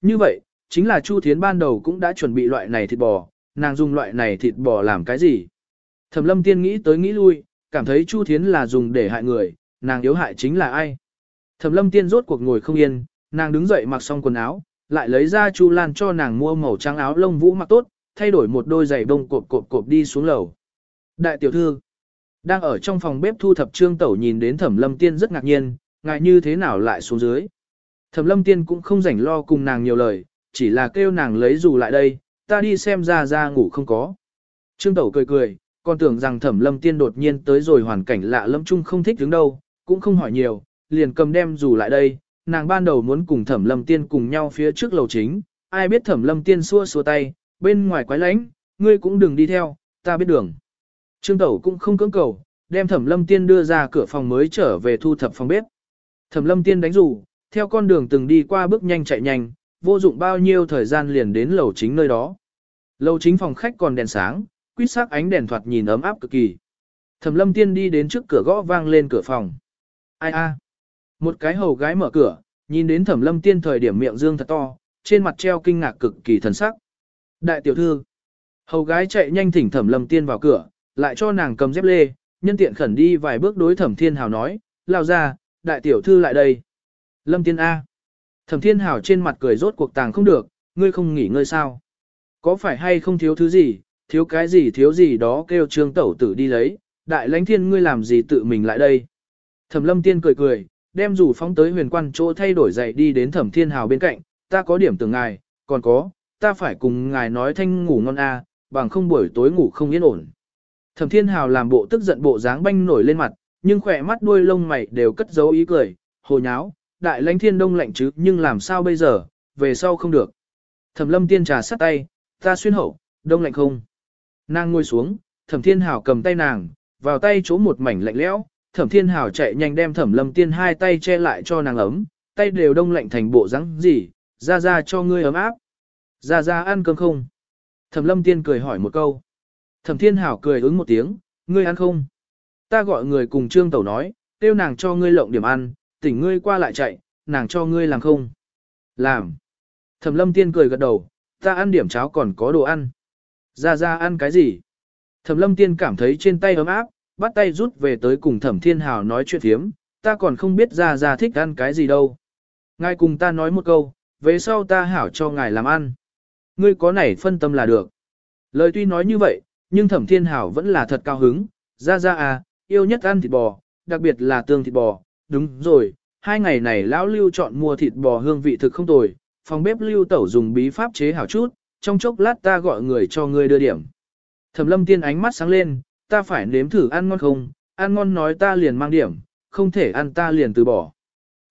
Như vậy, chính là Chu Thiến ban đầu cũng đã chuẩn bị loại này thịt bò, nàng dùng loại này thịt bò làm cái gì? Thẩm lâm tiên nghĩ tới nghĩ lui, cảm thấy Chu Thiến là dùng để hại người, nàng yếu hại chính là ai? Thẩm lâm tiên rốt cuộc ngồi không yên, nàng đứng dậy mặc xong quần áo, lại lấy ra Chu Lan cho nàng mua màu trắng áo lông vũ mặc tốt, thay đổi một đôi giày bông cộp cộp cộp đi xuống lầu. Đại tiểu thư, đang ở trong phòng bếp thu thập trương tẩu nhìn đến thẩm lâm tiên rất ngạc nhiên, ngại như thế nào lại xuống dưới. Thẩm lâm tiên cũng không rảnh lo cùng nàng nhiều lời, chỉ là kêu nàng lấy dù lại đây, ta đi xem ra ra ngủ không có. Trương tẩu cười cười, còn tưởng rằng thẩm lâm tiên đột nhiên tới rồi hoàn cảnh lạ lâm chung không thích đứng đâu, cũng không hỏi nhiều, liền cầm đem dù lại đây, nàng ban đầu muốn cùng thẩm lâm tiên cùng nhau phía trước lầu chính, ai biết thẩm lâm tiên xua xua tay, bên ngoài quái lánh, ngươi cũng đừng đi theo, ta biết đường. Trương Tẩu cũng không cưỡng cầu, đem thẩm lâm tiên đưa ra cửa phòng mới trở về thu thập phòng bếp. Thẩm lâm tiên đánh rủ, theo con đường từng đi qua bước nhanh chạy nhanh, vô dụng bao nhiêu thời gian liền đến lầu chính nơi đó. Lầu chính phòng khách còn đèn sáng, quýt sắc ánh đèn thoạt nhìn ấm áp cực kỳ. Thẩm lâm tiên đi đến trước cửa gõ vang lên cửa phòng. Ai a? Một cái hầu gái mở cửa, nhìn đến thẩm lâm tiên thời điểm miệng dương thật to, trên mặt treo kinh ngạc cực kỳ thần sắc. Đại tiểu thư. Hầu gái chạy nhanh thỉnh thẩm lâm tiên vào cửa, lại cho nàng cầm dép lê, nhân tiện khẩn đi vài bước đối thẩm thiên hào nói, lao ra, đại tiểu thư lại đây. Lâm tiên A. Thẩm thiên Hảo trên mặt cười rốt cuộc tàng không được, ngươi không nghỉ ngơi sao. Có phải hay không thiếu thứ gì, thiếu cái gì thiếu gì đó kêu trương tẩu tử đi lấy, đại lãnh thiên ngươi làm gì tự mình lại đây. Thẩm lâm tiên cười cười, đem rủ phóng tới huyền quan chỗ thay đổi dậy đi đến thẩm thiên Hảo bên cạnh, ta có điểm tưởng ngài, còn có, ta phải cùng ngài nói thanh ngủ ngon a, bằng không buổi tối ngủ không yên ổn. Thẩm thiên hào làm bộ tức giận bộ dáng banh nổi lên mặt, nhưng khỏe mắt đuôi lông mày đều cất giấu ý cười, hồ nháo, đại lãnh thiên đông lạnh chứ nhưng làm sao bây giờ, về sau không được. Thẩm lâm tiên trà sắt tay, ta xuyên hậu, đông lạnh không. Nàng ngồi xuống, thẩm thiên Hảo cầm tay nàng, vào tay chỗ một mảnh lạnh lẽo, thẩm thiên Hảo chạy nhanh đem thẩm lâm tiên hai tay che lại cho nàng ấm, tay đều đông lạnh thành bộ rắn gì, ra ra cho ngươi ấm áp. Ra ra ăn cơm không? Thẩm lâm tiên cười hỏi một câu. Thẩm thiên hảo cười ứng một tiếng, ngươi ăn không? Ta gọi người cùng trương tẩu nói, tiêu nàng cho ngươi lộng điểm ăn, tỉnh ngươi qua lại chạy, nàng cho ngươi làm không? Làm. Thẩm lâm tiên cười gật đầu, ta ăn điểm cháo còn có đồ ăn. Ra ra ăn cái gì? Thẩm lâm tiên cảm thấy trên tay ấm áp, bắt tay rút về tới cùng thẩm thiên hào nói chuyện thiếm, ta còn không biết ra ra thích ăn cái gì đâu. Ngài cùng ta nói một câu, về sau ta hảo cho ngài làm ăn. Ngươi có nảy phân tâm là được. Lời tuy nói như vậy, nhưng thẩm thiên hảo vẫn là thật cao hứng, ra ra à, yêu nhất ăn thịt bò, đặc biệt là tương thịt bò, đúng rồi, hai ngày này lão lưu chọn mua thịt bò hương vị thực không tồi, phòng bếp lưu tẩu dùng bí pháp chế hảo chút, trong chốc lát ta gọi người cho ngươi đưa điểm. Thẩm lâm tiên ánh mắt sáng lên, ta phải nếm thử ăn ngon không, ăn ngon nói ta liền mang điểm, không thể ăn ta liền từ bỏ.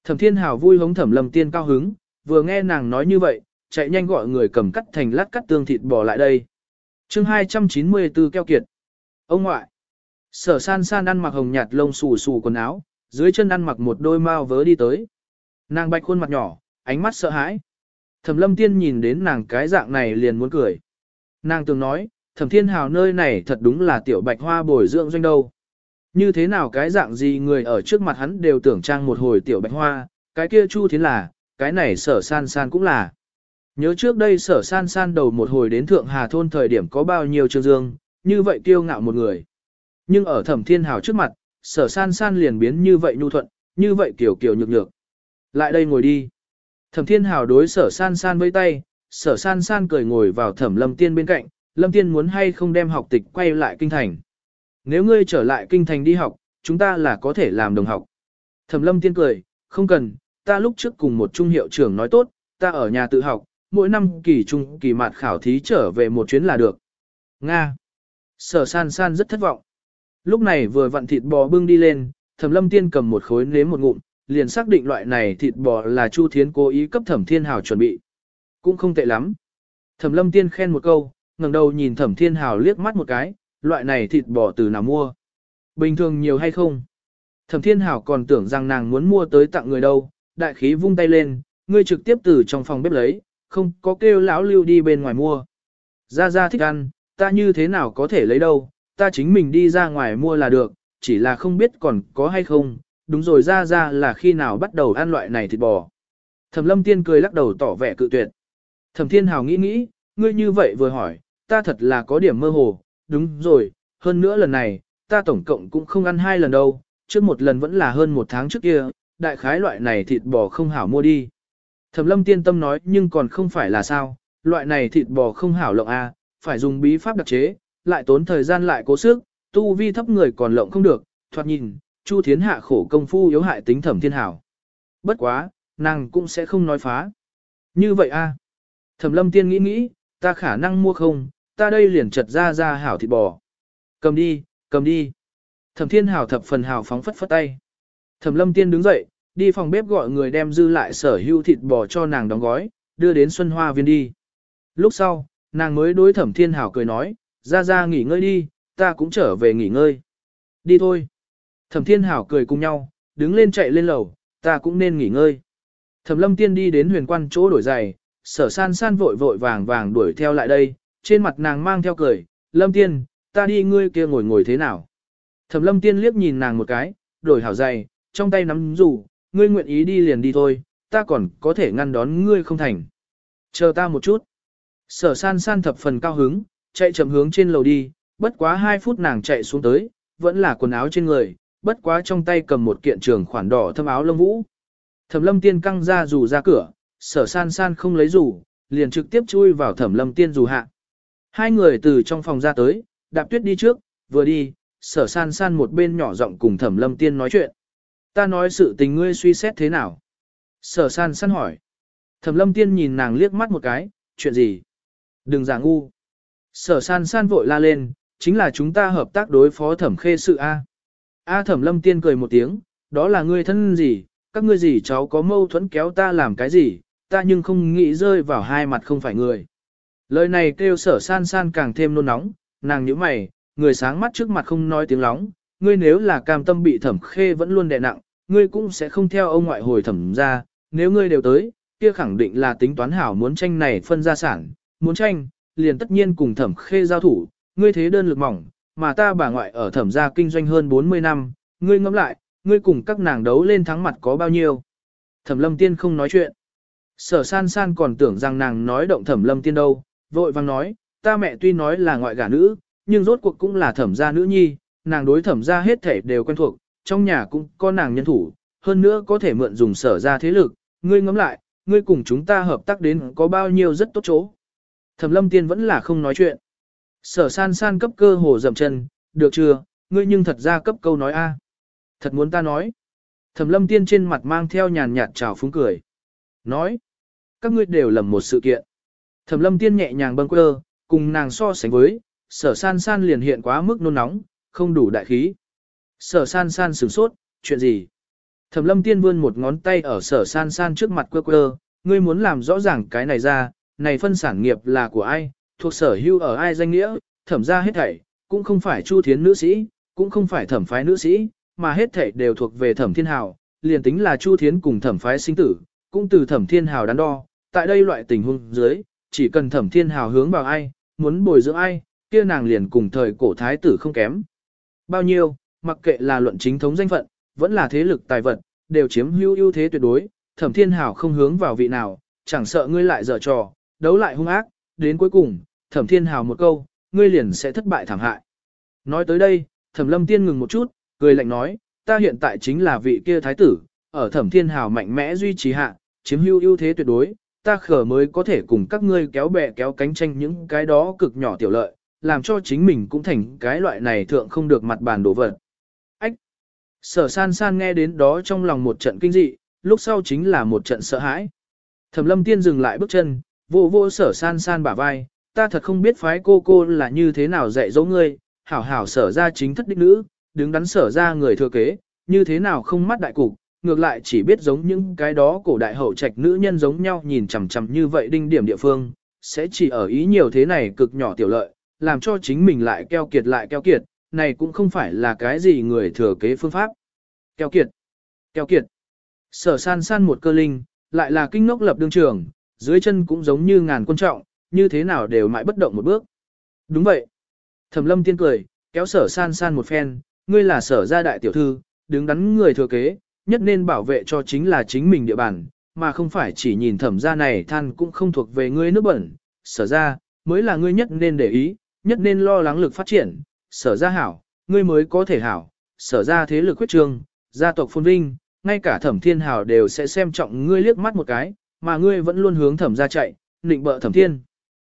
Thẩm thiên hào vui hống thẩm lâm tiên cao hứng, vừa nghe nàng nói như vậy, chạy nhanh gọi người cầm cắt thành lát cắt tương thịt bò lại đây. chương 294 keo kiệt. Ông ngoại. Sở san san ăn mặc hồng nhạt lông xù xù quần áo, dưới chân ăn mặc một đôi mao vớ đi tới. Nàng bạch khuôn mặt nhỏ, ánh mắt sợ hãi. Thẩm lâm tiên nhìn đến nàng cái dạng này liền muốn cười. Nàng từng nói, thẩm thiên hào nơi này thật đúng là tiểu bạch hoa bồi dưỡng doanh đâu. Như thế nào cái dạng gì người ở trước mặt hắn đều tưởng trang một hồi tiểu bạch hoa, cái kia chu thiến là, cái này sở san san cũng là. Nhớ trước đây sở san san đầu một hồi đến Thượng Hà Thôn thời điểm có bao nhiêu trường dương, như vậy kiêu ngạo một người. Nhưng ở thẩm thiên hào trước mặt, sở san san liền biến như vậy nhu thuận, như vậy kiểu kiểu nhược nhược. Lại đây ngồi đi. Thẩm thiên hào đối sở san san với tay, sở san san cười ngồi vào thẩm lâm tiên bên cạnh, lâm tiên muốn hay không đem học tịch quay lại kinh thành. Nếu ngươi trở lại kinh thành đi học, chúng ta là có thể làm đồng học. Thẩm lâm tiên cười, không cần, ta lúc trước cùng một trung hiệu trưởng nói tốt, ta ở nhà tự học, mỗi năm kỳ trung kỳ mạt khảo thí trở về một chuyến là được. Nga. Sở san san rất thất vọng. Lúc này vừa vặn thịt bò bưng đi lên, thẩm lâm tiên cầm một khối nếm một ngụm, liền xác định loại này thịt bò là Chu Thiến cố ý cấp thẩm thiên hào chuẩn bị. Cũng không tệ lắm. Thẩm lâm tiên khen một câu, ngẩng đầu nhìn thẩm thiên hào liếc mắt một cái, loại này thịt bò từ nào mua. Bình thường nhiều hay không? Thẩm thiên hào còn tưởng rằng nàng muốn mua tới tặng người đâu, đại khí vung tay lên, ngươi trực tiếp từ trong phòng bếp lấy, không có kêu lão lưu đi bên ngoài mua. Ra ra thích ăn, ta như thế nào có thể lấy đâu, ta chính mình đi ra ngoài mua là được, chỉ là không biết còn có hay không, đúng rồi ra ra là khi nào bắt đầu ăn loại này thịt bò. Thẩm lâm tiên cười lắc đầu tỏ vẻ cự tuyệt. Thẩm thiên hào nghĩ nghĩ, ngươi như vậy vừa hỏi, ta thật là có điểm mơ hồ, đúng rồi, hơn nữa lần này, ta tổng cộng cũng không ăn hai lần đâu, trước một lần vẫn là hơn một tháng trước kia, đại khái loại này thịt bò không hảo mua đi. Thẩm lâm tiên tâm nói nhưng còn không phải là sao, loại này thịt bò không hảo lộng a, à, phải dùng bí pháp đặc chế, lại tốn thời gian lại cố sức, tu vi thấp người còn lộng không được, thoạt nhìn, Chu Thiến hạ khổ công phu yếu hại tính thẩm thiên hảo. Bất quá, nàng cũng sẽ không nói phá. Như vậy a Thẩm lâm tiên nghĩ nghĩ, ta khả năng mua không, ta đây liền chật ra ra hảo thịt bò. Cầm đi, cầm đi. Thẩm thiên hảo thập phần hảo phóng phất phất tay. Thẩm lâm tiên đứng dậy, đi phòng bếp gọi người đem dư lại sở hữu thịt bò cho nàng đóng gói, đưa đến Xuân Hoa Viên đi. Lúc sau, nàng mới đối thẩm thiên hảo cười nói, ra ra nghỉ ngơi đi, ta cũng trở về nghỉ ngơi. Đi thôi. Thẩm thiên hảo cười cùng nhau, đứng lên chạy lên lầu, ta cũng nên nghỉ ngơi. Thẩm lâm tiên đi đến huyền quan chỗ đổi giày, sở san san vội vội vàng vàng đuổi theo lại đây, trên mặt nàng mang theo cười, lâm tiên, ta đi ngươi kia ngồi ngồi thế nào. Thẩm lâm tiên liếc nhìn nàng một cái, đổi hảo giày, trong tay nắm rủ, ngươi nguyện ý đi liền đi thôi, ta còn có thể ngăn đón ngươi không thành. Chờ ta một chút. Sở san san thập phần cao hứng, chạy chậm hướng trên lầu đi, bất quá 2 phút nàng chạy xuống tới, vẫn là quần áo trên người, bất quá trong tay cầm một kiện trường khoản đỏ thâm áo lông vũ. Thẩm lâm tiên căng ra dù ra cửa, sở san san không lấy dù, liền trực tiếp chui vào thẩm lâm tiên dù hạ. Hai người từ trong phòng ra tới, đạp tuyết đi trước, vừa đi, sở san san một bên nhỏ giọng cùng thẩm lâm tiên nói chuyện. Ta nói sự tình ngươi suy xét thế nào? Sở san san hỏi. Thẩm lâm tiên nhìn nàng liếc mắt một cái, chuyện gì? Đừng giả ngu. Sở san san vội la lên, chính là chúng ta hợp tác đối phó thẩm khê sự A. A thẩm lâm tiên cười một tiếng, đó là ngươi thân gì, các ngươi gì cháu có mâu thuẫn kéo ta làm cái gì, ta nhưng không nghĩ rơi vào hai mặt không phải người. Lời này kêu sở san san càng thêm nôn nóng, nàng nhíu mày, người sáng mắt trước mặt không nói tiếng lóng, ngươi nếu là cam tâm bị thẩm khê vẫn luôn đè nặng, ngươi cũng sẽ không theo ông ngoại hồi thẩm ra, nếu ngươi đều tới, kia khẳng định là tính toán hảo muốn tranh này phân gia sản, muốn tranh, liền tất nhiên cùng thẩm khê giao thủ, ngươi thế đơn lực mỏng, mà ta bà ngoại ở thẩm gia kinh doanh hơn 40 năm, ngươi ngẫm lại, ngươi cùng các nàng đấu lên thắng mặt có bao nhiêu. Thẩm lâm tiên không nói chuyện. Sở san san còn tưởng rằng nàng nói động thẩm lâm tiên đâu, vội vang nói, ta mẹ tuy nói là ngoại gả nữ, nhưng rốt cuộc cũng là thẩm gia nữ nhi, nàng đối thẩm gia hết thể đều quen thuộc, trong nhà cũng có nàng nhân thủ, hơn nữa có thể mượn dùng sở ra thế lực, ngươi ngẫm lại, ngươi cùng chúng ta hợp tác đến có bao nhiêu rất tốt chỗ. Thẩm lâm tiên vẫn là không nói chuyện. Sở san san cấp cơ hồ dậm chân, được chưa, ngươi nhưng thật ra cấp câu nói a. Thật muốn ta nói. Thẩm lâm tiên trên mặt mang theo nhàn nhạt trào phúng cười. Nói, các ngươi đều lầm một sự kiện. Thẩm lâm tiên nhẹ nhàng bâng quơ, cùng nàng so sánh với, sở san san liền hiện quá mức nôn nóng, không đủ đại khí. Sở san san sửng sốt, chuyện gì? Thẩm lâm tiên vươn một ngón tay ở sở san san trước mặt quơ quơ, ngươi muốn làm rõ ràng cái này ra, này phân sản nghiệp là của ai, thuộc sở hữu ở ai danh nghĩa, thẩm ra hết thảy, cũng không phải chu thiến nữ sĩ, cũng không phải thẩm phái nữ sĩ, mà hết thảy đều thuộc về thẩm thiên hào, liền tính là chu thiến cùng thẩm phái sinh tử, cũng từ thẩm thiên hào đắn đo, tại đây loại tình huống dưới, chỉ cần thẩm thiên hào hướng vào ai, muốn bồi dưỡng ai, kia nàng liền cùng thời cổ thái tử không kém. Bao nhiêu, mặc kệ là luận chính thống danh phận, vẫn là thế lực tài vật, đều chiếm hữu ưu thế tuyệt đối, thẩm thiên hào không hướng vào vị nào, chẳng sợ ngươi lại dở trò, đấu lại hung ác, đến cuối cùng, thẩm thiên hào một câu, ngươi liền sẽ thất bại thảm hại. Nói tới đây, thẩm lâm tiên ngừng một chút, cười lạnh nói, ta hiện tại chính là vị kia thái tử, ở thẩm thiên hào mạnh mẽ duy trì hạ, chiếm hữu ưu thế tuyệt đối, ta khở mới có thể cùng các ngươi kéo bè kéo cánh tranh những cái đó cực nhỏ tiểu lợi, làm cho chính mình cũng thành cái loại này thượng không được mặt bàn đổ vật. Ách! Sở san san nghe đến đó trong lòng một trận kinh dị, lúc sau chính là một trận sợ hãi. Thẩm lâm tiên dừng lại bước chân, vô vô sở san san bả vai, ta thật không biết phái cô cô là như thế nào dạy dỗ ngươi, hảo hảo sở ra chính thất đích nữ, đứng đắn sở ra người thừa kế, như thế nào không mắt đại cục, ngược lại chỉ biết giống những cái đó cổ đại hậu trạch nữ nhân giống nhau nhìn chằm chằm như vậy đinh điểm địa phương, sẽ chỉ ở ý nhiều thế này cực nhỏ tiểu lợi, làm cho chính mình lại keo kiệt lại keo kiệt, này cũng không phải là cái gì người thừa kế phương pháp. Keo kiệt, keo kiệt, sở san san một cơ linh, lại là kinh ngốc lập đương trường, dưới chân cũng giống như ngàn quân trọng, như thế nào đều mãi bất động một bước. Đúng vậy. Thẩm lâm tiên cười, kéo sở san san một phen, ngươi là sở gia đại tiểu thư, đứng đắn người thừa kế, nhất nên bảo vệ cho chính là chính mình địa bàn, mà không phải chỉ nhìn thẩm gia này than cũng không thuộc về ngươi nước bẩn, sở gia mới là ngươi nhất nên để ý, nhất nên lo lắng lực phát triển, sở gia hảo, ngươi mới có thể hảo, sở gia thế lực quyết trường, gia tộc phồn vinh, ngay cả thẩm thiên hảo đều sẽ xem trọng ngươi liếc mắt một cái, mà ngươi vẫn luôn hướng thẩm ra chạy, nịnh bợ thẩm thiên.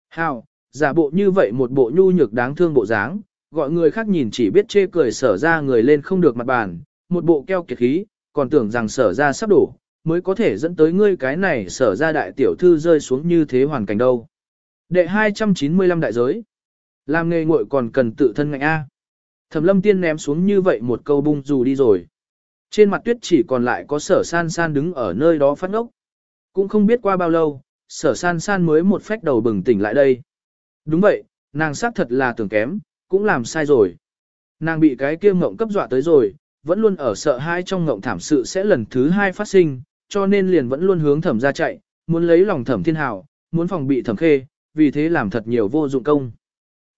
hào, giả bộ như vậy một bộ nhu nhược đáng thương bộ dáng, gọi người khác nhìn chỉ biết chê cười sở ra người lên không được mặt bàn, một bộ keo kiệt khí, còn tưởng rằng sở ra sắp đổ, mới có thể dẫn tới ngươi cái này sở ra đại tiểu thư rơi xuống như thế hoàn cảnh đâu. Đệ 295 đại giới. Làm nghề nguội còn cần tự thân ngạnh A. Thẩm lâm tiên ném xuống như vậy một câu bung dù đi rồi. Trên mặt tuyết chỉ còn lại có sở san san đứng ở nơi đó phát ngốc. Cũng không biết qua bao lâu, sở san san mới một phách đầu bừng tỉnh lại đây. Đúng vậy, nàng xác thật là tưởng kém, cũng làm sai rồi. Nàng bị cái kia ngộng cấp dọa tới rồi, vẫn luôn ở sợ hai trong ngộng thảm sự sẽ lần thứ hai phát sinh, cho nên liền vẫn luôn hướng thẩm ra chạy, muốn lấy lòng thẩm thiên hào, muốn phòng bị thẩm khê, vì thế làm thật nhiều vô dụng công.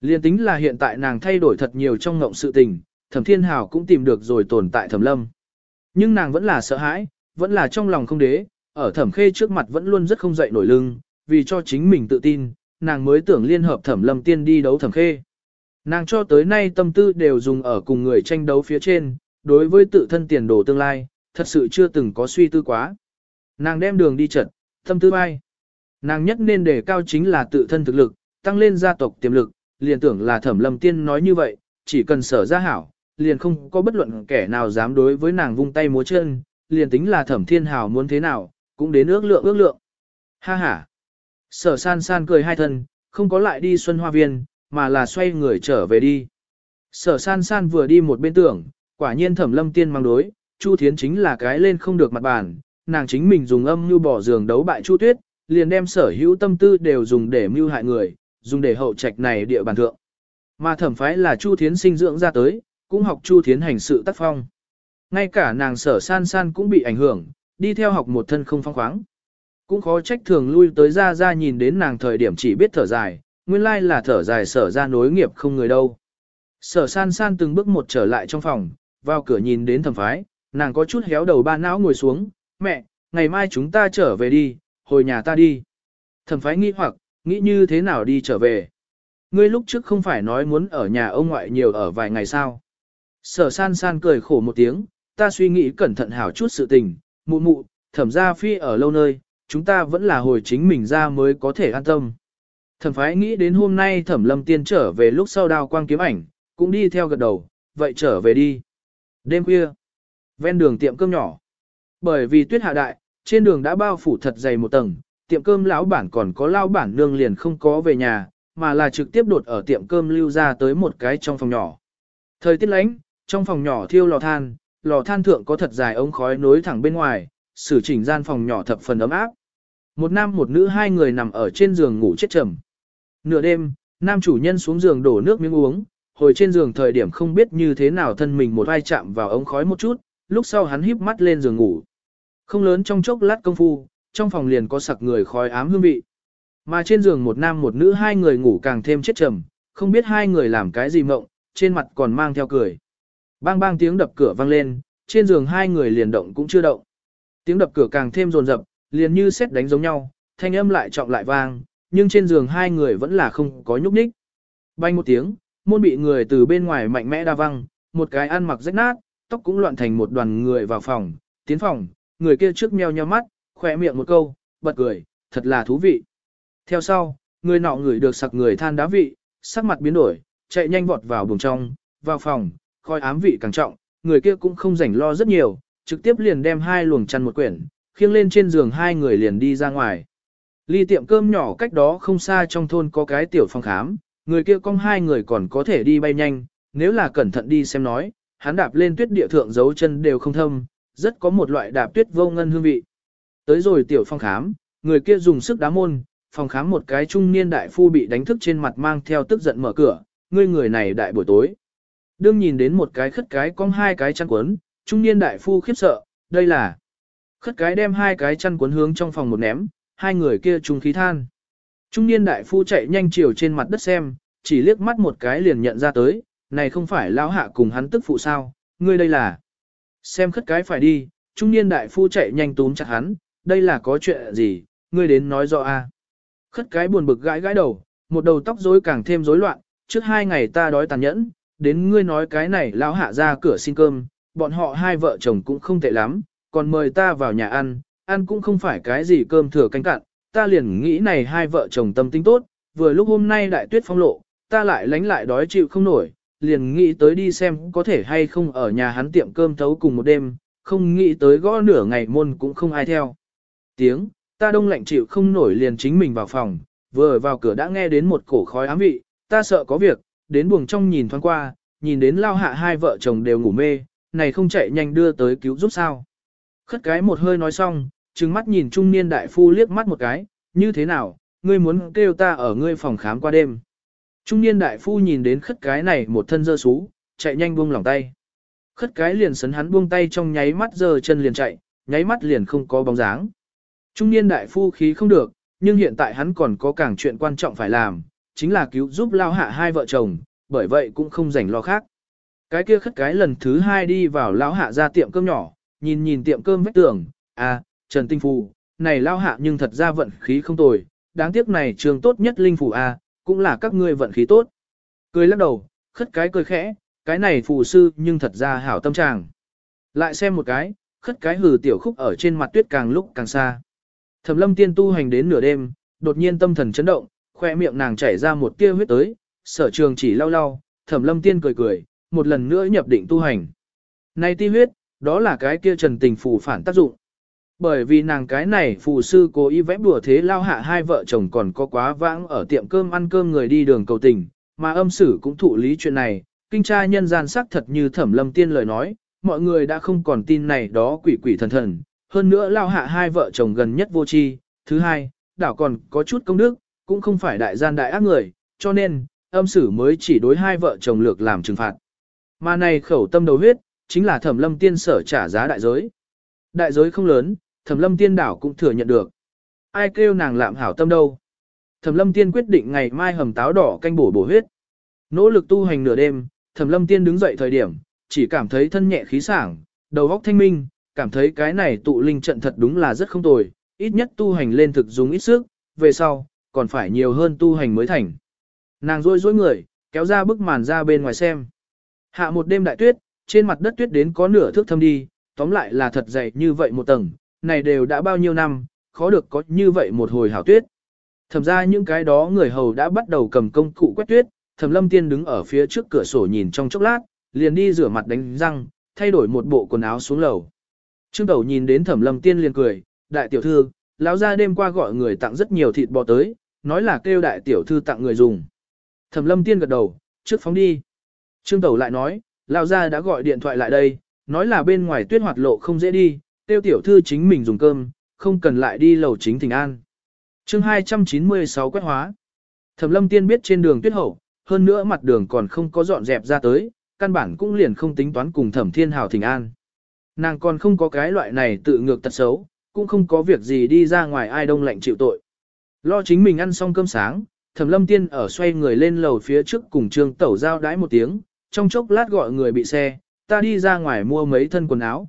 Liên tính là hiện tại nàng thay đổi thật nhiều trong ngộng sự tình, thẩm thiên hào cũng tìm được rồi tồn tại thẩm lâm. Nhưng nàng vẫn là sợ hãi, vẫn là trong lòng không đế, ở thẩm khê trước mặt vẫn luôn rất không dậy nổi lưng, vì cho chính mình tự tin, nàng mới tưởng liên hợp thẩm lâm tiên đi đấu thẩm khê. Nàng cho tới nay tâm tư đều dùng ở cùng người tranh đấu phía trên, đối với tự thân tiền đồ tương lai, thật sự chưa từng có suy tư quá. Nàng đem đường đi chật, tâm tư bay. Nàng nhất nên đề cao chính là tự thân thực lực, tăng lên gia tộc tiềm lực, liền tưởng là thẩm lâm tiên nói như vậy, chỉ cần sở ra hảo, liền không có bất luận kẻ nào dám đối với nàng vung tay múa chân, liền tính là thẩm thiên hảo muốn thế nào, cũng đến ước lượng ước lượng. Ha ha. Sở san san cười hai thân, không có lại đi xuân hoa viên, mà là xoay người trở về đi. Sở san san vừa đi một bên tưởng, quả nhiên thẩm lâm tiên mang đối, Chu Thiến chính là cái lên không được mặt bàn, nàng chính mình dùng âm như bỏ giường đấu bại Chu Tuyết, liền đem sở hữu tâm tư đều dùng để mưu hại người, dùng để hậu trạch này địa bàn thượng. Mà thẩm phái là Chu Thiến sinh dưỡng ra tới, cũng học Chu Thiến hành sự tác phong. Ngay cả nàng sở san san cũng bị ảnh hưởng, đi theo học một thân không phong khoáng. Cũng khó trách thường lui tới ra ra nhìn đến nàng thời điểm chỉ biết thở dài, nguyên lai là thở dài sở ra nối nghiệp không người đâu. Sở san san từng bước một trở lại trong phòng, vào cửa nhìn đến thẩm phái, nàng có chút héo đầu ba não ngồi xuống, mẹ, ngày mai chúng ta trở về đi, hồi nhà ta đi. Thẩm phái nghĩ hoặc, nghĩ như thế nào đi trở về. Ngươi lúc trước không phải nói muốn ở nhà ông ngoại nhiều ở vài ngày sao. Sở san san cười khổ một tiếng, ta suy nghĩ cẩn thận hảo chút sự tình, mụ mụ, thẩm gia phi ở lâu nơi, chúng ta vẫn là hồi chính mình ra mới có thể an tâm. Thẩm phái nghĩ đến hôm nay thẩm lâm tiên trở về lúc sau đao quang kiếm ảnh, cũng đi theo gật đầu, vậy trở về đi. Đêm khuya, ven đường tiệm cơm nhỏ. Bởi vì tuyết hạ đại, trên đường đã bao phủ thật dày một tầng, tiệm cơm lão bản còn có lao bản nương liền không có về nhà, mà là trực tiếp đột ở tiệm cơm lưu ra tới một cái trong phòng nhỏ. Thời tiết lánh, trong phòng nhỏ thiêu lò than, lò than thượng có thật dài ống khói nối thẳng bên ngoài, xử chỉnh gian phòng nhỏ thập phần ấm áp. Một nam một nữ hai người nằm ở trên giường ngủ chết trầm. Nửa đêm, nam chủ nhân xuống giường đổ nước miếng uống, hồi trên giường thời điểm không biết như thế nào thân mình một vai chạm vào ống khói một chút, lúc sau hắn híp mắt lên giường ngủ. Không lớn trong chốc lát công phu, trong phòng liền có sặc người khói ám hương vị. Mà trên giường một nam một nữ hai người ngủ càng thêm chết trầm, không biết hai người làm cái gì mộng, trên mặt còn mang theo cười. Bang bang tiếng đập cửa vang lên, trên giường hai người liền động cũng chưa động. Tiếng đập cửa càng thêm rồn rập, liền như xét đánh giống nhau, thanh âm lại trọng lại vang, nhưng trên giường hai người vẫn là không có nhúc nhích. Banh một tiếng, môn bị người từ bên ngoài mạnh mẽ đa văng, một cái ăn mặc rách nát, tóc cũng loạn thành một đoàn người vào phòng, tiến phòng, người kia trước meo nheo mắt, khỏe miệng một câu, bật cười, thật là thú vị. Theo sau, người nọ người được sặc người than đá vị, sắc mặt biến đổi, chạy nhanh vọt vào buồng trong, vào phòng, khói ám vị càng trọng, người kia cũng không rảnh lo rất nhiều, trực tiếp liền đem hai luồng chăn một quyển, khiêng lên trên giường hai người liền đi ra ngoài. Ly tiệm cơm nhỏ cách đó không xa trong thôn có cái tiểu phòng khám, người kia cong hai người còn có thể đi bay nhanh, nếu là cẩn thận đi xem nói, hắn đạp lên tuyết địa thượng dấu chân đều không thâm, rất có một loại đạp tuyết vô ngân hương vị. Tới rồi tiểu phòng khám, người kia dùng sức đá môn, phòng khám một cái trung niên đại phu bị đánh thức trên mặt mang theo tức giận mở cửa, ngươi người này đại buổi tối. Đương nhìn đến một cái khất cái cong hai cái chăn quấn, trung niên đại phu khiếp sợ, đây là khất cái đem hai cái chăn quấn hướng trong phòng một ném, hai người kia trùng khí than. Trung niên đại phu chạy nhanh chiều trên mặt đất xem, chỉ liếc mắt một cái liền nhận ra tới, này không phải lão hạ cùng hắn tức phụ sao, ngươi đây là. Xem khất cái phải đi, trung niên đại phu chạy nhanh túm chặt hắn, đây là có chuyện gì, ngươi đến nói rõ a. Khất cái buồn bực gãi gãi đầu, một đầu tóc rối càng thêm rối loạn, trước hai ngày ta đói tàn nhẫn, đến ngươi nói cái này lão hạ ra cửa xin cơm, bọn họ hai vợ chồng cũng không tệ lắm, còn mời ta vào nhà ăn, ăn cũng không phải cái gì cơm thừa canh cạn, ta liền nghĩ này hai vợ chồng tâm tính tốt, vừa lúc hôm nay đại tuyết phong lộ, ta lại lánh lại đói chịu không nổi, liền nghĩ tới đi xem có thể hay không ở nhà hắn tiệm cơm thấu cùng một đêm, không nghĩ tới gõ nửa ngày môn cũng không ai theo. Tiếng, ta đông lạnh chịu không nổi liền chính mình vào phòng, vừa vào cửa đã nghe đến một cổ khói ám vị, ta sợ có việc, đến buồng trong nhìn thoáng qua, nhìn đến lao hạ hai vợ chồng đều ngủ mê, này không chạy nhanh đưa tới cứu giúp sao. Khất cái một hơi nói xong, trừng mắt nhìn trung niên đại phu liếc mắt một cái, như thế nào, ngươi muốn kêu ta ở ngươi phòng khám qua đêm. Trung niên đại phu nhìn đến khất cái này một thân dơ sú, chạy nhanh buông lòng tay. Khất cái liền sấn hắn buông tay trong nháy mắt giơ chân liền chạy, nháy mắt liền không có bóng dáng. Trung niên đại phu khí không được, nhưng hiện tại hắn còn có càng chuyện quan trọng phải làm, chính là cứu giúp lao hạ hai vợ chồng, bởi vậy cũng không rảnh lo khác. Cái kia khất cái lần thứ hai đi vào lão hạ ra tiệm cơm nhỏ, nhìn nhìn tiệm cơm vách tường, à, Trần Tinh Phù, này lao hạ nhưng thật ra vận khí không tồi, đáng tiếc này trường tốt nhất linh phủ à, cũng là các ngươi vận khí tốt. Cười lắc đầu, khất cái cười khẽ, cái này phù sư nhưng thật ra hảo tâm trạng. Lại xem một cái, khất cái hừ tiểu khúc ở trên mặt tuyết càng lúc càng xa. Thẩm lâm tiên tu hành đến nửa đêm, đột nhiên tâm thần chấn động, khoe miệng nàng chảy ra một tia huyết tới, sở trường chỉ lau lau, thẩm lâm tiên cười cười, một lần nữa nhập định tu hành. Này ti huyết, đó là cái kia trần tình phù phản tác dụng. Bởi vì nàng cái này phù sư cố ý vẽ đùa thế lao hạ hai vợ chồng còn có quá vãng ở tiệm cơm ăn cơm người đi đường cầu tình, mà âm sử cũng thụ lý chuyện này, kinh tra nhân gian sắc thật như thẩm lâm tiên lời nói, mọi người đã không còn tin này đó quỷ quỷ thần thần, hơn nữa lao hạ hai vợ chồng gần nhất vô tri, thứ hai, đảo còn có chút công đức, cũng không phải đại gian đại ác người, cho nên, âm sử mới chỉ đối hai vợ chồng lược làm trừng phạt. Mà này khẩu tâm đầu huyết, chính là thẩm lâm tiên sở trả giá đại giới. Đại giới không lớn, thẩm lâm tiên đảo cũng thừa nhận được. Ai kêu nàng lạm hảo tâm đâu. Thẩm lâm tiên quyết định ngày mai hầm táo đỏ canh bổ bổ huyết. Nỗ lực tu hành nửa đêm, thẩm lâm tiên đứng dậy thời điểm, chỉ cảm thấy thân nhẹ khí sảng, đầu óc thanh minh, cảm thấy cái này tụ linh trận thật đúng là rất không tồi, ít nhất tu hành lên thực dùng ít sức, về sau, còn phải nhiều hơn tu hành mới thành. Nàng rôi rối người, kéo ra bức màn ra bên ngoài xem. Hạ một đêm đại tuyết, trên mặt đất tuyết đến có nửa thước thâm đi, tóm lại là thật dày như vậy một tầng, này đều đã bao nhiêu năm, khó được có như vậy một hồi hảo tuyết. Thẩm ra những cái đó người hầu đã bắt đầu cầm công cụ quét tuyết, thẩm lâm tiên đứng ở phía trước cửa sổ nhìn trong chốc lát, liền đi rửa mặt đánh răng, thay đổi một bộ quần áo xuống lầu. Trương Tẩu nhìn đến thẩm lâm tiên liền cười, đại tiểu thư, lão ra đêm qua gọi người tặng rất nhiều thịt bò tới, nói là kêu đại tiểu thư tặng người dùng. Thẩm lâm tiên gật đầu, trước phóng đi. Trương Tẩu lại nói, lão gia đã gọi điện thoại lại đây, nói là bên ngoài tuyết hoạt lộ không dễ đi, tiêu tiểu thư chính mình dùng cơm, không cần lại đi lầu chính thỉnh an. chương 296 quét hóa. Thẩm lâm tiên biết trên đường tuyết hậu, hơn nữa mặt đường còn không có dọn dẹp ra tới, căn bản cũng liền không tính toán cùng thẩm thiên hào thỉnh an. Nàng còn không có cái loại này tự ngược tật xấu, cũng không có việc gì đi ra ngoài ai đông lạnh chịu tội. Lo chính mình ăn xong cơm sáng, thẩm lâm tiên ở xoay người lên lầu phía trước cùng trương tẩu giao đái một tiếng, trong chốc lát gọi người bị xe, ta đi ra ngoài mua mấy thân quần áo.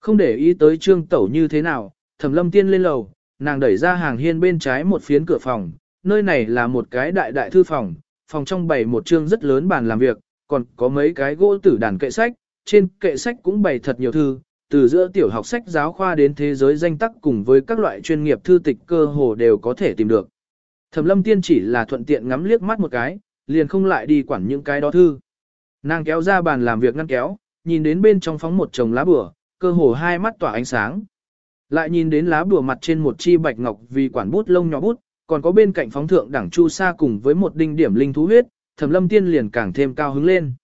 Không để ý tới trương tẩu như thế nào, thẩm lâm tiên lên lầu, nàng đẩy ra hàng hiên bên trái một phiến cửa phòng, nơi này là một cái đại đại thư phòng, phòng trong bày một trương rất lớn bàn làm việc, còn có mấy cái gỗ tử đàn kệ sách, trên kệ sách cũng bày thật nhiều thư, từ giữa tiểu học sách giáo khoa đến thế giới danh tắc cùng với các loại chuyên nghiệp thư tịch cơ hồ đều có thể tìm được. Thẩm lâm tiên chỉ là thuận tiện ngắm liếc mắt một cái, liền không lại đi quản những cái đó thư. Nàng kéo ra bàn làm việc ngăn kéo, nhìn đến bên trong phóng một chồng lá bửa, cơ hồ hai mắt tỏa ánh sáng. Lại nhìn đến lá bùa mặt trên một chi bạch ngọc vì quản bút lông nhỏ bút, còn có bên cạnh phóng thượng đẳng chu sa cùng với một đinh điểm linh thú huyết, thẩm lâm tiên liền càng thêm cao hứng lên.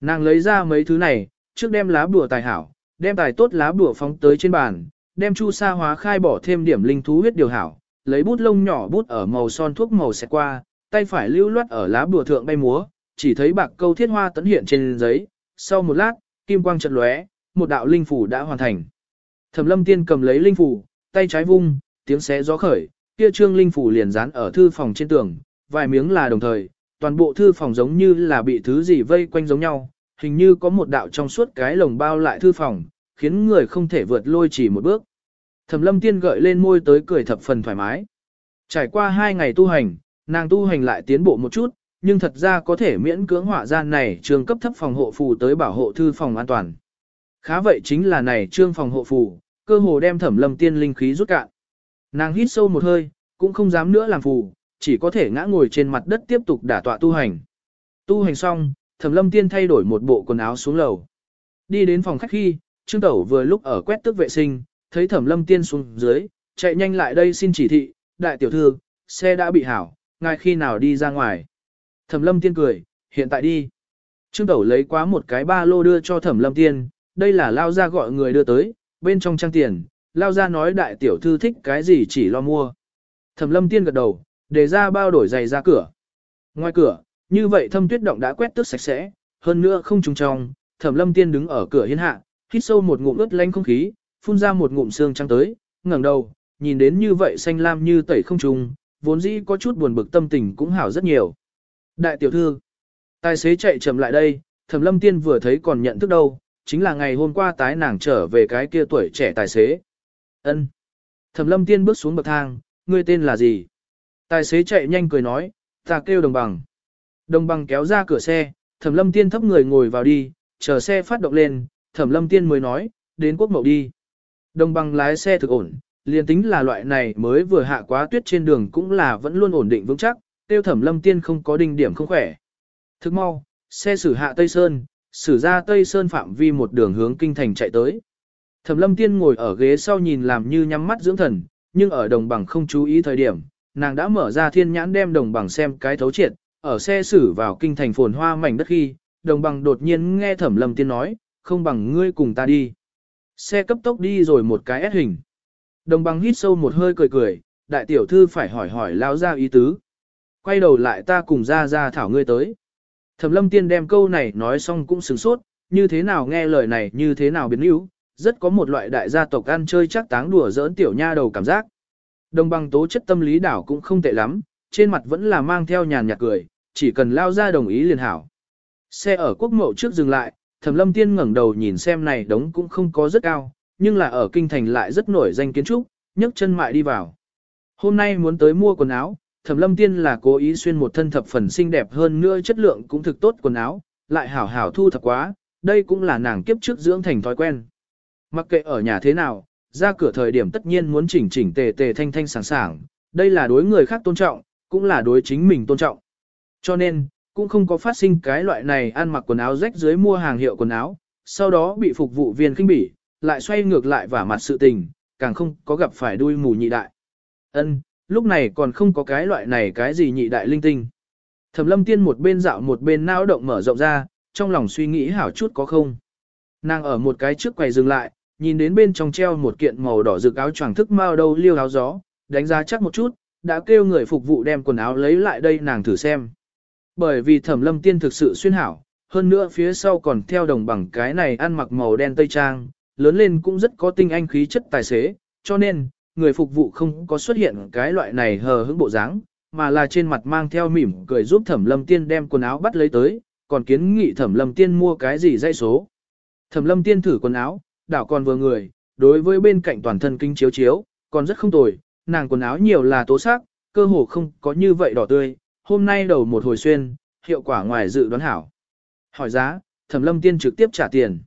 Nàng lấy ra mấy thứ này, trước đem lá bùa tài hảo, đem tài tốt lá bùa phóng tới trên bàn, đem chu sa hóa khai bỏ thêm điểm linh thú huyết điều hảo, lấy bút lông nhỏ bút ở màu son thuốc màu xẹt qua, tay phải lưu loát ở lá bùa thượng bay múa, chỉ thấy bạc câu thiết hoa tấn hiện trên giấy, sau một lát, kim quang chợt lóe, một đạo linh phủ đã hoàn thành. Thẩm Lâm Tiên cầm lấy linh phủ, tay trái vung, tiếng xé gió khởi, kia trương linh phủ liền dán ở thư phòng trên tường, vài miếng là đồng thời, toàn bộ thư phòng giống như là bị thứ gì vây quanh giống nhau, hình như có một đạo trong suốt cái lồng bao lại thư phòng, khiến người không thể vượt lôi chỉ một bước. Thẩm lâm tiên gợi lên môi tới cười thập phần thoải mái. Trải qua hai ngày tu hành, nàng tu hành lại tiến bộ một chút, nhưng thật ra có thể miễn cưỡng hỏa gian này trường cấp thấp phòng hộ phù tới bảo hộ thư phòng an toàn. Khá vậy chính là này trương phòng hộ phù, cơ hồ đem thẩm lâm tiên linh khí rút cạn. Nàng hít sâu một hơi, cũng không dám nữa làm phù, chỉ có thể ngã ngồi trên mặt đất tiếp tục đả tọa tu hành. Tu hành xong, thẩm lâm tiên thay đổi một bộ quần áo xuống lầu. Đi đến phòng khách khi, Trương Tẩu vừa lúc ở quét tước vệ sinh, thấy thẩm lâm tiên xuống dưới, chạy nhanh lại đây xin chỉ thị, đại tiểu thư, xe đã bị hảo, ngài khi nào đi ra ngoài. Thẩm lâm tiên cười, hiện tại đi. Trương Tẩu lấy quá một cái ba lô đưa cho thẩm lâm tiên, đây là lao ra gọi người đưa tới, bên trong trang tiền, lao ra nói đại tiểu thư thích cái gì chỉ lo mua. Thẩm lâm tiên gật đầu, để ra bao đổi giày ra cửa. Ngoài cửa, như vậy thâm tuyết động đã quét tước sạch sẽ, hơn nữa không trùng trong, thẩm lâm tiên đứng ở cửa hiên hạ, hít sâu một ngụm ướt lanh không khí, phun ra một ngụm sương trắng tới, ngẩng đầu, nhìn đến như vậy xanh lam như tẩy không trùng, vốn dĩ có chút buồn bực tâm tình cũng hảo rất nhiều. Đại tiểu thư, tài xế chạy chậm lại đây, thẩm lâm tiên vừa thấy còn nhận thức đâu, chính là ngày hôm qua tái nàng trở về cái kia tuổi trẻ tài xế. Ân. Thẩm lâm tiên bước xuống bậc thang, ngươi tên là gì? Tài xế chạy nhanh cười nói, ta kêu đồng bằng. Đồng bằng kéo ra cửa xe, thẩm lâm tiên thấp người ngồi vào đi, chờ xe phát động lên, thẩm lâm tiên mới nói, đến quốc mậu đi. Đồng bằng lái xe thực ổn, liền tính là loại này mới vừa hạ quá tuyết trên đường cũng là vẫn luôn ổn định vững chắc, tiêu thẩm lâm tiên không có đinh điểm không khỏe. Thức mau, xe xử hạ Tây Sơn, xử ra Tây Sơn phạm vi một đường hướng kinh thành chạy tới. Thẩm lâm tiên ngồi ở ghế sau nhìn làm như nhắm mắt dưỡng thần, nhưng ở đồng bằng không chú ý thời điểm, nàng đã mở ra thiên nhãn đem đồng bằng xem cái thấu triệt, ở xe xử vào kinh thành phồn hoa mảnh đất khi, đồng bằng đột nhiên nghe thẩm lâm tiên nói, không bằng ngươi cùng ta đi. Xe cấp tốc đi rồi một cái ép hình. Đồng bằng hít sâu một hơi cười cười, đại tiểu thư phải hỏi hỏi lao ra ý tứ. Quay đầu lại ta cùng ra ra thảo ngươi tới. Thẩm lâm tiên đem câu này nói xong cũng sửng sốt, như thế nào nghe lời này như thế nào biến yếu, rất có một loại đại gia tộc ăn chơi chắc táng đùa giỡn tiểu nha đầu cảm giác. Đồng bằng tố chất tâm lý đảo cũng không tệ lắm, trên mặt vẫn là mang theo nhàn nhạt cười, chỉ cần lao ra đồng ý liền hảo. Xe ở quốc mộ trước dừng lại, thẩm lâm tiên ngẩng đầu nhìn xem này đống cũng không có rất cao, nhưng là ở kinh thành lại rất nổi danh kiến trúc, nhấc chân mại đi vào. Hôm nay muốn tới mua quần áo, thẩm lâm tiên là cố ý xuyên một thân thập phần xinh đẹp hơn nữa chất lượng cũng thực tốt quần áo, lại hảo hảo thu thập quá, đây cũng là nàng kiếp trước dưỡng thành thói quen. Mặc kệ ở nhà thế nào, ra cửa thời điểm tất nhiên muốn chỉnh chỉnh tề tề thanh thanh sảng sảng, đây là đối người khác tôn trọng, cũng là đối chính mình tôn trọng. Cho nên, cũng không có phát sinh cái loại này ăn mặc quần áo rách dưới mua hàng hiệu quần áo, sau đó bị phục vụ viên khinh bỉ, lại xoay ngược lại vả mặt sự tình, càng không có gặp phải đuôi mù nhị đại. Ân, lúc này còn không có cái loại này cái gì nhị đại linh tinh. Thẩm lâm tiên một bên dạo một bên não động mở rộng ra, trong lòng suy nghĩ hảo chút có không. Nàng ở một cái trước quầy dừng lại, nhìn đến bên trong treo một kiện màu đỏ rực áo choàng thức mao đâu liêu áo gió, đánh giá chắc một chút, đã kêu người phục vụ đem quần áo lấy lại đây nàng thử xem. Bởi vì thẩm lâm tiên thực sự xuyên hảo, hơn nữa phía sau còn theo đồng bằng cái này ăn mặc màu đen tây trang, lớn lên cũng rất có tinh anh khí chất tài xế, cho nên, người phục vụ không có xuất hiện cái loại này hờ hững bộ dáng, mà là trên mặt mang theo mỉm cười giúp thẩm lâm tiên đem quần áo bắt lấy tới, còn kiến nghị thẩm lâm tiên mua cái gì dây số. Thẩm lâm tiên thử quần áo, đảo còn vừa người, đối với bên cạnh toàn thân kinh chiếu chiếu, còn rất không tồi, nàng quần áo nhiều là tố sắc, cơ hồ không có như vậy đỏ tươi, hôm nay đầu một hồi xuyên, hiệu quả ngoài dự đoán hảo. Hỏi giá, thẩm lâm tiên trực tiếp trả tiền.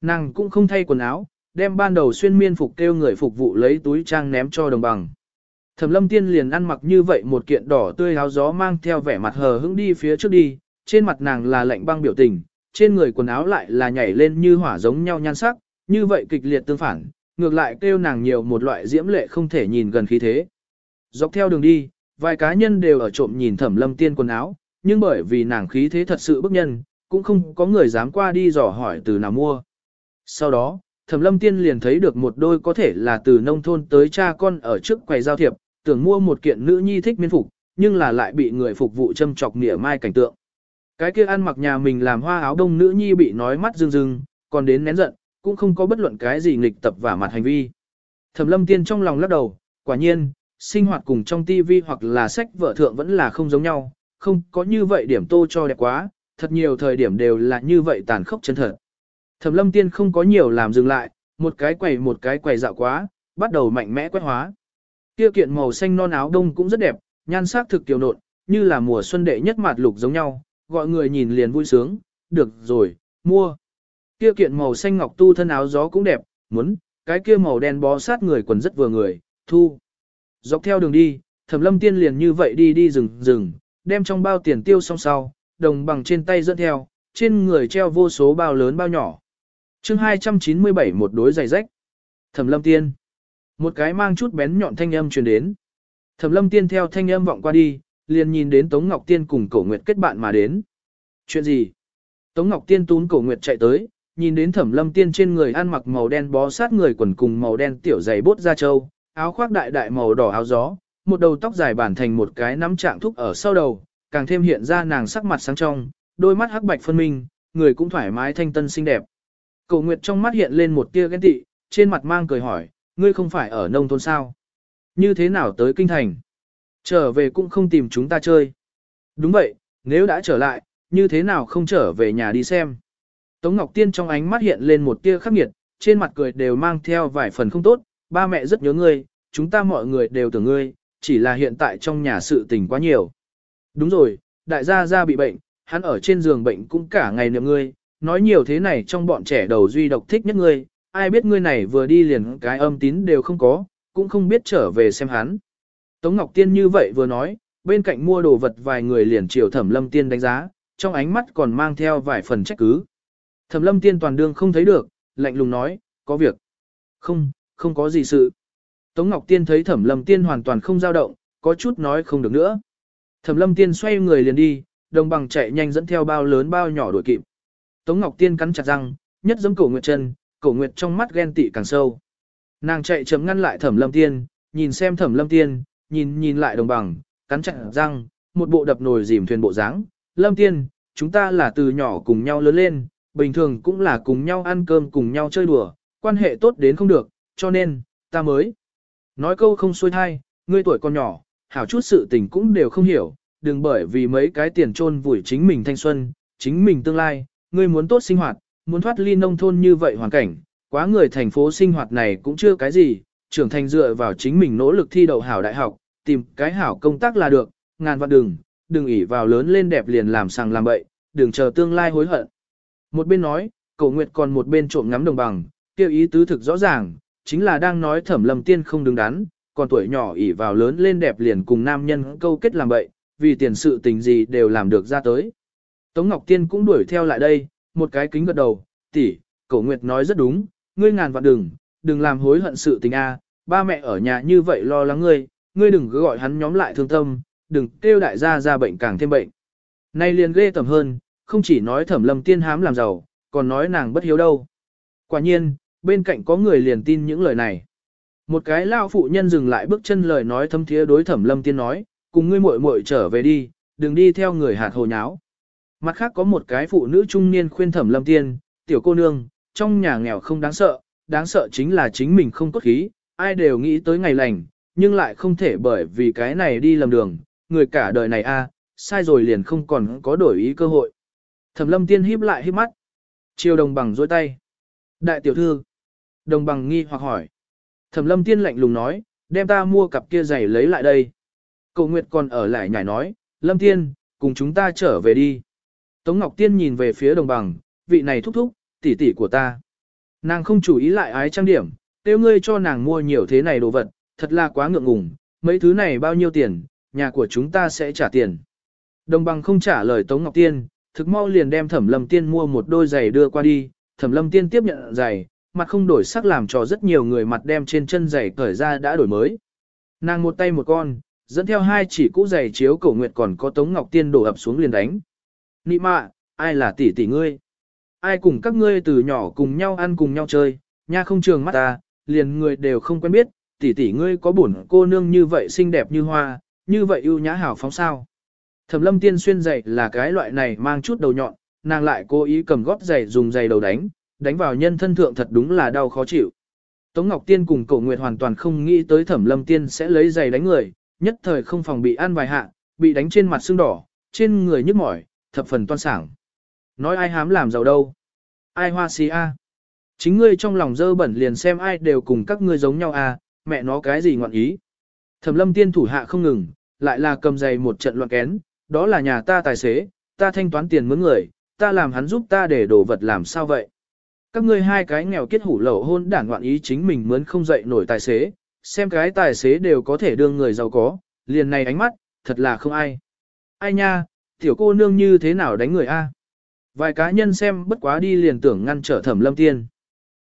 Nàng cũng không thay quần áo, đem ban đầu xuyên miên phục kêu người phục vụ lấy túi trang ném cho đồng bằng. Thẩm lâm tiên liền ăn mặc như vậy một kiện đỏ tươi áo gió mang theo vẻ mặt hờ hững đi phía trước đi, trên mặt nàng là lạnh băng biểu tình, trên người quần áo lại là nhảy lên như hỏa giống nhau nhan sắc, như vậy kịch liệt tương phản, ngược lại kêu nàng nhiều một loại diễm lệ không thể nhìn gần khí thế. Dọc theo đường đi, vài cá nhân đều ở trộm nhìn thẩm lâm tiên quần áo, nhưng bởi vì nàng khí thế thật sự bức nhân, cũng không có người dám qua đi dò hỏi từ nào mua. Sau đó, thẩm lâm tiên liền thấy được một đôi có thể là từ nông thôn tới cha con ở trước quầy giao thiệp, tưởng mua một kiện nữ nhi thích miên phục, nhưng là lại bị người phục vụ châm chọc nỉa mai cảnh tượng. Cái kia ăn mặc nhà mình làm hoa áo đông nữ nhi bị nói mắt rưng rưng, còn đến nén giận, cũng không có bất luận cái gì nghịch tập và mặt hành vi. Thẩm lâm tiên trong lòng lắc đầu, quả nhiên, sinh hoạt cùng trong tivi hoặc là sách vợ thượng vẫn là không giống nhau, không có như vậy điểm tô cho đẹp quá, thật nhiều thời điểm đều là như vậy tàn khốc chân thật. Thẩm lâm tiên không có nhiều làm dừng lại, một cái quầy một cái quầy dạo quá, bắt đầu mạnh mẽ quét hóa. Kia kiện màu xanh non áo đông cũng rất đẹp, nhan sắc thực tiểu nộn, như là mùa xuân đệ nhất mạt lục giống nhau, gọi người nhìn liền vui sướng, được rồi, mua. Kia kiện màu xanh ngọc tu thân áo gió cũng đẹp, muốn, cái kia màu đen bó sát người quần rất vừa người, thu. Dọc theo đường đi, thẩm lâm tiên liền như vậy đi đi rừng rừng, đem trong bao tiền tiêu xong sau, đồng bằng trên tay dẫn theo, trên người treo vô số bao lớn bao nhỏ. chương 297 một đối giày rách. Thẩm lâm tiên. Một cái mang chút bén nhọn thanh âm truyền đến. Thẩm lâm tiên theo thanh âm vọng qua đi, liền nhìn đến Tống Ngọc Tiên cùng Cổ Nguyệt kết bạn mà đến. Chuyện gì? Tống Ngọc Tiên tún Cổ Nguyệt chạy tới, nhìn đến Thẩm Lâm Tiên trên người ăn mặc màu đen bó sát người quần cùng màu đen tiểu giày bốt da trâu, áo khoác đại đại màu đỏ áo gió, một đầu tóc dài bản thành một cái nắm trạng thúc ở sau đầu, càng thêm hiện ra nàng sắc mặt sáng trong, đôi mắt hắc bạch phân minh, người cũng thoải mái thanh tân xinh đẹp. Cầu Nguyệt trong mắt hiện lên một tia ghen tị, trên mặt mang cười hỏi, ngươi không phải ở nông thôn sao? Như thế nào tới kinh thành? Trở về cũng không tìm chúng ta chơi. Đúng vậy, nếu đã trở lại, như thế nào không trở về nhà đi xem. Tống Ngọc Tiên trong ánh mắt hiện lên một tia khắc nghiệt, trên mặt cười đều mang theo vài phần không tốt, ba mẹ rất nhớ ngươi, chúng ta mọi người đều tưởng ngươi, chỉ là hiện tại trong nhà sự tình quá nhiều. Đúng rồi, đại gia gia bị bệnh, hắn ở trên giường bệnh cũng cả ngày niệm ngươi, nói nhiều thế này trong bọn trẻ đầu duy độc thích nhất ngươi, ai biết ngươi này vừa đi liền cái âm tín đều không có, cũng không biết trở về xem hắn. Tống Ngọc Tiên như vậy vừa nói, bên cạnh mua đồ vật vài người liền chiều Thẩm Lâm Tiên đánh giá, trong ánh mắt còn mang theo vài phần trách cứ. Thẩm Lâm Tiên toàn đương không thấy được, lạnh lùng nói, có việc. Không, không có gì sự. Tống Ngọc Tiên thấy Thẩm Lâm Tiên hoàn toàn không dao động, có chút nói không được nữa. Thẩm Lâm Tiên xoay người liền đi, đồng bằng chạy nhanh dẫn theo bao lớn bao nhỏ đuổi kịp. Tống Ngọc Tiên cắn chặt răng, nhất giẫm cổ nguyệt chân, cổ nguyệt trong mắt ghen tị càng sâu. Nàng chạy chấm ngăn lại Thẩm Lâm Tiên, nhìn xem Thẩm Lâm Tiên, nhìn nhìn lại đồng bằng, cắn chặt răng, một bộ đập nồi dìm thuyền bộ dáng. Lâm Tiên, chúng ta là từ nhỏ cùng nhau lớn lên, bình thường cũng là cùng nhau ăn cơm cùng nhau chơi đùa, quan hệ tốt đến không được, cho nên, ta mới. Nói câu không xuôi thai, ngươi tuổi còn nhỏ, hảo chút sự tình cũng đều không hiểu, đừng bởi vì mấy cái tiền trôn vùi chính mình thanh xuân, chính mình tương lai, ngươi muốn tốt sinh hoạt, muốn thoát ly nông thôn như vậy hoàn cảnh, quá người thành phố sinh hoạt này cũng chưa cái gì, trưởng thành dựa vào chính mình nỗ lực thi đậu hảo đại học, tìm cái hảo công tác là được, ngàn vạn đừng, đừng ỉ vào lớn lên đẹp liền làm sàng làm bậy, đừng chờ tương lai hối hận. Một bên nói, Cổ Nguyệt còn một bên trộm ngắm đồng bằng, kêu ý tứ thực rõ ràng, chính là đang nói thẩm lâm tiên không đứng đắn, còn tuổi nhỏ ỉ vào lớn lên đẹp liền cùng nam nhân câu kết làm bậy, vì tiền sự tình gì đều làm được ra tới. Tống Ngọc Tiên cũng đuổi theo lại đây, một cái kính gật đầu, tỷ, Cổ Nguyệt nói rất đúng, ngươi ngàn vạn đừng, đừng làm hối hận sự tình a, ba mẹ ở nhà như vậy lo lắng ngươi, ngươi đừng cứ gọi hắn nhóm lại thương tâm, đừng kêu đại gia ra bệnh càng thêm bệnh. Nay liền ghê tầm hơn, không chỉ nói thẩm lâm tiên hám làm giàu, còn nói nàng bất hiếu đâu. Quả nhiên, bên cạnh có người liền tin những lời này. Một cái lao phụ nhân dừng lại bước chân lời nói thâm thiế đối thẩm lâm tiên nói, cùng ngươi muội muội trở về đi, đừng đi theo người hạt hồ nháo. Mặt khác có một cái phụ nữ trung niên khuyên thẩm lâm tiên, tiểu cô nương, trong nhà nghèo không đáng sợ, đáng sợ chính là chính mình không cốt khí, ai đều nghĩ tới ngày lành, nhưng lại không thể bởi vì cái này đi lầm đường, người cả đời này a, sai rồi liền không còn có đổi ý cơ hội. Thẩm lâm tiên híp lại híp mắt. Chiều đồng bằng dôi tay. Đại tiểu thư. Đồng bằng nghi hoặc hỏi. Thẩm lâm tiên lạnh lùng nói, đem ta mua cặp kia giày lấy lại đây. Cầu Nguyệt còn ở lại nhảy nói, lâm tiên, cùng chúng ta trở về đi. Tống Ngọc Tiên nhìn về phía đồng bằng, vị này thúc thúc, tỷ tỷ của ta. Nàng không chú ý lại ái trang điểm, tiêu ngươi cho nàng mua nhiều thế này đồ vật, thật là quá ngượng ngùng, mấy thứ này bao nhiêu tiền, nhà của chúng ta sẽ trả tiền. Đồng bằng không trả lời Tống Ngọc Tiên, thực mau liền đem Thẩm Lâm Tiên mua một đôi giày đưa qua đi, Thẩm Lâm Tiên tiếp nhận giày, mặt không đổi sắc làm cho rất nhiều người mặt đem trên chân giày cởi ra đã đổi mới. Nàng một tay một con, dẫn theo hai chỉ cũ giày chiếu cổ nguyệt còn có Tống Ngọc Tiên đổ ập xuống liền đánh. Nị mạ, ai là tỷ tỷ ngươi? Ai cùng các ngươi từ nhỏ cùng nhau ăn cùng nhau chơi, nha không trường mắt ta, liền người đều không quen biết, tỷ tỷ ngươi có bổn cô nương như vậy xinh đẹp như hoa, như vậy ưu nhã hảo phóng sao. Thẩm lâm tiên xuyên giày là cái loại này mang chút đầu nhọn, nàng lại cố ý cầm gót giày dùng giày đầu đánh, đánh vào nhân thân thượng thật đúng là đau khó chịu. Tống Ngọc Tiên cùng Cổ Nguyệt hoàn toàn không nghĩ tới Thẩm Lâm Tiên sẽ lấy giày đánh người, nhất thời không phòng bị ăn vài hạ, bị đánh trên mặt sưng đỏ, trên người nhức mỏi, thập phần toan sảng. Nói ai hám làm giàu đâu? Ai hoa si a? Chính ngươi trong lòng dơ bẩn liền xem ai đều cùng các ngươi giống nhau a, mẹ nó cái gì ngọn ý. Thẩm lâm tiên thủ hạ không ngừng, lại là cầm giày một trận loạn kén, đó là nhà ta tài xế, ta thanh toán tiền mướn người, ta làm hắn giúp ta để đồ vật làm sao vậy. Các ngươi hai cái nghèo kết hủ lậu hôn đản ngoạn ý chính mình mướn không dậy nổi tài xế, xem cái tài xế đều có thể đương người giàu có, liền này ánh mắt, thật là không ai. Ai nha, tiểu cô nương như thế nào đánh người a? Vài cá nhân xem bất quá đi liền tưởng ngăn trở thẩm lâm tiên.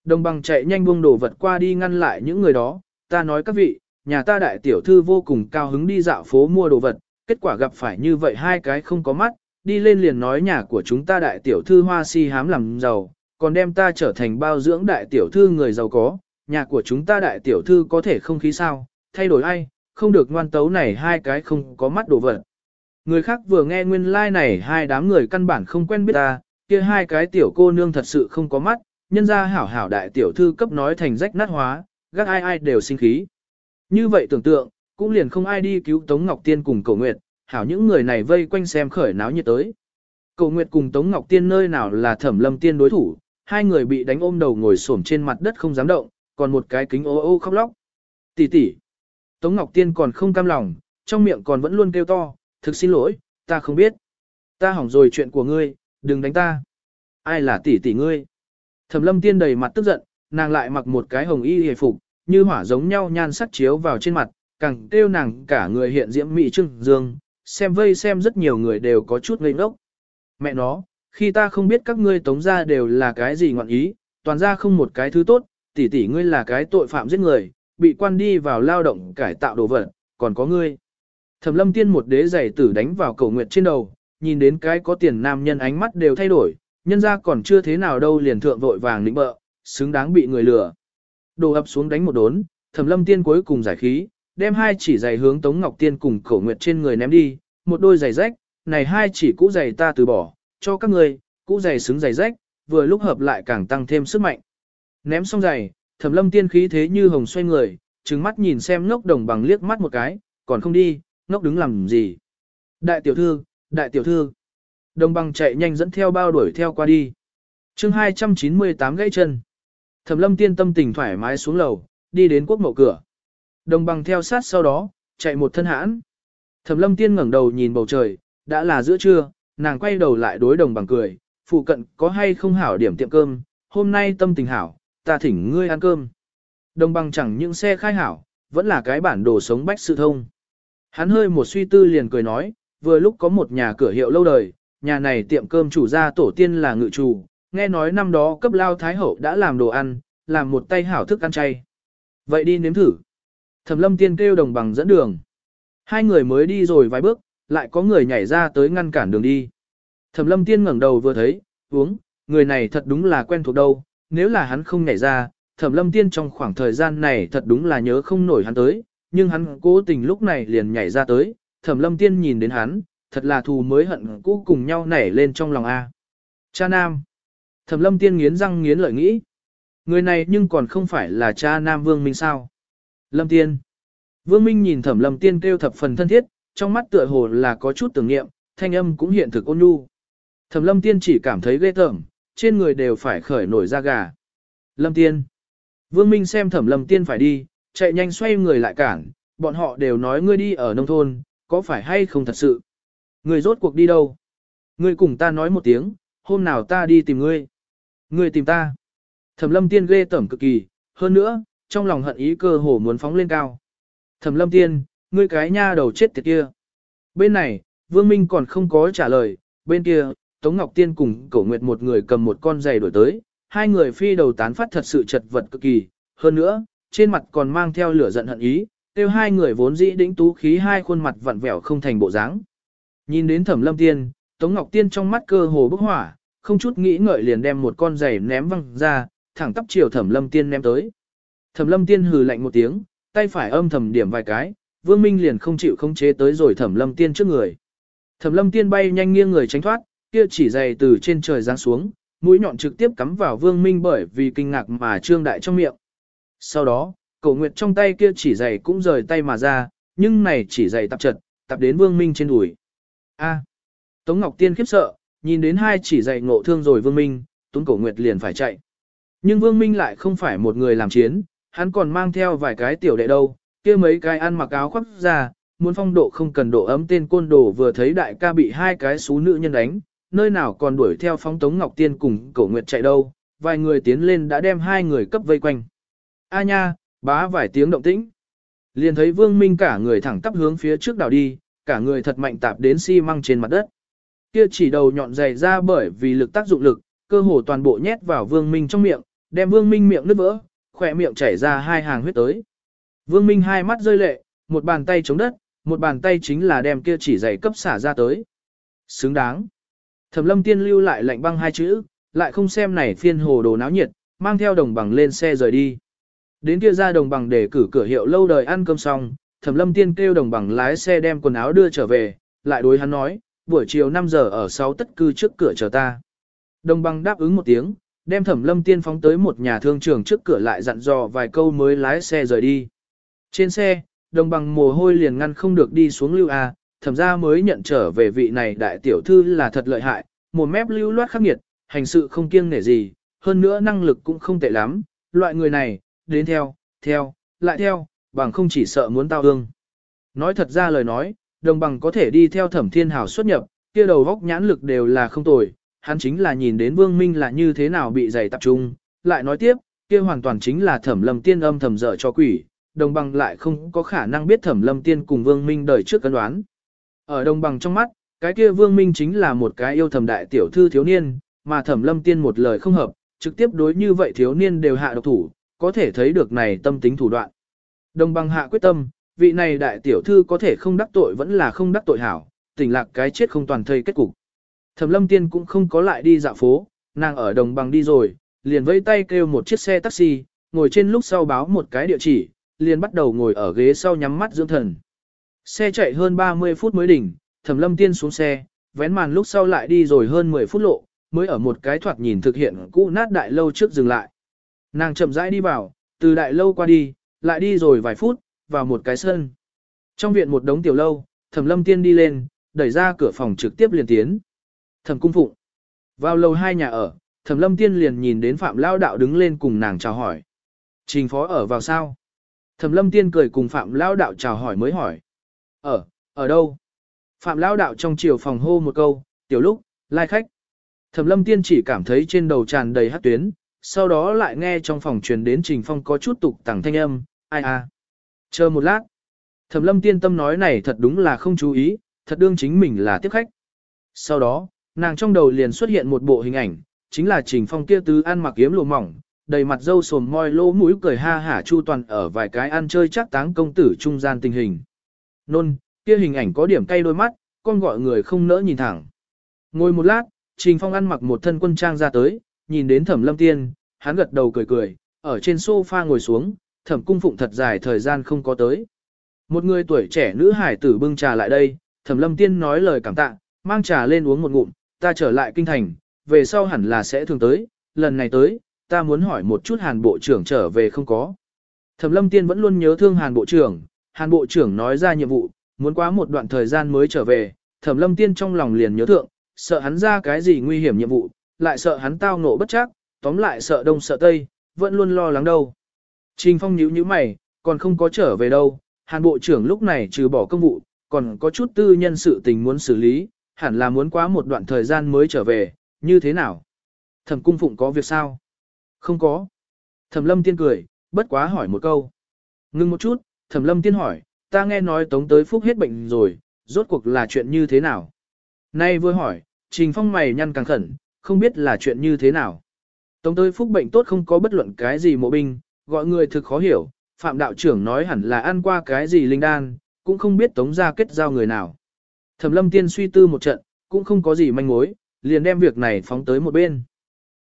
Đồng bằng chạy nhanh buông đồ vật qua đi ngăn lại những người đó, ta nói các vị, nhà ta đại tiểu thư vô cùng cao hứng đi dạo phố mua đồ vật, kết quả gặp phải như vậy hai cái không có mắt, đi lên liền nói nhà của chúng ta đại tiểu thư hoa si hám làm giàu, còn đem ta trở thành bao dưỡng đại tiểu thư người giàu có, nhà của chúng ta đại tiểu thư có thể không khí sao, thay đổi ai, không được ngoan tấu này hai cái không có mắt đồ vật. Người khác vừa nghe nguyên lai like này hai đám người căn bản không quen biết ta, kia hai cái tiểu cô nương thật sự không có mắt, nhân ra hảo hảo đại tiểu thư cấp nói thành rách nát hóa, gác ai ai đều sinh khí. Như vậy tưởng tượng, cũng liền không ai đi cứu Tống Ngọc Tiên cùng Cổ Nguyệt, hảo những người này vây quanh xem khởi náo nhiệt tới. Cổ Nguyệt cùng Tống Ngọc Tiên nơi nào là thẩm lâm tiên đối thủ, hai người bị đánh ôm đầu ngồi xổm trên mặt đất không dám động, còn một cái kính ô ô khóc lóc. Tỷ tỷ. Tống Ngọc Tiên còn không cam lòng, trong miệng còn vẫn luôn kêu to, thực xin lỗi, ta không biết. Ta hỏng rồi chuyện của ngươi, đừng đánh ta. Ai là tỷ tỷ ngươi? Thẩm lâm tiên đầy mặt tức giận, nàng lại mặc một cái hồng y hề phục, như hỏa giống nhau nhan sắc chiếu vào trên mặt, càng kêu nàng cả người hiện diễm mỹ trưng dương, xem vây xem rất nhiều người đều có chút ngây ngốc. Mẹ nó, khi ta không biết các ngươi tống ra đều là cái gì ngọn ý, toàn ra không một cái thứ tốt, tỷ tỷ ngươi là cái tội phạm giết người, bị quan đi vào lao động cải tạo đồ vật, còn có ngươi. Thẩm lâm tiên một đế giày tử đánh vào cầu nguyệt trên đầu, nhìn đến cái có tiền nam nhân ánh mắt đều thay đổi, nhân ra còn chưa thế nào đâu liền thượng vội vàng lĩnh bợ, xứng đáng bị người lừa. Đồ ập xuống đánh một đốn, thẩm lâm tiên cuối cùng giải khí, đem hai chỉ giày hướng Tống Ngọc Tiên cùng cổ nguyệt trên người ném đi, một đôi giày rách, này hai chỉ cũ giày ta từ bỏ, cho các người, cũ giày xứng giày rách, vừa lúc hợp lại càng tăng thêm sức mạnh. Ném xong giày, thẩm lâm tiên khí thế như hồng xoay người, trừng mắt nhìn xem ngốc đồng bằng liếc mắt một cái, còn không đi, ngốc đứng làm gì. Đại tiểu thư, đại tiểu thư. Đồng bằng chạy nhanh dẫn theo bao đuổi theo qua đi. chương 298 gãy chân. Thẩm lâm tiên tâm tình thoải mái xuống lầu, đi đến quốc mộ cửa. Đồng bằng theo sát sau đó, chạy một thân hãn. Thẩm lâm tiên ngẩng đầu nhìn bầu trời, đã là giữa trưa, nàng quay đầu lại đối đồng bằng cười, phụ cận có hay không hảo điểm tiệm cơm, hôm nay tâm tình hảo, ta thỉnh ngươi ăn cơm. Đồng bằng chẳng những xe khai hảo, vẫn là cái bản đồ sống bách sự thông. Hắn hơi một suy tư liền cười nói, vừa lúc có một nhà cửa hiệu lâu đời, nhà này tiệm cơm chủ gia tổ tiên là ngự chủ, nghe nói năm đó cấp lao thái hậu đã làm đồ ăn, làm một tay hảo thức ăn chay. Vậy đi nếm thử. Thẩm lâm tiên kêu đồng bằng dẫn đường. Hai người mới đi rồi vài bước, lại có người nhảy ra tới ngăn cản đường đi. Thẩm lâm tiên ngẩng đầu vừa thấy, uống, người này thật đúng là quen thuộc đâu, nếu là hắn không nhảy ra, thẩm lâm tiên trong khoảng thời gian này thật đúng là nhớ không nổi hắn tới, nhưng hắn cố tình lúc này liền nhảy ra tới, thẩm lâm tiên nhìn đến hắn, thật là thù mới hận cũ cùng nhau nảy lên trong lòng A. Cha Nam. Thẩm lâm tiên nghiến răng nghiến lợi nghĩ. Người này nhưng còn không phải là cha Nam Vương Minh sao. Lâm Tiên. Vương Minh nhìn thẩm lâm tiên kêu thập phần thân thiết, trong mắt tựa hồ là có chút tưởng niệm, thanh âm cũng hiện thực ôn nhu. Thẩm lâm tiên chỉ cảm thấy ghê tởm, trên người đều phải khởi nổi da gà. Lâm Tiên. Vương Minh xem thẩm lâm tiên phải đi, chạy nhanh xoay người lại cản, bọn họ đều nói ngươi đi ở nông thôn, có phải hay không thật sự? Ngươi rốt cuộc đi đâu? Ngươi cùng ta nói một tiếng, hôm nào ta đi tìm ngươi. Ngươi tìm ta. Thẩm lâm tiên ghê tởm cực kỳ, hơn nữa, trong lòng hận ý cơ hồ muốn phóng lên cao. Thẩm lâm tiên, ngươi cái nha đầu chết tiệt kia. Bên này, Vương Minh còn không có trả lời, bên kia, Tống Ngọc Tiên cùng Cổ Nguyệt một người cầm một con giày đổi tới, hai người phi đầu tán phát thật sự chật vật cực kỳ, hơn nữa, trên mặt còn mang theo lửa giận hận ý, tiêu hai người vốn dĩ đĩnh tú khí hai khuôn mặt vặn vẹo không thành bộ dáng. Nhìn đến Thẩm Lâm Tiên, Tống Ngọc Tiên trong mắt cơ hồ bốc hỏa, không chút nghĩ ngợi liền đem một con giày ném văng ra, thẳng tắp chiều Thẩm Lâm Tiên ném tới. Thẩm Lâm Tiên hừ lạnh một tiếng, tay phải âm thầm điểm vài cái, Vương Minh liền không chịu không chế tới rồi Thẩm Lâm Tiên trước người. Thẩm Lâm Tiên bay nhanh nghiêng người tránh thoát, kia chỉ giày từ trên trời giáng xuống, mũi nhọn trực tiếp cắm vào Vương Minh bởi vì kinh ngạc mà trương đại trong miệng. Sau đó, Cổ Nguyệt trong tay kia chỉ giày cũng rời tay mà ra, nhưng này chỉ giày tập trật, tập đến Vương Minh trên đùi. A. Tống Ngọc Tiên khiếp sợ, nhìn đến hai chỉ giày ngộ thương rồi Vương Minh, Tuấn Cổ Nguyệt liền phải chạy. Nhưng Vương Minh lại không phải một người làm chiến, hắn còn mang theo vài cái tiểu đệ đâu, kia mấy cái ăn mặc áo khoác ra, muốn phong độ không cần độ ấm tên côn đồ vừa thấy đại ca bị hai cái xú nữ nhân đánh, nơi nào còn đuổi theo phóng tống ngọc tiên cùng cổ nguyệt chạy đâu, vài người tiến lên đã đem hai người cấp vây quanh. A nha, bá vài tiếng động tĩnh. Liền thấy vương minh cả người thẳng tắp hướng phía trước đảo đi, cả người thật mạnh tạp đến xi măng trên mặt đất. Kia chỉ đầu nhọn dày ra bởi vì lực tác dụng lực, cơ hồ toàn bộ nhét vào vương minh trong miệng, đem vương minh miệng nứt vỡ, khỏe miệng chảy ra hai hàng huyết tới. Vương minh hai mắt rơi lệ, một bàn tay chống đất, một bàn tay chính là đem kia chỉ giày cấp xả ra tới. Xứng đáng. Thẩm lâm tiên lưu lại lạnh băng hai chữ, lại không xem này phiên hồ đồ náo nhiệt, mang theo đồng bằng lên xe rời đi. Đến kia ra đồng bằng để cử cửa hiệu lâu đời ăn cơm xong, Thẩm Lâm Tiên kêu đồng bằng lái xe đem quần áo đưa trở về, lại đối hắn nói, buổi chiều 5 giờ ở sau tất cư trước cửa chờ ta. Đồng bằng đáp ứng một tiếng, đem Thẩm Lâm Tiên phóng tới một nhà thương trường trước cửa lại dặn dò vài câu mới lái xe rời đi. Trên xe, đồng bằng mồ hôi liền ngăn không được đi xuống lưu A, thẩm ra mới nhận trở về vị này đại tiểu thư là thật lợi hại, một mép lưu loát khắc nghiệt, hành sự không kiêng nể gì, hơn nữa năng lực cũng không tệ lắm, loại người này, đến theo, theo, lại theo, bằng không chỉ sợ muốn tao ương. Nói thật ra lời nói, đồng bằng có thể đi theo thẩm thiên hào xuất nhập, kia đầu vóc nhãn lực đều là không tồi, hắn chính là nhìn đến vương minh là như thế nào bị dày tập trung, lại nói tiếp, kia hoàn toàn chính là thẩm lâm tiên âm thầm dở cho quỷ, đồng bằng lại không có khả năng biết thẩm lâm tiên cùng vương minh đời trước cân đoán. Ở đồng bằng trong mắt, cái kia vương minh chính là một cái yêu thầm đại tiểu thư thiếu niên, mà thẩm lâm tiên một lời không hợp, trực tiếp đối như vậy thiếu niên đều hạ độc thủ, có thể thấy được này tâm tính thủ đoạn. Đồng bằng hạ quyết tâm, vị này đại tiểu thư có thể không đắc tội vẫn là không đắc tội hảo, tỉnh lạc cái chết không toàn thây kết cục. Thẩm lâm tiên cũng không có lại đi dạo phố, nàng ở đồng bằng đi rồi, liền vẫy tay kêu một chiếc xe taxi, ngồi trên lúc sau báo một cái địa chỉ, liền bắt đầu ngồi ở ghế sau nhắm mắt dưỡng thần. Xe chạy hơn 30 phút mới đỉnh, thẩm lâm tiên xuống xe, vén màn lúc sau lại đi rồi hơn 10 phút lộ, mới ở một cái thoạt nhìn thực hiện cũ nát đại lâu trước dừng lại. Nàng chậm rãi đi vào, từ đại lâu qua đi, lại đi rồi vài phút, vào một cái sân. Trong viện một đống tiểu lâu, thẩm lâm tiên đi lên, đẩy ra cửa phòng trực tiếp liền tiến. Thẩm cung phụng. Vào lầu hai nhà ở, thẩm lâm tiên liền nhìn đến phạm lao đạo đứng lên cùng nàng chào hỏi. Trình phó ở vào sao? Thẩm lâm tiên cười cùng phạm lao đạo chào hỏi mới hỏi. Ở, ở đâu? Phạm lao đạo trong chiều phòng hô một câu, tiểu lúc, lai khách. Thẩm lâm tiên chỉ cảm thấy trên đầu tràn đầy hát tuyến, sau đó lại nghe trong phòng truyền đến Trình Phong có chút tục tẳng thanh âm, ai à. Chờ một lát. Thẩm lâm tiên tâm nói này thật đúng là không chú ý, thật đương chính mình là tiếp khách. Sau đó, nàng trong đầu liền xuất hiện một bộ hình ảnh, chính là Trình Phong kia tứ ăn mặc yếm lụa mỏng, đầy mặt dâu sồm môi lỗ mũi cười ha hả chu toàn ở vài cái ăn chơi chắc táng công tử trung gian tình hình. Nôn, kia hình ảnh có điểm cay đôi mắt, con gọi người không nỡ nhìn thẳng. Ngồi một lát, Trình Phong ăn mặc một thân quân trang ra tới, nhìn đến thẩm lâm tiên, hắn gật đầu cười cười, ở trên sofa ngồi xuống, thẩm cung phụng thật dài thời gian không có tới. Một người tuổi trẻ nữ hải tử bưng trà lại đây, thẩm lâm tiên nói lời cảm tạ, mang trà lên uống một ngụm, ta trở lại kinh thành, về sau hẳn là sẽ thường tới, lần này tới, ta muốn hỏi một chút hàn bộ trưởng trở về không có. Thẩm lâm tiên vẫn luôn nhớ thương hàn bộ trưởng, hàn bộ trưởng nói ra nhiệm vụ, muốn quá một đoạn thời gian mới trở về, thẩm lâm tiên trong lòng liền nhớ thượng, sợ hắn ra cái gì nguy hiểm nhiệm vụ, lại sợ hắn tao ngộ bất chắc, tóm lại sợ đông sợ tây, vẫn luôn lo lắng đâu. Trình Phong nhíu nhíu mày, còn không có trở về đâu, Hàn Bộ trưởng lúc này trừ bỏ công vụ, còn có chút tư nhân sự tình muốn xử lý, hẳn là muốn quá một đoạn thời gian mới trở về, như thế nào? Thẩm Cung Phụng có việc sao? Không có. Thẩm Lâm Tiên cười, bất quá hỏi một câu. Ngưng một chút, Thẩm Lâm Tiên hỏi, ta nghe nói Tống tới phúc hết bệnh rồi, rốt cuộc là chuyện như thế nào? Nay vừa hỏi, Trình Phong mày nhăn càng khẩn, không biết là chuyện như thế nào. Tống tới phúc bệnh tốt không có bất luận cái gì mộ binh, gọi người thực khó hiểu, Phạm đạo trưởng nói hẳn là ăn qua cái gì linh đan, cũng không biết tống ra kết giao người nào. Thẩm lâm tiên suy tư một trận, cũng không có gì manh mối, liền đem việc này phóng tới một bên.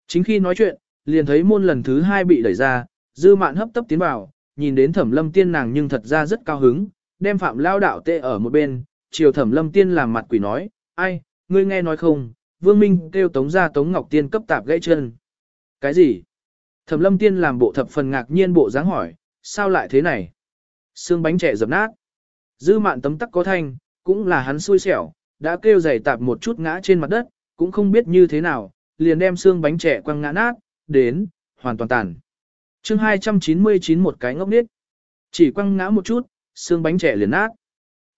Chính khi nói chuyện, liền thấy môn lần thứ hai bị đẩy ra, dư mạn hấp tấp tiến vào, nhìn đến thẩm lâm tiên nàng nhưng thật ra rất cao hứng, đem phạm lao đạo tê ở một bên, chiều thẩm lâm tiên làm mặt quỷ nói, ai, ngươi nghe nói không, Vương Minh kêu Tống ra Tống Ngọc Tiên cấp tạp gãy chân. Cái gì? Thẩm lâm tiên làm bộ thập phần ngạc nhiên bộ dáng hỏi, sao lại thế này? Xương bánh trẻ dập nát. Dư mạn tấm tắc có thanh, cũng là hắn xui xẻo, đã kêu giày tạp một chút ngã trên mặt đất, cũng không biết như thế nào, liền đem xương bánh trẻ quăng ngã nát, đến, hoàn toàn tàn. chương 299 một cái ngốc nít. Chỉ quăng ngã một chút, xương bánh trẻ liền nát.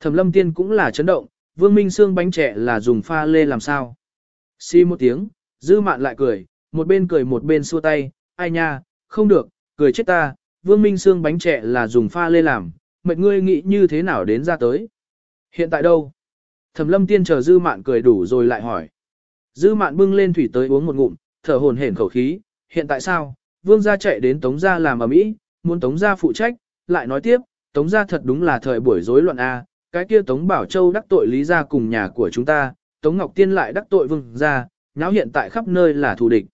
Thẩm lâm tiên cũng là chấn động, vương minh xương bánh trẻ là dùng pha lê làm sao. Xi một tiếng, dư mạn lại cười, một bên cười một bên xua tay, ai nha, không được, cười chết ta, vương minh xương bánh trẻ là dùng pha lê làm, mệt ngươi nghĩ như thế nào đến ra tới. Hiện tại đâu? Thẩm lâm tiên chờ dư mạn cười đủ rồi lại hỏi. Dư mạn bưng lên thủy tới uống một ngụm, thở hồn hển khẩu khí, hiện tại sao? Vương gia chạy đến Tống gia làm ở mỹ, muốn Tống gia phụ trách, lại nói tiếp, Tống gia thật đúng là thời buổi rối loạn a, cái kia Tống Bảo Châu đắc tội Lý gia cùng nhà của chúng ta, Tống Ngọc Tiên lại đắc tội Vương gia, nháo hiện tại khắp nơi là thù địch.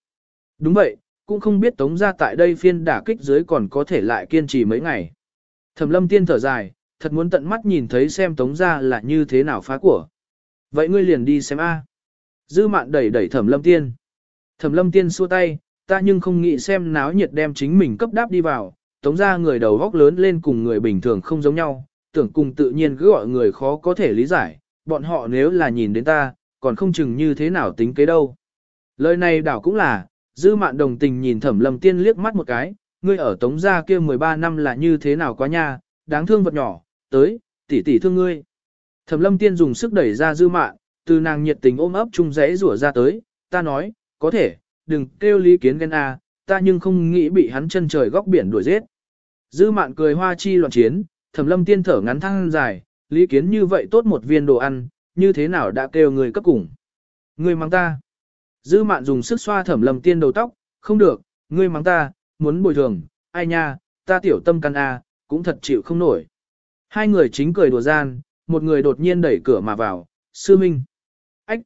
Đúng vậy, cũng không biết Tống gia tại đây phiên đả kích dưới còn có thể lại kiên trì mấy ngày. Thẩm Lâm Tiên thở dài, thật muốn tận mắt nhìn thấy xem Tống gia là như thế nào phá của. Vậy ngươi liền đi xem a. Dư Mạn đẩy đẩy Thẩm Lâm Tiên. Thẩm Lâm Tiên xua tay, ta nhưng không nghĩ xem náo nhiệt đem chính mình cấp đáp đi vào, tống ra người đầu góc lớn lên cùng người bình thường không giống nhau, tưởng cùng tự nhiên cứ gọi người khó có thể lý giải, bọn họ nếu là nhìn đến ta, còn không chừng như thế nào tính kế đâu. Lời này đảo cũng là, dư mạn đồng tình nhìn thẩm lâm tiên liếc mắt một cái, ngươi ở tống gia kia 13 năm là như thế nào quá nha, đáng thương vật nhỏ, tới, tỷ tỷ thương ngươi. Thẩm lâm tiên dùng sức đẩy ra dư mạn, từ nàng nhiệt tình ôm ấp chung rẽ rủa ra tới, ta nói, có thể, đừng kêu lý kiến ghen a, ta nhưng không nghĩ bị hắn chân trời góc biển đuổi giết. Dư mạn cười hoa chi loạn chiến, thẩm lâm tiên thở ngắn thăng dài, lý kiến như vậy tốt một viên đồ ăn, như thế nào đã kêu người cấp cùng. Ngươi mang ta. Dư mạn dùng sức xoa thẩm lâm tiên đầu tóc, không được, ngươi mang ta, muốn bồi thường, ai nha, ta tiểu tâm căn a, cũng thật chịu không nổi. Hai người chính cười đùa gian, một người đột nhiên đẩy cửa mà vào, sư minh. Ách.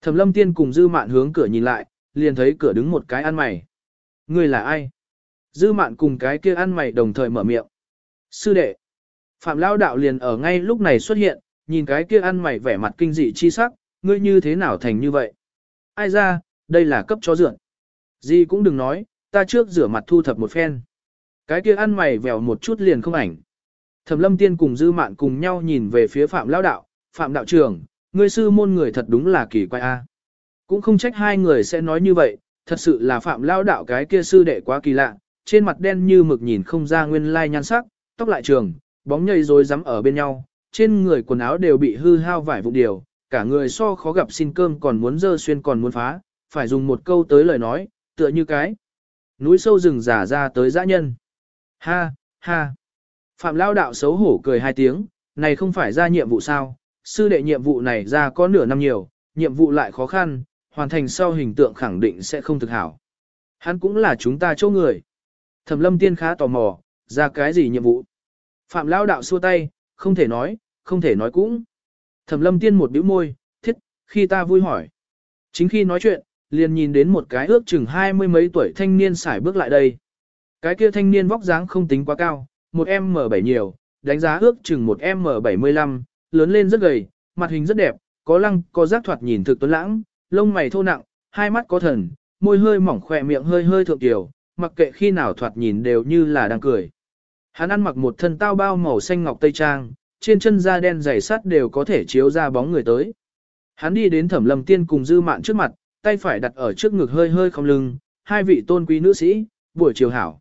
Thẩm lâm tiên cùng dư mạn hướng cửa nhìn lại, liền thấy cửa đứng một cái ăn mày. người là ai? Dư mạn cùng cái kia ăn mày đồng thời mở miệng. Sư đệ. Phạm Lao Đạo liền ở ngay lúc này xuất hiện, nhìn cái kia ăn mày vẻ mặt kinh dị chi sắc, ngươi như thế nào thành như vậy? Ai ra, đây là cấp cho dượn. Gì cũng đừng nói, ta trước rửa mặt thu thập một phen. Cái kia ăn mày vèo một chút liền không ảnh. Thẩm lâm tiên cùng dư mạn cùng nhau nhìn về phía Phạm Lão Đạo, Phạm Đạo trưởng, ngươi sư môn người thật đúng là kỳ quái a. Cũng không trách hai người sẽ nói như vậy, thật sự là Phạm Lão Đạo cái kia sư đệ quá kỳ lạ, trên mặt đen như mực nhìn không ra nguyên lai nhan sắc, tóc lại trường, bóng nhầy rồi rắm ở bên nhau, trên người quần áo đều bị hư hao vải vụ điều, cả người so khó gặp xin cơm còn muốn dơ xuyên còn muốn phá, phải dùng một câu tới lời nói, tựa như cái. Núi sâu rừng giả ra tới dã nhân. Ha, ha. Phạm Lao Đạo xấu hổ cười hai tiếng, này không phải ra nhiệm vụ sao, sư đệ nhiệm vụ này ra có nửa năm nhiều, nhiệm vụ lại khó khăn, hoàn thành sau hình tượng khẳng định sẽ không thực hảo. Hắn cũng là chúng ta chỗ người. Thẩm lâm tiên khá tò mò, ra cái gì nhiệm vụ? Phạm Lao đạo xua tay, không thể nói, không thể nói cũng. Thẩm lâm tiên một bĩu môi, thiết, khi ta vui hỏi. Chính khi nói chuyện, liền nhìn đến một cái ước chừng hai mươi mấy tuổi thanh niên xài bước lại đây. Cái kia thanh niên vóc dáng không tính quá cao, một M7 nhiều, đánh giá ước chừng một M75, lớn lên rất gầy, mặt hình rất đẹp, có lăng, có giác thoạt nhìn thực tuấn lãng, lông mày thô nặng, hai mắt có thần, môi hơi mỏng khỏe miệng hơi hơi thượng tiểu, mặc kệ khi nào thoạt nhìn đều như là đang cười. Hắn ăn mặc một thân tao bao màu xanh ngọc tây trang, trên chân da đen dày sắt đều có thể chiếu ra bóng người tới. Hắn đi đến thẩm lâm tiên cùng dư mạn trước mặt, tay phải đặt ở trước ngực hơi hơi không lưng, hai vị tôn quý nữ sĩ, buổi chiều hảo.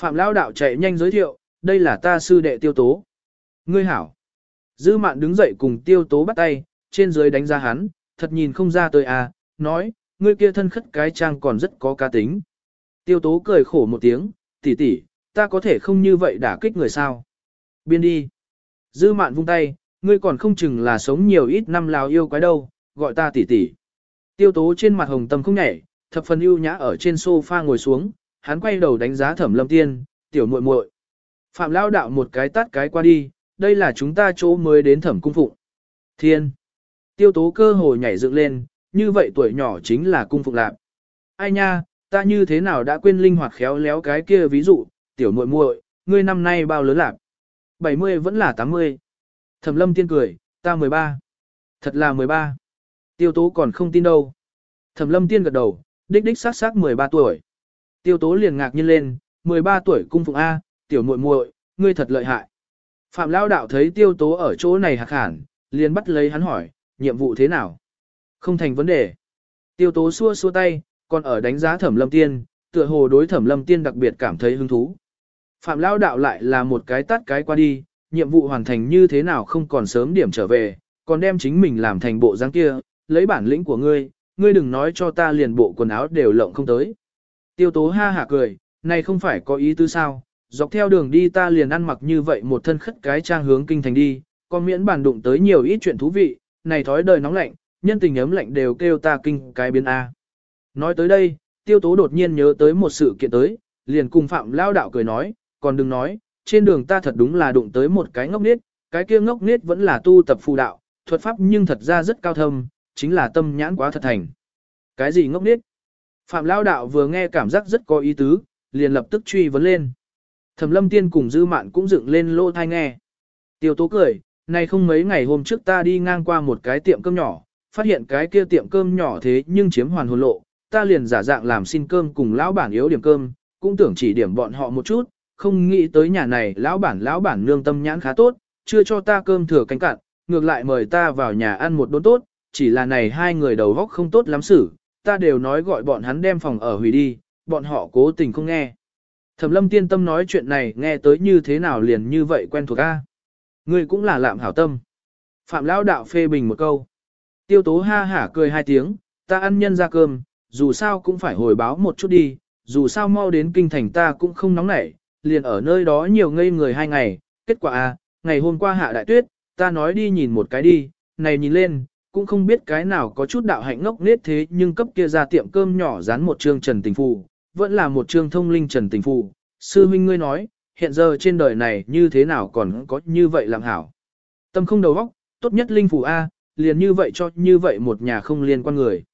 Phạm Lao Đạo chạy nhanh giới thiệu, đây là ta sư đệ tiêu tố. Ngươi hảo! Dư mạn đứng dậy cùng tiêu tố bắt tay, trên dưới đánh giá hắn, thật nhìn không ra tới à, nói, ngươi kia thân khất cái trang còn rất có cá tính. Tiêu tố cười khổ một tiếng, tỷ tỷ, ta có thể không như vậy đả kích người sao. Biên đi. Dư mạn vung tay, ngươi còn không chừng là sống nhiều ít năm lào yêu quái đâu, gọi ta tỷ tỷ. Tiêu tố trên mặt hồng tâm không nhảy, thập phần ưu nhã ở trên sofa ngồi xuống, hắn quay đầu đánh giá thẩm lâm tiên, tiểu muội muội. Phạm lao đạo một cái tát cái qua đi, đây là chúng ta chỗ mới đến thẩm cung phụng. Thiên. Tiêu tố cơ hồ nhảy dựng lên, như vậy tuổi nhỏ chính là cung phụng lạc. Ai nha, ta như thế nào đã quên linh hoạt khéo léo cái kia ví dụ, tiểu muội muội, ngươi năm nay bao lớn lạc? 70 vẫn là 80. Thẩm lâm tiên cười, ta 13. Thật là 13. Tiêu tố còn không tin đâu. Thẩm lâm tiên gật đầu, đích đích sát sát 13 tuổi. Tiêu tố liền ngạc nhiên lên, 13 tuổi cung phụng A, tiểu muội muội, ngươi thật lợi hại. Phạm Lão Đạo thấy tiêu tố ở chỗ này hạc hẳn, liền bắt lấy hắn hỏi, nhiệm vụ thế nào? Không thành vấn đề. Tiêu tố xua xua tay, còn ở đánh giá thẩm lâm tiên, tựa hồ đối thẩm lâm tiên đặc biệt cảm thấy hứng thú. Phạm Lão đạo lại là một cái tắt cái qua đi, nhiệm vụ hoàn thành như thế nào không còn sớm điểm trở về, còn đem chính mình làm thành bộ dáng kia, lấy bản lĩnh của ngươi, ngươi đừng nói cho ta liền bộ quần áo đều lộng không tới. Tiêu tố ha hả cười, này không phải có ý tứ sao, dọc theo đường đi ta liền ăn mặc như vậy một thân khất cái trang hướng kinh thành đi, còn miễn bản đụng tới nhiều ít chuyện thú vị, này thói đời nóng lạnh, nhân tình ấm lạnh đều kêu ta kinh cái biến A. Nói tới đây, tiêu tố đột nhiên nhớ tới một sự kiện tới, liền cùng phạm lao đạo cười nói, còn đừng nói, trên đường ta thật đúng là đụng tới một cái ngốc nết, cái kia ngốc nết vẫn là tu tập phù đạo, thuật pháp nhưng thật ra rất cao thâm, chính là tâm nhãn quá thật thành. Cái gì ngốc nết? Phạm lao đạo vừa nghe cảm giác rất có ý tứ, liền lập tức truy vấn lên. Thẩm lâm tiên cùng dư mạn cũng dựng lên lỗ thai nghe. Tiêu tố cười, này không mấy ngày hôm trước ta đi ngang qua một cái tiệm cơm nhỏ, phát hiện cái kia tiệm cơm nhỏ thế nhưng chiếm hoàn hồn lộ, ta liền giả dạng làm xin cơm cùng lão bản yếu điểm cơm, cũng tưởng chỉ điểm bọn họ một chút, không nghĩ tới nhà này lão bản lão bản nương tâm nhãn khá tốt, chưa cho ta cơm thừa cánh cạn, ngược lại mời ta vào nhà ăn một đốn tốt, chỉ là này hai người đầu góc không tốt lắm xử, ta đều nói gọi bọn hắn đem phòng ở hủy đi, bọn họ cố tình không nghe. Thẩm lâm tiên tâm nói chuyện này nghe tới như thế nào liền như vậy quen thuộc a. Ngươi cũng là lạm hảo tâm. Phạm lão đạo phê bình một câu. Tiêu tố ha hả cười hai tiếng, ta ăn nhân ra cơm, dù sao cũng phải hồi báo một chút đi, dù sao mau đến kinh thành ta cũng không nóng nảy, liền ở nơi đó nhiều ngây người hai ngày, kết quả à, ngày hôm qua hạ đại tuyết, ta nói đi nhìn một cái đi, này nhìn lên, cũng không biết cái nào có chút đạo hạnh ngốc nết thế nhưng cấp kia ra tiệm cơm nhỏ dán một trương trần tình phù, vẫn là một trương thông linh trần tình phù. Sư huynh ngươi nói, hiện giờ trên đời này như thế nào còn có như vậy làm hảo. Tâm không đầu óc, tốt nhất linh phù A, liền như vậy cho như vậy một nhà không liên quan người.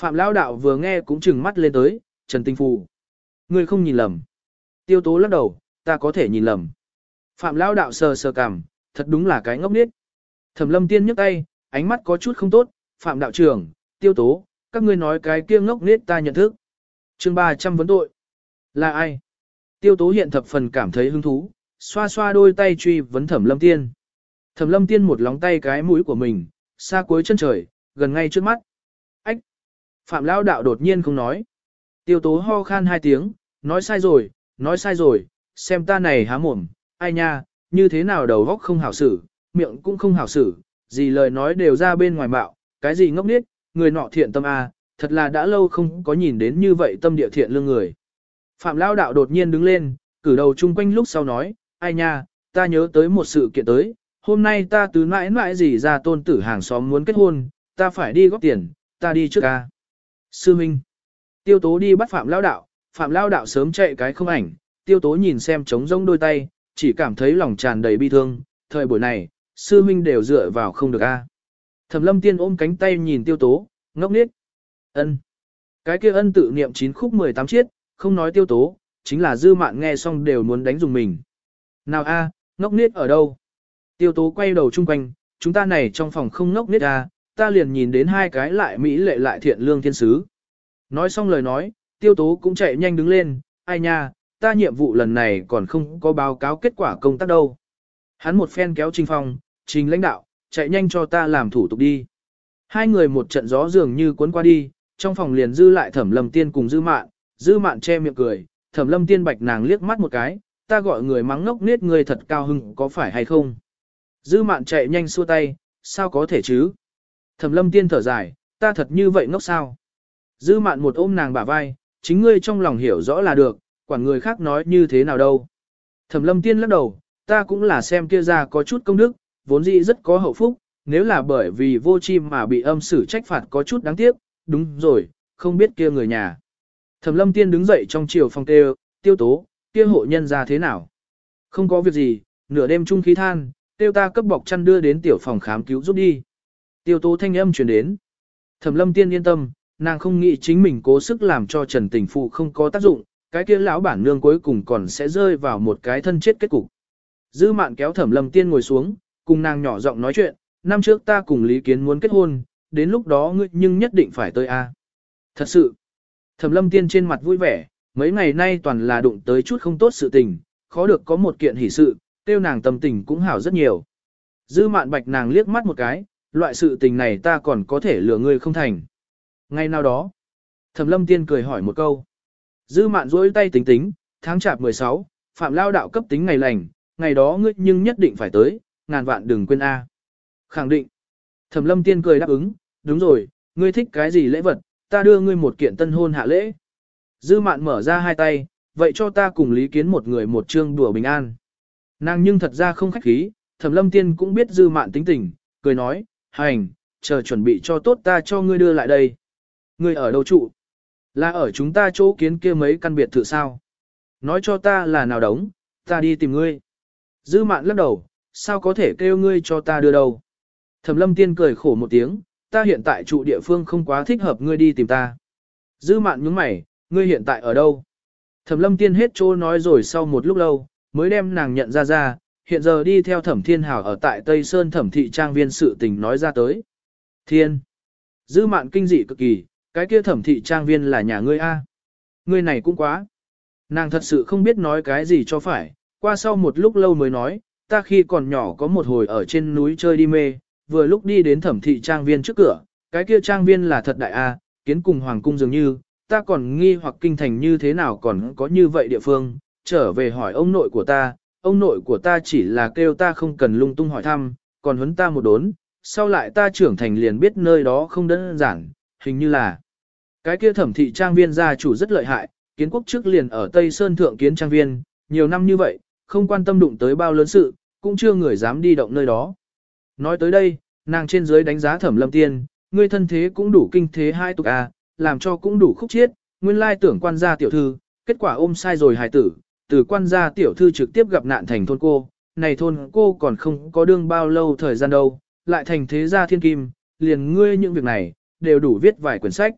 Phạm Lão Đạo vừa nghe cũng chừng mắt lên tới, Trần tình Phù. Ngươi không nhìn lầm. Tiêu tố lắc đầu, ta có thể nhìn lầm. Phạm Lão Đạo sờ sờ cằm, thật đúng là cái ngốc nết Thẩm lâm tiên nhấc tay, ánh mắt có chút không tốt, Phạm Đạo trưởng, tiêu tố, các ngươi nói cái kia ngốc nết ta nhận thức. chương 300 vấn tội. Là ai? Tiêu tố hiện thập phần cảm thấy hứng thú, xoa xoa đôi tay truy vấn thẩm lâm tiên. Thẩm lâm tiên một lóng tay cái mũi của mình, xa cuối chân trời, gần ngay trước mắt. Ách! Phạm Lão đạo đột nhiên không nói. Tiêu tố ho khan hai tiếng, nói sai rồi, nói sai rồi, xem ta này há mồm, ai nha, như thế nào đầu góc không hảo xử, miệng cũng không hảo xử, gì lời nói đều ra bên ngoài bạo, cái gì ngốc nghếch, người nọ thiện tâm a, thật là đã lâu không có nhìn đến như vậy tâm địa thiện lương người. Phạm Lao đạo đột nhiên đứng lên, cử đầu chung quanh lúc sau nói, ai nha, ta nhớ tới một sự kiện tới, hôm nay ta tứ mãi mãi gì ra tôn tử hàng xóm muốn kết hôn, ta phải đi góp tiền, ta đi trước ca. Sư Minh, tiêu tố đi bắt Phạm Lao đạo, Phạm Lao đạo sớm chạy cái không ảnh, tiêu tố nhìn xem trống rông đôi tay, chỉ cảm thấy lòng tràn đầy bi thương, thời buổi này, sư Minh đều dựa vào không được a. Thẩm lâm tiên ôm cánh tay nhìn tiêu tố, ngốc nghếch. ân Cái kia ân tự niệm chín khúc 18 chiết, không nói tiêu tố, chính là dư mạn nghe xong đều muốn đánh dùng mình. Nào a, ngốc nghếch ở đâu? Tiêu tố quay đầu chung quanh, chúng ta này trong phòng không ngốc nghếch a, ta liền nhìn đến hai cái lại mỹ lệ lại thiện lương thiên sứ. Nói xong lời nói, tiêu tố cũng chạy nhanh đứng lên, ai nha, ta nhiệm vụ lần này còn không có báo cáo kết quả công tác đâu. Hắn một phen kéo trình phong, trình lãnh đạo, chạy nhanh cho ta làm thủ tục đi. Hai người một trận gió dường như cuốn qua đi, trong phòng liền dư lại thẩm Lâm tiên cùng dư mạn, dư mạn che miệng cười, thẩm lâm tiên bạch nàng liếc mắt một cái, ta gọi người mắng ngốc nết người thật cao hưng có phải hay không. Dư mạn chạy nhanh xua tay, sao có thể chứ? Thẩm lâm tiên thở dài, ta thật như vậy ngốc sao? Dư mạn một ôm nàng bả vai, chính ngươi trong lòng hiểu rõ là được, quản người khác nói như thế nào đâu. Thẩm lâm tiên lắc đầu, ta cũng là xem kia ra có chút công đức, vốn dĩ rất có hậu phúc, nếu là bởi vì vô chim mà bị âm xử trách phạt có chút đáng tiếc, đúng rồi, không biết kia người nhà. Thẩm lâm tiên đứng dậy trong chiều phòng tê tiêu tố, kia hộ nhân ra thế nào. Không có việc gì, nửa đêm trung khí than, tiêu ta cấp bọc chăn đưa đến tiểu phòng khám cứu giúp đi. Tiêu tố thanh âm truyền đến. Thẩm lâm tiên yên tâm, nàng không nghĩ chính mình cố sức làm cho Trần Tình Phụ không có tác dụng, cái kia lão bản nương cuối cùng còn sẽ rơi vào một cái thân chết kết cục. Dư mạn kéo thẩm lâm tiên ngồi xuống, cùng nàng nhỏ giọng nói chuyện, năm trước ta cùng Lý Kiến muốn kết hôn, đến lúc đó ngươi nhưng nhất định phải tới a. Thật sự, Thẩm lâm tiên trên mặt vui vẻ, mấy ngày nay toàn là đụng tới chút không tốt sự tình, khó được có một kiện hỷ sự, tiêu nàng tâm tình cũng hảo rất nhiều. Dư mạn bạch nàng liếc mắt một cái, loại sự tình này ta còn có thể lừa ngươi không thành. Ngay nào đó, thẩm lâm tiên cười hỏi một câu. Dư mạn rối tay tính tính, tháng chạp 16, phạm lao đạo cấp tính ngày lành, ngày đó ngươi nhưng nhất định phải tới, ngàn vạn đừng quên A. Khẳng định. Thẩm lâm tiên cười đáp ứng, đúng rồi, ngươi thích cái gì lễ vật, ta đưa ngươi một kiện tân hôn hạ lễ. Dư mạn mở ra hai tay, vậy cho ta cùng lý kiến một người một chương đùa bình an. Nàng nhưng thật ra không khách khí, thẩm lâm tiên cũng biết dư mạn tính tình, cười nói, hành, chờ chuẩn bị cho tốt ta cho ngươi đưa lại đây. Ngươi ở đâu trụ? Là ở chúng ta chỗ kiến kia mấy căn biệt thự sao? Nói cho ta là nào đóng, ta đi tìm ngươi. Dư mạn lắc đầu, sao có thể kêu ngươi cho ta đưa đâu? Thẩm lâm tiên cười khổ một tiếng, ta hiện tại trụ địa phương không quá thích hợp ngươi đi tìm ta. Dư mạn nhướng mày, ngươi hiện tại ở đâu? Thẩm lâm tiên hết chỗ nói rồi sau một lúc lâu, mới đem nàng nhận ra ra, hiện giờ đi theo thẩm thiên hảo ở tại Tây Sơn thẩm thị trang viên sự tình nói ra tới. Thiên! Dư mạn kinh dị cực kỳ, cái kia thẩm thị trang viên là nhà ngươi A. Ngươi này cũng quá. Nàng thật sự không biết nói cái gì cho phải, qua sau một lúc lâu mới nói, ta khi còn nhỏ có một hồi ở trên núi chơi đi mê, vừa lúc đi đến thẩm thị trang viên trước cửa, cái kia trang viên là thật đại A, kiến cùng hoàng cung dường như, ta còn nghi hoặc kinh thành như thế nào còn có như vậy địa phương, trở về hỏi ông nội của ta, ông nội của ta chỉ là kêu ta không cần lung tung hỏi thăm, còn huấn ta một đốn, sau lại ta trưởng thành liền biết nơi đó không đơn giản, hình như là. Cái kia thẩm thị trang viên gia chủ rất lợi hại, kiến quốc trước liền ở Tây Sơn Thượng kiến trang viên, nhiều năm như vậy, không quan tâm đụng tới bao lớn sự, cũng chưa người dám đi động nơi đó. Nói tới đây, nàng trên dưới đánh giá thẩm lâm tiên, ngươi thân thế cũng đủ kinh thế hai tục à, làm cho cũng đủ khúc chiết, nguyên lai tưởng quan gia tiểu thư, kết quả ôm sai rồi hài tử, từ quan gia tiểu thư trực tiếp gặp nạn thành thôn cô, này thôn cô còn không có đương bao lâu thời gian đâu, lại thành thế gia thiên kim, liền ngươi những việc này, đều đủ viết vài quyển sách.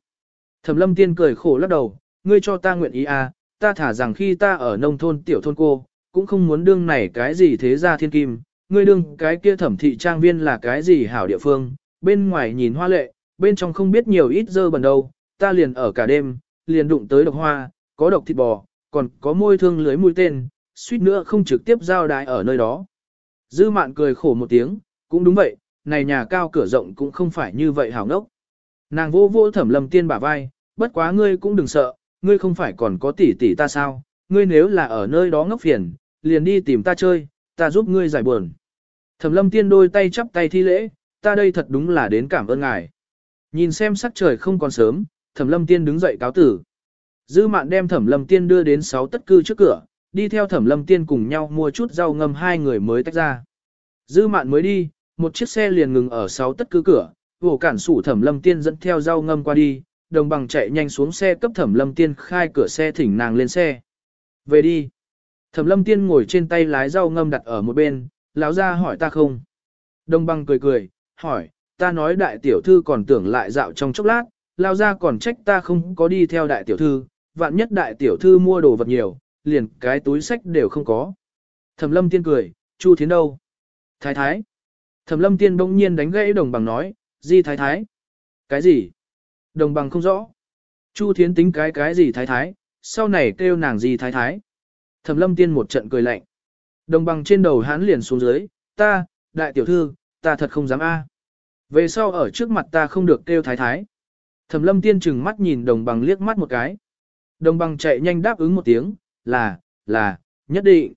Thẩm lâm tiên cười khổ lắc đầu, ngươi cho ta nguyện ý à, ta thả rằng khi ta ở nông thôn tiểu thôn cô, cũng không muốn đương này cái gì thế gia thiên kim, ngươi đương cái kia thẩm thị trang viên là cái gì hảo địa phương, bên ngoài nhìn hoa lệ, bên trong không biết nhiều ít dơ bẩn đâu, ta liền ở cả đêm, liền đụng tới độc hoa, có độc thịt bò, còn có môi thương lưới mũi tên, suýt nữa không trực tiếp giao đái ở nơi đó. Dư mạn cười khổ một tiếng, cũng đúng vậy, này nhà cao cửa rộng cũng không phải như vậy hảo ngốc. Nàng vô vô thẩm lầm tiên bả vai, bất quá ngươi cũng đừng sợ, ngươi không phải còn có tỷ tỷ ta sao, ngươi nếu là ở nơi đó ngốc phiền, liền đi tìm ta chơi, ta giúp ngươi giải buồn. Thẩm lâm tiên đôi tay chắp tay thi lễ, ta đây thật đúng là đến cảm ơn ngài. Nhìn xem sắc trời không còn sớm, thẩm lâm tiên đứng dậy cáo tử. Dư mạn đem thẩm lâm tiên đưa đến sáu tất cư trước cửa, đi theo thẩm lâm tiên cùng nhau mua chút rau ngâm hai người mới tách ra. Dư mạn mới đi, một chiếc xe liền ngừng ở sáu tất cư cửa, vổ cản sủ thẩm lâm tiên dẫn theo rau ngâm qua đi, đồng bằng chạy nhanh xuống xe cấp thẩm lâm tiên khai cửa xe thỉnh nàng lên xe. Về đi. Thẩm lâm tiên ngồi trên tay lái rau ngâm đặt ở một bên, lão ra hỏi ta không. Đông Băng cười cười, hỏi, ta nói đại tiểu thư còn tưởng lại dạo trong chốc lát, Lão ra còn trách ta không có đi theo đại tiểu thư, vạn nhất đại tiểu thư mua đồ vật nhiều, liền cái túi sách đều không có. Thẩm lâm tiên cười, Chu Thiến đâu? Thái thái. Thẩm lâm tiên bỗng nhiên đánh gãy đồng bằng nói, di thái thái. Cái gì? Đồng bằng không rõ. Chu Thiến tính cái cái gì thái thái, sau này kêu nàng gì thái thái. Thẩm lâm tiên một trận cười lạnh. Đồng bằng trên đầu hắn liền xuống dưới, ta, đại tiểu thư, ta thật không dám a. Về sau ở trước mặt ta không được kêu thái thái. Thẩm lâm tiên chừng mắt nhìn đồng bằng liếc mắt một cái. Đồng bằng chạy nhanh đáp ứng một tiếng, là, là, nhất định.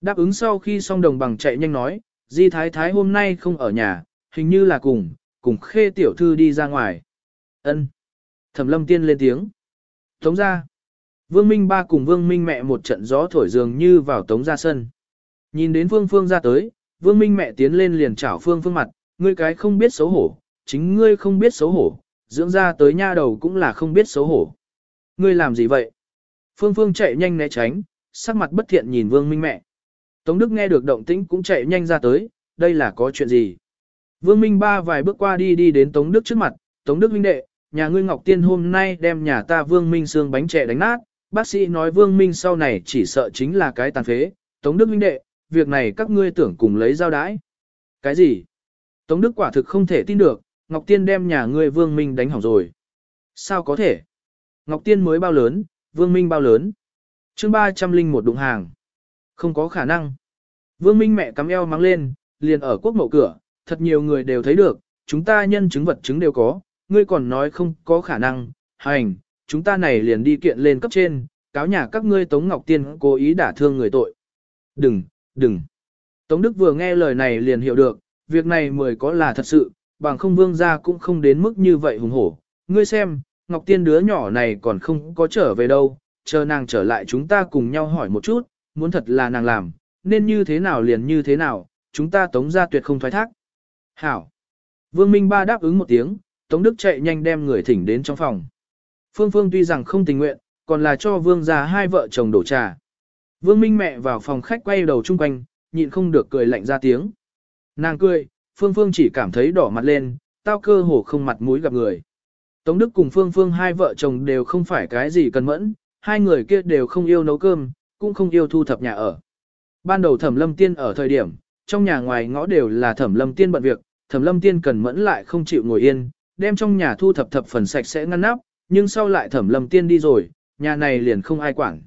Đáp ứng sau khi xong đồng bằng chạy nhanh nói, di thái thái hôm nay không ở nhà, hình như là cùng, cùng khê tiểu thư đi ra ngoài. ân Thẩm lâm tiên lên tiếng. Tống ra. Vương Minh ba cùng Vương Minh mẹ một trận gió thổi dường như vào tống ra sân. Nhìn đến Vương Phương ra tới, Vương Minh mẹ tiến lên liền chảo Phương Phương mặt, ngươi cái không biết xấu hổ, chính ngươi không biết xấu hổ, dưỡng ra tới nha đầu cũng là không biết xấu hổ. Ngươi làm gì vậy? Phương Phương chạy nhanh né tránh, sắc mặt bất thiện nhìn Vương Minh mẹ. Tống Đức nghe được động tĩnh cũng chạy nhanh ra tới, đây là có chuyện gì? Vương Minh ba vài bước qua đi đi đến Tống Đức trước mặt, Tống Đức huynh đệ, nhà ngươi Ngọc Tiên hôm nay đem nhà ta Vương Minh xương bánh trẻ đánh nát, bác sĩ nói Vương Minh sau này chỉ sợ chính là cái tàn phế, Tống Đức huynh đệ, việc này các ngươi tưởng cùng lấy giao đãi. Cái gì? Tống Đức quả thực không thể tin được, Ngọc Tiên đem nhà ngươi Vương Minh đánh hỏng rồi. Sao có thể? Ngọc Tiên mới bao lớn, Vương Minh bao lớn. chương 301 đụng hàng. Không có khả năng. Vương Minh mẹ cắm eo mang lên, liền ở quốc mộ cửa, thật nhiều người đều thấy được, chúng ta nhân chứng vật chứng đều có, ngươi còn nói không có khả năng, hành, chúng ta này liền đi kiện lên cấp trên, cáo nhà các ngươi Tống Ngọc Tiên cố ý đả thương người tội. Đừng, đừng. Tống Đức vừa nghe lời này liền hiểu được, việc này mười có là thật sự, bằng không vương gia cũng không đến mức như vậy hùng hổ. Ngươi xem, Ngọc Tiên đứa nhỏ này còn không có trở về đâu, chờ nàng trở lại chúng ta cùng nhau hỏi một chút, muốn thật là nàng làm, nên như thế nào liền như thế nào, chúng ta tống ra tuyệt không thoái thác. Hảo. Vương Minh Ba đáp ứng một tiếng, Tống Đức chạy nhanh đem người thỉnh đến trong phòng. Phương Phương tuy rằng không tình nguyện, còn là cho Vương ra hai vợ chồng đổ trà. Vương Minh mẹ vào phòng khách quay đầu chung quanh, nhịn không được cười lạnh ra tiếng. Nàng cười, Phương Phương chỉ cảm thấy đỏ mặt lên, tao cơ hồ không mặt mũi gặp người. Tống Đức cùng Phương Phương hai vợ chồng đều không phải cái gì cần mẫn, hai người kia đều không yêu nấu cơm, cũng không yêu thu thập nhà ở. Ban đầu Thẩm Lâm Tiên ở thời điểm, trong nhà ngoài ngõ đều là Thẩm Lâm Tiên bận việc, Thẩm Lâm Tiên cần mẫn lại không chịu ngồi yên, đem trong nhà thu thập thập phần sạch sẽ ngăn nắp, nhưng sau lại Thẩm lầm Tiên đi rồi, nhà này liền không ai quản.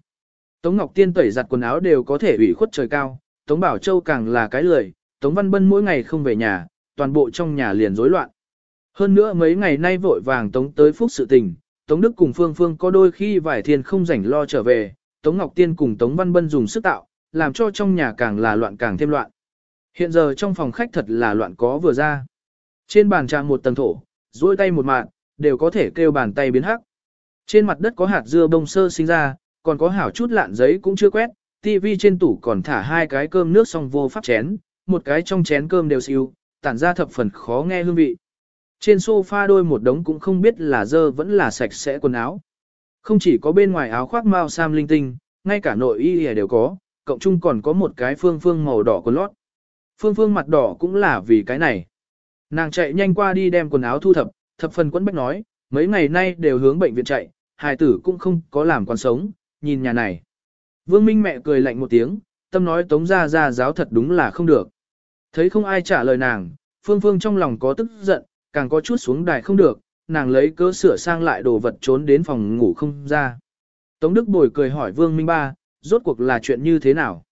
Tống Ngọc Tiên tẩy giặt quần áo đều có thể ủy khuất trời cao, Tống Bảo Châu càng là cái lười, Tống Văn Bân mỗi ngày không về nhà, toàn bộ trong nhà liền rối loạn. Hơn nữa mấy ngày nay vội vàng Tống tới phúc sự tình, Tống Đức cùng Phương Phương có đôi khi vải thiên không rảnh lo trở về, Tống Ngọc Tiên cùng Tống Văn Bân dùng sức tạo, làm cho trong nhà càng là loạn càng thêm loạn. Hiện giờ trong phòng khách thật là loạn có vừa ra. Trên bàn trang một tầng thổ, duỗi tay một mạng, đều có thể kêu bàn tay biến hắc. Trên mặt đất có hạt dưa bông sơ sinh ra, còn có hảo chút lạn giấy cũng chưa quét, tivi trên tủ còn thả hai cái cơm nước xong vô pháp chén, một cái trong chén cơm đều siêu, tản ra thập phần khó nghe hương vị. Trên sofa đôi một đống cũng không biết là dơ vẫn là sạch sẽ quần áo. Không chỉ có bên ngoài áo khoác mao sam linh tinh, ngay cả nội y đều có, cộng chung còn có một cái phương phương màu đỏ quần lót. Phương phương mặt đỏ cũng là vì cái này. Nàng chạy nhanh qua đi đem quần áo thu thập, thập phần quẫn bách nói, mấy ngày nay đều hướng bệnh viện chạy, hài tử cũng không có làm quan sống, nhìn nhà này. Vương Minh mẹ cười lạnh một tiếng, tâm nói tống ra ra giáo thật đúng là không được. Thấy không ai trả lời nàng, Phương Phương trong lòng có tức giận, càng có chút xuống đài không được, nàng lấy cớ sửa sang lại đồ vật trốn đến phòng ngủ không ra. Tống Đức Bồi cười hỏi Vương Minh Ba, rốt cuộc là chuyện như thế nào?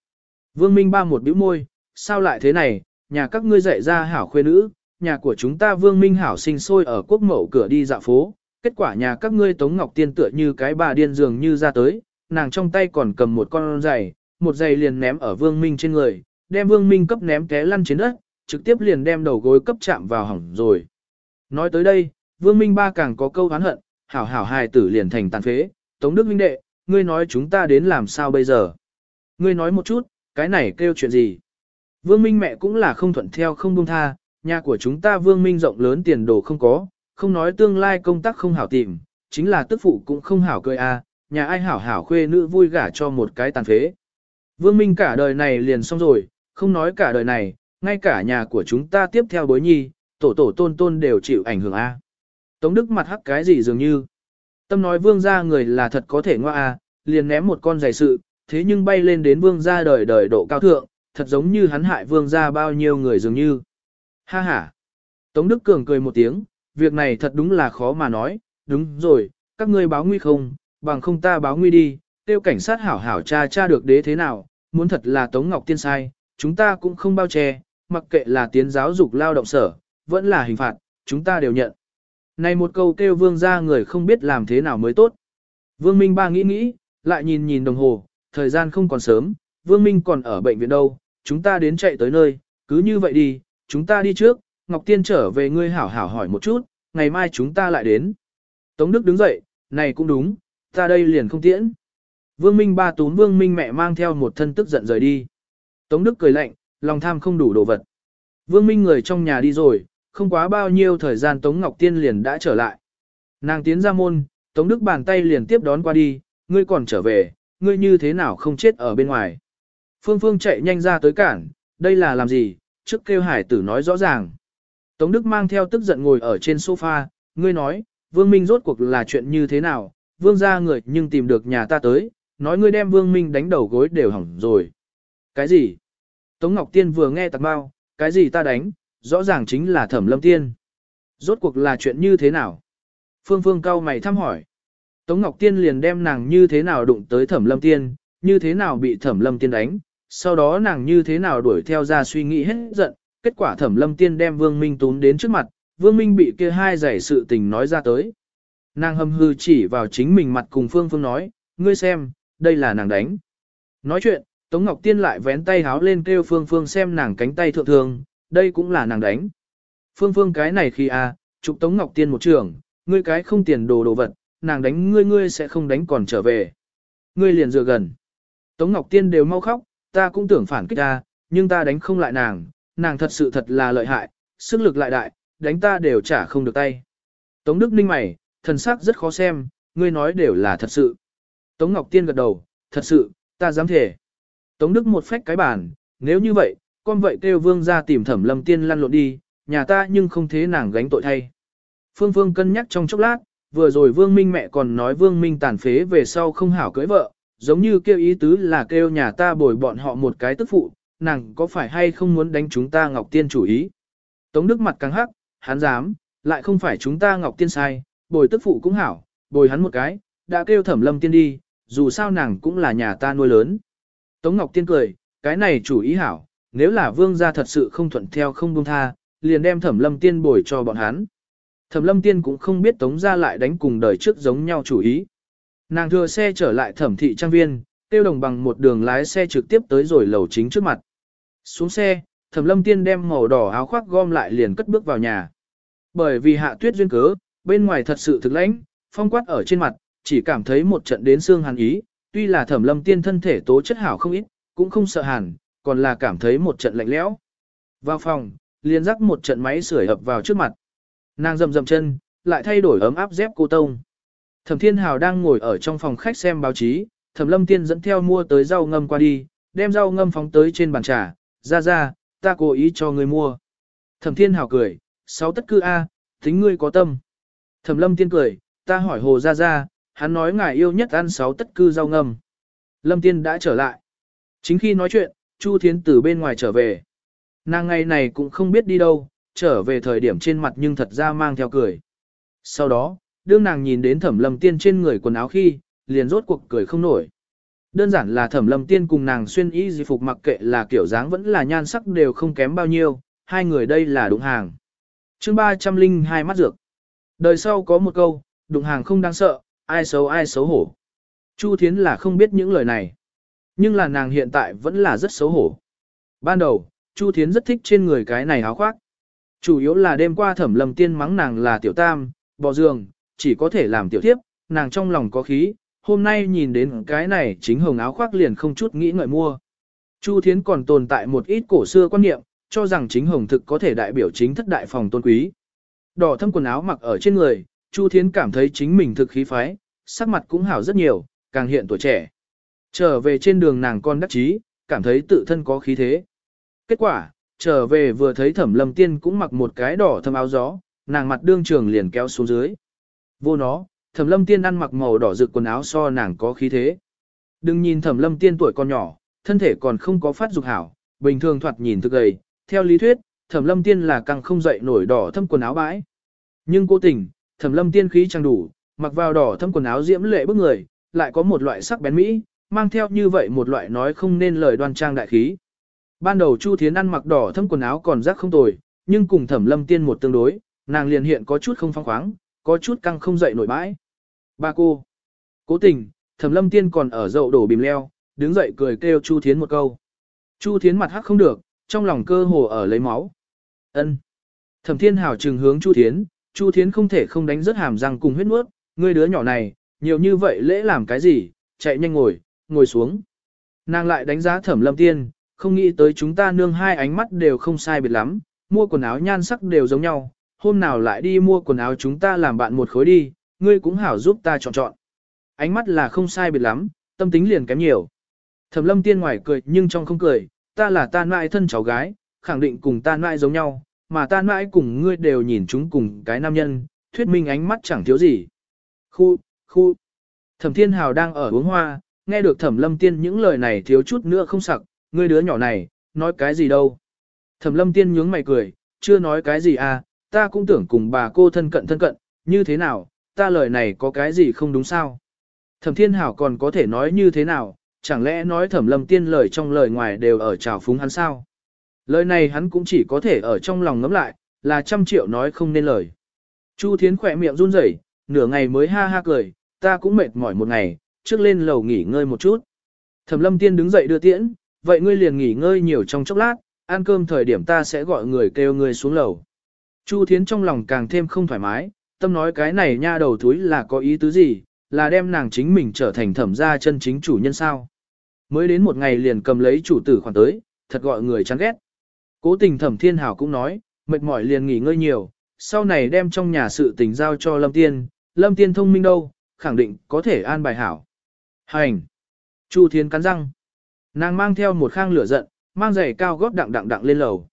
Vương Minh Ba một bĩu môi, sao lại thế này, nhà các ngươi dạy ra hảo khuê nữ, nhà của chúng ta Vương Minh Hảo sinh sôi ở quốc mẫu cửa đi dạo phố, kết quả nhà các ngươi Tống Ngọc Tiên tựa như cái bà điên dường như ra tới, nàng trong tay còn cầm một con giày, một giày liền ném ở Vương Minh trên người, đem Vương Minh cấp ném té lăn trên đất, trực tiếp liền đem đầu gối cấp chạm vào hỏng rồi. Nói tới đây, Vương Minh Ba càng có câu oán hận, hảo hảo hài tử liền thành tàn phế, Tống Đức Minh Đệ, ngươi nói chúng ta đến làm sao bây giờ? Ngươi nói một chút, cái này kêu chuyện gì? Vương Minh mẹ cũng là không thuận theo không buông tha, nhà của chúng ta Vương Minh rộng lớn tiền đồ không có, không nói tương lai công tác không hảo tìm, chính là tức phụ cũng không hảo cười a, à, nhà ai hảo hảo khuê nữ vui gả cho một cái tàn phế. Vương Minh cả đời này liền xong rồi, không nói cả đời này, ngay cả nhà của chúng ta tiếp theo bối nhi, tổ tổ tôn tôn đều chịu ảnh hưởng a. Tống Đức mặt hắc cái gì dường như. Tâm nói vương gia người là thật có thể ngoa a, liền ném một con giày sự, thế nhưng bay lên đến vương gia đời đời độ cao thượng, thật giống như hắn hại vương gia bao nhiêu người dường như. Ha ha. Tống Đức Cường cười một tiếng, việc này thật đúng là khó mà nói, đúng rồi, các ngươi báo nguy không, bằng không ta báo nguy đi, tiêu cảnh sát hảo hảo cha cha được đế thế nào, muốn thật là Tống Ngọc Tiên sai, chúng ta cũng không bao che, mặc kệ là tiến giáo dục lao động sở, vẫn là hình phạt, chúng ta đều nhận. Này một câu kêu vương ra người không biết làm thế nào mới tốt. Vương Minh ba nghĩ nghĩ, lại nhìn nhìn đồng hồ, thời gian không còn sớm, Vương Minh còn ở bệnh viện đâu, chúng ta đến chạy tới nơi, cứ như vậy đi, chúng ta đi trước, Ngọc Tiên trở về ngươi hảo hảo hỏi một chút, ngày mai chúng ta lại đến. Tống Đức đứng dậy, này cũng đúng, ta đây liền không tiễn. Vương Minh ba tún Vương Minh mẹ mang theo một thân tức giận rời đi. Tống Đức cười lạnh, lòng tham không đủ đồ vật. Vương Minh người trong nhà đi rồi, không quá bao nhiêu thời gian Tống Ngọc Tiên liền đã trở lại. Nàng tiến ra môn, Tống Đức bàn tay liền tiếp đón qua đi, ngươi còn trở về, ngươi như thế nào không chết ở bên ngoài. Phương Phương chạy nhanh ra tới cản, đây là làm gì, trước kêu hải tử nói rõ ràng. Tống Đức mang theo tức giận ngồi ở trên sofa, ngươi nói, Vương Minh rốt cuộc là chuyện như thế nào, Vương ra người nhưng tìm được nhà ta tới, nói ngươi đem Vương Minh đánh đầu gối đều hỏng rồi. Cái gì? Tống Ngọc Tiên vừa nghe tạc bao, cái gì ta đánh, rõ ràng chính là thẩm lâm tiên. Rốt cuộc là chuyện như thế nào? Phương Phương cao mày thăm hỏi. Tống Ngọc Tiên liền đem nàng như thế nào đụng tới thẩm lâm tiên, như thế nào bị thẩm lâm tiên đánh, sau đó nàng như thế nào đuổi theo ra suy nghĩ hết giận, kết quả thẩm lâm tiên đem Vương Minh tún đến trước mặt, Vương Minh bị kia hai giải sự tình nói ra tới. Nàng hâm hư chỉ vào chính mình mặt cùng Phương Phương nói, ngươi xem, đây là nàng đánh. Nói chuyện, Tống Ngọc Tiên lại vén tay háo lên kêu Phương Phương xem nàng cánh tay thượng thường, đây cũng là nàng đánh. Phương Phương cái này khi à, chụp Tống Ngọc Tiên một trường, ngươi cái không tiền đồ đồ vật, nàng đánh ngươi ngươi sẽ không đánh còn trở về. Ngươi liền dựa gần. Tống Ngọc Tiên đều mau khóc, ta cũng tưởng phản kích ta, nhưng ta đánh không lại nàng, nàng thật sự thật là lợi hại, sức lực lại đại, đánh ta đều trả không được tay. Tống Đức Ninh mày, thần sắc rất khó xem, ngươi nói đều là thật sự. Tống Ngọc Tiên gật đầu, thật sự, ta dám thể. Tống Đức một phách cái bàn, nếu như vậy, con vậy kêu vương ra tìm thẩm lâm tiên lăn lộn đi, nhà ta nhưng không thế nàng gánh tội thay. Phương Phương cân nhắc trong chốc lát, vừa rồi vương minh mẹ còn nói vương minh tàn phế về sau không hảo cưới vợ, giống như kêu ý tứ là kêu nhà ta bồi bọn họ một cái tức phụ, nàng có phải hay không muốn đánh chúng ta Ngọc Tiên chủ ý. Tống Đức mặt căng hắc, hắn dám, lại không phải chúng ta Ngọc Tiên sai, bồi tức phụ cũng hảo, bồi hắn một cái, đã kêu thẩm lâm tiên đi, dù sao nàng cũng là nhà ta nuôi lớn. Tống Ngọc Tiên cười, cái này chủ ý hảo, nếu là vương gia thật sự không thuận theo không buông tha, liền đem thẩm lâm tiên bồi cho bọn hắn. Thẩm lâm tiên cũng không biết tống gia lại đánh cùng đời trước giống nhau chủ ý. Nàng thừa xe trở lại thẩm thị trang viên, tiêu đồng bằng một đường lái xe trực tiếp tới rồi lầu chính trước mặt. Xuống xe, thẩm lâm tiên đem màu đỏ áo khoác gom lại liền cất bước vào nhà. Bởi vì hạ tuyết duyên cớ, bên ngoài thật sự thực lãnh, phong quát ở trên mặt, chỉ cảm thấy một trận đến xương hàn ý, tuy là thẩm lâm tiên thân thể tố chất hảo không ít, cũng không sợ hàn, còn là cảm thấy một trận lạnh lẽo. Vào phòng, liền rắc một trận máy sưởi ập vào trước mặt. Nàng rầm rầm chân, lại thay đổi ấm áp dép cô tông. Thẩm Thiên Hào đang ngồi ở trong phòng khách xem báo chí, Thẩm Lâm Tiên dẫn theo mua tới rau ngâm qua đi, đem rau ngâm phóng tới trên bàn trà, ra ra, ta cố ý cho người mua. Thẩm Thiên Hào cười, sáu tất cư A, tính ngươi có tâm. Thẩm Lâm Tiên cười, ta hỏi Hồ ra ra, hắn nói ngài yêu nhất ăn sáu tất cư rau ngâm. Lâm Tiên đã trở lại. Chính khi nói chuyện, Chu Thiến từ bên ngoài trở về. Nàng ngày này cũng không biết đi đâu, trở về thời điểm trên mặt nhưng thật ra mang theo cười. Sau đó, đương nàng nhìn đến thẩm lâm tiên trên người quần áo khi, liền rốt cuộc cười không nổi. Đơn giản là thẩm lâm tiên cùng nàng xuyên y di phục mặc kệ là kiểu dáng vẫn là nhan sắc đều không kém bao nhiêu, hai người đây là đụng hàng. chương 302 mắt dược. Đời sau có một câu, đụng hàng không đáng sợ, ai xấu ai xấu hổ. Chu Thiến là không biết những lời này. Nhưng là nàng hiện tại vẫn là rất xấu hổ. Ban đầu, Chu Thiến rất thích trên người cái này áo khoác. Chủ yếu là đêm qua thẩm lầm tiên mắng nàng là tiểu tam, bò giường, chỉ có thể làm tiểu tiếp, nàng trong lòng có khí, hôm nay nhìn đến cái này chính hồng áo khoác liền không chút nghĩ ngợi mua. Chu Thiến còn tồn tại một ít cổ xưa quan niệm, cho rằng chính hồng thực có thể đại biểu chính thất đại phòng tôn quý. Đỏ thâm quần áo mặc ở trên người, Chu Thiến cảm thấy chính mình thực khí phái, sắc mặt cũng hảo rất nhiều, càng hiện tuổi trẻ. Trở về trên đường nàng con đắc chí, cảm thấy tự thân có khí thế. Kết quả, trở về vừa thấy thẩm lâm tiên cũng mặc một cái đỏ thâm áo gió, nàng mặt đương trường liền kéo xuống dưới. Vô nó, thẩm lâm tiên ăn mặc màu đỏ rực quần áo so nàng có khí thế. Đừng nhìn thẩm lâm tiên tuổi còn nhỏ, thân thể còn không có phát dục hảo, bình thường thoạt nhìn thực gầy, theo lý thuyết, thẩm lâm tiên là càng không dậy nổi đỏ thâm quần áo bãi. Nhưng cố tình, thẩm lâm tiên khí trang đủ, mặc vào đỏ thâm quần áo diễm lệ bức người, lại có một loại sắc bén mỹ, mang theo như vậy một loại nói không nên lời đoan trang đại khí. Ban đầu Chu Thiến ăn mặc đỏ thâm quần áo còn rác không tồi, nhưng cùng Thẩm Lâm Tiên một tương đối, nàng liền hiện có chút không phong khoáng, có chút căng không dậy nổi bãi. Ba cô. Cố tình, Thẩm Lâm Tiên còn ở dậu đổ bìm leo, đứng dậy cười kêu Chu Thiến một câu. Chu Thiến mặt hắc không được, trong lòng cơ hồ ở lấy máu. Ân. Thẩm Thiên Hảo trừng hướng Chu Thiến, Chu Thiến không thể không đánh rớt hàm răng cùng huyết nuốt, ngươi đứa nhỏ này, nhiều như vậy lễ làm cái gì, chạy nhanh ngồi, ngồi xuống. Nàng lại đánh giá Thẩm Lâm Tiên, không nghĩ tới chúng ta nương hai ánh mắt đều không sai biệt lắm, mua quần áo nhan sắc đều giống nhau, hôm nào lại đi mua quần áo chúng ta làm bạn một khối đi, ngươi cũng hảo giúp ta chọn chọn. Ánh mắt là không sai biệt lắm, tâm tính liền kém nhiều. Thẩm lâm tiên ngoài cười nhưng trong không cười, ta là ta nãi thân cháu gái, khẳng định cùng ta nãi giống nhau, mà ta nãi cùng ngươi đều nhìn chúng cùng cái nam nhân, thuyết minh ánh mắt chẳng thiếu gì. Khu, khu. Thẩm thiên hào đang ở uống hoa, nghe được thẩm lâm tiên những lời này thiếu chút nữa không sặc, ngươi đứa nhỏ này, nói cái gì đâu. Thẩm lâm tiên nhướng mày cười, chưa nói cái gì à, ta cũng tưởng cùng bà cô thân cận thân cận, như thế nào, ta lời này có cái gì không đúng sao. Thẩm thiên hảo còn có thể nói như thế nào, chẳng lẽ nói thẩm lâm tiên lời trong lời ngoài đều ở trào phúng hắn sao. Lời này hắn cũng chỉ có thể ở trong lòng ngấm lại, là trăm triệu nói không nên lời. Chu Thiến khỏe miệng run rẩy, nửa ngày mới ha ha cười, ta cũng mệt mỏi một ngày, trước lên lầu nghỉ ngơi một chút. Thẩm lâm tiên đứng dậy đưa tiễn, vậy ngươi liền nghỉ ngơi nhiều trong chốc lát, ăn cơm thời điểm ta sẽ gọi người kêu ngươi xuống lầu. Chu Thiến trong lòng càng thêm không thoải mái, tâm nói cái này nha đầu thúi là có ý tứ gì, là đem nàng chính mình trở thành thẩm gia chân chính chủ nhân sao. Mới đến một ngày liền cầm lấy chủ tử khoản tới, thật gọi người chán ghét. Cố tình thẩm thiên hảo cũng nói, mệt mỏi liền nghỉ ngơi nhiều, sau này đem trong nhà sự tình giao cho Lâm Tiên, Lâm Tiên thông minh đâu, khẳng định có thể an bài hảo. Hành! Chu Thiên cắn răng. Nàng mang theo một khang lửa giận, mang giày cao gót đặng đặng đặng lên lầu.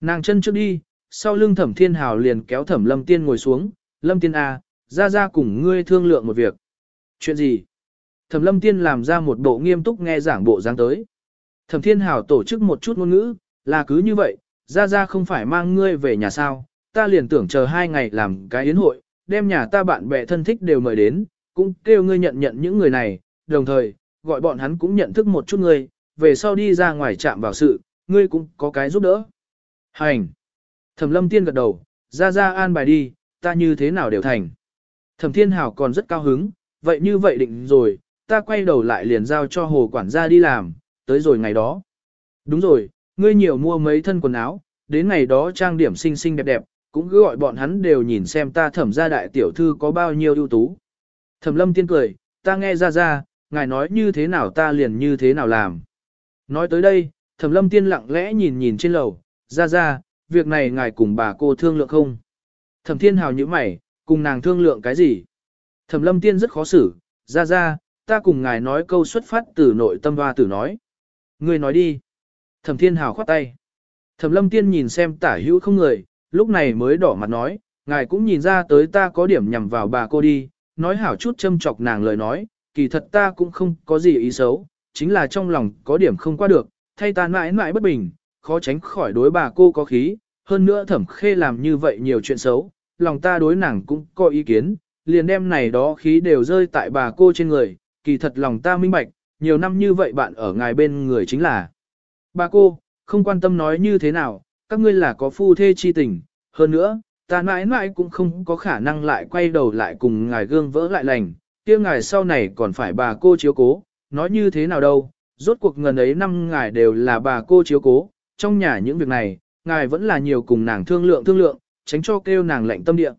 Nàng chân trước đi, sau lưng thẩm thiên hào liền kéo thẩm lâm tiên ngồi xuống, lâm tiên A, ra ra cùng ngươi thương lượng một việc. Chuyện gì? Thẩm lâm tiên làm ra một bộ nghiêm túc nghe giảng bộ dáng tới. Thẩm thiên hào tổ chức một chút ngôn ngữ, là cứ như vậy, ra ra không phải mang ngươi về nhà sao, ta liền tưởng chờ hai ngày làm cái yến hội, đem nhà ta bạn bè thân thích đều mời đến, cũng kêu ngươi nhận nhận những người này, đồng thời, gọi bọn hắn cũng nhận thức một chút ngươi, về sau đi ra ngoài chạm vào sự, ngươi cũng có cái giúp đỡ. Hành! Thẩm lâm tiên gật đầu, ra ra an bài đi, ta như thế nào đều thành. Thẩm thiên hảo còn rất cao hứng, vậy như vậy định rồi, ta quay đầu lại liền giao cho hồ quản gia đi làm, tới rồi ngày đó. Đúng rồi, ngươi nhiều mua mấy thân quần áo, đến ngày đó trang điểm xinh xinh đẹp đẹp, cũng cứ gọi bọn hắn đều nhìn xem ta thẩm gia đại tiểu thư có bao nhiêu ưu tú. Thẩm lâm tiên cười, ta nghe ra ra, ngài nói như thế nào ta liền như thế nào làm. Nói tới đây, thẩm lâm tiên lặng lẽ nhìn nhìn trên lầu, ra ra, việc này ngài cùng bà cô thương lượng không? Thẩm thiên hào như mày, cùng nàng thương lượng cái gì? Thẩm lâm tiên rất khó xử, ra ra, ta cùng ngài nói câu xuất phát từ nội tâm hoa tử nói. Người nói đi. Thẩm thiên hào khoát tay. Thẩm lâm tiên nhìn xem tả hữu không người, lúc này mới đỏ mặt nói, ngài cũng nhìn ra tới ta có điểm nhằm vào bà cô đi, nói hảo chút châm chọc nàng lời nói, kỳ thật ta cũng không có gì ý xấu, chính là trong lòng có điểm không qua được, thay ta mãi mãi bất bình, khó tránh khỏi đối bà cô có khí, hơn nữa thẩm khê làm như vậy nhiều chuyện xấu, lòng ta đối nàng cũng có ý kiến, liền đem này đó khí đều rơi tại bà cô trên người, kỳ thật lòng ta minh bạch, nhiều năm như vậy bạn ở ngài bên người chính là. Bà cô, không quan tâm nói như thế nào, các ngươi là có phu thê chi tình, hơn nữa, ta mãi mãi cũng không có khả năng lại quay đầu lại cùng ngài gương vỡ lại lành, kia ngài sau này còn phải bà cô chiếu cố, nói như thế nào đâu, rốt cuộc ngần ấy năm ngài đều là bà cô chiếu cố, trong nhà những việc này, ngài vẫn là nhiều cùng nàng thương lượng thương lượng, tránh cho kêu nàng lạnh tâm địa.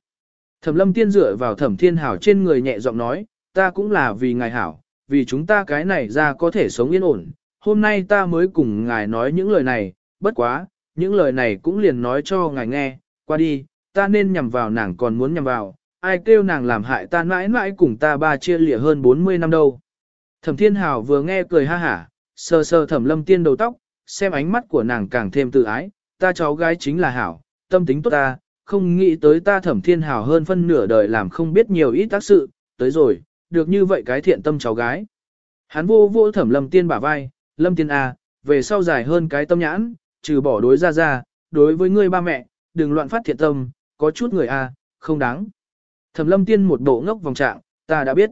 Thẩm lâm tiên dựa vào thẩm thiên hảo trên người nhẹ giọng nói, ta cũng là vì ngài hảo, vì chúng ta cái này ra có thể sống yên ổn. Hôm nay ta mới cùng ngài nói những lời này, bất quá, những lời này cũng liền nói cho ngài nghe, qua đi, ta nên nhằm vào nàng còn muốn nhằm vào, ai kêu nàng làm hại ta mãi mãi cùng ta ba chia lịa hơn 40 năm đâu. Thẩm thiên hảo vừa nghe cười ha hả, sờ sờ thẩm lâm tiên đầu tóc, xem ánh mắt của nàng càng thêm tự ái, ta cháu gái chính là hảo, tâm tính tốt ta, không nghĩ tới ta thẩm thiên hảo hơn phân nửa đời làm không biết nhiều ít tác sự, tới rồi, được như vậy cái thiện tâm cháu gái. Hắn vô vô thẩm lâm tiên bả vai, lâm tiên à, về sau dài hơn cái tâm nhãn, trừ bỏ đối ra ra, đối với ngươi ba mẹ, đừng loạn phát thiện tâm, có chút người à, không đáng. Thẩm lâm tiên một bộ ngốc vòng trạng, ta đã biết.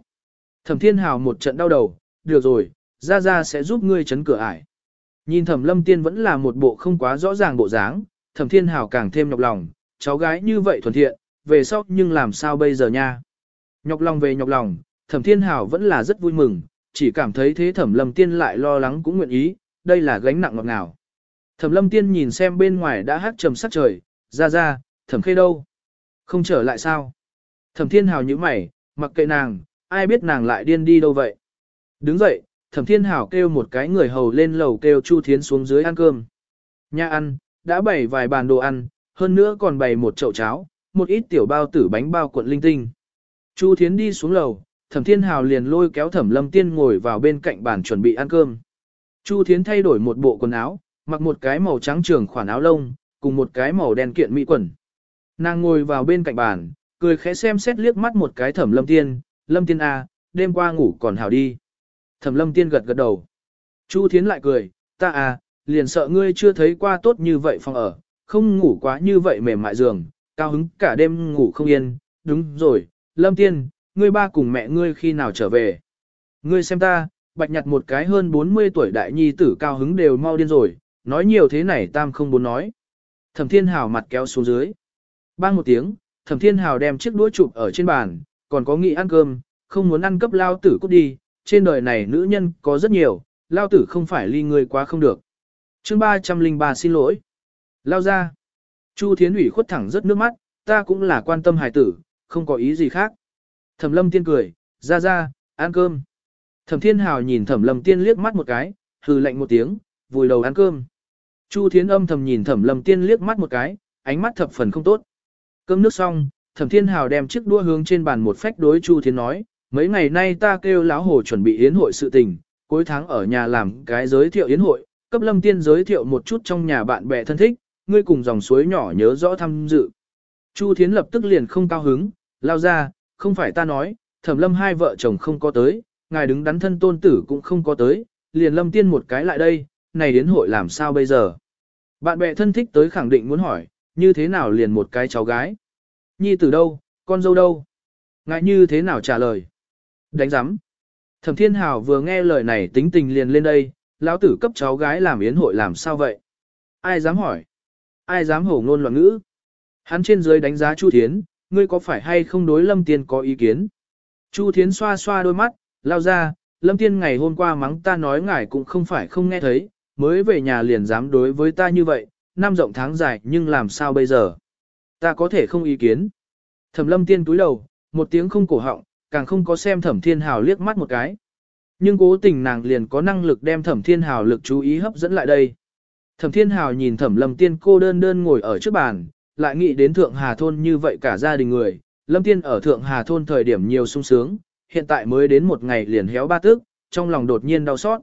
Thẩm thiên hào một trận đau đầu, được rồi, ra ra sẽ giúp ngươi chấn cửa ải. Nhìn thẩm lâm tiên vẫn là một bộ không quá rõ ràng bộ dáng, thẩm thiên hào càng thêm nhọc lòng, cháu gái như vậy thuần thiện, về sau nhưng làm sao bây giờ nha. Nhọc lòng về nhọc lòng, thẩm thiên hào vẫn là rất vui mừng, chỉ cảm thấy thế thẩm lâm tiên lại lo lắng cũng nguyện ý, đây là gánh nặng ngọt ngào. Thẩm lâm tiên nhìn xem bên ngoài đã hát trầm sắc trời, ra ra, thẩm khê đâu? Không trở lại sao? Thẩm thiên hào như mày, mặc kệ nàng, ai biết nàng lại điên đi đâu vậy? Đứng dậy, thẩm thiên Hảo kêu một cái người hầu lên lầu kêu Chu Thiến xuống dưới ăn cơm. Nhà ăn, đã bày vài bàn đồ ăn, hơn nữa còn bày một chậu cháo, một ít tiểu bao tử bánh bao cuộn linh tinh. Chu Thiến đi xuống lầu, thẩm thiên hào liền lôi kéo thẩm lâm tiên ngồi vào bên cạnh bàn chuẩn bị ăn cơm. Chu Thiến thay đổi một bộ quần áo, mặc một cái màu trắng trường khoản áo lông, cùng một cái màu đen kiện mỹ quần. Nàng ngồi vào bên cạnh bàn, cười khẽ xem xét liếc mắt một cái thẩm lâm tiên, lâm tiên A, đêm qua ngủ còn hảo đi. Thẩm lâm tiên gật gật đầu. Chu Thiến lại cười, ta à, liền sợ ngươi chưa thấy qua tốt như vậy phòng ở, không ngủ quá như vậy mềm mại giường, cao hứng cả đêm ngủ không yên, đúng rồi, lâm tiên, ngươi ba cùng mẹ ngươi khi nào trở về. Ngươi xem ta, bạch nhặt một cái hơn 40 tuổi đại nhi tử cao hứng đều mau điên rồi, nói nhiều thế này tam không muốn nói. Thẩm thiên hào mặt kéo xuống dưới. Bang một tiếng, thẩm thiên hào đem chiếc đũa chụp ở trên bàn, còn có nghị ăn cơm, không muốn ăn cấp lao tử cút đi, trên đời này nữ nhân có rất nhiều, lao tử không phải ly người quá không được. chương 303 xin lỗi. Lao ra. Chu Thiến ủy khuất thẳng rất nước mắt, ta cũng là quan tâm hài tử, không có ý gì khác. Thẩm lâm tiên cười, ra ra, ăn cơm. Thẩm thiên hào nhìn thẩm lâm tiên liếc mắt một cái, hừ lạnh một tiếng, vùi đầu ăn cơm. Chu Thiến âm thầm nhìn thẩm lâm tiên liếc mắt một cái, ánh mắt thập phần không tốt. Cơm nước xong, thẩm thiên hào đem chiếc đua hướng trên bàn một phách đối Chu Thiến nói, mấy ngày nay ta kêu lão hồ chuẩn bị yến hội sự tình, cuối tháng ở nhà làm cái giới thiệu yến hội, cấp lâm tiên giới thiệu một chút trong nhà bạn bè thân thích, ngươi cùng dòng suối nhỏ nhớ rõ tham dự. Chu Thiến lập tức liền không cao hứng, lao ra, không phải ta nói, thẩm lâm hai vợ chồng không có tới, ngài đứng đắn thân tôn tử cũng không có tới, liền lâm tiên một cái lại đây, này đến hội làm sao bây giờ. Bạn bè thân thích tới khẳng định muốn hỏi, như thế nào liền một cái cháu gái. Nhi tử đâu, con dâu đâu. Ngài như thế nào trả lời. Đánh giám. Thẩm thiên hào vừa nghe lời này tính tình liền lên đây, lão tử cấp cháu gái làm yến hội làm sao vậy. Ai dám hỏi. Ai dám hổ ngôn loạn ngữ. Hắn trên dưới đánh giá Chu Thiến, ngươi có phải hay không đối Lâm Tiên có ý kiến? Chu Thiến xoa xoa đôi mắt, lao ra, Lâm Tiên ngày hôm qua mắng ta nói ngài cũng không phải không nghe thấy, mới về nhà liền dám đối với ta như vậy, năm rộng tháng dài nhưng làm sao bây giờ? Ta có thể không ý kiến. Thẩm Lâm Tiên túi đầu, một tiếng không cổ họng, càng không có xem Thẩm Thiên Hào liếc mắt một cái. Nhưng cố tình nàng liền có năng lực đem Thẩm Thiên Hào lực chú ý hấp dẫn lại đây. Thẩm Thiên Hào nhìn Thẩm Lâm Tiên cô đơn đơn ngồi ở trước bàn, lại nghĩ đến Thượng Hà Thôn như vậy cả gia đình người, Lâm Tiên ở Thượng Hà Thôn thời điểm nhiều sung sướng, hiện tại mới đến một ngày liền héo ba tước, trong lòng đột nhiên đau xót.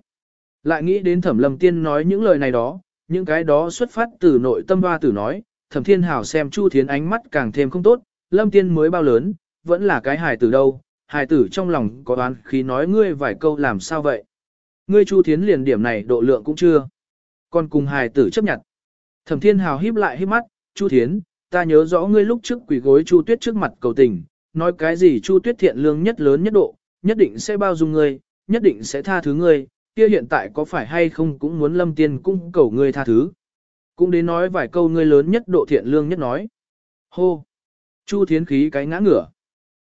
Lại nghĩ đến Thẩm Lâm Tiên nói những lời này đó, những cái đó xuất phát từ nội tâm hoa tử nói, Thẩm Thiên Hào xem Chu Thiến ánh mắt càng thêm không tốt, Lâm Tiên mới bao lớn, vẫn là cái hài từ đâu, hài tử trong lòng có đoán khi nói ngươi vài câu làm sao vậy. Ngươi Chu Thiến liền điểm này độ lượng cũng chưa. Còn cùng hài tử chấp nhận. Thẩm Thiên Hào híp lại híp mắt, Chu Thiến, ta nhớ rõ ngươi lúc trước quỳ gối Chu Tuyết trước mặt cầu tình, nói cái gì Chu Tuyết thiện lương nhất lớn nhất độ, nhất định sẽ bao dung ngươi, nhất định sẽ tha thứ ngươi, kia hiện tại có phải hay không cũng muốn Lâm Tiên cũng cầu ngươi tha thứ. Cũng đến nói vài câu ngươi lớn nhất độ thiện lương nhất nói. Hô! Chu Thiến khí cái ngã ngửa.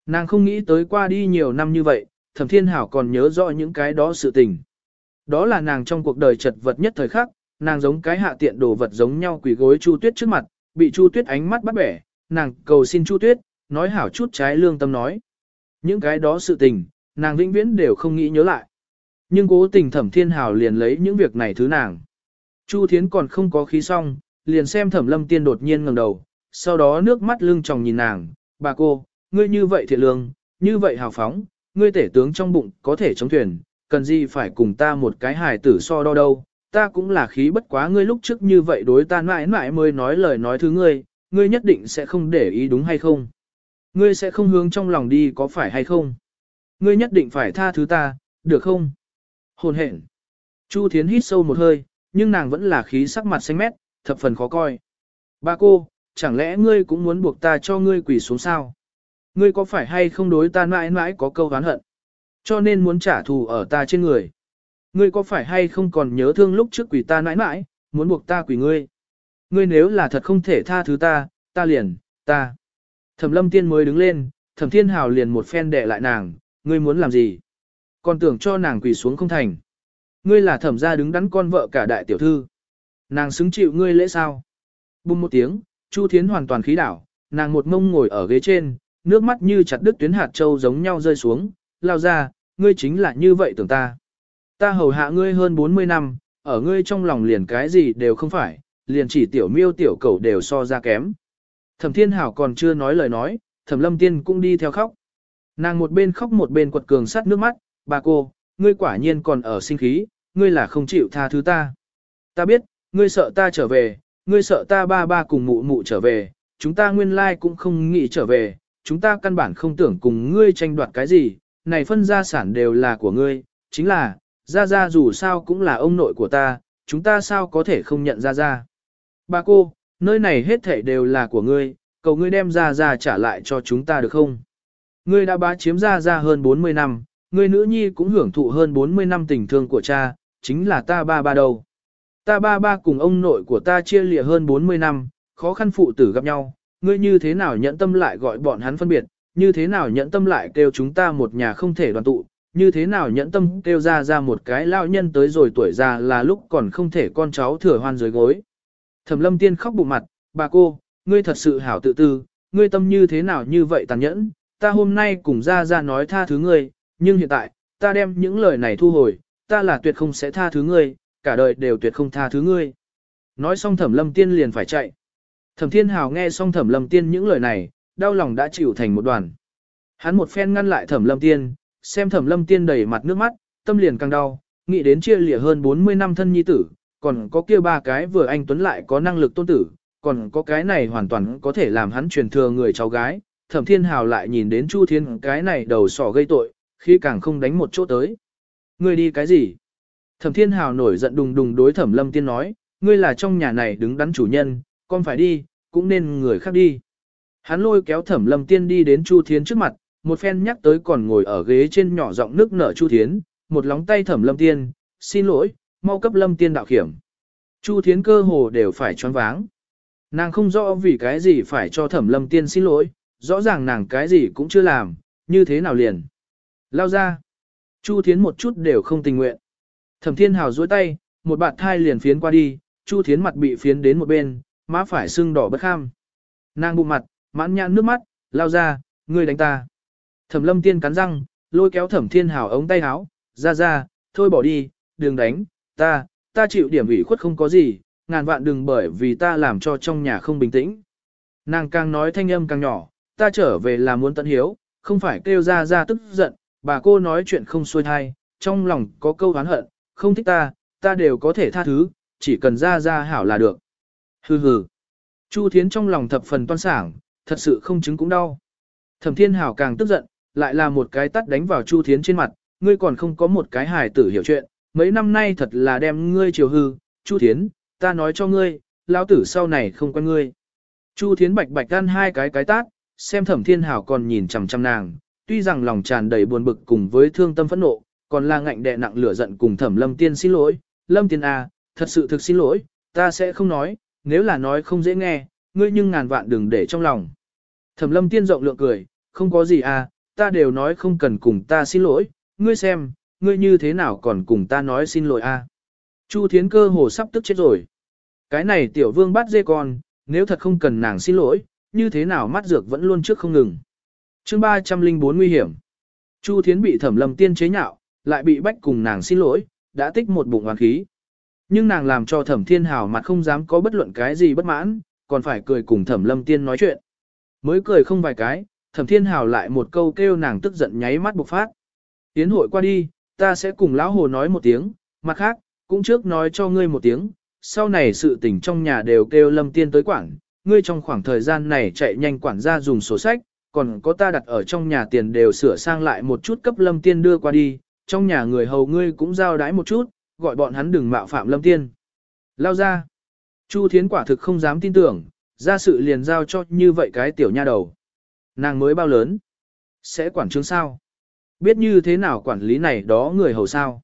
Nàng không nghĩ tới qua đi nhiều năm như vậy, Thẩm Thiên Hảo còn nhớ rõ những cái đó sự tình. Đó là nàng trong cuộc đời chật vật nhất thời khắc, nàng giống cái hạ tiện đồ vật giống nhau quỳ gối Chu Tuyết trước mặt, bị Chu Tuyết ánh mắt bắt bẻ, nàng cầu xin Chu Tuyết, nói hảo chút trái lương tâm nói. Những cái đó sự tình, nàng vĩnh viễn đều không nghĩ nhớ lại. Nhưng cố tình Thẩm Thiên Hảo liền lấy những việc này thứ nàng. Chu Thiến còn không có khí xong, liền xem Thẩm Lâm Tiên đột nhiên ngẩng đầu, sau đó nước mắt lưng tròng nhìn nàng, bà cô, ngươi như vậy thiện lương, như vậy hào phóng, ngươi tể tướng trong bụng có thể chống thuyền, cần gì phải cùng ta một cái hài tử so đo đâu, ta cũng là khí bất quá ngươi lúc trước như vậy đối ta mãi mãi mới nói lời nói thứ ngươi, ngươi nhất định sẽ không để ý đúng hay không. Ngươi sẽ không hướng trong lòng đi có phải hay không. Ngươi nhất định phải tha thứ ta, được không? Hồn hện. Chu Thiến hít sâu một hơi, nhưng nàng vẫn là khí sắc mặt xanh mét, thập phần khó coi. Ba cô, chẳng lẽ ngươi cũng muốn buộc ta cho ngươi quỳ xuống sao? Ngươi có phải hay không đối ta mãi mãi có câu oán hận? Cho nên muốn trả thù ở ta trên người. Ngươi có phải hay không còn nhớ thương lúc trước quỷ ta mãi mãi, muốn buộc ta quỷ ngươi? Ngươi nếu là thật không thể tha thứ ta, ta liền, ta. Thẩm lâm tiên mới đứng lên, thẩm thiên hào liền một phen đệ lại nàng, ngươi muốn làm gì? Còn tưởng cho nàng quỳ xuống không thành. Ngươi là thẩm gia đứng đắn con vợ cả đại tiểu thư. Nàng xứng chịu ngươi lễ sao? Bùng một tiếng, Chu Thiến hoàn toàn khí đảo, nàng một mông ngồi ở ghế trên, nước mắt như chặt đứt tuyến hạt châu giống nhau rơi xuống, lao ra, ngươi chính là như vậy tưởng ta. Ta hầu hạ ngươi hơn 40 năm, ở ngươi trong lòng liền cái gì đều không phải, liền chỉ tiểu miêu tiểu cầu đều so ra kém. Thẩm Thiên Hảo còn chưa nói lời nói, Thẩm Lâm Tiên cũng đi theo khóc. Nàng một bên khóc một bên quật cường sắt nước mắt, bà cô, ngươi quả nhiên còn ở sinh khí, ngươi là không chịu tha thứ ta. Ta biết, ngươi sợ ta trở về, ngươi sợ ta ba ba cùng mụ mụ trở về, chúng ta nguyên lai cũng không nghĩ trở về, chúng ta căn bản không tưởng cùng ngươi tranh đoạt cái gì, này phân gia sản đều là của ngươi, chính là, Gia Gia dù sao cũng là ông nội của ta, chúng ta sao có thể không nhận Gia Gia. Bà cô, nơi này hết thảy đều là của ngươi, cầu ngươi đem Gia Gia trả lại cho chúng ta được không? Ngươi đã bá chiếm Gia Gia hơn 40 năm, ngươi nữ nhi cũng hưởng thụ hơn 40 năm tình thương của cha, chính là ta ba ba đâu. Ta ba ba cùng ông nội của ta chia lìa hơn 40 năm, khó khăn phụ tử gặp nhau, ngươi như thế nào nhẫn tâm lại gọi bọn hắn phân biệt, như thế nào nhẫn tâm lại kêu chúng ta một nhà không thể đoàn tụ, như thế nào nhẫn tâm kêu ra ra một cái lao nhân tới rồi tuổi già là lúc còn không thể con cháu thừa hoan dưới gối. Thẩm lâm tiên khóc bụng mặt, bà cô, ngươi thật sự hảo tự tư, ngươi tâm như thế nào như vậy tàn nhẫn, ta hôm nay cùng ra ra nói tha thứ ngươi, nhưng hiện tại, ta đem những lời này thu hồi, ta là tuyệt không sẽ tha thứ ngươi, cả đời đều tuyệt không tha thứ ngươi. Nói xong thẩm lâm tiên liền phải chạy. Thẩm thiên hào nghe xong thẩm lâm tiên những lời này, đau lòng đã chịu thành một đoàn. Hắn một phen ngăn lại thẩm lâm tiên, xem thẩm lâm tiên đầy mặt nước mắt, tâm liền càng đau, nghĩ đến chia lìa hơn 40 năm thân nhi tử, còn có kia ba cái vừa anh tuấn lại có năng lực tôn tử, còn có cái này hoàn toàn có thể làm hắn truyền thừa người cháu gái. Thẩm Thiên Hào lại nhìn đến Chu Thiên cái này đầu sỏ gây tội, khi càng không đánh một chỗ tới. Ngươi đi cái gì? Thẩm Thiên Hào nổi giận đùng đùng đối Thẩm Lâm Tiên nói, ngươi là trong nhà này đứng đắn chủ nhân, con phải đi, cũng nên người khác đi. Hắn lôi kéo Thẩm Lâm Tiên đi đến Chu Thiến trước mặt, một phen nhắc tới còn ngồi ở ghế trên nhỏ giọng nước nở Chu Thiến, một lóng tay Thẩm Lâm Tiên, xin lỗi, mau cấp Lâm Tiên đạo kiểm. Chu Thiến cơ hồ đều phải choáng váng. Nàng không rõ vì cái gì phải cho Thẩm Lâm Tiên xin lỗi, rõ ràng nàng cái gì cũng chưa làm, như thế nào liền. Lao ra. Chu Thiến một chút đều không tình nguyện. Thẩm Thiên Hào duỗi tay, một bạt thai liền phiến qua đi, Chu Thiến mặt bị phiến đến một bên, má phải sưng đỏ bất kham. Nàng bụng mặt, mãn nhãn nước mắt, lao ra, ngươi đánh ta. Thẩm Lâm Tiên cắn răng, lôi kéo Thẩm Thiên Hào ống tay áo, ra ra, thôi bỏ đi, đừng đánh, ta, ta chịu điểm ủy khuất không có gì, ngàn vạn đừng bởi vì ta làm cho trong nhà không bình tĩnh. Nàng càng nói thanh âm càng nhỏ, ta trở về là muốn tận hiếu, không phải kêu ra ra tức giận, bà cô nói chuyện không xuôi thai, trong lòng có câu oán hận, không thích ta, ta đều có thể tha thứ, chỉ cần ra ra hảo là được. Hừ hừ. Chu Thiến trong lòng thập phần toan sảng, thật sự không chứng cũng đau. Thẩm Thiên Hảo càng tức giận, lại là một cái tắt đánh vào Chu Thiến trên mặt, ngươi còn không có một cái hài tử hiểu chuyện, mấy năm nay thật là đem ngươi chiều hư, Chu Thiến, ta nói cho ngươi, lão tử sau này không quen ngươi. Chu Thiến bạch bạch gan hai cái cái tát, xem Thẩm Thiên Hảo còn nhìn chằm chằm nàng, tuy rằng lòng tràn đầy buồn bực cùng với thương tâm phẫn nộ, còn là ngạnh đè nặng lửa giận cùng Thẩm Lâm Tiên xin lỗi, Lâm Tiên a, à, thật sự thực xin lỗi, ta sẽ không nói, nếu là nói không dễ nghe, ngươi nhưng ngàn vạn đừng để trong lòng. Thẩm Lâm Tiên rộng lượng cười, không có gì à, ta đều nói không cần cùng ta xin lỗi, ngươi xem, ngươi như thế nào còn cùng ta nói xin lỗi? À? Chu Thiến cơ hồ sắp tức chết rồi. Cái này tiểu vương bắt dê con, nếu thật không cần nàng xin lỗi, như thế nào mắt dược vẫn luôn trước không ngừng. chương 304 nguy hiểm. Chu Thiến bị thẩm lâm tiên chế nhạo, lại bị bách cùng nàng xin lỗi, đã tích một bụng hoàn khí. Nhưng nàng làm cho thẩm thiên hào mặt không dám có bất luận cái gì bất mãn, còn phải cười cùng thẩm lâm tiên nói chuyện. Mới cười không vài cái, thẩm thiên hào lại một câu kêu nàng tức giận nháy mắt bộc phát. Tiến hội qua đi, ta sẽ cùng lão hồ nói một tiếng, mặt khác, cũng trước nói cho ngươi một tiếng, sau này sự tình trong nhà đều kêu lâm tiên tới quản, ngươi trong khoảng thời gian này chạy nhanh quản gia dùng sổ sách, còn có ta đặt ở trong nhà tiền đều sửa sang lại một chút cấp lâm tiên đưa qua đi, trong nhà người hầu ngươi cũng giao đái một chút, gọi bọn hắn đừng mạo phạm lâm tiên. Lao ra. Chu Thiến quả thực không dám tin tưởng, ra sự liền giao cho như vậy cái tiểu nha đầu. Nàng mới bao lớn? Sẽ quản chứng sao? Biết như thế nào quản lý này đó người hầu sao?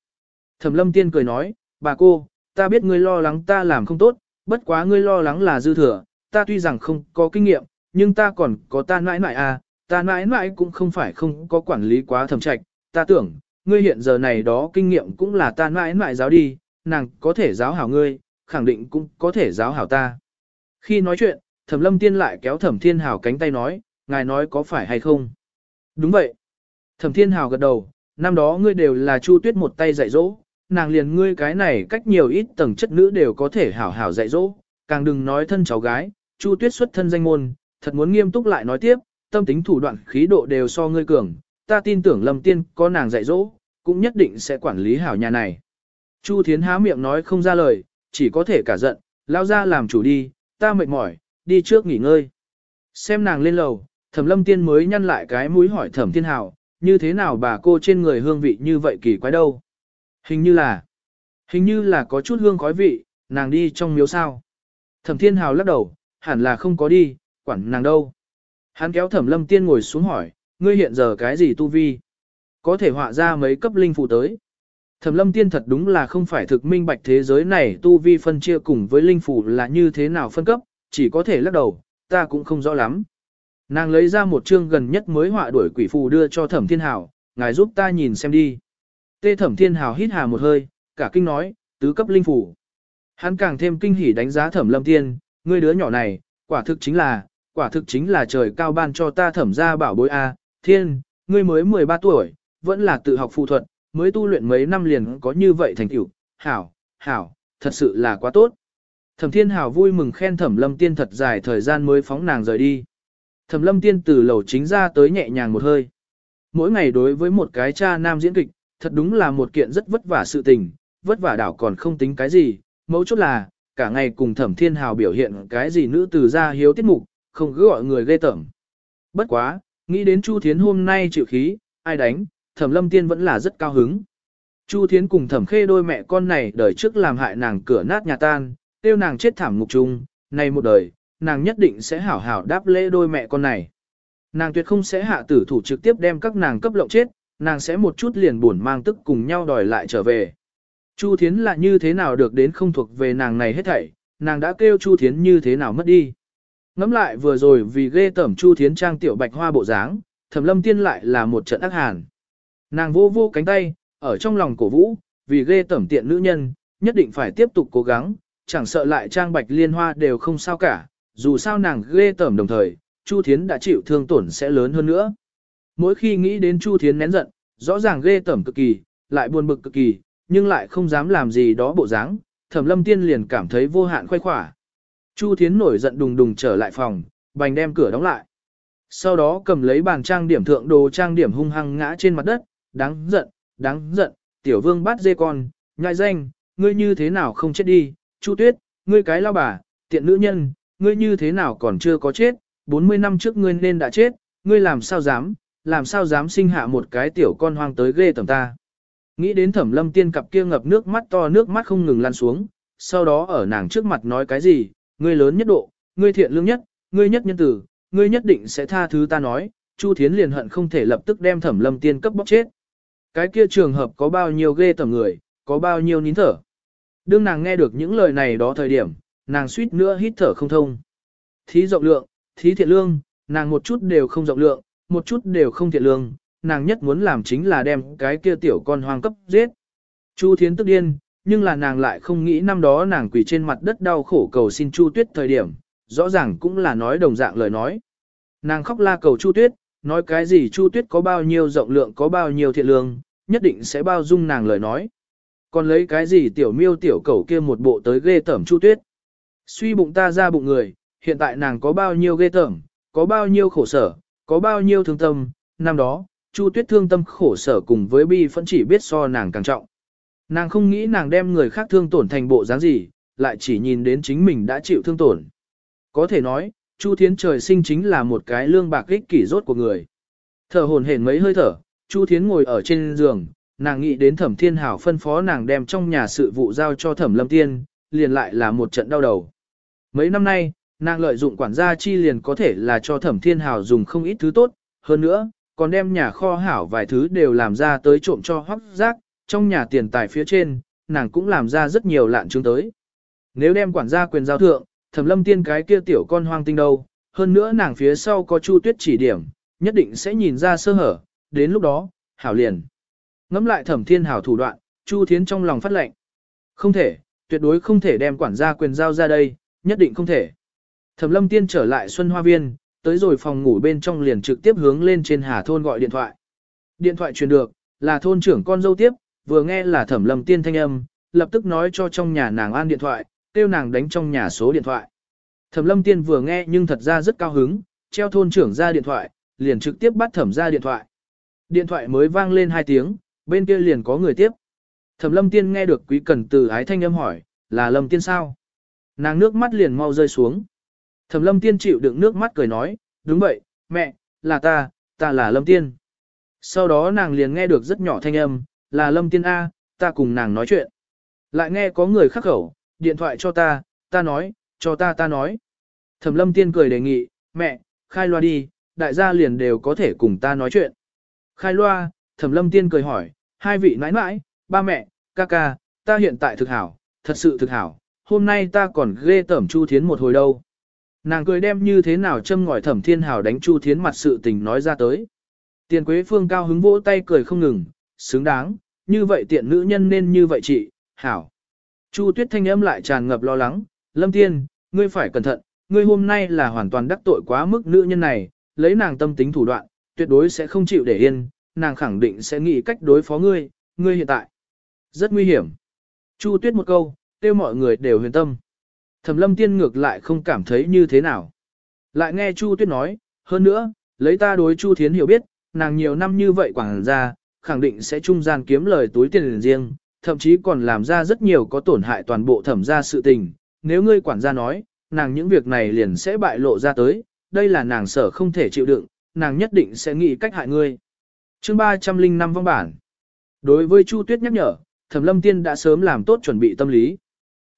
Thẩm lâm tiên cười nói, bà cô, ta biết ngươi lo lắng ta làm không tốt, bất quá ngươi lo lắng là dư thừa, ta tuy rằng không có kinh nghiệm, nhưng ta còn có ta mãi mãi à, ta mãi mãi cũng không phải không có quản lý quá thẩm trạch, ta tưởng, ngươi hiện giờ này đó kinh nghiệm cũng là ta mãi mãi giáo đi, nàng có thể giáo hảo ngươi, khẳng định cũng có thể giáo hảo ta. Khi nói chuyện, thẩm lâm tiên lại kéo thẩm thiên hảo cánh tay nói, ngài nói có phải hay không? Đúng vậy. Thẩm thiên hảo gật đầu, năm đó ngươi đều là chu tuyết một tay dạy dỗ, nàng liền ngươi cái này cách nhiều ít tầng chất nữ đều có thể hảo hảo dạy dỗ, càng đừng nói thân cháu gái, Chu Tuyết xuất thân danh môn, thật muốn nghiêm túc lại nói tiếp, tâm tính thủ đoạn khí độ đều so ngươi cường, ta tin tưởng Lâm Tiên có nàng dạy dỗ, cũng nhất định sẽ quản lý hảo nhà này. Chu Thiến há miệng nói không ra lời, chỉ có thể cả giận, lao ra làm chủ đi, ta mệt mỏi, đi trước nghỉ ngơi. Xem nàng lên lầu, Thẩm Lâm Tiên mới nhăn lại cái mũi hỏi Thẩm Thiên Hảo, như thế nào bà cô trên người hương vị như vậy kỳ quái đâu? Hình như là, hình như là có chút hương khói vị, nàng đi trong miếu sao. Thẩm Thiên Hào lắc đầu, hẳn là không có đi, quản nàng đâu. Hắn kéo Thẩm Lâm Tiên ngồi xuống hỏi, ngươi hiện giờ cái gì tu vi? Có thể họa ra mấy cấp linh phù tới. Thẩm Lâm Tiên thật đúng là không phải thực minh bạch thế giới này tu vi phân chia cùng với linh phù là như thế nào phân cấp, chỉ có thể lắc đầu, ta cũng không rõ lắm. Nàng lấy ra một chương gần nhất mới họa đuổi quỷ phù đưa cho Thẩm Thiên Hào, ngài giúp ta nhìn xem đi. Tê thẩm thiên hào hít hà một hơi, cả kinh nói, tứ cấp linh phủ. Hắn càng thêm kinh hỉ đánh giá thẩm lâm tiên, ngươi đứa nhỏ này, quả thực chính là, quả thực chính là trời cao ban cho ta thẩm ra bảo bối A, thiên, ngươi mới 13 tuổi, vẫn là tự học phụ thuật, mới tu luyện mấy năm liền có như vậy thành tựu, hảo, hảo, thật sự là quá tốt. Thẩm thiên hảo vui mừng khen thẩm lâm tiên thật dài thời gian mới phóng nàng rời đi. Thẩm lâm tiên từ lầu chính ra tới nhẹ nhàng một hơi. Mỗi ngày đối với một cái cha nam diễn kịch, thật đúng là một kiện rất vất vả sự tình, vất vả đảo còn không tính cái gì, mấu chốt là, cả ngày cùng thẩm thiên hào biểu hiện cái gì nữ từ ra hiếu tiết mục, không cứ gọi người ghê tởm. Bất quá, nghĩ đến Chu Thiến hôm nay chịu khí, ai đánh, thẩm lâm tiên vẫn là rất cao hứng. Chu Thiến cùng thẩm khê đôi mẹ con này đời trước làm hại nàng cửa nát nhà tan, tiêu nàng chết thảm ngục chung, này một đời, nàng nhất định sẽ hảo hảo đáp lễ đôi mẹ con này. Nàng tuyệt không sẽ hạ tử thủ trực tiếp đem các nàng cấp lộng chết, nàng sẽ một chút liền buồn mang tức cùng nhau đòi lại trở về. Chu Thiến là như thế nào được đến không thuộc về nàng này hết thảy, nàng đã kêu Chu Thiến như thế nào mất đi. Ngắm lại vừa rồi vì ghê tẩm Chu Thiến trang tiểu bạch hoa bộ dáng, Thẩm Lâm Tiên lại là một trận ác hàn. Nàng vô vô cánh tay, ở trong lòng cổ vũ, vì ghê tẩm tiện nữ nhân, nhất định phải tiếp tục cố gắng, chẳng sợ lại trang bạch liên hoa đều không sao cả, dù sao nàng ghê tẩm đồng thời, Chu Thiến đã chịu thương tổn sẽ lớn hơn nữa. Mỗi khi nghĩ đến Chu Thiến nén giận, rõ ràng ghê tẩm cực kỳ, lại buồn bực cực kỳ, nhưng lại không dám làm gì đó bộ dáng, Thẩm Lâm Tiên liền cảm thấy vô hạn khoái khỏa. Chu Thiến nổi giận đùng đùng trở lại phòng, bành đem cửa đóng lại. Sau đó cầm lấy bàn trang điểm thượng đồ trang điểm hung hăng ngã trên mặt đất, đáng giận, đáng giận, tiểu vương bắt dê con, nhại danh, ngươi như thế nào không chết đi, Chu Tuyết, ngươi cái lao bà, tiện nữ nhân, ngươi như thế nào còn chưa có chết, 40 năm trước ngươi nên đã chết, ngươi làm sao dám, làm sao dám sinh hạ một cái tiểu con hoang tới ghê tầm ta. Nghĩ đến thẩm lâm tiên cặp kia ngập nước mắt to nước mắt không ngừng lăn xuống, sau đó ở nàng trước mặt nói cái gì, ngươi lớn nhất độ, ngươi thiện lương nhất, ngươi nhất nhân tử, ngươi nhất định sẽ tha thứ ta nói, Chu Thiến liền hận không thể lập tức đem thẩm lâm tiên cấp bóc chết. Cái kia trường hợp có bao nhiêu ghê tởm người, có bao nhiêu nín thở. Đương nàng nghe được những lời này đó thời điểm, nàng suýt nữa hít thở không thông. Thí rộng lượng, thí thiện lương, nàng một chút đều không rộng lượng, một chút đều không thiện lương, nàng nhất muốn làm chính là đem cái kia tiểu con hoang cấp giết. Chu Thiến tức điên, nhưng là nàng lại không nghĩ năm đó nàng quỳ trên mặt đất đau khổ cầu xin Chu Tuyết thời điểm, rõ ràng cũng là nói đồng dạng lời nói. Nàng khóc la cầu Chu Tuyết, nói cái gì Chu Tuyết có bao nhiêu rộng lượng có bao nhiêu thiện lương, nhất định sẽ bao dung nàng lời nói. Còn lấy cái gì tiểu miêu tiểu cầu kia một bộ tới ghê tẩm Chu Tuyết. Suy bụng ta ra bụng người, hiện tại nàng có bao nhiêu ghê tởm, có bao nhiêu khổ sở, có bao nhiêu thương tâm, năm đó, Chu Tuyết thương tâm khổ sở cùng với bi phẫn chỉ biết so nàng càng trọng. Nàng không nghĩ nàng đem người khác thương tổn thành bộ dáng gì, lại chỉ nhìn đến chính mình đã chịu thương tổn. Có thể nói, Chu Thiến trời sinh chính là một cái lương bạc ích kỷ rốt của người. Thở hồn hển mấy hơi thở, Chu Thiến ngồi ở trên giường, nàng nghĩ đến Thẩm Thiên Hảo phân phó nàng đem trong nhà sự vụ giao cho Thẩm Lâm Tiên, liền lại là một trận đau đầu. Mấy năm nay, nàng lợi dụng quản gia chi liền có thể là cho Thẩm Thiên Hảo dùng không ít thứ tốt, hơn nữa, còn đem nhà kho hảo vài thứ đều làm ra tới trộm cho hoắc giác, trong nhà tiền tài phía trên, nàng cũng làm ra rất nhiều lạn chứng tới. Nếu đem quản gia quyền giao thượng, thẩm lâm tiên cái kia tiểu con hoang tinh đâu, hơn nữa nàng phía sau có chu tuyết chỉ điểm, nhất định sẽ nhìn ra sơ hở, đến lúc đó, hảo liền. Ngắm lại thẩm thiên hảo thủ đoạn, chu thiến trong lòng phát lệnh. Không thể, tuyệt đối không thể đem quản gia quyền giao ra đây, nhất định không thể. Thẩm lâm tiên trở lại Xuân Hoa Viên, tới rồi phòng ngủ bên trong liền trực tiếp hướng lên trên Hà Thôn gọi điện thoại. Điện thoại truyền được, là thôn trưởng con dâu tiếp, vừa nghe là thẩm lâm tiên thanh âm, lập tức nói cho trong nhà nàng an điện thoại, kêu nàng đánh trong nhà số điện thoại. Thẩm lâm tiên vừa nghe nhưng thật ra rất cao hứng, treo thôn trưởng ra điện thoại, liền trực tiếp bắt thẩm ra điện thoại. Điện thoại mới vang lên hai tiếng, bên kia liền có người tiếp. Thẩm lâm tiên nghe được quý cần từ ái thanh âm hỏi, là lâm tiên sao? Nàng nước mắt liền mau rơi xuống. Thẩm lâm tiên chịu đựng nước mắt cười nói, đúng vậy, mẹ, là ta, ta là lâm tiên. Sau đó nàng liền nghe được rất nhỏ thanh âm, là lâm tiên A, ta cùng nàng nói chuyện. Lại nghe có người khắc khẩu, điện thoại cho ta, ta nói, cho ta ta nói. Thẩm lâm tiên cười đề nghị, mẹ, khai loa đi, đại gia liền đều có thể cùng ta nói chuyện. Khai loa, thẩm lâm tiên cười hỏi, hai vị nãi nãi, ba mẹ, ca ca, ta hiện tại thực hảo, thật sự thực hảo, hôm nay ta còn ghê tẩm chu thiến một hồi đâu. Nàng cười đem như thế nào châm ngòi thẩm thiên Hảo đánh Chu Thiến mặt sự tình nói ra tới. Tiền Quế Phương cao hứng vỗ tay cười không ngừng, xứng đáng, như vậy tiện nữ nhân nên như vậy chị, hảo. Chu Tuyết thanh âm lại tràn ngập lo lắng, Lâm Tiên, ngươi phải cẩn thận, ngươi hôm nay là hoàn toàn đắc tội quá mức nữ nhân này, lấy nàng tâm tính thủ đoạn, tuyệt đối sẽ không chịu để yên, nàng khẳng định sẽ nghĩ cách đối phó ngươi, ngươi hiện tại. Rất nguy hiểm. Chu Tuyết một câu, tiêu mọi người đều huyền tâm. Thẩm lâm tiên ngược lại không cảm thấy như thế nào. Lại nghe Chu Tuyết nói, hơn nữa, lấy ta đối Chu Thiến hiểu biết, nàng nhiều năm như vậy quảng ra, khẳng định sẽ trung gian kiếm lời túi tiền riêng, thậm chí còn làm ra rất nhiều có tổn hại toàn bộ thẩm gia sự tình. Nếu ngươi quản gia nói, nàng những việc này liền sẽ bại lộ ra tới, đây là nàng sở không thể chịu đựng, nàng nhất định sẽ nghĩ cách hại ngươi. Chương 305 văn bản. Đối với Chu Tuyết nhắc nhở, Thẩm Lâm Tiên đã sớm làm tốt chuẩn bị tâm lý.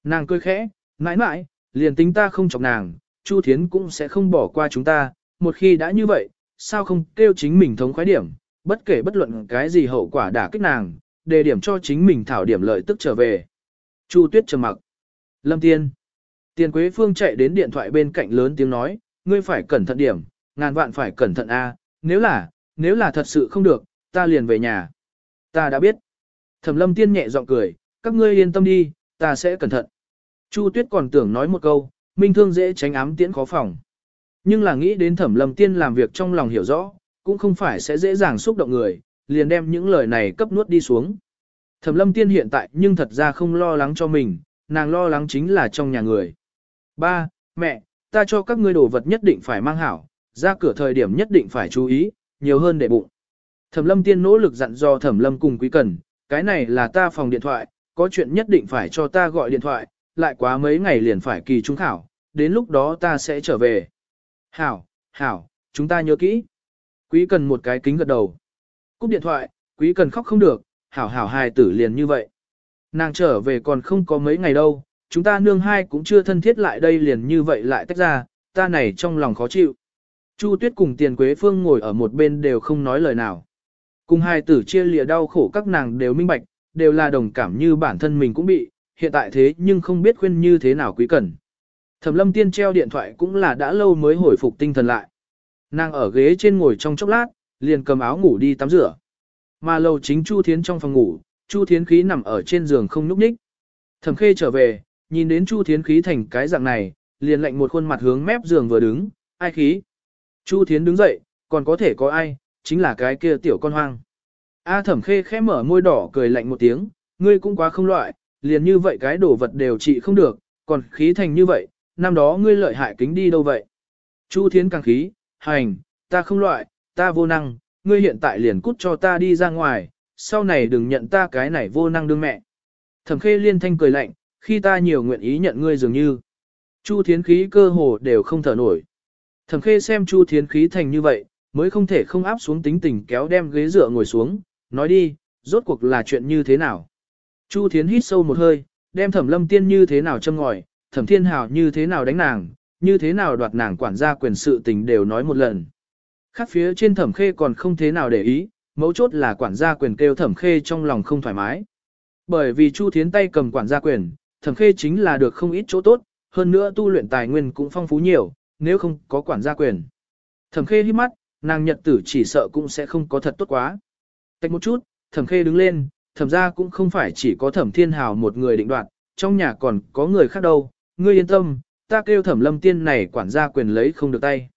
Nàng cười khẽ, mãi mãi, liền tính ta không chọc nàng, Chu Thiến cũng sẽ không bỏ qua chúng ta, một khi đã như vậy, sao không kêu chính mình thống khoái điểm, bất kể bất luận cái gì hậu quả đả kích nàng, đề điểm cho chính mình thảo điểm lợi tức trở về. Chu Tuyết trầm mặc. Lâm Tiên. Tiền Quế Phương chạy đến điện thoại bên cạnh lớn tiếng nói, ngươi phải cẩn thận điểm, ngàn vạn phải cẩn thận a, nếu là, nếu là thật sự không được, ta liền về nhà. Ta đã biết. Thẩm Lâm Tiên nhẹ giọng cười, các ngươi yên tâm đi, ta sẽ cẩn thận. Chu Tuyết còn tưởng nói một câu, minh thương dễ tránh ám tiễn khó phòng. Nhưng là nghĩ đến Thẩm Lâm Tiên làm việc trong lòng hiểu rõ, cũng không phải sẽ dễ dàng xúc động người, liền đem những lời này cấp nuốt đi xuống. Thẩm lâm tiên hiện tại nhưng thật ra không lo lắng cho mình, nàng lo lắng chính là trong nhà người. Ba, mẹ, ta cho các ngươi đồ vật nhất định phải mang hảo, ra cửa thời điểm nhất định phải chú ý, nhiều hơn để bụng. Thẩm lâm tiên nỗ lực dặn dò thẩm lâm cùng quý cần, cái này là ta phòng điện thoại, có chuyện nhất định phải cho ta gọi điện thoại, lại quá mấy ngày liền phải kỳ trung khảo, đến lúc đó ta sẽ trở về. Hảo, hảo, chúng ta nhớ kỹ. Quý cần một cái kính gật đầu. Cúp điện thoại, quý cần khóc không được, hảo hảo hài tử liền như vậy. Nàng trở về còn không có mấy ngày đâu, chúng ta nương hai cũng chưa thân thiết lại đây liền như vậy lại tách ra, ta này trong lòng khó chịu. Chu Tuyết cùng Tiền Quế Phương ngồi ở một bên đều không nói lời nào. Cùng hai tử chia lìa đau khổ các nàng đều minh bạch, đều là đồng cảm như bản thân mình cũng bị, hiện tại thế nhưng không biết khuyên như thế nào quý cần. Thẩm lâm tiên treo điện thoại cũng là đã lâu mới hồi phục tinh thần lại. Nàng ở ghế trên ngồi trong chốc lát, liền cầm áo ngủ đi tắm rửa. Mà lầu chính Chu Thiến trong phòng ngủ, Chu Thiến khí nằm ở trên giường không nhúc nhích. Thẩm Khê trở về, nhìn đến Chu Thiến khí thành cái dạng này, liền lệnh một khuôn mặt hướng mép giường vừa đứng, ai khí. Chu Thiến đứng dậy, còn có thể có ai, chính là cái kia tiểu con hoang. A Thẩm Khê khẽ mở môi đỏ cười lạnh một tiếng, ngươi cũng quá không loại, liền như vậy cái đồ vật đều trị không được, còn khí thành như vậy, năm đó ngươi lợi hại kính đi đâu vậy? Chu Thiến càng khí, hành, ta không loại, ta vô năng, ngươi hiện tại liền cút cho ta đi ra ngoài, sau này đừng nhận ta cái này vô năng đương mẹ. Thẩm khê liên thanh cười lạnh, khi ta nhiều nguyện ý nhận ngươi dường như. Chu thiến khí cơ hồ đều không thở nổi. Thẩm khê xem chu thiến khí thành như vậy, mới không thể không áp xuống tính tình kéo đem ghế dựa ngồi xuống, nói đi, rốt cuộc là chuyện như thế nào. Chu thiến hít sâu một hơi, đem thẩm lâm tiên như thế nào châm ngòi, thẩm thiên hào như thế nào đánh nàng, như thế nào đoạt nàng quản gia quyền sự tình đều nói một lần. Khác phía trên thẩm khê còn không thế nào để ý, mấu chốt là quản gia quyền kêu thẩm khê trong lòng không thoải mái. Bởi vì Chu Thiến tay cầm quản gia quyền, thẩm khê chính là được không ít chỗ tốt, hơn nữa tu luyện tài nguyên cũng phong phú nhiều, nếu không có quản gia quyền. Thẩm khê hít mắt, nàng nhật tử chỉ sợ cũng sẽ không có thật tốt quá. Tách một chút, thẩm khê đứng lên, thẩm ra cũng không phải chỉ có thẩm thiên hào một người định đoạt, trong nhà còn có người khác đâu, ngươi yên tâm, ta kêu thẩm lâm tiên này quản gia quyền lấy không được tay.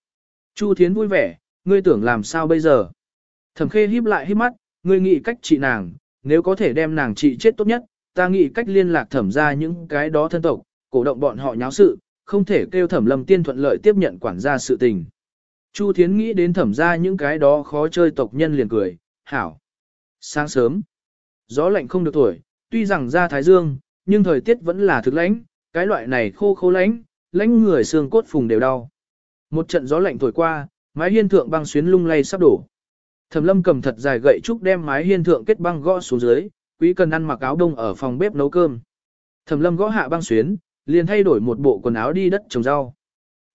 Chu Thiến vui vẻ, ngươi tưởng làm sao bây giờ? Thẩm khê híp lại híp mắt, ngươi nghĩ cách trị nàng, nếu có thể đem nàng trị chết tốt nhất, ta nghĩ cách liên lạc thẩm ra những cái đó thân tộc, cổ động bọn họ nháo sự, không thể kêu thẩm lâm tiên thuận lợi tiếp nhận quản gia sự tình. Chu Thiến nghĩ đến thẩm ra những cái đó khó chơi tộc nhân liền cười, hảo. Sáng sớm, gió lạnh không được tuổi, tuy rằng ra thái dương, nhưng thời tiết vẫn là thực lãnh, cái loại này khô khô lãnh, lãnh người xương cốt phùng đều đau. Một trận gió lạnh thổi qua, mái hiên thượng băng xuyến lung lay sắp đổ. Thẩm Lâm cầm thật dài gậy trúc đem mái hiên thượng kết băng gõ xuống dưới, Quý Cần ăn mặc áo đông ở phòng bếp nấu cơm. Thẩm Lâm gõ hạ băng xuyến, liền thay đổi một bộ quần áo đi đất trồng rau.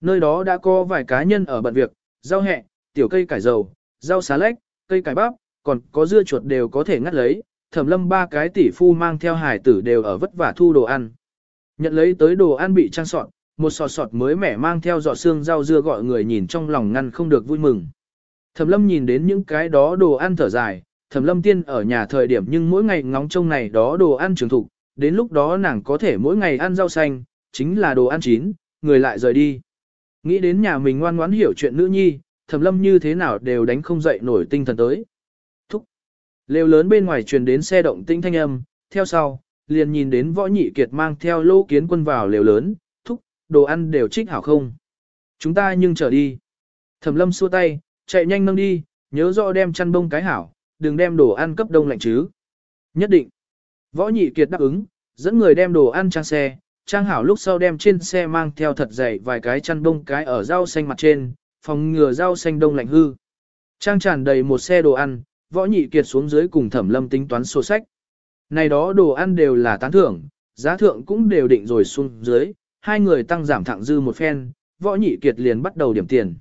Nơi đó đã có vài cá nhân ở bận việc, rau hẹ, tiểu cây cải dầu, rau xá lách, cây cải bắp, còn có dưa chuột đều có thể ngắt lấy. Thẩm Lâm ba cái tỷ phu mang theo hải tử đều ở vất vả thu đồ ăn. Nhận lấy tới đồ ăn bị trang soạn, một sọt sọt mới mẻ mang theo giọt xương rau dưa gọi người nhìn trong lòng ngăn không được vui mừng. Thẩm lâm nhìn đến những cái đó đồ ăn thở dài, thẩm lâm tiên ở nhà thời điểm nhưng mỗi ngày ngóng trông này đó đồ ăn trường thục, đến lúc đó nàng có thể mỗi ngày ăn rau xanh, chính là đồ ăn chín, người lại rời đi. Nghĩ đến nhà mình ngoan ngoãn hiểu chuyện nữ nhi, thẩm lâm như thế nào đều đánh không dậy nổi tinh thần tới. Thúc! Lều lớn bên ngoài truyền đến xe động tinh thanh âm, theo sau, liền nhìn đến võ nhị kiệt mang theo lô kiến quân vào lều lớn, đồ ăn đều trích hảo không. Chúng ta nhưng trở đi. Thẩm lâm xua tay, chạy nhanh nâng đi, nhớ rõ đem chăn bông cái hảo, đừng đem đồ ăn cấp đông lạnh chứ. Nhất định. Võ nhị kiệt đáp ứng, dẫn người đem đồ ăn trang xe, trang hảo lúc sau đem trên xe mang theo thật dày vài cái chăn bông cái ở rau xanh mặt trên, phòng ngừa rau xanh đông lạnh hư. Trang tràn đầy một xe đồ ăn, võ nhị kiệt xuống dưới cùng thẩm lâm tính toán sổ sách. Này đó đồ ăn đều là tán thưởng, giá thượng cũng đều định rồi xuống dưới, hai người tăng giảm thẳng dư một phen, võ nhị kiệt liền bắt đầu điểm tiền.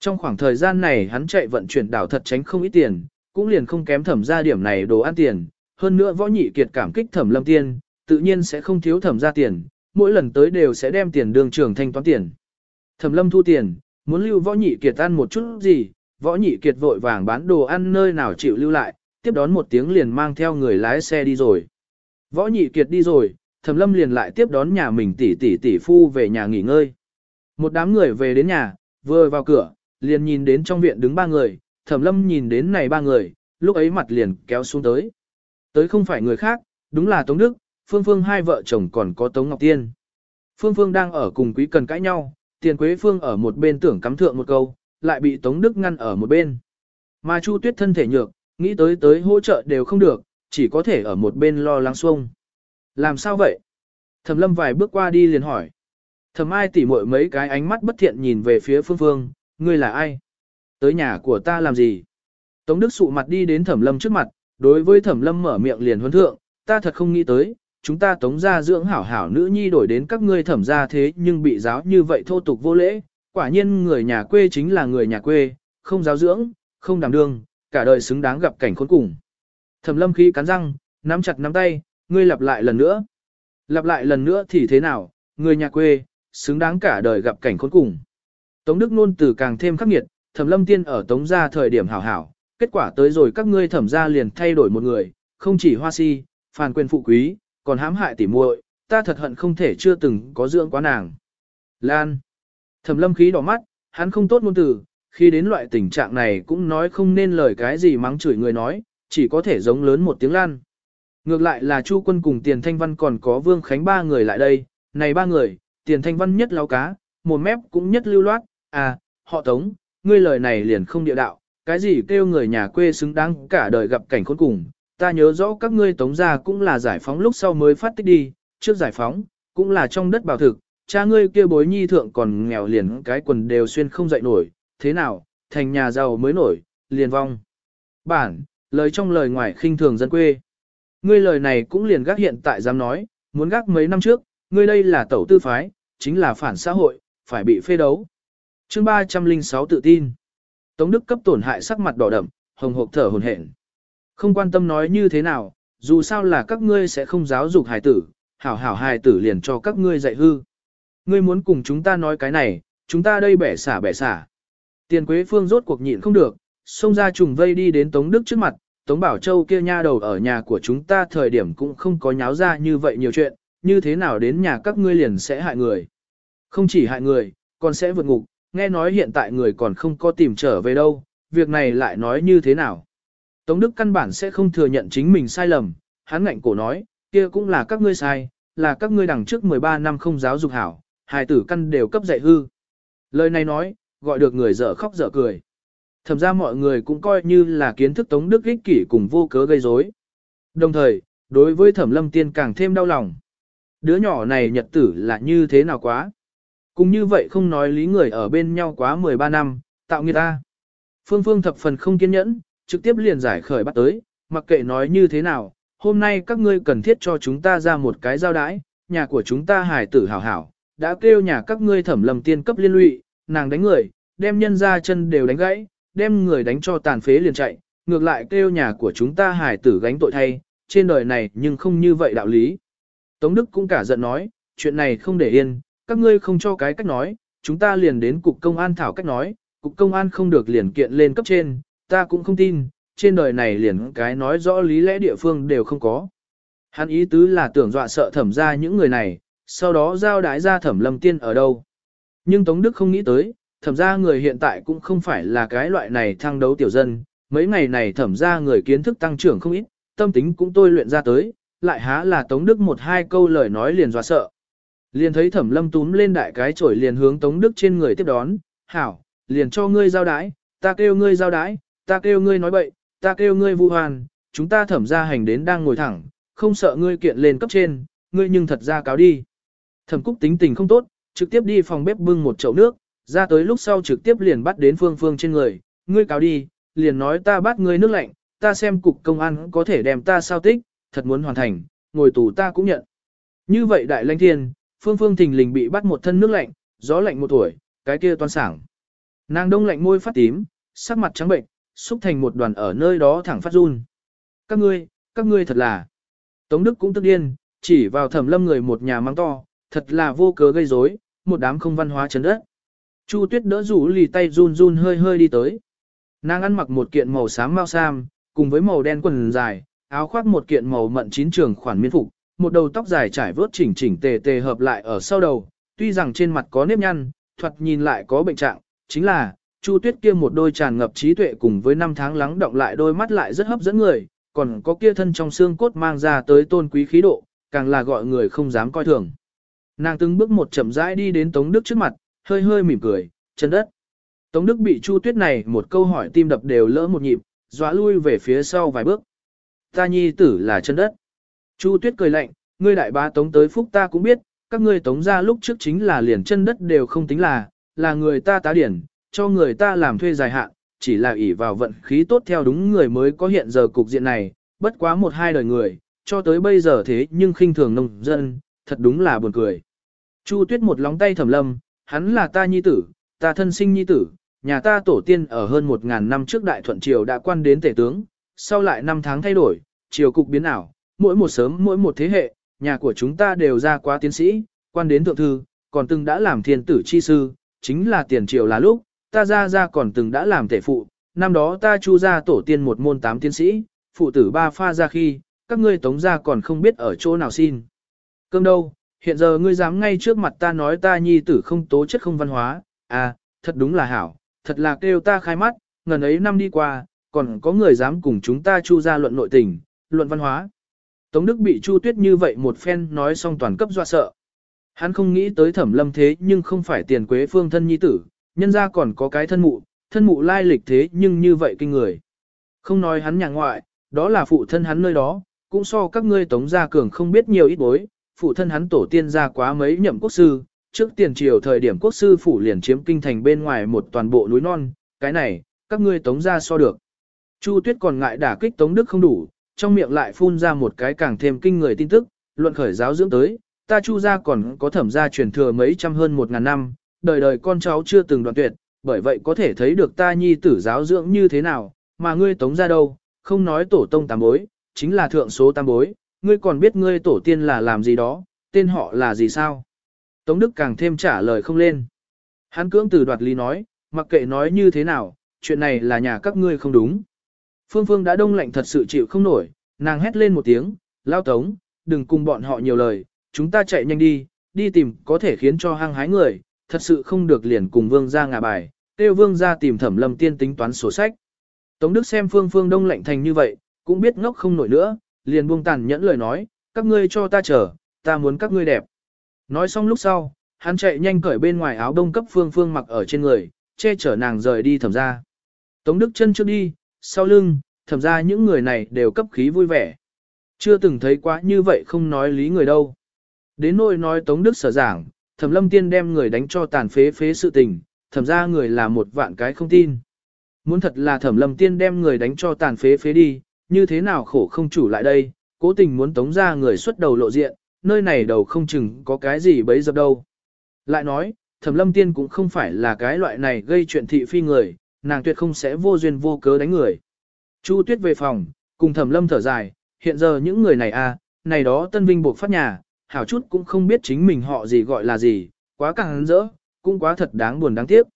Trong khoảng thời gian này hắn chạy vận chuyển đảo thật tránh không ít tiền, cũng liền không kém thẩm ra điểm này đồ ăn tiền. Hơn nữa võ nhị kiệt cảm kích thẩm lâm tiên, tự nhiên sẽ không thiếu thẩm ra tiền, mỗi lần tới đều sẽ đem tiền đường trường thanh toán tiền. Thẩm lâm thu tiền, muốn lưu võ nhị kiệt ăn một chút gì, võ nhị kiệt vội vàng bán đồ ăn nơi nào chịu lưu lại, tiếp đón một tiếng liền mang theo người lái xe đi rồi. Võ nhị kiệt đi rồi, thẩm lâm liền lại tiếp đón nhà mình tỷ tỷ tỷ phu về nhà nghỉ ngơi. Một đám người về đến nhà, vừa vào cửa, liền nhìn đến trong viện đứng ba người, thẩm lâm nhìn đến này ba người, lúc ấy mặt liền kéo xuống tới. Tới không phải người khác, đúng là Tống Đức, Phương Phương hai vợ chồng còn có Tống Ngọc Tiên. Phương Phương đang ở cùng Quý Cần cãi nhau, Tiền Quế Phương ở một bên tưởng cắm thượng một câu, lại bị Tống Đức ngăn ở một bên. Mà Chu Tuyết thân thể nhược, nghĩ tới tới hỗ trợ đều không được, chỉ có thể ở một bên lo lắng xuông. Làm sao vậy? Thẩm Lâm vài bước qua đi liền hỏi. Thẩm Ai tỉ muội mấy cái ánh mắt bất thiện nhìn về phía Phương Phương, ngươi là ai? Tới nhà của ta làm gì? Tống Đức sụ mặt đi đến Thẩm Lâm trước mặt, đối với Thẩm Lâm mở miệng liền huấn thượng, ta thật không nghĩ tới, chúng ta tống ra dưỡng hảo hảo nữ nhi đổi đến các ngươi thẩm ra thế nhưng bị giáo như vậy thô tục vô lễ, quả nhiên người nhà quê chính là người nhà quê, không giáo dưỡng, không đảm đương, cả đời xứng đáng gặp cảnh khốn cùng. Thẩm lâm khí cắn răng, nắm chặt nắm tay, ngươi lặp lại lần nữa. Lặp lại lần nữa thì thế nào, người nhà quê, xứng đáng cả đời gặp cảnh khốn cùng. Tống Đức nôn từ càng thêm khắc nghiệt, thẩm lâm tiên ở tống gia thời điểm hảo hảo, kết quả tới rồi các ngươi thẩm gia liền thay đổi một người, không chỉ hoa si, phàn quyền phụ quý, còn hãm hại tỉ muội, ta thật hận không thể chưa từng có dưỡng quá nàng. Lan. Thẩm lâm khí đỏ mắt, hắn không tốt ngôn từ, khi đến loại tình trạng này cũng nói không nên lời cái gì mắng chửi người nói, chỉ có thể giống lớn một tiếng lan. Ngược lại là Chu quân cùng Tiền Thanh Văn còn có Vương Khánh ba người lại đây, này ba người, Tiền Thanh Văn nhất lao cá, một mép cũng nhất lưu loát, à, họ tống, ngươi lời này liền không địa đạo, cái gì kêu người nhà quê xứng đáng cả đời gặp cảnh khốn cùng, ta nhớ rõ các ngươi tống gia cũng là giải phóng lúc sau mới phát tích đi, trước giải phóng, cũng là trong đất bảo thực, cha ngươi kia bối nhi thượng còn nghèo liền cái quần đều xuyên không dậy nổi, thế nào, thành nhà giàu mới nổi, liền vong. Bản, lời trong lời ngoài khinh thường dân quê. Ngươi lời này cũng liền gác hiện tại dám nói, muốn gác mấy năm trước, ngươi đây là tẩu tư phái, chính là phản xã hội, phải bị phê đấu. chương 306 tự tin. Tống Đức cấp tổn hại sắc mặt đỏ đậm, hồng hộc thở hồn hển. Không quan tâm nói như thế nào, dù sao là các ngươi sẽ không giáo dục hài tử, hảo hảo hài tử liền cho các ngươi dạy hư. Ngươi muốn cùng chúng ta nói cái này, chúng ta đây bẻ xả bẻ xả. Tiền Quế Phương rốt cuộc nhịn không được, xông ra trùng vây đi đến Tống Đức trước mặt, Tống Bảo Châu kia nha đầu ở nhà của chúng ta thời điểm cũng không có nháo ra như vậy nhiều chuyện, như thế nào đến nhà các ngươi liền sẽ hại người. Không chỉ hại người, còn sẽ vượt ngục, nghe nói hiện tại người còn không có tìm trở về đâu, việc này lại nói như thế nào. Tống Đức căn bản sẽ không thừa nhận chính mình sai lầm, hắn ngạnh cổ nói, kia cũng là các ngươi sai, là các ngươi đằng trước 13 năm không giáo dục hảo, hài tử căn đều cấp dạy hư. Lời này nói, gọi được người dở khóc dở cười. Thậm ra mọi người cũng coi như là kiến thức Tống Đức ích kỷ cùng vô cớ gây rối. Đồng thời, đối với Thẩm Lâm Tiên càng thêm đau lòng. Đứa nhỏ này nhật tử là như thế nào quá. Cũng như vậy không nói lý người ở bên nhau quá 13 năm, tạo người ta. Phương Phương thập phần không kiên nhẫn, trực tiếp liền giải khởi bắt tới, mặc kệ nói như thế nào, hôm nay các ngươi cần thiết cho chúng ta ra một cái giao đãi, nhà của chúng ta hài tử hảo hảo, đã kêu nhà các ngươi thẩm lầm tiên cấp liên lụy, nàng đánh người, đem nhân ra chân đều đánh gãy, đem người đánh cho tàn phế liền chạy, ngược lại kêu nhà của chúng ta hải tử gánh tội thay, trên đời này nhưng không như vậy đạo lý. Tống Đức cũng cả giận nói, chuyện này không để yên, các ngươi không cho cái cách nói, chúng ta liền đến cục công an thảo cách nói, cục công an không được liền kiện lên cấp trên, ta cũng không tin, trên đời này liền cái nói rõ lý lẽ địa phương đều không có. Hắn ý tứ là tưởng dọa sợ thẩm ra những người này, sau đó giao đái ra thẩm lâm tiên ở đâu. Nhưng Tống Đức không nghĩ tới, thẩm ra người hiện tại cũng không phải là cái loại này thăng đấu tiểu dân, mấy ngày này thẩm ra người kiến thức tăng trưởng không ít, tâm tính cũng tôi luyện ra tới, lại há là Tống Đức một hai câu lời nói liền dọa sợ. Liền thấy thẩm lâm túm lên đại cái chổi liền hướng Tống Đức trên người tiếp đón, hảo, liền cho ngươi giao đái, ta kêu ngươi giao đái, ta kêu ngươi nói bậy, ta kêu ngươi vu hoàn, chúng ta thẩm ra hành đến đang ngồi thẳng, không sợ ngươi kiện lên cấp trên, ngươi nhưng thật ra cáo đi. Thẩm Cúc tính tình không tốt, trực tiếp đi phòng bếp bưng một chậu nước, ra tới lúc sau trực tiếp liền bắt đến Phương Phương trên người, ngươi cáo đi, liền nói ta bắt ngươi nước lạnh, ta xem cục công an có thể đem ta sao tích, thật muốn hoàn thành, ngồi tù ta cũng nhận. Như vậy đại lãnh thiên, Phương Phương thình lình bị bắt một thân nước lạnh, gió lạnh một tuổi, cái kia toan sảng. Nàng đông lạnh môi phát tím, sắc mặt trắng bệnh, xúc thành một đoàn ở nơi đó thẳng phát run. Các ngươi, các ngươi thật là. Tống Đức cũng tức điên, chỉ vào thẩm lâm người một nhà mang to, thật là vô cớ gây rối, một đám không văn hóa chấn đất. Chu Tuyết đỡ rủ lì tay run run hơi hơi đi tới. Nàng ăn mặc một kiện màu xám mau sam, cùng với màu đen quần dài, áo khoác một kiện màu mận chín trường khoản miên phục, một đầu tóc dài trải vớt chỉnh chỉnh tề tề hợp lại ở sau đầu, tuy rằng trên mặt có nếp nhăn, thoạt nhìn lại có bệnh trạng, chính là, Chu Tuyết kia một đôi tràn ngập trí tuệ cùng với năm tháng lắng động lại đôi mắt lại rất hấp dẫn người, còn có kia thân trong xương cốt mang ra tới tôn quý khí độ, càng là gọi người không dám coi thường. Nàng từng bước một chậm rãi đi đến Tống Đức trước mặt, hơi hơi mỉm cười, chân đất. Tống Đức bị Chu Tuyết này một câu hỏi tim đập đều lỡ một nhịp, dọa lui về phía sau vài bước. Ta nhi tử là chân đất. Chu Tuyết cười lạnh, ngươi đại bá Tống tới phúc ta cũng biết, các ngươi Tống ra lúc trước chính là liền chân đất đều không tính là, là người ta tá điển, cho người ta làm thuê dài hạn, chỉ là ỷ vào vận khí tốt theo đúng người mới có hiện giờ cục diện này, bất quá một hai đời người, cho tới bây giờ thế nhưng khinh thường nông dân, thật đúng là buồn cười. Chu Tuyết một lóng tay thầm lâm, hắn là ta nhi tử, ta thân sinh nhi tử, nhà ta tổ tiên ở hơn một ngàn năm trước đại thuận triều đã quan đến tể tướng, sau lại năm tháng thay đổi, triều cục biến ảo, mỗi một sớm mỗi một thế hệ, nhà của chúng ta đều ra quá tiến sĩ, quan đến thượng thư, còn từng đã làm thiên tử chi sư, chính là tiền triều là lúc, ta ra ra còn từng đã làm tể phụ, năm đó ta chu ra tổ tiên một môn tám tiến sĩ, phụ tử ba pha ra khi, các ngươi tống ra còn không biết ở chỗ nào xin. Cơm đâu, hiện giờ ngươi dám ngay trước mặt ta nói ta nhi tử không tố chất không văn hóa, à, thật đúng là hảo, thật là kêu ta khai mắt, ngần ấy năm đi qua, còn có người dám cùng chúng ta chu ra luận nội tình, luận văn hóa. Tống Đức bị Chu Tuyết như vậy một phen nói xong toàn cấp dọa sợ. Hắn không nghĩ tới thẩm lâm thế nhưng không phải tiền quế phương thân nhi tử, nhân ra còn có cái thân mụ, thân mụ lai lịch thế nhưng như vậy kinh người. Không nói hắn nhà ngoại, đó là phụ thân hắn nơi đó, cũng so các ngươi tống gia cường không biết nhiều ít bối, phụ thân hắn tổ tiên ra quá mấy nhậm quốc sư, trước tiền triều thời điểm quốc sư phủ liền chiếm kinh thành bên ngoài một toàn bộ núi non, cái này, các ngươi tống gia so được. Chu Tuyết còn ngại đả kích tống đức không đủ, trong miệng lại phun ra một cái càng thêm kinh người tin tức, luận khởi giáo dưỡng tới, ta chu gia còn có thẩm gia truyền thừa mấy trăm hơn một ngàn năm, đời đời con cháu chưa từng đoạn tuyệt, bởi vậy có thể thấy được ta nhi tử giáo dưỡng như thế nào, mà ngươi tống ra đâu, không nói tổ tông tam bối, chính là thượng số tam bối, ngươi còn biết ngươi tổ tiên là làm gì đó, tên họ là gì sao? Tống Đức càng thêm trả lời không lên. Hắn cưỡng từ đoạt lý nói, mặc kệ nói như thế nào, chuyện này là nhà các ngươi không đúng. Phương Phương đã đông lạnh thật sự chịu không nổi, nàng hét lên một tiếng, lao tống, đừng cùng bọn họ nhiều lời, chúng ta chạy nhanh đi, đi tìm có thể khiến cho hăng hái người, thật sự không được liền cùng vương ra ngả bài, tiêu vương ra tìm thẩm lâm tiên tính toán sổ sách. Tống Đức xem phương phương đông lạnh thành như vậy, cũng biết ngốc không nổi nữa, liền buông tàn nhẫn lời nói, các ngươi cho ta chờ, ta muốn các ngươi đẹp. Nói xong lúc sau, hắn chạy nhanh cởi bên ngoài áo đông cấp phương phương mặc ở trên người, che chở nàng rời đi thẩm ra. Tống Đức chân trước đi, sau lưng, thẩm ra những người này đều cấp khí vui vẻ. Chưa từng thấy quá như vậy không nói lý người đâu. Đến nỗi nói Tống Đức sở giảng, thẩm lâm tiên đem người đánh cho tàn phế phế sự tình, thẩm ra người là một vạn cái không tin. Muốn thật là thẩm lâm tiên đem người đánh cho tàn phế phế đi, như thế nào khổ không chủ lại đây, cố tình muốn tống ra người xuất đầu lộ diện, nơi này đầu không chừng có cái gì bấy dập đâu. Lại nói, thẩm lâm tiên cũng không phải là cái loại này gây chuyện thị phi người, nàng tuyệt không sẽ vô duyên vô cớ đánh người. Chu tuyết về phòng, cùng thẩm lâm thở dài, hiện giờ những người này a, à, này đó tân vinh buộc phát nhà, hảo chút cũng không biết chính mình họ gì gọi là gì, quá càng rỡ, cũng quá thật đáng buồn đáng tiếc.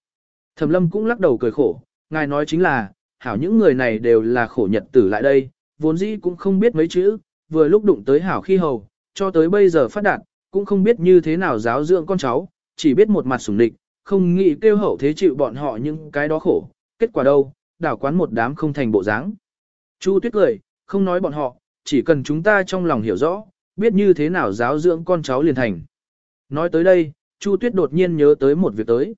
Thẩm lâm cũng lắc đầu cười khổ, ngài nói chính là, hảo những người này đều là khổ nhật tử lại đây, vốn dĩ cũng không biết mấy chữ, vừa lúc đụng tới hảo khi hầu, cho tới bây giờ phát đạt, cũng không biết như thế nào giáo dưỡng con cháu, chỉ biết một mặt sủng địch, không nghĩ kêu hậu thế chịu bọn họ những cái đó khổ, kết quả đâu, đảo quán một đám không thành bộ dáng. Chu Tuyết cười, không nói bọn họ, chỉ cần chúng ta trong lòng hiểu rõ, biết như thế nào giáo dưỡng con cháu liền thành. Nói tới đây, Chu Tuyết đột nhiên nhớ tới một việc tới.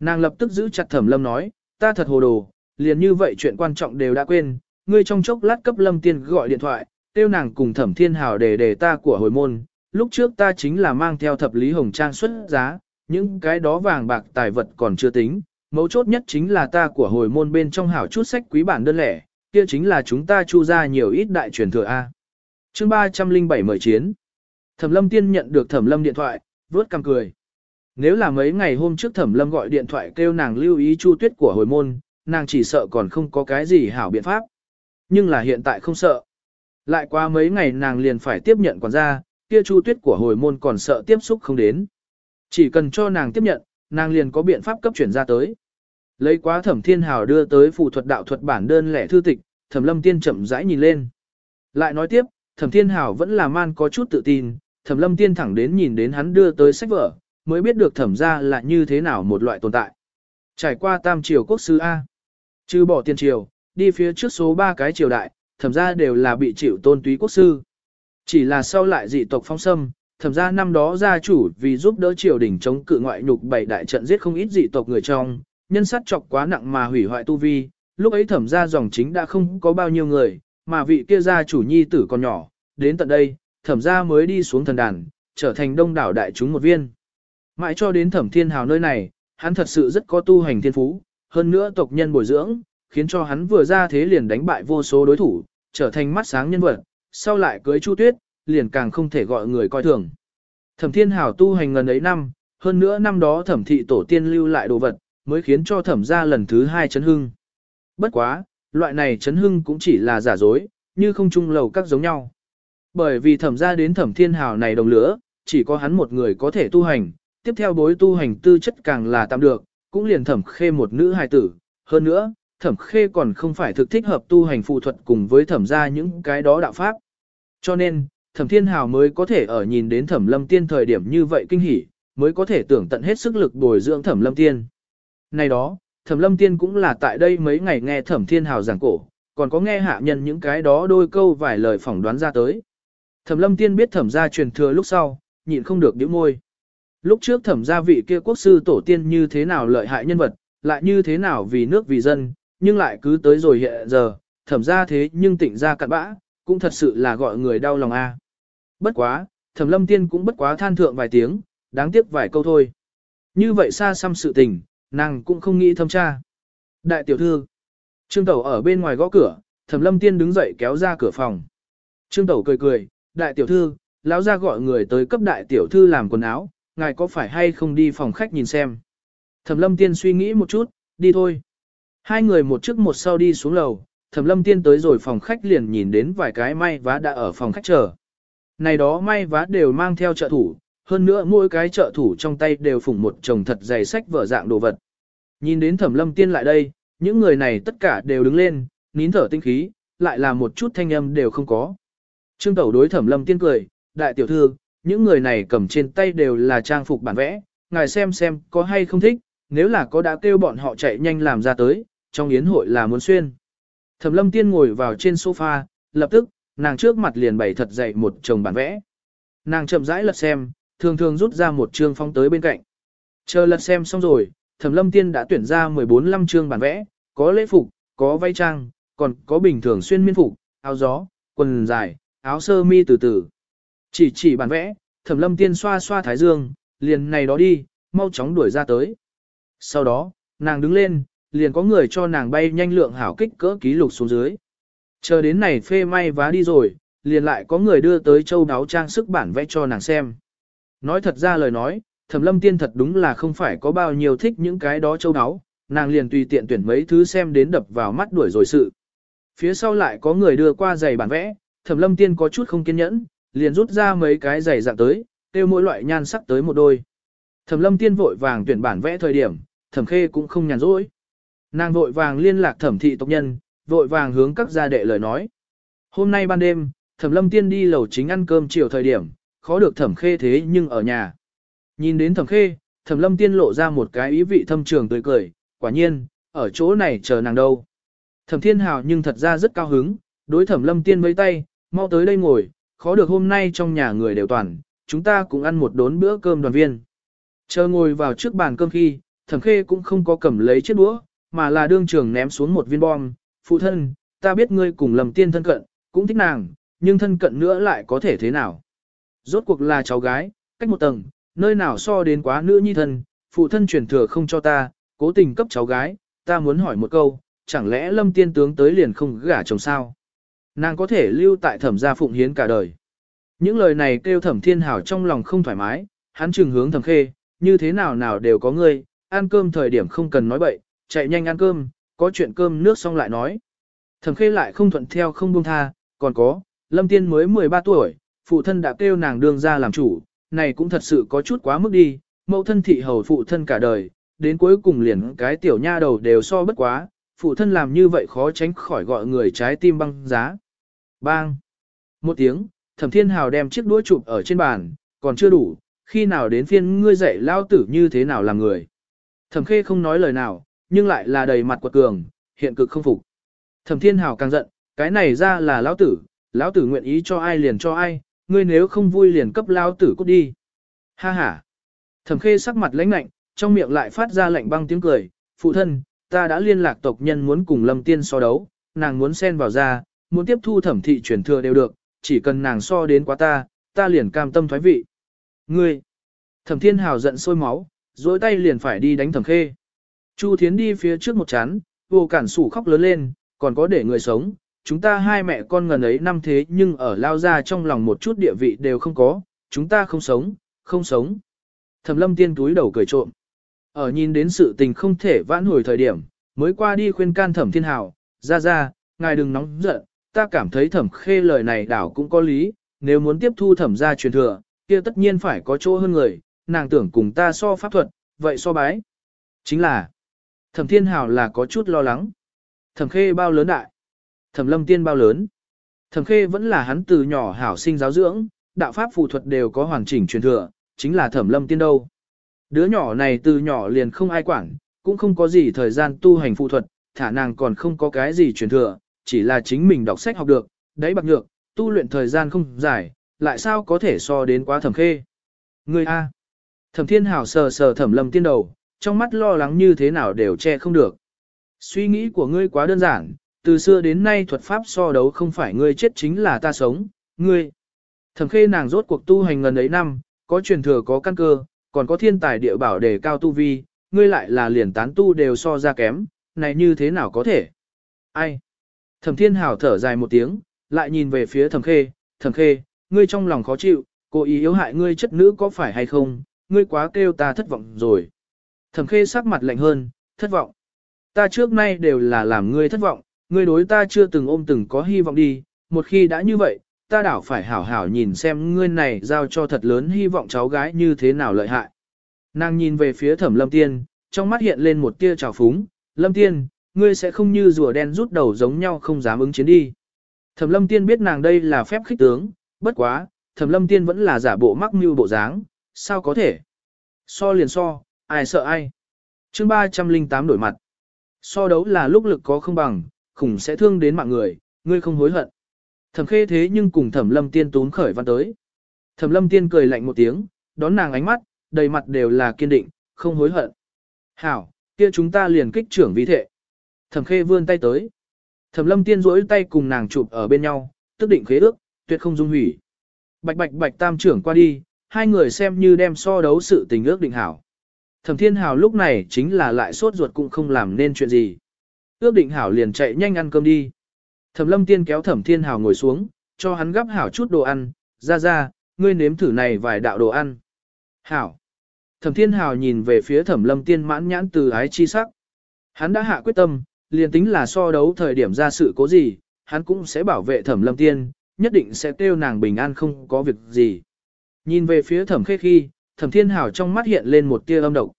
Nàng lập tức giữ chặt Thẩm Lâm nói, ta thật hồ đồ, liền như vậy chuyện quan trọng đều đã quên, ngươi trong chốc lát cấp Lâm Tiên gọi điện thoại, tiêu nàng cùng Thẩm Thiên Hào để đề ta của hồi môn, lúc trước ta chính là mang theo thập lý hồng trang xuất giá, những cái đó vàng bạc tài vật còn chưa tính, mấu chốt nhất chính là ta của hồi môn bên trong hảo chút sách quý bản đơn lẻ, kia chính là chúng ta chu ra nhiều ít đại truyền thừa A. chương 307 mời chiến. Thẩm lâm tiên nhận được thẩm lâm điện thoại, vớt cằm cười. Nếu là mấy ngày hôm trước thẩm lâm gọi điện thoại kêu nàng lưu ý chu tuyết của hồi môn, nàng chỉ sợ còn không có cái gì hảo biện pháp. Nhưng là hiện tại không sợ. Lại qua mấy ngày nàng liền phải tiếp nhận quản gia, kia chu tuyết của hồi môn còn sợ tiếp xúc không đến. Chỉ cần cho nàng tiếp nhận, nàng liền có biện pháp cấp chuyển ra tới. Lấy quá thẩm thiên hào đưa tới phụ thuật đạo thuật bản đơn lẻ thư tịch, thẩm lâm tiên chậm rãi nhìn lên. Lại nói tiếp, thẩm thiên hào vẫn là man có chút tự tin, thẩm lâm tiên thẳng đến nhìn đến hắn đưa tới sách vở, mới biết được thẩm ra là như thế nào một loại tồn tại. Trải qua tam triều quốc sư A. Trừ bỏ tiền triều, đi phía trước số ba cái triều đại, thẩm ra đều là bị chịu tôn túy quốc sư. Chỉ là sau lại dị tộc phong xâm, thẩm ra năm đó gia chủ vì giúp đỡ triều đình chống cự ngoại nhục bảy đại trận giết không ít dị tộc người trong, nhân sát chọc quá nặng mà hủy hoại tu vi, lúc ấy thẩm ra dòng chính đã không có bao nhiêu người, mà vị kia gia chủ nhi tử còn nhỏ, đến tận đây, thẩm ra mới đi xuống thần đàn, trở thành đông đảo đại chúng một viên. Mãi cho đến thẩm thiên hào nơi này, hắn thật sự rất có tu hành thiên phú, hơn nữa tộc nhân bồi dưỡng, khiến cho hắn vừa ra thế liền đánh bại vô số đối thủ, trở thành mắt sáng nhân vật, sau lại cưới Chu Tuyết, liền càng không thể gọi người coi thường. Thẩm Thiên Hảo tu hành ngần ấy năm, hơn nữa năm đó thẩm thị tổ tiên lưu lại đồ vật, mới khiến cho thẩm ra lần thứ hai chấn hưng. Bất quá, loại này chấn hưng cũng chỉ là giả dối, như không chung lầu các giống nhau. Bởi vì thẩm ra đến thẩm thiên hào này đồng lửa, chỉ có hắn một người có thể tu hành, tiếp theo bối tu hành tư chất càng là tạm được, cũng liền thẩm khê một nữ hài tử. Hơn nữa, thẩm khê còn không phải thực thích hợp tu hành phụ thuật cùng với thẩm ra những cái đó đạo pháp. Cho nên, thẩm thiên hào mới có thể ở nhìn đến thẩm lâm tiên thời điểm như vậy kinh hỉ, mới có thể tưởng tận hết sức lực bồi dưỡng thẩm lâm tiên. Này đó, thẩm lâm tiên cũng là tại đây mấy ngày nghe thẩm thiên hào giảng cổ, còn có nghe hạ nhân những cái đó đôi câu vài lời phỏng đoán ra tới. Thẩm lâm tiên biết thẩm gia truyền thừa lúc sau, nhịn không được nhíu môi. Lúc trước thẩm gia vị kia quốc sư tổ tiên như thế nào lợi hại nhân vật, lại như thế nào vì nước vì dân, nhưng lại cứ tới rồi hiện giờ, thẩm gia thế nhưng tỉnh ra cặn bã, cũng thật sự là gọi người đau lòng a. À. Bất quá, thẩm lâm tiên cũng bất quá than thượng vài tiếng, đáng tiếc vài câu thôi. Như vậy xa xăm sự tình, nàng cũng không nghĩ thâm tra. Đại tiểu thư, Trương Tẩu ở bên ngoài gõ cửa, thẩm lâm tiên đứng dậy kéo ra cửa phòng. Trương Tẩu cười cười, đại tiểu thư, lão gia gọi người tới cấp đại tiểu thư làm quần áo, ngài có phải hay không đi phòng khách nhìn xem. Thẩm lâm tiên suy nghĩ một chút, đi thôi. Hai người một trước một sau đi xuống lầu, thẩm lâm tiên tới rồi phòng khách liền nhìn đến vài cái may vá đã ở phòng khách chờ. Này đó may vá đều mang theo trợ thủ, hơn nữa mỗi cái trợ thủ trong tay đều phủng một chồng thật dày sách vở dạng đồ vật. Nhìn đến thẩm lâm tiên lại đây, những người này tất cả đều đứng lên, nín thở tinh khí, lại là một chút thanh âm đều không có. Trương Tẩu đối thẩm lâm tiên cười, đại tiểu thư, những người này cầm trên tay đều là trang phục bản vẽ, ngài xem xem có hay không thích, nếu là có đã kêu bọn họ chạy nhanh làm ra tới, trong yến hội là muốn xuyên. Thẩm lâm tiên ngồi vào trên sofa, lập tức, nàng trước mặt liền bày thật dậy một chồng bản vẽ. Nàng chậm rãi lật xem, thường thường rút ra một chương phong tới bên cạnh. Chờ lật xem xong rồi, Thẩm Lâm Tiên đã tuyển ra 14 năm chương bản vẽ, có lễ phục, có vay trang, còn có bình thường xuyên miên phục, áo gió, quần dài, áo sơ mi từ từ. Chỉ chỉ bản vẽ, Thẩm Lâm Tiên xoa xoa thái dương, liền này đó đi, mau chóng đuổi ra tới. Sau đó, nàng đứng lên, liền có người cho nàng bay nhanh lượng hảo kích cỡ ký lục xuống dưới. Chờ đến này phê may vá đi rồi, liền lại có người đưa tới châu đáo trang sức bản vẽ cho nàng xem. Nói thật ra lời nói, thẩm lâm tiên thật đúng là không phải có bao nhiêu thích những cái đó châu đáo, nàng liền tùy tiện tuyển mấy thứ xem đến đập vào mắt đuổi rồi sự. Phía sau lại có người đưa qua giày bản vẽ, thẩm lâm tiên có chút không kiên nhẫn, liền rút ra mấy cái giày dạng tới, tiêu mỗi loại nhan sắc tới một đôi. Thẩm lâm tiên vội vàng tuyển bản vẽ thời điểm, thẩm khê cũng không nhàn rỗi. Nàng vội vàng liên lạc thẩm thị tộc nhân, vội vàng hướng các gia đệ lời nói. Hôm nay ban đêm, thẩm lâm tiên đi lầu chính ăn cơm chiều thời điểm, khó được thẩm khê thế nhưng ở nhà. Nhìn đến thẩm khê, thẩm lâm tiên lộ ra một cái ý vị thâm trường tươi cười, quả nhiên, ở chỗ này chờ nàng đâu. Thẩm thiên hào nhưng thật ra rất cao hứng, đối thẩm lâm tiên mấy tay, mau tới đây ngồi, khó được hôm nay trong nhà người đều toàn, chúng ta cũng ăn một đốn bữa cơm đoàn viên. Chờ ngồi vào trước bàn cơm khi, thẩm khê cũng không có cầm lấy chiếc đũa, mà là đương trường ném xuống một viên bom. Phụ thân, ta biết ngươi cùng lầm tiên thân cận, cũng thích nàng, nhưng thân cận nữa lại có thể thế nào? Rốt cuộc là cháu gái, cách một tầng, nơi nào so đến quá nữ nhi thân, phụ thân truyền thừa không cho ta, cố tình cấp cháu gái, ta muốn hỏi một câu, chẳng lẽ lâm tiên tướng tới liền không gả chồng sao? Nàng có thể lưu tại thẩm gia phụng hiến cả đời. Những lời này kêu thẩm thiên hảo trong lòng không thoải mái, hắn trừng hướng thẩm khê, như thế nào nào đều có ngươi, ăn cơm thời điểm không cần nói bậy, chạy nhanh ăn cơm, có chuyện cơm nước xong lại nói. Thẩm khê lại không thuận theo không buông tha, còn có, lâm tiên mới 13 tuổi, phụ thân đã kêu nàng đương ra làm chủ, này cũng thật sự có chút quá mức đi, mẫu thân thị hầu phụ thân cả đời, đến cuối cùng liền cái tiểu nha đầu đều so bất quá, phụ thân làm như vậy khó tránh khỏi gọi người trái tim băng giá. Bang! Một tiếng, thẩm thiên hào đem chiếc đũa chụp ở trên bàn, còn chưa đủ, khi nào đến phiên ngươi dạy lao tử như thế nào làm người. Thẩm khê không nói lời nào, nhưng lại là đầy mặt quật cường, hiện cực không phục. Thẩm thiên hào càng giận, cái này ra là lão tử, lão tử nguyện ý cho ai liền cho ai, ngươi nếu không vui liền cấp lao tử cút đi. Ha ha. Thẩm khê sắc mặt lãnh lạnh, trong miệng lại phát ra lạnh băng tiếng cười, phụ thân, ta đã liên lạc tộc nhân muốn cùng lâm tiên so đấu, nàng muốn xen vào ra, muốn tiếp thu thẩm thị truyền thừa đều được, chỉ cần nàng so đến quá ta, ta liền cam tâm thoái vị. Ngươi! Thẩm thiên hào giận sôi máu, dối tay liền phải đi đánh thẩm khê. Chu Thiến đi phía trước một chán, vô cản sủ khóc lớn lên, còn có để người sống. Chúng ta hai mẹ con ngần ấy năm thế nhưng ở lao ra trong lòng một chút địa vị đều không có, chúng ta không sống, không sống. Thẩm lâm tiên túi đầu cười trộm. Ở nhìn đến sự tình không thể vãn hồi thời điểm, mới qua đi khuyên can thẩm thiên hào, ra ra, ngài đừng nóng giận, ta cảm thấy thẩm khê lời này đảo cũng có lý, nếu muốn tiếp thu thẩm gia truyền thừa, kia tất nhiên phải có chỗ hơn người, nàng tưởng cùng ta so pháp thuật, vậy so bái. Chính là, thẩm thiên hào là có chút lo lắng. Thẩm khê bao lớn đại, thẩm lâm tiên bao lớn. Thẩm khê vẫn là hắn từ nhỏ hảo sinh giáo dưỡng, đạo pháp phù thuật đều có hoàn chỉnh truyền thừa, chính là thẩm lâm tiên đâu. Đứa nhỏ này từ nhỏ liền không ai quản, cũng không có gì thời gian tu hành phù thuật, thả nàng còn không có cái gì truyền thừa, chỉ là chính mình đọc sách học được, đấy bạc nhược, tu luyện thời gian không dài, lại sao có thể so đến quá thẩm khê. Người A. Thẩm thiên hảo sờ sờ thẩm lâm tiên đầu, trong mắt lo lắng như thế nào đều che không được. Suy nghĩ của ngươi quá đơn giản, từ xưa đến nay thuật pháp so đấu không phải ngươi chết chính là ta sống, ngươi. Thẩm khê nàng rốt cuộc tu hành ngần ấy năm, có truyền thừa có căn cơ, còn có thiên tài địa bảo để cao tu vi, ngươi lại là liền tán tu đều so ra kém, này như thế nào có thể? Ai? Thẩm thiên hảo thở dài một tiếng, lại nhìn về phía thẩm khê, thẩm khê, ngươi trong lòng khó chịu, cố ý yếu hại ngươi chất nữ có phải hay không, ngươi quá kêu ta thất vọng rồi. Thẩm khê sắc mặt lạnh hơn, thất vọng. Ta trước nay đều là làm ngươi thất vọng, ngươi đối ta chưa từng ôm từng có hy vọng đi, một khi đã như vậy, ta đảo phải hảo hảo nhìn xem ngươi này giao cho thật lớn hy vọng cháu gái như thế nào lợi hại. Nàng nhìn về phía thẩm lâm tiên, trong mắt hiện lên một tia trào phúng, lâm tiên, ngươi sẽ không như rùa đen rút đầu giống nhau không dám ứng chiến đi. Thẩm lâm tiên biết nàng đây là phép khích tướng, bất quá, thẩm lâm tiên vẫn là giả bộ mắc mưu bộ dáng, sao có thể. So liền so, ai sợ ai. chương 308 đổi mặt. So đấu là lúc lực có không bằng, khủng sẽ thương đến mạng người, ngươi không hối hận. Thẩm khê thế nhưng cùng thẩm lâm tiên tún khởi văn tới. Thẩm lâm tiên cười lạnh một tiếng, đón nàng ánh mắt, đầy mặt đều là kiên định, không hối hận. Hảo, kia chúng ta liền kích trưởng vi thệ. Thẩm khê vươn tay tới. Thẩm lâm tiên rỗi tay cùng nàng chụp ở bên nhau, tức định khế ước, tuyệt không dung hủy. Bạch bạch bạch tam trưởng qua đi, hai người xem như đem so đấu sự tình ước định hảo. Thẩm thiên hào lúc này chính là lại sốt ruột cũng không làm nên chuyện gì. Ước định hảo liền chạy nhanh ăn cơm đi. Thẩm lâm tiên kéo thẩm thiên hào ngồi xuống, cho hắn gắp hảo chút đồ ăn, ra ra, ngươi nếm thử này vài đạo đồ ăn. Hảo. Thẩm thiên hào nhìn về phía thẩm lâm tiên mãn nhãn từ ái chi sắc. Hắn đã hạ quyết tâm, liền tính là so đấu thời điểm ra sự cố gì, hắn cũng sẽ bảo vệ thẩm lâm tiên, nhất định sẽ kêu nàng bình an không có việc gì. Nhìn về phía thẩm khê khi, thẩm thiên hảo trong mắt hiện lên một tia âm độc.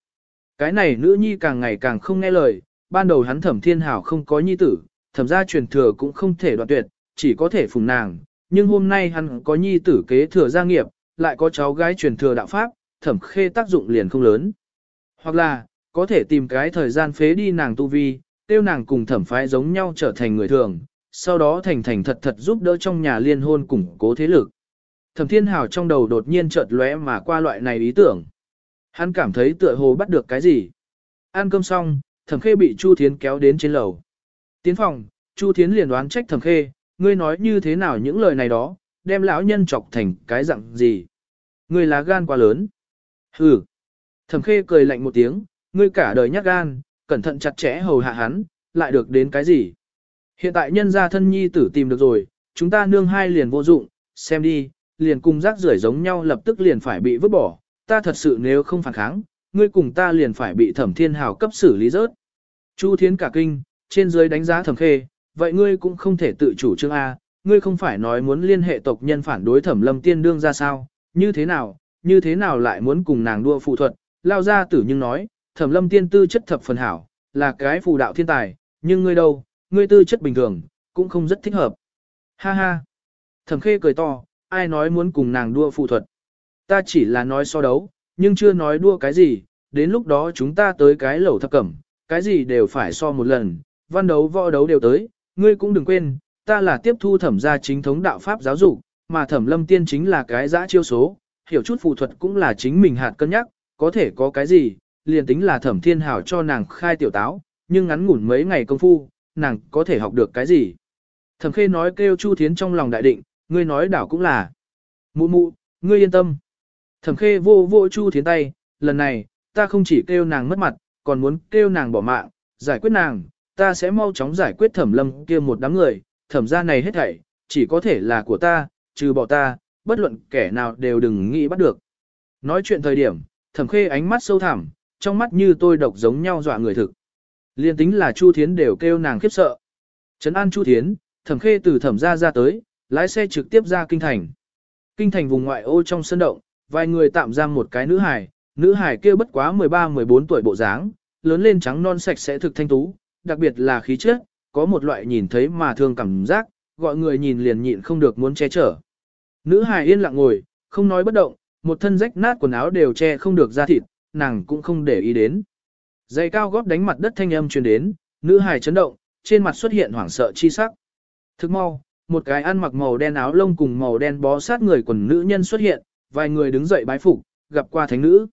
Cái này nữ nhi càng ngày càng không nghe lời, ban đầu hắn thẩm thiên hảo không có nhi tử, thẩm gia truyền thừa cũng không thể đoạn tuyệt, chỉ có thể phùng nàng, nhưng hôm nay hắn có nhi tử kế thừa gia nghiệp, lại có cháu gái truyền thừa đạo pháp, thẩm khê tác dụng liền không lớn. Hoặc là, có thể tìm cái thời gian phế đi nàng tu vi, tiêu nàng cùng thẩm phái giống nhau trở thành người thường, sau đó thành thành thật thật giúp đỡ trong nhà liên hôn củng cố thế lực. Thẩm thiên hào trong đầu đột nhiên chợt lóe mà qua loại này ý tưởng. Hắn cảm thấy tựa hồ bắt được cái gì. Ăn cơm xong, thẩm khê bị Chu Thiến kéo đến trên lầu. Tiến phòng, Chu Thiến liền đoán trách thẩm khê, ngươi nói như thế nào những lời này đó, đem lão nhân chọc thành cái dạng gì. Ngươi lá gan quá lớn. Hừ. Thẩm khê cười lạnh một tiếng, ngươi cả đời nhát gan, cẩn thận chặt chẽ hầu hạ hắn, lại được đến cái gì. Hiện tại nhân gia thân nhi tử tìm được rồi, chúng ta nương hai liền vô dụng, xem đi, liền cùng rác rưởi giống nhau lập tức liền phải bị vứt bỏ, ta thật sự nếu không phản kháng, ngươi cùng ta liền phải bị thẩm thiên hào cấp xử lý rớt. Chu Thiến cả kinh, trên dưới đánh giá thẩm khê, vậy ngươi cũng không thể tự chủ trương A, ngươi không phải nói muốn liên hệ tộc nhân phản đối thẩm lâm tiên đương ra sao, như thế nào, như thế nào lại muốn cùng nàng đua phụ thuật, lao ra tử nhưng nói, thẩm lâm tiên tư chất thập phần hảo, là cái phù đạo thiên tài, nhưng ngươi đâu, ngươi tư chất bình thường, cũng không rất thích hợp. Ha ha. Thẩm khê cười to, ai nói muốn cùng nàng đua phụ thuật. Ta chỉ là nói so đấu, nhưng chưa nói đua cái gì, đến lúc đó chúng ta tới cái lẩu thập cẩm, cái gì đều phải so một lần, văn đấu võ đấu đều tới, ngươi cũng đừng quên, ta là tiếp thu thẩm gia chính thống đạo pháp giáo dục, mà thẩm lâm tiên chính là cái giã chiêu số, hiểu chút phụ thuật cũng là chính mình hạt cân nhắc, có thể có cái gì, liền tính là thẩm thiên hảo cho nàng khai tiểu táo, nhưng ngắn ngủn mấy ngày công phu, nàng có thể học được cái gì. Thẩm khê nói kêu Chu Thiến trong lòng đại định, ngươi nói đảo cũng là. Mụ mụ, ngươi yên tâm. Thẩm khê vô vô Chu Thiến tay, lần này, ta không chỉ kêu nàng mất mặt, còn muốn kêu nàng bỏ mạng, giải quyết nàng, ta sẽ mau chóng giải quyết thẩm lâm kia một đám người, thẩm gia này hết thảy, chỉ có thể là của ta, trừ bỏ ta, bất luận kẻ nào đều đừng nghĩ bắt được. Nói chuyện thời điểm, thẩm khê ánh mắt sâu thẳm, trong mắt như tôi độc giống nhau dọa người thực. Liên tính là Chu Thiến đều kêu nàng khiếp sợ. Trấn an Chu Thiến, thẩm khê từ thẩm gia ra tới, lái xe trực tiếp ra kinh thành. Kinh thành vùng ngoại ô trong sân động, vài người tạm giam một cái nữ hài, nữ hài kia bất quá 13-14 tuổi bộ dáng, lớn lên trắng non sạch sẽ thực thanh tú, đặc biệt là khí chất, có một loại nhìn thấy mà thương cảm giác, gọi người nhìn liền nhịn không được muốn che chở. Nữ hài yên lặng ngồi, không nói bất động, một thân rách nát quần áo đều che không được da thịt, nàng cũng không để ý đến. Giày cao gót đánh mặt đất thanh âm truyền đến, nữ hài chấn động, trên mặt xuất hiện hoảng sợ chi sắc. Thức mau, một cái ăn mặc màu đen áo lông cùng màu đen bó sát người quần nữ nhân xuất hiện, vài người đứng dậy bái phục, gặp qua thánh nữ.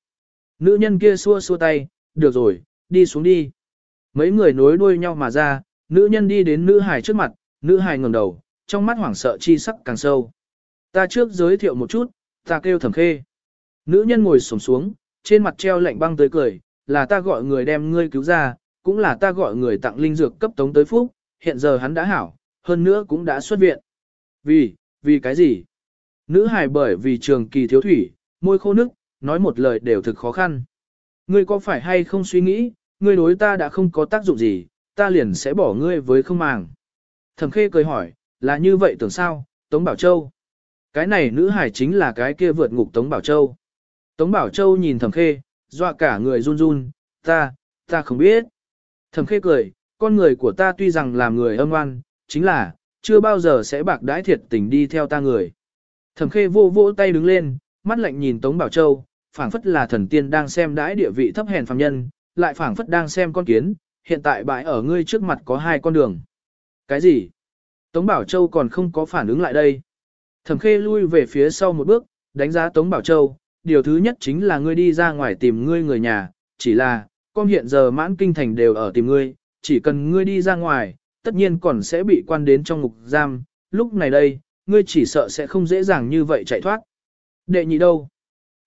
Nữ nhân kia xua xua tay, được rồi, đi xuống đi. Mấy người nối đuôi nhau mà ra, nữ nhân đi đến nữ hài trước mặt, nữ hài ngẩng đầu, trong mắt hoảng sợ chi sắc càng sâu. Ta trước giới thiệu một chút, ta kêu thẩm khê. Nữ nhân ngồi sổng xuống, trên mặt treo lạnh băng tới cười, là ta gọi người đem ngươi cứu ra, cũng là ta gọi người tặng linh dược cấp tống tới phúc, hiện giờ hắn đã hảo, hơn nữa cũng đã xuất viện. Vì, vì cái gì? Nữ hài bởi vì trường kỳ thiếu thủy, môi khô nước, nói một lời đều thực khó khăn. Ngươi có phải hay không suy nghĩ, ngươi đối ta đã không có tác dụng gì, ta liền sẽ bỏ ngươi với không màng. Thẩm khê cười hỏi, là như vậy tưởng sao, Tống Bảo Châu. Cái này nữ hải chính là cái kia vượt ngục Tống Bảo Châu. Tống Bảo Châu nhìn thẩm khê, dọa cả người run run, ta, ta không biết. Thẩm khê cười, con người của ta tuy rằng làm người âm oan, chính là, chưa bao giờ sẽ bạc đãi thiệt tình đi theo ta người. Thẩm khê vô vỗ tay đứng lên, mắt lạnh nhìn Tống Bảo Châu, phảng phất là thần tiên đang xem đãi địa vị thấp hèn phàm nhân, lại phảng phất đang xem con kiến, hiện tại bãi ở ngươi trước mặt có hai con đường. Cái gì? Tống Bảo Châu còn không có phản ứng lại đây. Thẩm khê lui về phía sau một bước, đánh giá Tống Bảo Châu, điều thứ nhất chính là ngươi đi ra ngoài tìm ngươi người nhà, chỉ là, con hiện giờ mãn kinh thành đều ở tìm ngươi, chỉ cần ngươi đi ra ngoài, tất nhiên còn sẽ bị quan đến trong ngục giam, lúc này đây, ngươi chỉ sợ sẽ không dễ dàng như vậy chạy thoát. Đệ nhị đâu?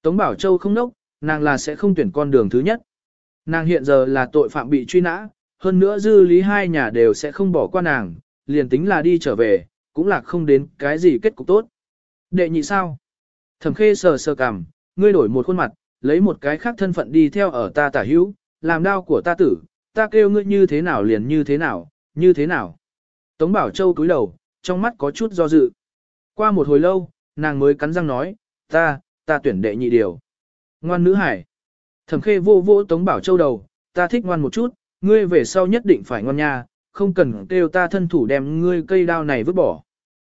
Tống Bảo Châu không nốc, nàng là sẽ không tuyển con đường thứ nhất. Nàng hiện giờ là tội phạm bị truy nã, hơn nữa dư lý hai nhà đều sẽ không bỏ qua nàng, liền tính là đi trở về, cũng là không đến cái gì kết cục tốt. Đệ nhị sao? Thẩm khê sờ sờ cằm, ngươi đổi một khuôn mặt, lấy một cái khác thân phận đi theo ở ta tả hữu, làm đau của ta tử, ta kêu ngươi như thế nào liền như thế nào, như thế nào. Tống Bảo Châu cúi đầu, trong mắt có chút do dự. Qua một hồi lâu, nàng mới cắn răng nói, ta, ta tuyển đệ nhị điều. Ngoan nữ hải. Thẩm khê vô vô Tống Bảo Châu đầu, ta thích ngoan một chút, ngươi về sau nhất định phải ngoan nha, không cần kêu ta thân thủ đem ngươi cây đao này vứt bỏ.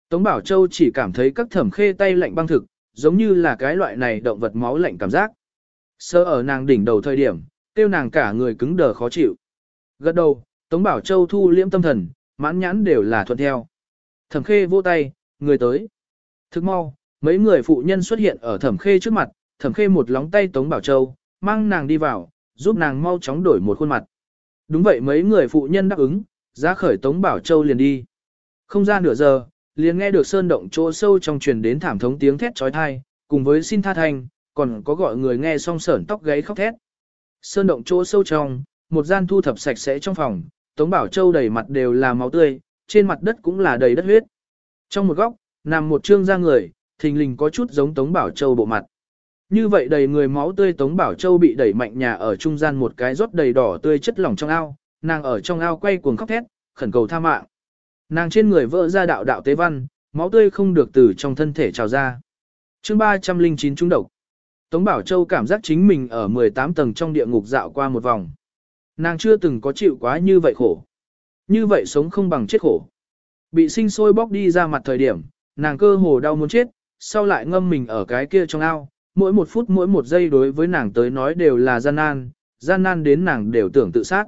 Tống Bảo Châu chỉ cảm thấy các thẩm khê tay lạnh băng thực, giống như là cái loại này động vật máu lạnh cảm giác. Sơ ở nàng đỉnh đầu thời điểm, tiêu nàng cả người cứng đờ khó chịu. Gật đầu, Tống Bảo Châu thu liễm tâm thần, mãn nhãn đều là thuận theo. Thẩm khê vô tay, người tới. Thức mau, mấy người phụ nhân xuất hiện ở thẩm khê trước mặt, thẩm khê một lóng tay Tống Bảo Châu, mang nàng đi vào, giúp nàng mau chóng đổi một khuôn mặt. Đúng vậy mấy người phụ nhân đáp ứng, ra khởi Tống Bảo Châu liền đi. Không ra nửa giờ, liền nghe được sơn động chỗ sâu trong truyền đến thảm thống tiếng thét trói thai, cùng với xin tha thành, còn có gọi người nghe song sởn tóc gáy khóc thét. Sơn động chỗ sâu trong, một gian thu thập sạch sẽ trong phòng, Tống Bảo Châu đầy mặt đều là máu tươi, trên mặt đất cũng là đầy đất huyết. Trong một góc, nằm một trương da người, thình lình có chút giống Tống Bảo Châu bộ mặt. Như vậy đầy người máu tươi Tống Bảo Châu bị đẩy mạnh nhà ở trung gian một cái rót đầy đỏ tươi chất lỏng trong ao, nàng ở trong ao quay cuồng khóc thét, khẩn cầu tha mạng. Nàng trên người vỡ ra đạo đạo tế văn, máu tươi không được từ trong thân thể trào ra. chương 309 trung độc. Tống Bảo Châu cảm giác chính mình ở 18 tầng trong địa ngục dạo qua một vòng. Nàng chưa từng có chịu quá như vậy khổ. Như vậy sống không bằng chết khổ. Bị sinh sôi bóc đi ra mặt thời điểm, nàng cơ hồ đau muốn chết, sau lại ngâm mình ở cái kia trong ao, mỗi một phút mỗi một giây đối với nàng tới nói đều là gian nan, gian nan đến nàng đều tưởng tự sát.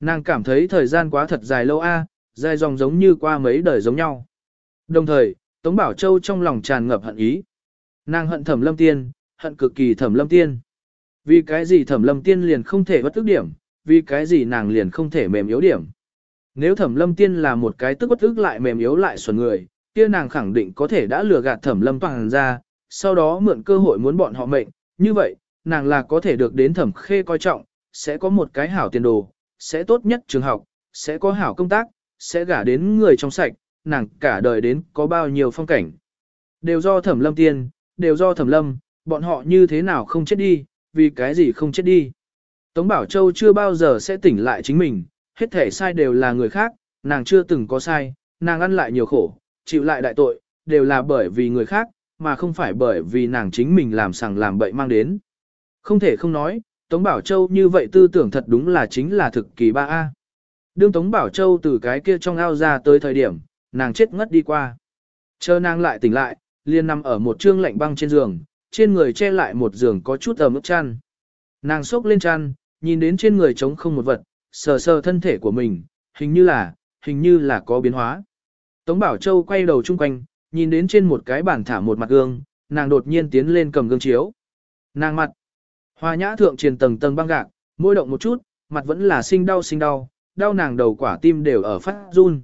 Nàng cảm thấy thời gian quá thật dài lâu a, dài dòng giống như qua mấy đời giống nhau. Đồng thời, Tống Bảo Châu trong lòng tràn ngập hận ý. Nàng hận thẩm lâm tiên, hận cực kỳ thẩm lâm tiên. Vì cái gì thẩm lâm tiên liền không thể bất tức điểm, vì cái gì nàng liền không thể mềm yếu điểm. Nếu thẩm lâm tiên là một cái tức bất tức lại mềm yếu lại xuẩn người, kia nàng khẳng định có thể đã lừa gạt thẩm lâm toàn ra, sau đó mượn cơ hội muốn bọn họ mệnh, như vậy, nàng là có thể được đến thẩm khê coi trọng, sẽ có một cái hảo tiền đồ, sẽ tốt nhất trường học, sẽ có hảo công tác, sẽ gả đến người trong sạch, nàng cả đời đến có bao nhiêu phong cảnh. Đều do thẩm lâm tiên, đều do thẩm lâm, bọn họ như thế nào không chết đi, vì cái gì không chết đi. Tống Bảo Châu chưa bao giờ sẽ tỉnh lại chính mình, hết thể sai đều là người khác, nàng chưa từng có sai, nàng ăn lại nhiều khổ, chịu lại đại tội, đều là bởi vì người khác, mà không phải bởi vì nàng chính mình làm sằng làm bậy mang đến. Không thể không nói, Tống Bảo Châu như vậy tư tưởng thật đúng là chính là thực kỳ ba a. Đương Tống Bảo Châu từ cái kia trong ao ra tới thời điểm, nàng chết ngất đi qua. Chờ nàng lại tỉnh lại, liền nằm ở một trương lạnh băng trên giường, trên người che lại một giường có chút ẩm ướt chăn. Nàng sốc lên chăn, nhìn đến trên người trống không một vật, sờ sờ thân thể của mình, hình như là, hình như là có biến hóa. Tống Bảo Châu quay đầu chung quanh, nhìn đến trên một cái bàn thả một mặt gương, nàng đột nhiên tiến lên cầm gương chiếu. Nàng mặt, hoa nhã thượng truyền tầng tầng băng gạc, môi động một chút, mặt vẫn là sinh đau sinh đau, đau nàng đầu quả tim đều ở phát run.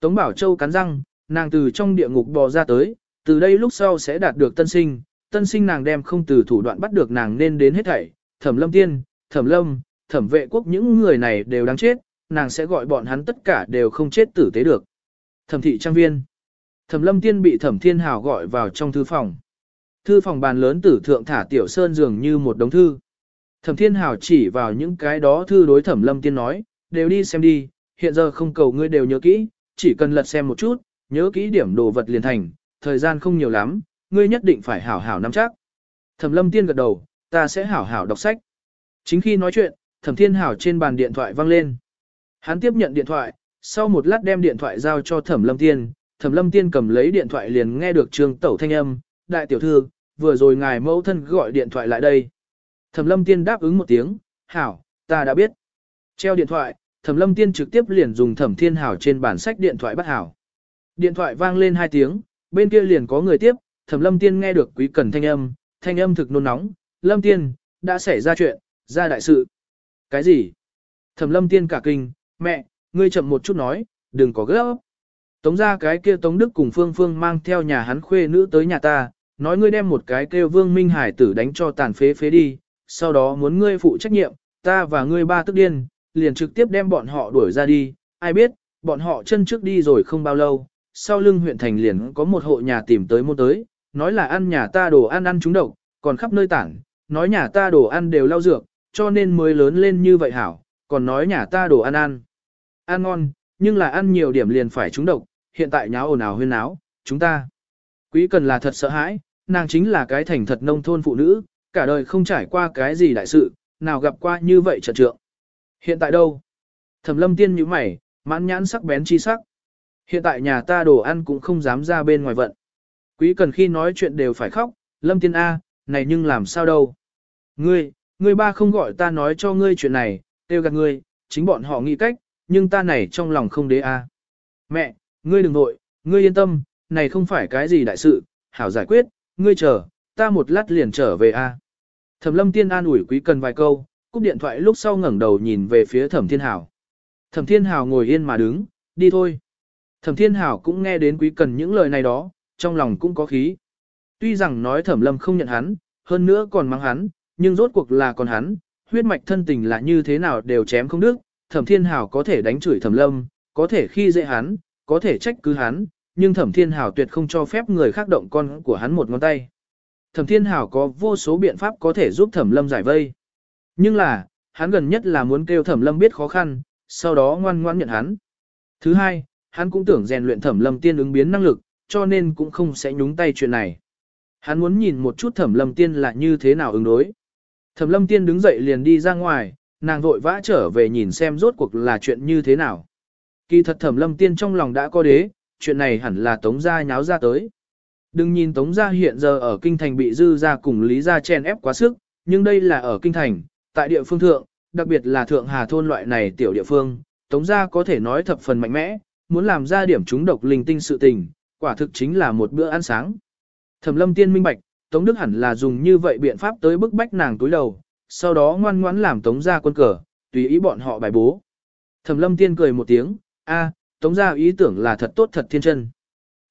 Tống Bảo Châu cắn răng, nàng từ trong địa ngục bò ra tới, từ đây lúc sau sẽ đạt được tân sinh, tân sinh nàng đem không từ thủ đoạn bắt được nàng nên đến hết thảy, thẩm lâm tiên, thẩm lâm, thẩm vệ quốc những người này đều đáng chết, nàng sẽ gọi bọn hắn tất cả đều không chết tử tế được. Thẩm thị trang viên. Thẩm lâm tiên bị thẩm thiên hào gọi vào trong thư phòng. Thư phòng bàn lớn tử thượng thả tiểu sơn dường như một đống thư. Thẩm thiên hào chỉ vào những cái đó thư đối thẩm lâm tiên nói, đều đi xem đi, hiện giờ không cầu ngươi đều nhớ kỹ, chỉ cần lật xem một chút, nhớ kỹ điểm đồ vật liền thành, thời gian không nhiều lắm, ngươi nhất định phải hảo hảo nắm chắc. Thẩm lâm tiên gật đầu, ta sẽ hảo hảo đọc sách. Chính khi nói chuyện, thẩm thiên hảo trên bàn điện thoại vang lên. Hắn tiếp nhận điện thoại, sau một lát đem điện thoại giao cho thẩm lâm tiên, thẩm lâm tiên cầm lấy điện thoại liền nghe được trương tẩu thanh âm, đại tiểu thư, vừa rồi ngài mẫu thân gọi điện thoại lại đây. Thẩm lâm tiên đáp ứng một tiếng, hảo, ta đã biết. Treo điện thoại, thẩm lâm tiên trực tiếp liền dùng thẩm thiên hảo trên bản sách điện thoại bắt hảo. Điện thoại vang lên hai tiếng, bên kia liền có người tiếp, thẩm lâm tiên nghe được quý cần thanh âm, thanh âm thực nôn nóng, lâm tiên, đã xảy ra chuyện, ra đại sự. Cái gì? Thẩm lâm tiên cả kinh, mẹ, ngươi chậm một chút nói, đừng có gấp. Tống ra cái kia Tống Đức cùng Phương Phương mang theo nhà hắn khuê nữ tới nhà ta, nói ngươi đem một cái kêu Vương Minh Hải tử đánh cho tàn phế phế đi, sau đó muốn ngươi phụ trách nhiệm, ta và ngươi ba tức điên, liền trực tiếp đem bọn họ đuổi ra đi, ai biết, bọn họ chân trước đi rồi không bao lâu, sau lưng huyện thành liền có một hộ nhà tìm tới mua tới, nói là ăn nhà ta đồ ăn ăn trúng độc, còn khắp nơi tản, nói nhà ta đồ ăn đều lao dược, cho nên mới lớn lên như vậy hảo, còn nói nhà ta đồ ăn ăn. Ăn ngon, nhưng là ăn nhiều điểm liền phải trúng độc, hiện tại nháo ồn ào huyên náo, chúng ta. Quý cần là thật sợ hãi, nàng chính là cái thành thật nông thôn phụ nữ, cả đời không trải qua cái gì đại sự, nào gặp qua như vậy trận trượng. Hiện tại đâu? Thẩm lâm tiên như mày, mãn nhãn sắc bén chi sắc. Hiện tại nhà ta đồ ăn cũng không dám ra bên ngoài vận. Quý cần khi nói chuyện đều phải khóc, lâm tiên A, này nhưng làm sao đâu. Ngươi, ngươi ba không gọi ta nói cho ngươi chuyện này, tiêu gạt ngươi, chính bọn họ nghĩ cách, nhưng ta này trong lòng không đế A. Mẹ, ngươi đừng nội, ngươi yên tâm, này không phải cái gì đại sự, hảo giải quyết, ngươi chờ, ta một lát liền trở về A. Thẩm lâm tiên an ủi quý cần vài câu, cúp điện thoại lúc sau ngẩng đầu nhìn về phía thẩm thiên hảo. Thẩm thiên hảo ngồi yên mà đứng, đi thôi. Thẩm thiên hảo cũng nghe đến quý cần những lời này đó, trong lòng cũng có khí. Tuy rằng nói thẩm lâm không nhận hắn, hơn nữa còn mắng hắn, nhưng rốt cuộc là còn hắn, huyết mạch thân tình là như thế nào đều chém không đứt, thẩm thiên hảo có thể đánh chửi thẩm lâm, có thể khi dễ hắn, có thể trách cứ hắn, nhưng thẩm thiên hảo tuyệt không cho phép người khác động con của hắn một ngón tay. Thẩm thiên hảo có vô số biện pháp có thể giúp thẩm lâm giải vây. Nhưng là, hắn gần nhất là muốn kêu thẩm lâm biết khó khăn, sau đó ngoan ngoãn nhận hắn. Thứ hai, hắn cũng tưởng rèn luyện thẩm lâm tiên ứng biến năng lực, cho nên cũng không sẽ nhúng tay chuyện này. Hắn muốn nhìn một chút thẩm lâm tiên là như thế nào ứng đối. Thẩm lâm tiên đứng dậy liền đi ra ngoài, nàng vội vã trở về nhìn xem rốt cuộc là chuyện như thế nào. Kỳ thật thẩm lâm tiên trong lòng đã có đế, chuyện này hẳn là tống gia nháo ra tới. Đừng nhìn tống gia hiện giờ ở kinh thành bị dư gia cùng lý gia chen ép quá sức, nhưng đây là ở kinh thành, tại địa phương thượng, đặc biệt là thượng hà thôn loại này tiểu địa phương, tống gia có thể nói thập phần mạnh mẽ, muốn làm ra điểm chúng độc linh tinh sự tình, quả thực chính là một bữa ăn sáng. Thẩm lâm tiên minh bạch, Tống Đức hẳn là dùng như vậy biện pháp tới bức bách nàng túi đầu, sau đó ngoan ngoãn làm Tống gia quân cờ, tùy ý bọn họ bài bố. Thẩm lâm tiên cười một tiếng, a, Tống gia ý tưởng là thật tốt thật thiên chân.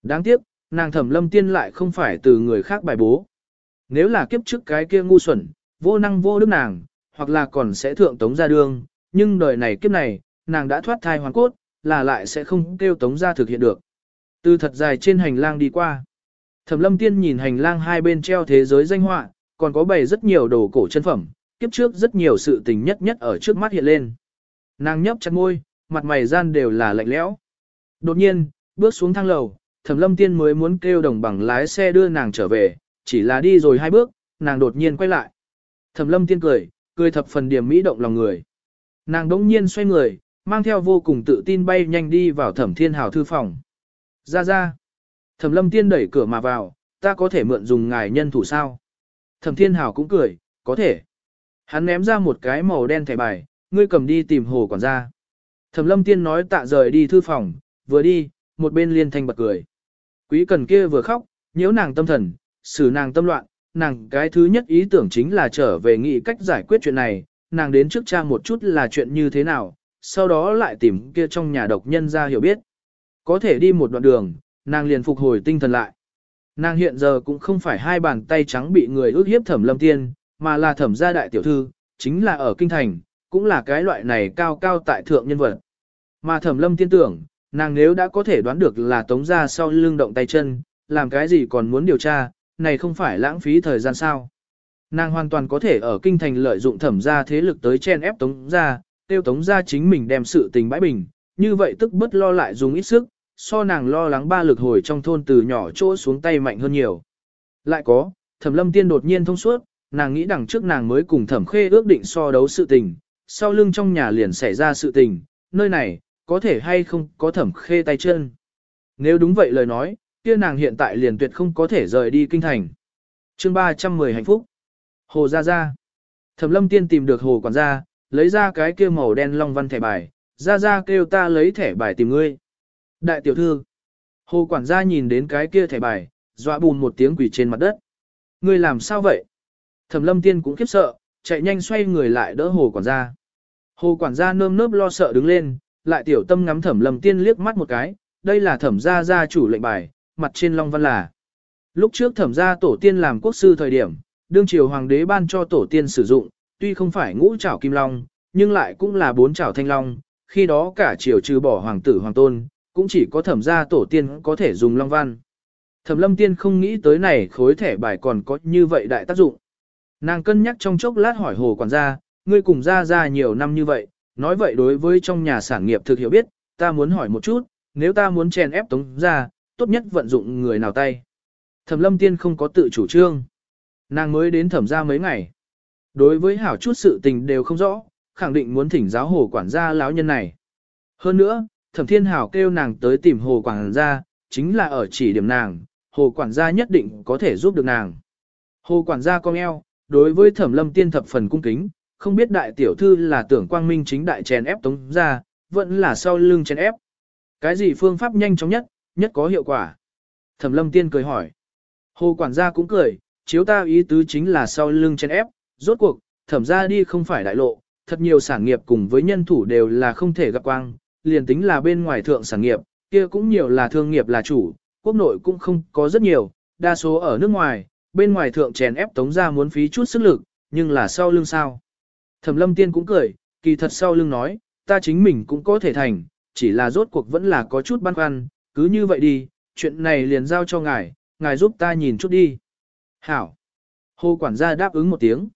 Đáng tiếc, nàng thẩm lâm tiên lại không phải từ người khác bài bố. Nếu là kiếp trước cái kia ngu xuẩn, vô năng vô đức nàng, hoặc là còn sẽ thượng Tống gia đương, nhưng đời này kiếp này, nàng đã thoát thai hoàn cốt, là lại sẽ không kêu Tống gia thực hiện được. Từ thật dài trên hành lang đi qua. Thẩm lâm tiên nhìn hành lang hai bên treo thế giới danh họa, còn có bày rất nhiều đồ cổ chân phẩm, kiếp trước rất nhiều sự tình nhất nhất ở trước mắt hiện lên. Nàng nhấp chặt môi, mặt mày gian đều là lạnh lẽo. Đột nhiên, bước xuống thang lầu, thẩm lâm tiên mới muốn kêu đồng bằng lái xe đưa nàng trở về, chỉ là đi rồi hai bước, nàng đột nhiên quay lại. Thẩm lâm tiên cười, cười thập phần điểm mỹ động lòng người. Nàng đống nhiên xoay người, mang theo vô cùng tự tin bay nhanh đi vào thẩm thiên hào thư phòng. Ra ra. Thẩm lâm tiên đẩy cửa mà vào, ta có thể mượn dùng ngài nhân thủ sao? Thẩm thiên hào cũng cười, có thể. Hắn ném ra một cái màu đen thẻ bài, ngươi cầm đi tìm hồ quản gia. Thẩm lâm tiên nói tạ rời đi thư phòng, vừa đi, một bên liên thanh bật cười. Quý cần kia vừa khóc, nhiễu nàng tâm thần, xử nàng tâm loạn, nàng cái thứ nhất ý tưởng chính là trở về nghĩ cách giải quyết chuyện này, nàng đến trước cha một chút là chuyện như thế nào, sau đó lại tìm kia trong nhà độc nhân ra hiểu biết. Có thể đi một đoạn đường, nàng liền phục hồi tinh thần lại. Nàng hiện giờ cũng không phải hai bàn tay trắng bị người ước hiếp thẩm lâm tiên, mà là thẩm gia đại tiểu thư, chính là ở kinh thành, cũng là cái loại này cao cao tại thượng nhân vật. Mà thẩm lâm tiên tưởng, nàng nếu đã có thể đoán được là tống gia sau lưng động tay chân, làm cái gì còn muốn điều tra, này không phải lãng phí thời gian sao. Nàng hoàn toàn có thể ở kinh thành lợi dụng thẩm gia thế lực tới chen ép tống gia, tiêu tống gia chính mình đem sự tình bãi bình, như vậy tức bất lo lại dùng ít sức, so nàng lo lắng ba lực hồi trong thôn từ nhỏ chỗ xuống tay mạnh hơn nhiều. Lại có, thẩm lâm tiên đột nhiên thông suốt, nàng nghĩ đằng trước nàng mới cùng thẩm khê ước định so đấu sự tình, sau lưng trong nhà liền xảy ra sự tình, nơi này, có thể hay không có thẩm khê tay chân. Nếu đúng vậy lời nói, kia nàng hiện tại liền tuyệt không có thể rời đi kinh thành. chương 310 hạnh phúc. Hồ Gia Gia. Thẩm lâm tiên tìm được hồ quản gia, lấy ra cái kia màu đen long văn thẻ bài, Gia Gia kêu ta lấy thẻ bài tìm ngươi. Đại tiểu thư. Hồ quản gia nhìn đến cái kia thẻ bài, dọa bùn một tiếng quỷ trên mặt đất. Ngươi làm sao vậy? Thẩm lâm tiên cũng khiếp sợ, chạy nhanh xoay người lại đỡ hồ quản gia. Hồ quản gia nơm nớp lo sợ đứng lên, lại tiểu tâm ngắm thẩm lâm tiên liếc mắt một cái, đây là thẩm gia gia chủ lệnh bài, mặt trên long văn là. Lúc trước thẩm gia tổ tiên làm quốc sư thời điểm, đương triều hoàng đế ban cho tổ tiên sử dụng, tuy không phải ngũ trảo kim long, nhưng lại cũng là bốn trảo thanh long, khi đó cả triều trừ bỏ hoàng tử hoàng tôn, cũng chỉ có thẩm gia tổ tiên có thể dùng long văn. Thẩm lâm tiên không nghĩ tới này khối thẻ bài còn có như vậy đại tác dụng. Nàng cân nhắc trong chốc lát hỏi hồ quản gia, ngươi cùng gia gia nhiều năm như vậy, nói vậy đối với trong nhà sản nghiệp thực hiểu biết, ta muốn hỏi một chút, nếu ta muốn chèn ép tống gia, tốt nhất vận dụng người nào tay. Thẩm lâm tiên không có tự chủ trương. Nàng mới đến thẩm gia mấy ngày. Đối với hảo chút sự tình đều không rõ, khẳng định muốn thỉnh giáo hồ quản gia lão nhân này. Hơn nữa, thẩm thiên hảo kêu nàng tới tìm hồ quản gia, chính là ở chỉ điểm nàng, hồ quản gia nhất định có thể giúp được nàng. Hồ quản gia cong eo, đối với thẩm lâm tiên thập phần cung kính, không biết đại tiểu thư là tưởng quang minh chính đại chèn ép tống ra, vẫn là sau lưng chèn ép. Cái gì phương pháp nhanh chóng nhất, nhất có hiệu quả? Thẩm lâm tiên cười hỏi. Hồ quản gia cũng cười, chiếu ta ý tứ chính là sau lưng chèn ép, rốt cuộc, thẩm ra đi không phải đại lộ, thật nhiều sản nghiệp cùng với nhân thủ đều là không thể gặp quang, liền tính là bên ngoài thượng sản nghiệp, kia cũng nhiều là thương nghiệp là chủ, quốc nội cũng không có rất nhiều, đa số ở nước ngoài, bên ngoài thượng chèn ép tống ra muốn phí chút sức lực, nhưng là sau lưng sao. Thẩm lâm tiên cũng cười, kỳ thật sau lưng nói, ta chính mình cũng có thể thành, chỉ là rốt cuộc vẫn là có chút băn khoăn, cứ như vậy đi, chuyện này liền giao cho ngài, ngài giúp ta nhìn chút đi. Hảo. Hồ quản gia đáp ứng một tiếng.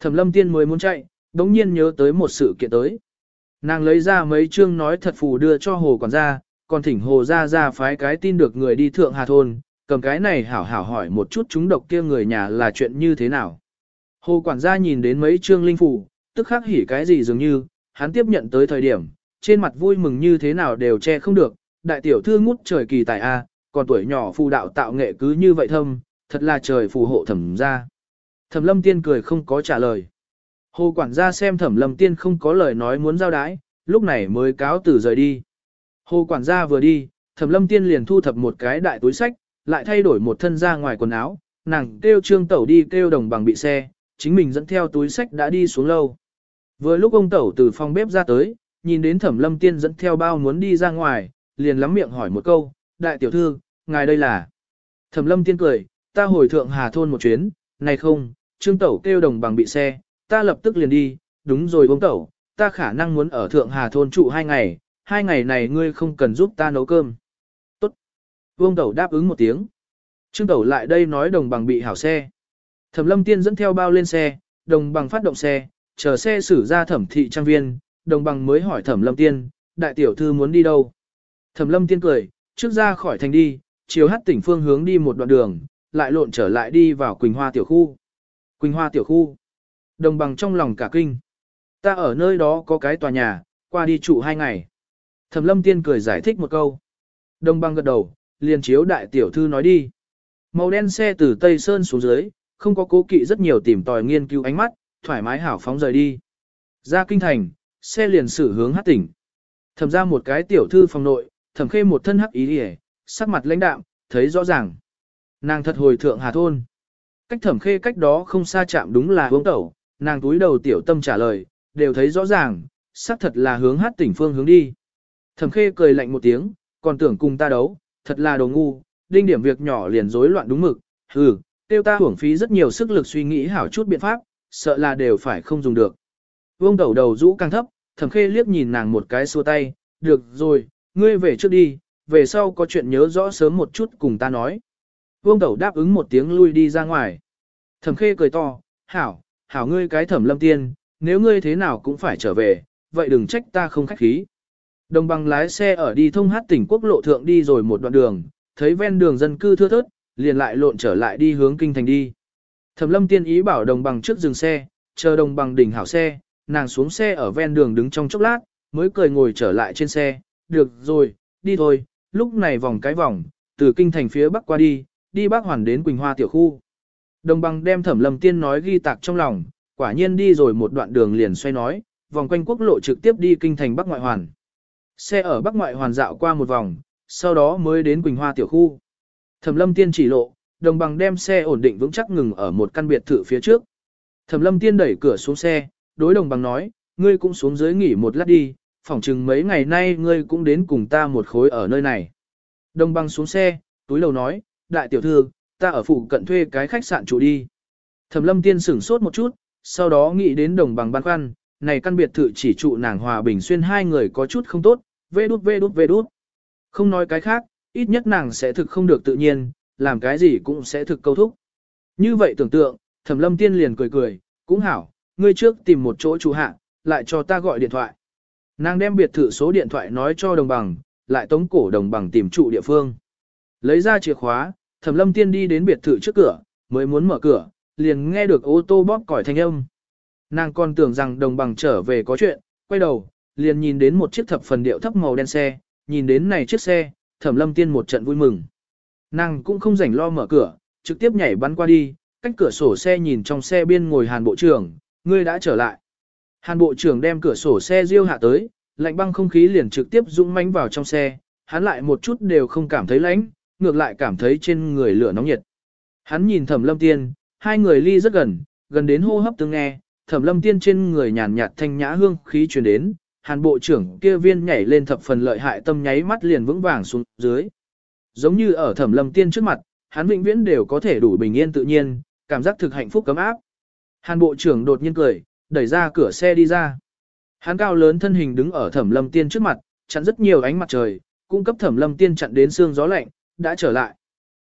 Thẩm lâm tiên mới muốn chạy, đống nhiên nhớ tới một sự kiện tới. Nàng lấy ra mấy chương nói thật phù đưa cho hồ quản gia, còn thỉnh hồ gia ra phái cái tin được người đi thượng hà thôn, cầm cái này hảo hảo hỏi một chút chúng độc kia người nhà là chuyện như thế nào. Hồ quản gia nhìn đến mấy chương linh phù, tức khắc hỉ cái gì dường như, hắn tiếp nhận tới thời điểm, trên mặt vui mừng như thế nào đều che không được, đại tiểu thư ngút trời kỳ tài A, còn tuổi nhỏ phù đạo tạo nghệ cứ như vậy thâm, thật là trời phù hộ thẩm gia. Thẩm lâm tiên cười không có trả lời. Hồ quản gia xem thẩm lâm tiên không có lời nói muốn giao đái, lúc này mới cáo từ rời đi. Hồ quản gia vừa đi, thẩm lâm tiên liền thu thập một cái đại túi sách, lại thay đổi một thân ra ngoài quần áo, nàng kêu trương tẩu đi kêu đồng bằng bị xe, chính mình dẫn theo túi sách đã đi xuống lâu. Vừa lúc ông tẩu từ phòng bếp ra tới, nhìn đến thẩm lâm tiên dẫn theo bao muốn đi ra ngoài, liền lắm miệng hỏi một câu, đại tiểu thư, ngài đây là. Thẩm lâm tiên cười, ta hồi thượng hà thôn một chuyến, này không, trương tẩu kêu đồng bằng bị xe, ta lập tức liền đi, đúng rồi ông tẩu, ta khả năng muốn ở thượng hà thôn trụ hai ngày, hai ngày này ngươi không cần giúp ta nấu cơm. Tốt. Vương tẩu đáp ứng một tiếng. Trương tẩu lại đây nói đồng bằng bị hảo xe. Thẩm lâm tiên dẫn theo bao lên xe, đồng bằng phát động xe, chờ xe xử ra thẩm thị trang viên, đồng bằng mới hỏi thẩm lâm tiên, đại tiểu thư muốn đi đâu. Thẩm lâm tiên cười, trước ra khỏi thành đi, chiều hát tỉnh phương hướng đi một đoạn đường, lại lộn trở lại đi vào Quỳnh Hoa tiểu khu. Quỳnh Hoa tiểu khu. Đồng bằng trong lòng cả kinh. Ta ở nơi đó có cái tòa nhà, qua đi trụ hai ngày. Thẩm lâm tiên cười giải thích một câu. Đồng bằng gật đầu, liền chiếu đại tiểu thư nói đi. Màu đen xe từ Tây Sơn xuống dưới, không có cố kỵ rất nhiều tìm tòi nghiên cứu ánh mắt, thoải mái hảo phóng rời đi. Ra kinh thành, xe liền xử hướng hát tỉnh. Thẩm ra một cái tiểu thư phòng nội, thẩm khê một thân hắc ý đi sắc mặt lãnh đạm, thấy rõ ràng. Nàng thật hồi thượng hà thôn. Cách thẩm khê cách đó không xa chạm đúng là hướng tẩu, nàng túi đầu tiểu tâm trả lời, đều thấy rõ ràng, xác thật là hướng hát tỉnh phương hướng đi. Thẩm khê cười lạnh một tiếng, còn tưởng cùng ta đấu, thật là đồ ngu, đinh điểm việc nhỏ liền rối loạn đúng mực, hừ, tiêu ta hưởng phí rất nhiều sức lực suy nghĩ hảo chút biện pháp, sợ là đều phải không dùng được. Vương đầu đầu rũ càng thấp, thẩm khê liếc nhìn nàng một cái xua tay, được rồi, ngươi về trước đi, về sau có chuyện nhớ rõ sớm một chút cùng ta nói. Vương đầu đáp ứng một tiếng lui đi ra ngoài. Thẩm khê cười to, hảo, hảo ngươi cái thẩm lâm tiên, nếu ngươi thế nào cũng phải trở về, vậy đừng trách ta không khách khí. Đồng bằng lái xe ở đi thông hát tỉnh quốc lộ thượng đi rồi một đoạn đường, thấy ven đường dân cư thưa thớt, liền lại lộn trở lại đi hướng kinh thành đi. Thẩm lâm tiên ý bảo đồng bằng trước dừng xe, chờ đồng bằng đỉnh hảo xe, nàng xuống xe ở ven đường đứng trong chốc lát, mới cười ngồi trở lại trên xe, được rồi, đi thôi, lúc này vòng cái vòng, từ kinh thành phía bắc qua đi, đi bắc hoàn đến Quỳnh Hoa tiểu khu. Đồng bằng đem thẩm lâm tiên nói ghi tạc trong lòng, quả nhiên đi rồi một đoạn đường liền xoay nói, vòng quanh quốc lộ trực tiếp đi kinh thành bắc ngoại hoàn. Xe ở bắc ngoại hoàn dạo qua một vòng, sau đó mới đến Quỳnh Hoa tiểu khu. Thẩm lâm tiên chỉ lộ, đồng bằng đem xe ổn định vững chắc ngừng ở một căn biệt thự phía trước. Thẩm lâm tiên đẩy cửa xuống xe, đối đồng bằng nói, ngươi cũng xuống dưới nghỉ một lát đi, phỏng chừng mấy ngày nay ngươi cũng đến cùng ta một khối ở nơi này. Đồng bằng xuống xe, túi lầu nói, đại tiểu thư, ta ở phụ cận thuê cái khách sạn trụ đi. Thẩm lâm tiên sửng sốt một chút, sau đó nghĩ đến đồng bằng băn khoăn, này căn biệt thự chỉ trụ nàng hòa bình xuyên hai người có chút không tốt, vê đút vê đút vê đút. Không nói cái khác, ít nhất nàng sẽ thực không được tự nhiên, làm cái gì cũng sẽ thực câu thúc. Như vậy tưởng tượng, thẩm lâm tiên liền cười cười, cũng hảo, ngươi trước tìm một chỗ trụ hạ, lại cho ta gọi điện thoại. Nàng đem biệt thự số điện thoại nói cho đồng bằng, lại tống cổ đồng bằng tìm trụ địa phương. Lấy ra chìa khóa, thẩm lâm tiên đi đến biệt thự trước cửa, mới muốn mở cửa, liền nghe được ô tô bóp còi thanh âm. Nàng còn tưởng rằng đồng bằng trở về có chuyện, quay đầu, liền nhìn đến một chiếc thập phần điệu thấp màu đen xe, nhìn đến này chiếc xe, thẩm lâm tiên một trận vui mừng. Nàng cũng không rảnh lo mở cửa, trực tiếp nhảy bắn qua đi, cách cửa sổ xe nhìn trong xe biên ngồi hàn bộ trưởng, ngươi đã trở lại. Hàn bộ trưởng đem cửa sổ xe riêu hạ tới, lạnh băng không khí liền trực tiếp dũng mãnh vào trong xe, hắn lại một chút đều không cảm thấy lạnh, ngược lại cảm thấy trên người lửa nóng nhiệt. Hắn nhìn thẩm lâm tiên, hai người ly rất gần, gần đến hô hấp tương nghe, thẩm lâm tiên trên người nhàn nhạt thanh nhã hương khí truyền đến, hàn bộ trưởng kia viên nhảy lên thập phần lợi hại tâm nháy mắt liền vững vàng xuống dưới. Giống như ở thẩm lâm tiên trước mặt, hắn vĩnh viễn đều có thể đủ bình yên tự nhiên, cảm giác thực hạnh phúc cấm áp. Hàn bộ trưởng đột nhiên cười, đẩy ra cửa xe đi ra. Hắn cao lớn thân hình đứng ở thẩm lâm tiên trước mặt, chặn rất nhiều ánh mặt trời, cung cấp thẩm lâm tiên chặn đến xương gió lạnh, đã trở lại.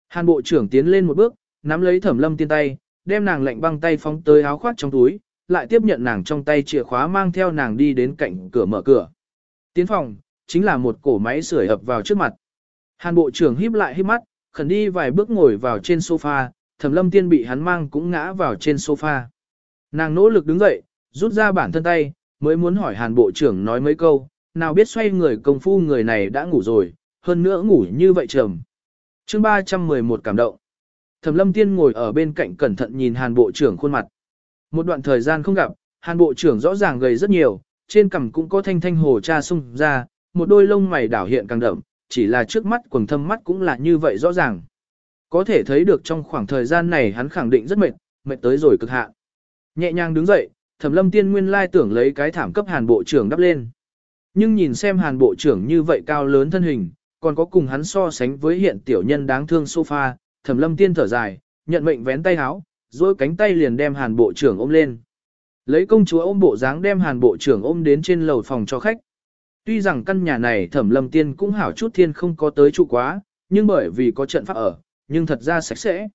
Hàn bộ trưởng tiến lên một bước, nắm lấy thẩm lâm tiên tay, đem nàng lạnh băng tay phóng tới áo khoác trong túi, lại tiếp nhận nàng trong tay chìa khóa mang theo nàng đi đến cạnh cửa mở cửa. Tiến phòng, chính là một cổ máy sưởi ập vào trước mặt. Hàn bộ trưởng híp lại híp mắt, khẩn đi vài bước ngồi vào trên sofa, thẩm lâm tiên bị hắn mang cũng ngã vào trên sofa. Nàng nỗ lực đứng dậy, rút ra bản thân tay, mới muốn hỏi hàn bộ trưởng nói mấy câu, nào biết xoay người công phu người này đã ngủ rồi, hơn nữa ngủ như vậy trầm. chương 311 cảm động. Thẩm lâm tiên ngồi ở bên cạnh cẩn thận nhìn hàn bộ trưởng khuôn mặt. Một đoạn thời gian không gặp, hàn bộ trưởng rõ ràng gầy rất nhiều, trên cằm cũng có thanh thanh hồ cha sung ra, một đôi lông mày đảo hiện càng đậm, chỉ là trước mắt quầng thâm mắt cũng là như vậy rõ ràng. Có thể thấy được trong khoảng thời gian này hắn khẳng định rất mệt, mệt tới rồi cực hạn. Nhẹ nhàng đứng dậy, Thẩm Lâm Tiên nguyên lai tưởng lấy cái thảm cấp Hàn bộ trưởng đắp lên. Nhưng nhìn xem Hàn bộ trưởng như vậy cao lớn thân hình, còn có cùng hắn so sánh với hiện tiểu nhân đáng thương sofa, Thẩm Lâm Tiên thở dài, nhận mệnh vén tay áo, rồi cánh tay liền đem Hàn bộ trưởng ôm lên. Lấy công chúa ôm bộ dáng đem Hàn bộ trưởng ôm đến trên lầu phòng cho khách. Tuy rằng căn nhà này Thẩm Lâm Tiên cũng hảo chút thiên không có tới trụ quá, nhưng bởi vì có trận pháp ở, nhưng thật ra sạch sẽ.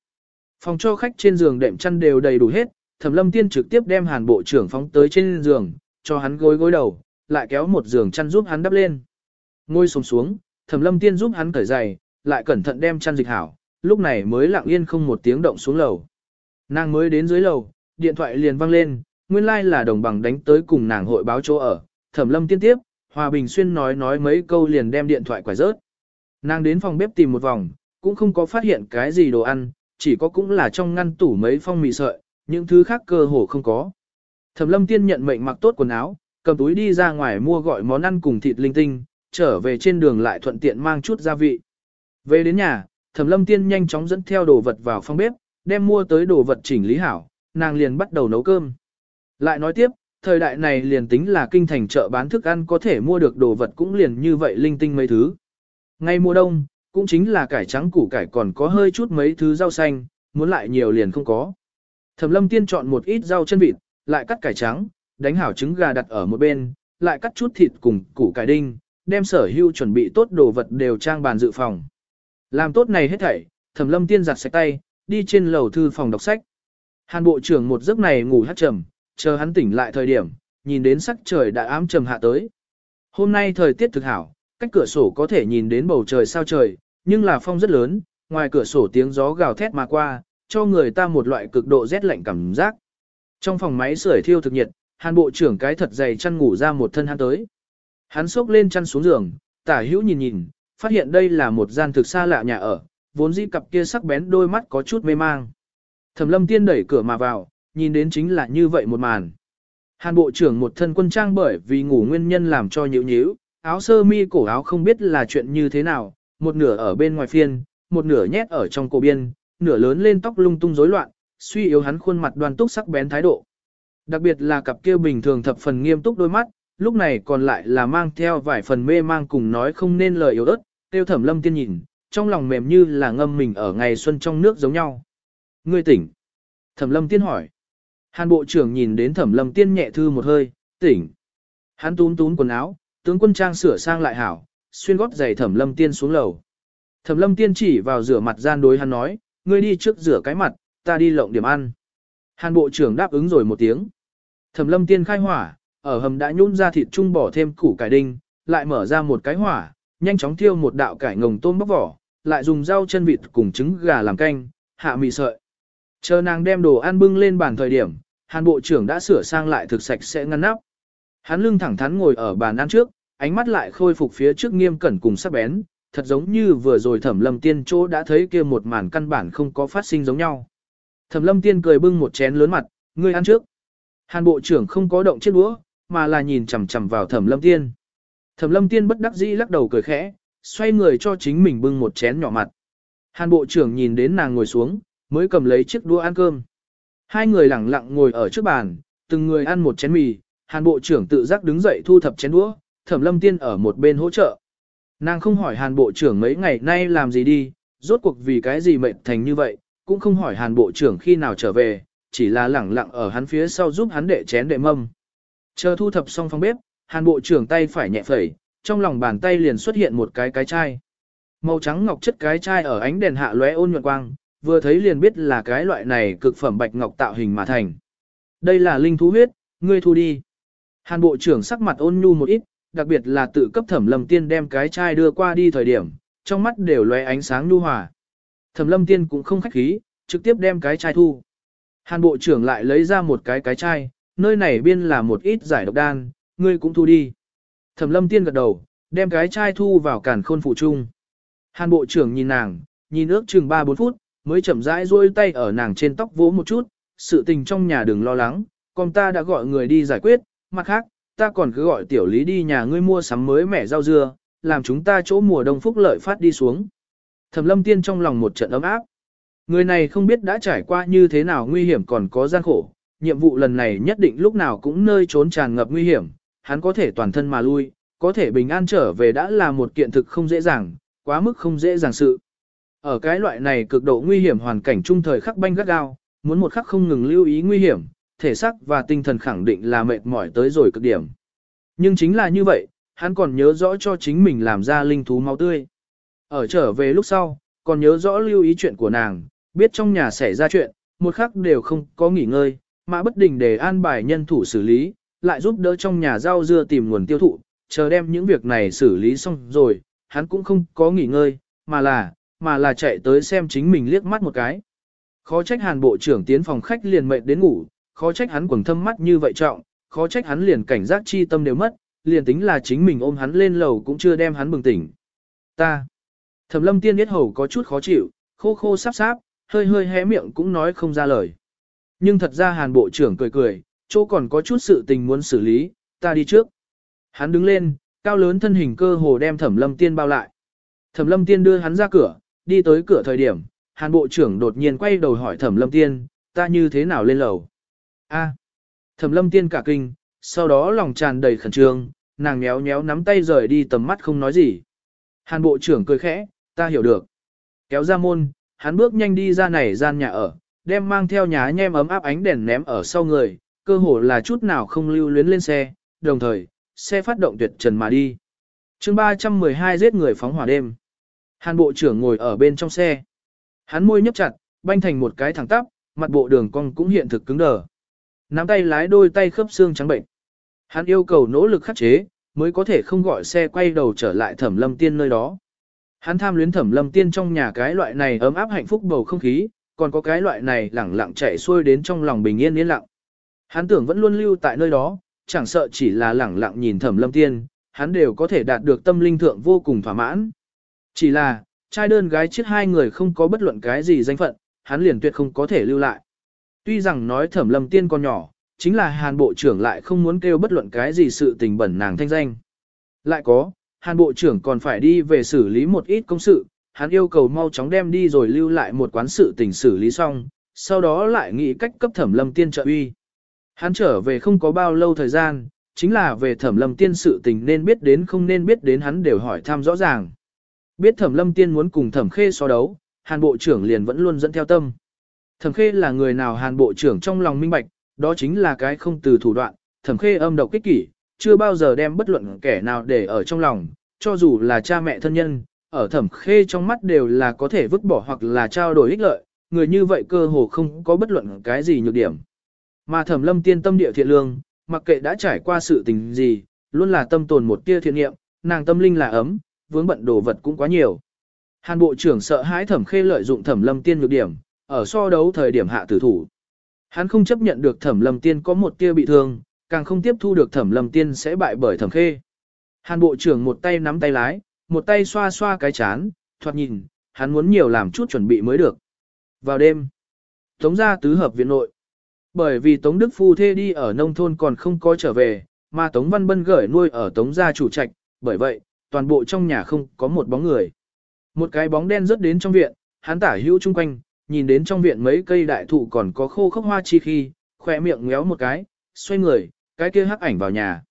Phòng cho khách trên giường đệm chăn đều đầy đủ hết, Thẩm Lâm Tiên trực tiếp đem Hàn bộ trưởng phóng tới trên giường, cho hắn gối gối đầu, lại kéo một giường chăn giúp hắn đắp lên. Ngồi xổm xuống, Thẩm Lâm Tiên giúp hắn cởi giày, lại cẩn thận đem chăn dịch hảo, lúc này mới lặng yên không một tiếng động xuống lầu. Nàng mới đến dưới lầu, điện thoại liền vang lên, nguyên lai like là đồng bằng đánh tới cùng nàng hội báo chỗ ở, Thẩm Lâm Tiên tiếp, Hòa Bình Xuyên nói nói mấy câu liền đem điện thoại quải rớt. Nàng đến phòng bếp tìm một vòng, cũng không có phát hiện cái gì đồ ăn, chỉ có cũng là trong ngăn tủ mấy phong mì sợi, những thứ khác cơ hồ không có. Thẩm lâm tiên nhận mệnh mặc tốt quần áo, cầm túi đi ra ngoài mua gọi món ăn cùng thịt linh tinh, trở về trên đường lại thuận tiện mang chút gia vị. Về đến nhà, Thẩm lâm tiên nhanh chóng dẫn theo đồ vật vào phòng bếp, đem mua tới đồ vật chỉnh lý hảo, nàng liền bắt đầu nấu cơm. Lại nói tiếp, thời đại này liền tính là kinh thành chợ bán thức ăn có thể mua được đồ vật cũng liền như vậy linh tinh mấy thứ. Ngay mùa đông, cũng chính là cải trắng củ cải còn có hơi chút mấy thứ rau xanh, muốn lại nhiều liền không có. Thẩm lâm tiên chọn một ít rau chân vịt, lại cắt cải trắng, đánh hảo trứng gà đặt ở một bên, lại cắt chút thịt cùng củ cải đinh, đem sở hưu chuẩn bị tốt đồ vật đều trang bàn dự phòng. Làm tốt này hết thảy, thẩm lâm tiên giặt sạch tay, đi trên lầu thư phòng đọc sách. Hàn bộ trưởng một giấc này ngủ hát trầm, chờ hắn tỉnh lại thời điểm, nhìn đến sắc trời đã ám trầm hạ tới. Hôm nay thời tiết thực hảo, cách cửa sổ có thể nhìn đến bầu trời sao trời, nhưng là phong rất lớn, ngoài cửa sổ tiếng gió gào thét mà qua, cho người ta một loại cực độ rét lạnh cảm giác. Trong phòng máy sưởi thiêu thực nhiệt, hàn bộ trưởng cái thật dày chăn ngủ ra một thân hắn tới. Hắn xốc lên chăn xuống giường, tả hữu nhìn nhìn, phát hiện đây là một gian thực xa lạ nhà ở, vốn dĩ cặp kia sắc bén đôi mắt có chút mê mang. Thẩm lâm tiên đẩy cửa mà vào, nhìn đến chính là như vậy một màn. Hàn bộ trưởng một thân quân trang bởi vì ngủ nguyên nhân làm cho nhíu nhíu, áo sơ mi cổ áo không biết là chuyện như thế nào, một nửa ở bên ngoài phiên, một nửa nhét ở trong cổ biên, nửa lớn lên tóc lung tung rối loạn, suy yếu hắn khuôn mặt đoan túc sắc bén thái độ. Đặc biệt là cặp kia bình thường thập phần nghiêm túc đôi mắt, lúc này còn lại là mang theo vài phần mê mang cùng nói không nên lời yếu ớt, tiêu thẩm lâm tiên nhìn, trong lòng mềm như là ngâm mình ở ngày xuân trong nước giống nhau. Ngươi tỉnh. Thẩm lâm tiên hỏi. Hàn bộ trưởng nhìn đến thẩm lâm tiên nhẹ thư một hơi, tỉnh. Hắn túm túm quần áo, tướng quân trang sửa sang lại hảo, xuyên gót giày thẩm lâm tiên xuống lầu. Thẩm lâm tiên chỉ vào rửa mặt gian đối hắn nói, ngươi đi trước rửa cái mặt, ta đi lộng điểm ăn. Hàn bộ trưởng đáp ứng rồi một tiếng. Thẩm lâm tiên khai hỏa, ở hầm đã nhún ra thịt trung bỏ thêm củ cải đinh, lại mở ra một cái hỏa, nhanh chóng thiêu một đạo cải ngồng tôm bóc vỏ, lại dùng rau chân vịt cùng trứng gà làm canh, hạ mì sợi. Chờ nàng đem đồ ăn bưng lên bàn thời điểm, Hàn Bộ trưởng đã sửa sang lại thực sạch sẽ ngăn nắp. Hắn lưng thẳng thắn ngồi ở bàn ăn trước, ánh mắt lại khôi phục phía trước nghiêm cẩn cùng sắc bén, thật giống như vừa rồi Thẩm Lâm Tiên chỗ đã thấy kia một màn căn bản không có phát sinh giống nhau. Thẩm Lâm Tiên cười bưng một chén lớn mặt, ngươi ăn trước. Hàn Bộ trưởng không có động chiếc đũa, mà là nhìn chằm chằm vào Thẩm Lâm Tiên. Thẩm Lâm Tiên bất đắc dĩ lắc đầu cười khẽ, xoay người cho chính mình bưng một chén nhỏ mặt. Hàn Bộ trưởng nhìn đến nàng ngồi xuống, mới cầm lấy chiếc đũa ăn cơm. Hai người lẳng lặng ngồi ở trước bàn, từng người ăn một chén mì, Hàn Bộ trưởng tự giác đứng dậy thu thập chén đũa, Thẩm Lâm Tiên ở một bên hỗ trợ. Nàng không hỏi Hàn Bộ trưởng mấy ngày nay làm gì đi, rốt cuộc vì cái gì mệt thành như vậy, cũng không hỏi Hàn Bộ trưởng khi nào trở về, chỉ là lẳng lặng ở hắn phía sau giúp hắn đệ chén đệ mâm. Chờ thu thập xong phòng bếp, Hàn Bộ trưởng tay phải nhẹ phẩy, trong lòng bàn tay liền xuất hiện một cái cái chai. Màu trắng ngọc chất cái chai ở ánh đèn hạ lóe ôn nhuận quang, vừa thấy liền biết là cái loại này cực phẩm bạch ngọc tạo hình mà thành. Đây là linh thú huyết, ngươi thu đi. Hàn Bộ trưởng sắc mặt ôn nhu một ít, đặc biệt là tự cấp thẩm lâm tiên đem cái chai đưa qua đi thời điểm, trong mắt đều lóe ánh sáng nhu hòa. Thẩm lâm tiên cũng không khách khí, trực tiếp đem cái chai thu. Hàn bộ trưởng lại lấy ra một cái cái chai, nơi này biên là một ít giải độc đan, ngươi cũng thu đi. Thẩm lâm tiên gật đầu, đem cái chai thu vào cản khôn phụ chung. Hàn bộ trưởng nhìn nàng, nhìn ước chừng 3-4 phút, mới chậm rãi duỗi tay ở nàng trên tóc vỗ một chút, sự tình trong nhà đừng lo lắng, con ta đã gọi người đi giải quyết, mặt khác, ta còn cứ gọi tiểu lý đi nhà ngươi mua sắm mới mẻ rau dưa, làm chúng ta chỗ mùa đông phúc lợi phát đi xuống. Thẩm lâm tiên trong lòng một trận ấm áp. Người này không biết đã trải qua như thế nào nguy hiểm còn có gian khổ, nhiệm vụ lần này nhất định lúc nào cũng nơi trốn tràn ngập nguy hiểm, hắn có thể toàn thân mà lui, có thể bình an trở về đã là một kiện thực không dễ dàng, quá mức không dễ dàng sự. Ở cái loại này cực độ nguy hiểm hoàn cảnh trung thời khắc banh gắt gao, muốn một khắc không ngừng lưu ý nguy hiểm, thể xác và tinh thần khẳng định là mệt mỏi tới rồi cực điểm. Nhưng chính là như vậy, hắn còn nhớ rõ cho chính mình làm ra linh thú máu tươi. Ở trở về lúc sau, còn nhớ rõ lưu ý chuyện của nàng, biết trong nhà xảy ra chuyện, một khắc đều không có nghỉ ngơi, mà bất định để an bài nhân thủ xử lý, lại giúp đỡ trong nhà rau dưa tìm nguồn tiêu thụ, chờ đem những việc này xử lý xong rồi, hắn cũng không có nghỉ ngơi, mà là, mà là chạy tới xem chính mình liếc mắt một cái. Khó trách hàn bộ trưởng tiến phòng khách liền mệt đến ngủ, khó trách hắn quầng thâm mắt như vậy trọng, khó trách hắn liền cảnh giác chi tâm đều mất, liền tính là chính mình ôm hắn lên lầu cũng chưa đem hắn bừng tỉnh. Ta. Thẩm lâm tiên biết hầu có chút khó chịu, khô khô sắp sáp, hơi hơi hé miệng cũng nói không ra lời. Nhưng thật ra hàn bộ trưởng cười cười, chỗ còn có chút sự tình muốn xử lý, ta đi trước. Hắn đứng lên, cao lớn thân hình cơ hồ đem thẩm lâm tiên bao lại. Thẩm lâm tiên đưa hắn ra cửa, đi tới cửa thời điểm, hàn bộ trưởng đột nhiên quay đầu hỏi thẩm lâm tiên, ta như thế nào lên lầu. A. Thẩm lâm tiên cả kinh, sau đó lòng tràn đầy khẩn trương, nàng méo méo nắm tay rời đi tầm mắt không nói gì. Hàn bộ trưởng cười khẽ, ta hiểu được. Kéo ra môn, hắn bước nhanh đi ra này gian nhà ở, đem mang theo nhà nhem ấm áp ánh đèn ném ở sau người, cơ hồ là chút nào không lưu luyến lên xe, đồng thời, xe phát động tuyệt trần mà đi. chương 312 giết người phóng hỏa đêm. Hàn bộ trưởng ngồi ở bên trong xe. Hắn môi nhấp chặt, banh thành một cái thẳng tắp, mặt bộ đường cong cũng hiện thực cứng đờ. Nắm tay lái đôi tay khớp xương trắng bệnh. Hắn yêu cầu nỗ lực khắc chế, mới có thể không gọi xe quay đầu trở lại thẩm lâm tiên nơi đó. Hắn tham luyến thẩm lâm tiên trong nhà cái loại này ấm áp hạnh phúc bầu không khí, còn có cái loại này lẳng lặng chạy xuôi đến trong lòng bình yên yên lặng. Hắn tưởng vẫn luôn lưu tại nơi đó, chẳng sợ chỉ là lẳng lặng nhìn thẩm lâm tiên, hắn đều có thể đạt được tâm linh thượng vô cùng thỏa mãn. Chỉ là, trai đơn gái chết hai người không có bất luận cái gì danh phận, hắn liền tuyệt không có thể lưu lại. Tuy rằng nói thẩm lâm tiên còn nhỏ, chính là hàn bộ trưởng lại không muốn kêu bất luận cái gì sự tình bẩn nàng thanh danh. Lại có, hàn bộ trưởng còn phải đi về xử lý một ít công sự, hắn yêu cầu mau chóng đem đi rồi lưu lại một quán sự tình xử lý xong, sau đó lại nghĩ cách cấp thẩm lâm tiên trợ uy. Hắn trở về không có bao lâu thời gian, chính là về thẩm lâm tiên sự tình nên biết đến không nên biết đến hắn đều hỏi thăm rõ ràng. Biết thẩm lâm tiên muốn cùng thẩm khê so đấu, hàn bộ trưởng liền vẫn luôn dẫn theo tâm. Thẩm khê là người nào hàn bộ trưởng trong lòng minh bạch, đó chính là cái không từ thủ đoạn, thẩm khê âm độc kích kỷ, chưa bao giờ đem bất luận kẻ nào để ở trong lòng, cho dù là cha mẹ thân nhân, ở thẩm khê trong mắt đều là có thể vứt bỏ hoặc là trao đổi ích lợi, người như vậy cơ hồ không có bất luận cái gì nhược điểm. Mà thẩm lâm tiên tâm địa thiện lương, mặc kệ đã trải qua sự tình gì, luôn là tâm tồn một tia thiện niệm, nàng tâm linh là ấm, vướng bận đồ vật cũng quá nhiều. Hàn bộ trưởng sợ hãi thẩm khê lợi dụng thẩm lâm tiên nhược điểm, ở so đấu thời điểm hạ tử thủ. Hắn không chấp nhận được thẩm lâm tiên có một tia bị thương, càng không tiếp thu được thẩm lâm tiên sẽ bại bởi thẩm khê. Hàn bộ trưởng một tay nắm tay lái, một tay xoa xoa cái chán, thoạt nhìn, hắn muốn nhiều làm chút chuẩn bị mới được. Vào đêm, Tống gia tứ hợp viện nội. Bởi vì Tống Đức Phu thê đi ở nông thôn còn không có trở về, mà Tống Văn Bân gửi nuôi ở Tống gia chủ trạch, bởi vậy, toàn bộ trong nhà không có một bóng người. Một cái bóng đen rớt đến trong viện, hắn tả hữu chung quanh, nhìn đến trong viện mấy cây đại thụ còn có khô khốc hoa chi khi, khỏe miệng ngéo một cái, xoay người, cái kia hắc ảnh vào nhà.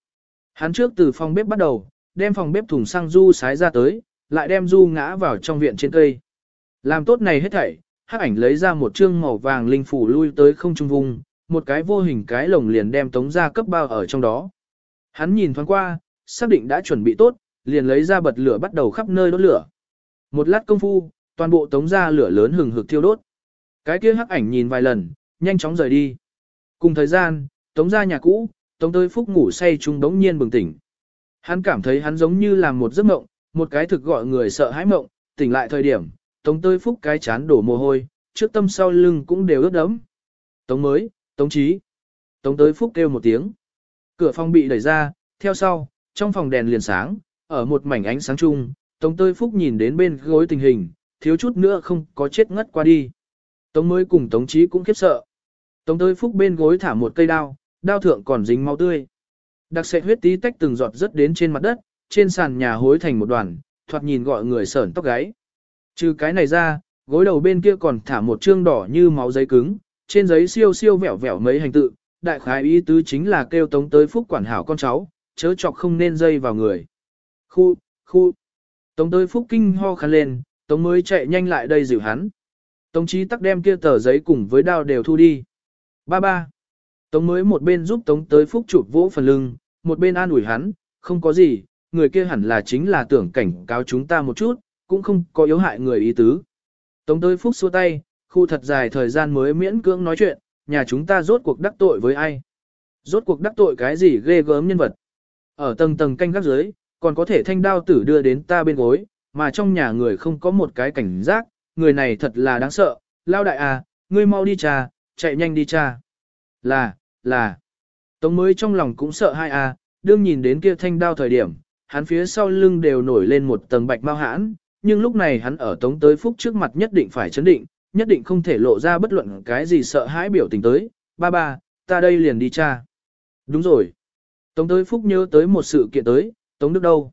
Hắn trước từ phòng bếp bắt đầu, đem phòng bếp thùng xăng du sái ra tới, lại đem du ngã vào trong viện trên cây. Làm tốt này hết thảy, hắc ảnh lấy ra một trương màu vàng linh phủ lui tới không trung vùng, một cái vô hình cái lồng liền đem tống ra cấp bao ở trong đó. Hắn nhìn thoáng qua, xác định đã chuẩn bị tốt, liền lấy ra bật lửa bắt đầu khắp nơi đốt lửa. Một lát công phu, toàn bộ tống ra lửa lớn hừng hực thiêu đốt. Cái kia hắc ảnh nhìn vài lần, nhanh chóng rời đi. Cùng thời gian, tống ra nhà cũ, tống tới phúc ngủ say chung đống nhiên bừng tỉnh. Hắn cảm thấy hắn giống như là một giấc mộng, một cái thực gọi người sợ hãi mộng, tỉnh lại thời điểm, tống tới phúc cái chán đổ mồ hôi, trước tâm sau lưng cũng đều ướt đẫm. Tống mới, tống trí. Tống tới phúc kêu một tiếng. Cửa phòng bị đẩy ra, theo sau, trong phòng đèn liền sáng, ở một mảnh ánh sáng chung, Tống tới phúc nhìn đến bên gối tình hình, thiếu chút nữa không có chết ngất qua đi. Tống mới cùng Tống Chí cũng khiếp sợ. Tống tới phúc bên gối thả một cây đao, đao thượng còn dính máu tươi. Đặc sệt huyết tí tách từng giọt rớt đến trên mặt đất, trên sàn nhà hối thành một đoàn, thoạt nhìn gọi người sởn tóc gáy. Trừ cái này ra, gối đầu bên kia còn thả một trương đỏ như máu giấy cứng, trên giấy siêu siêu vẹo vẹo mấy hành tự, đại khái ý tứ chính là kêu tống tới phúc quản hảo con cháu, chớ chọc không nên dây vào người. Khu, khu. Tống tới phúc kinh ho khăn lên, tống mới chạy nhanh lại đây dịu hắn. Tống chí tắc đem kia tờ giấy cùng với đao đều thu đi. Ba ba. Tống mới một bên giúp tống tới phúc chụp vỗ phần lưng, một bên an ủi hắn, không có gì, người kia hẳn là chính là tưởng cảnh cáo chúng ta một chút, cũng không có yếu hại người ý tứ. Tống tới phúc xua tay, khu thật dài thời gian mới miễn cưỡng nói chuyện, nhà chúng ta rốt cuộc đắc tội với ai. Rốt cuộc đắc tội cái gì ghê gớm nhân vật. Ở tầng tầng canh gác dưới, còn có thể thanh đao tử đưa đến ta bên gối, mà trong nhà người không có một cái cảnh giác, người này thật là đáng sợ, lao đại à, ngươi mau đi cha, chạy nhanh đi cha. Là, là, Tống mới trong lòng cũng sợ hai à, đương nhìn đến kia thanh đao thời điểm, hắn phía sau lưng đều nổi lên một tầng bạch mau hãn, nhưng lúc này hắn ở tống tới phúc trước mặt nhất định phải chấn định, nhất định không thể lộ ra bất luận cái gì sợ hãi biểu tình tới, ba ba, ta đây liền đi cha. Đúng rồi. Tống tới phúc nhớ tới một sự kiện tới, Tống Đức đâu?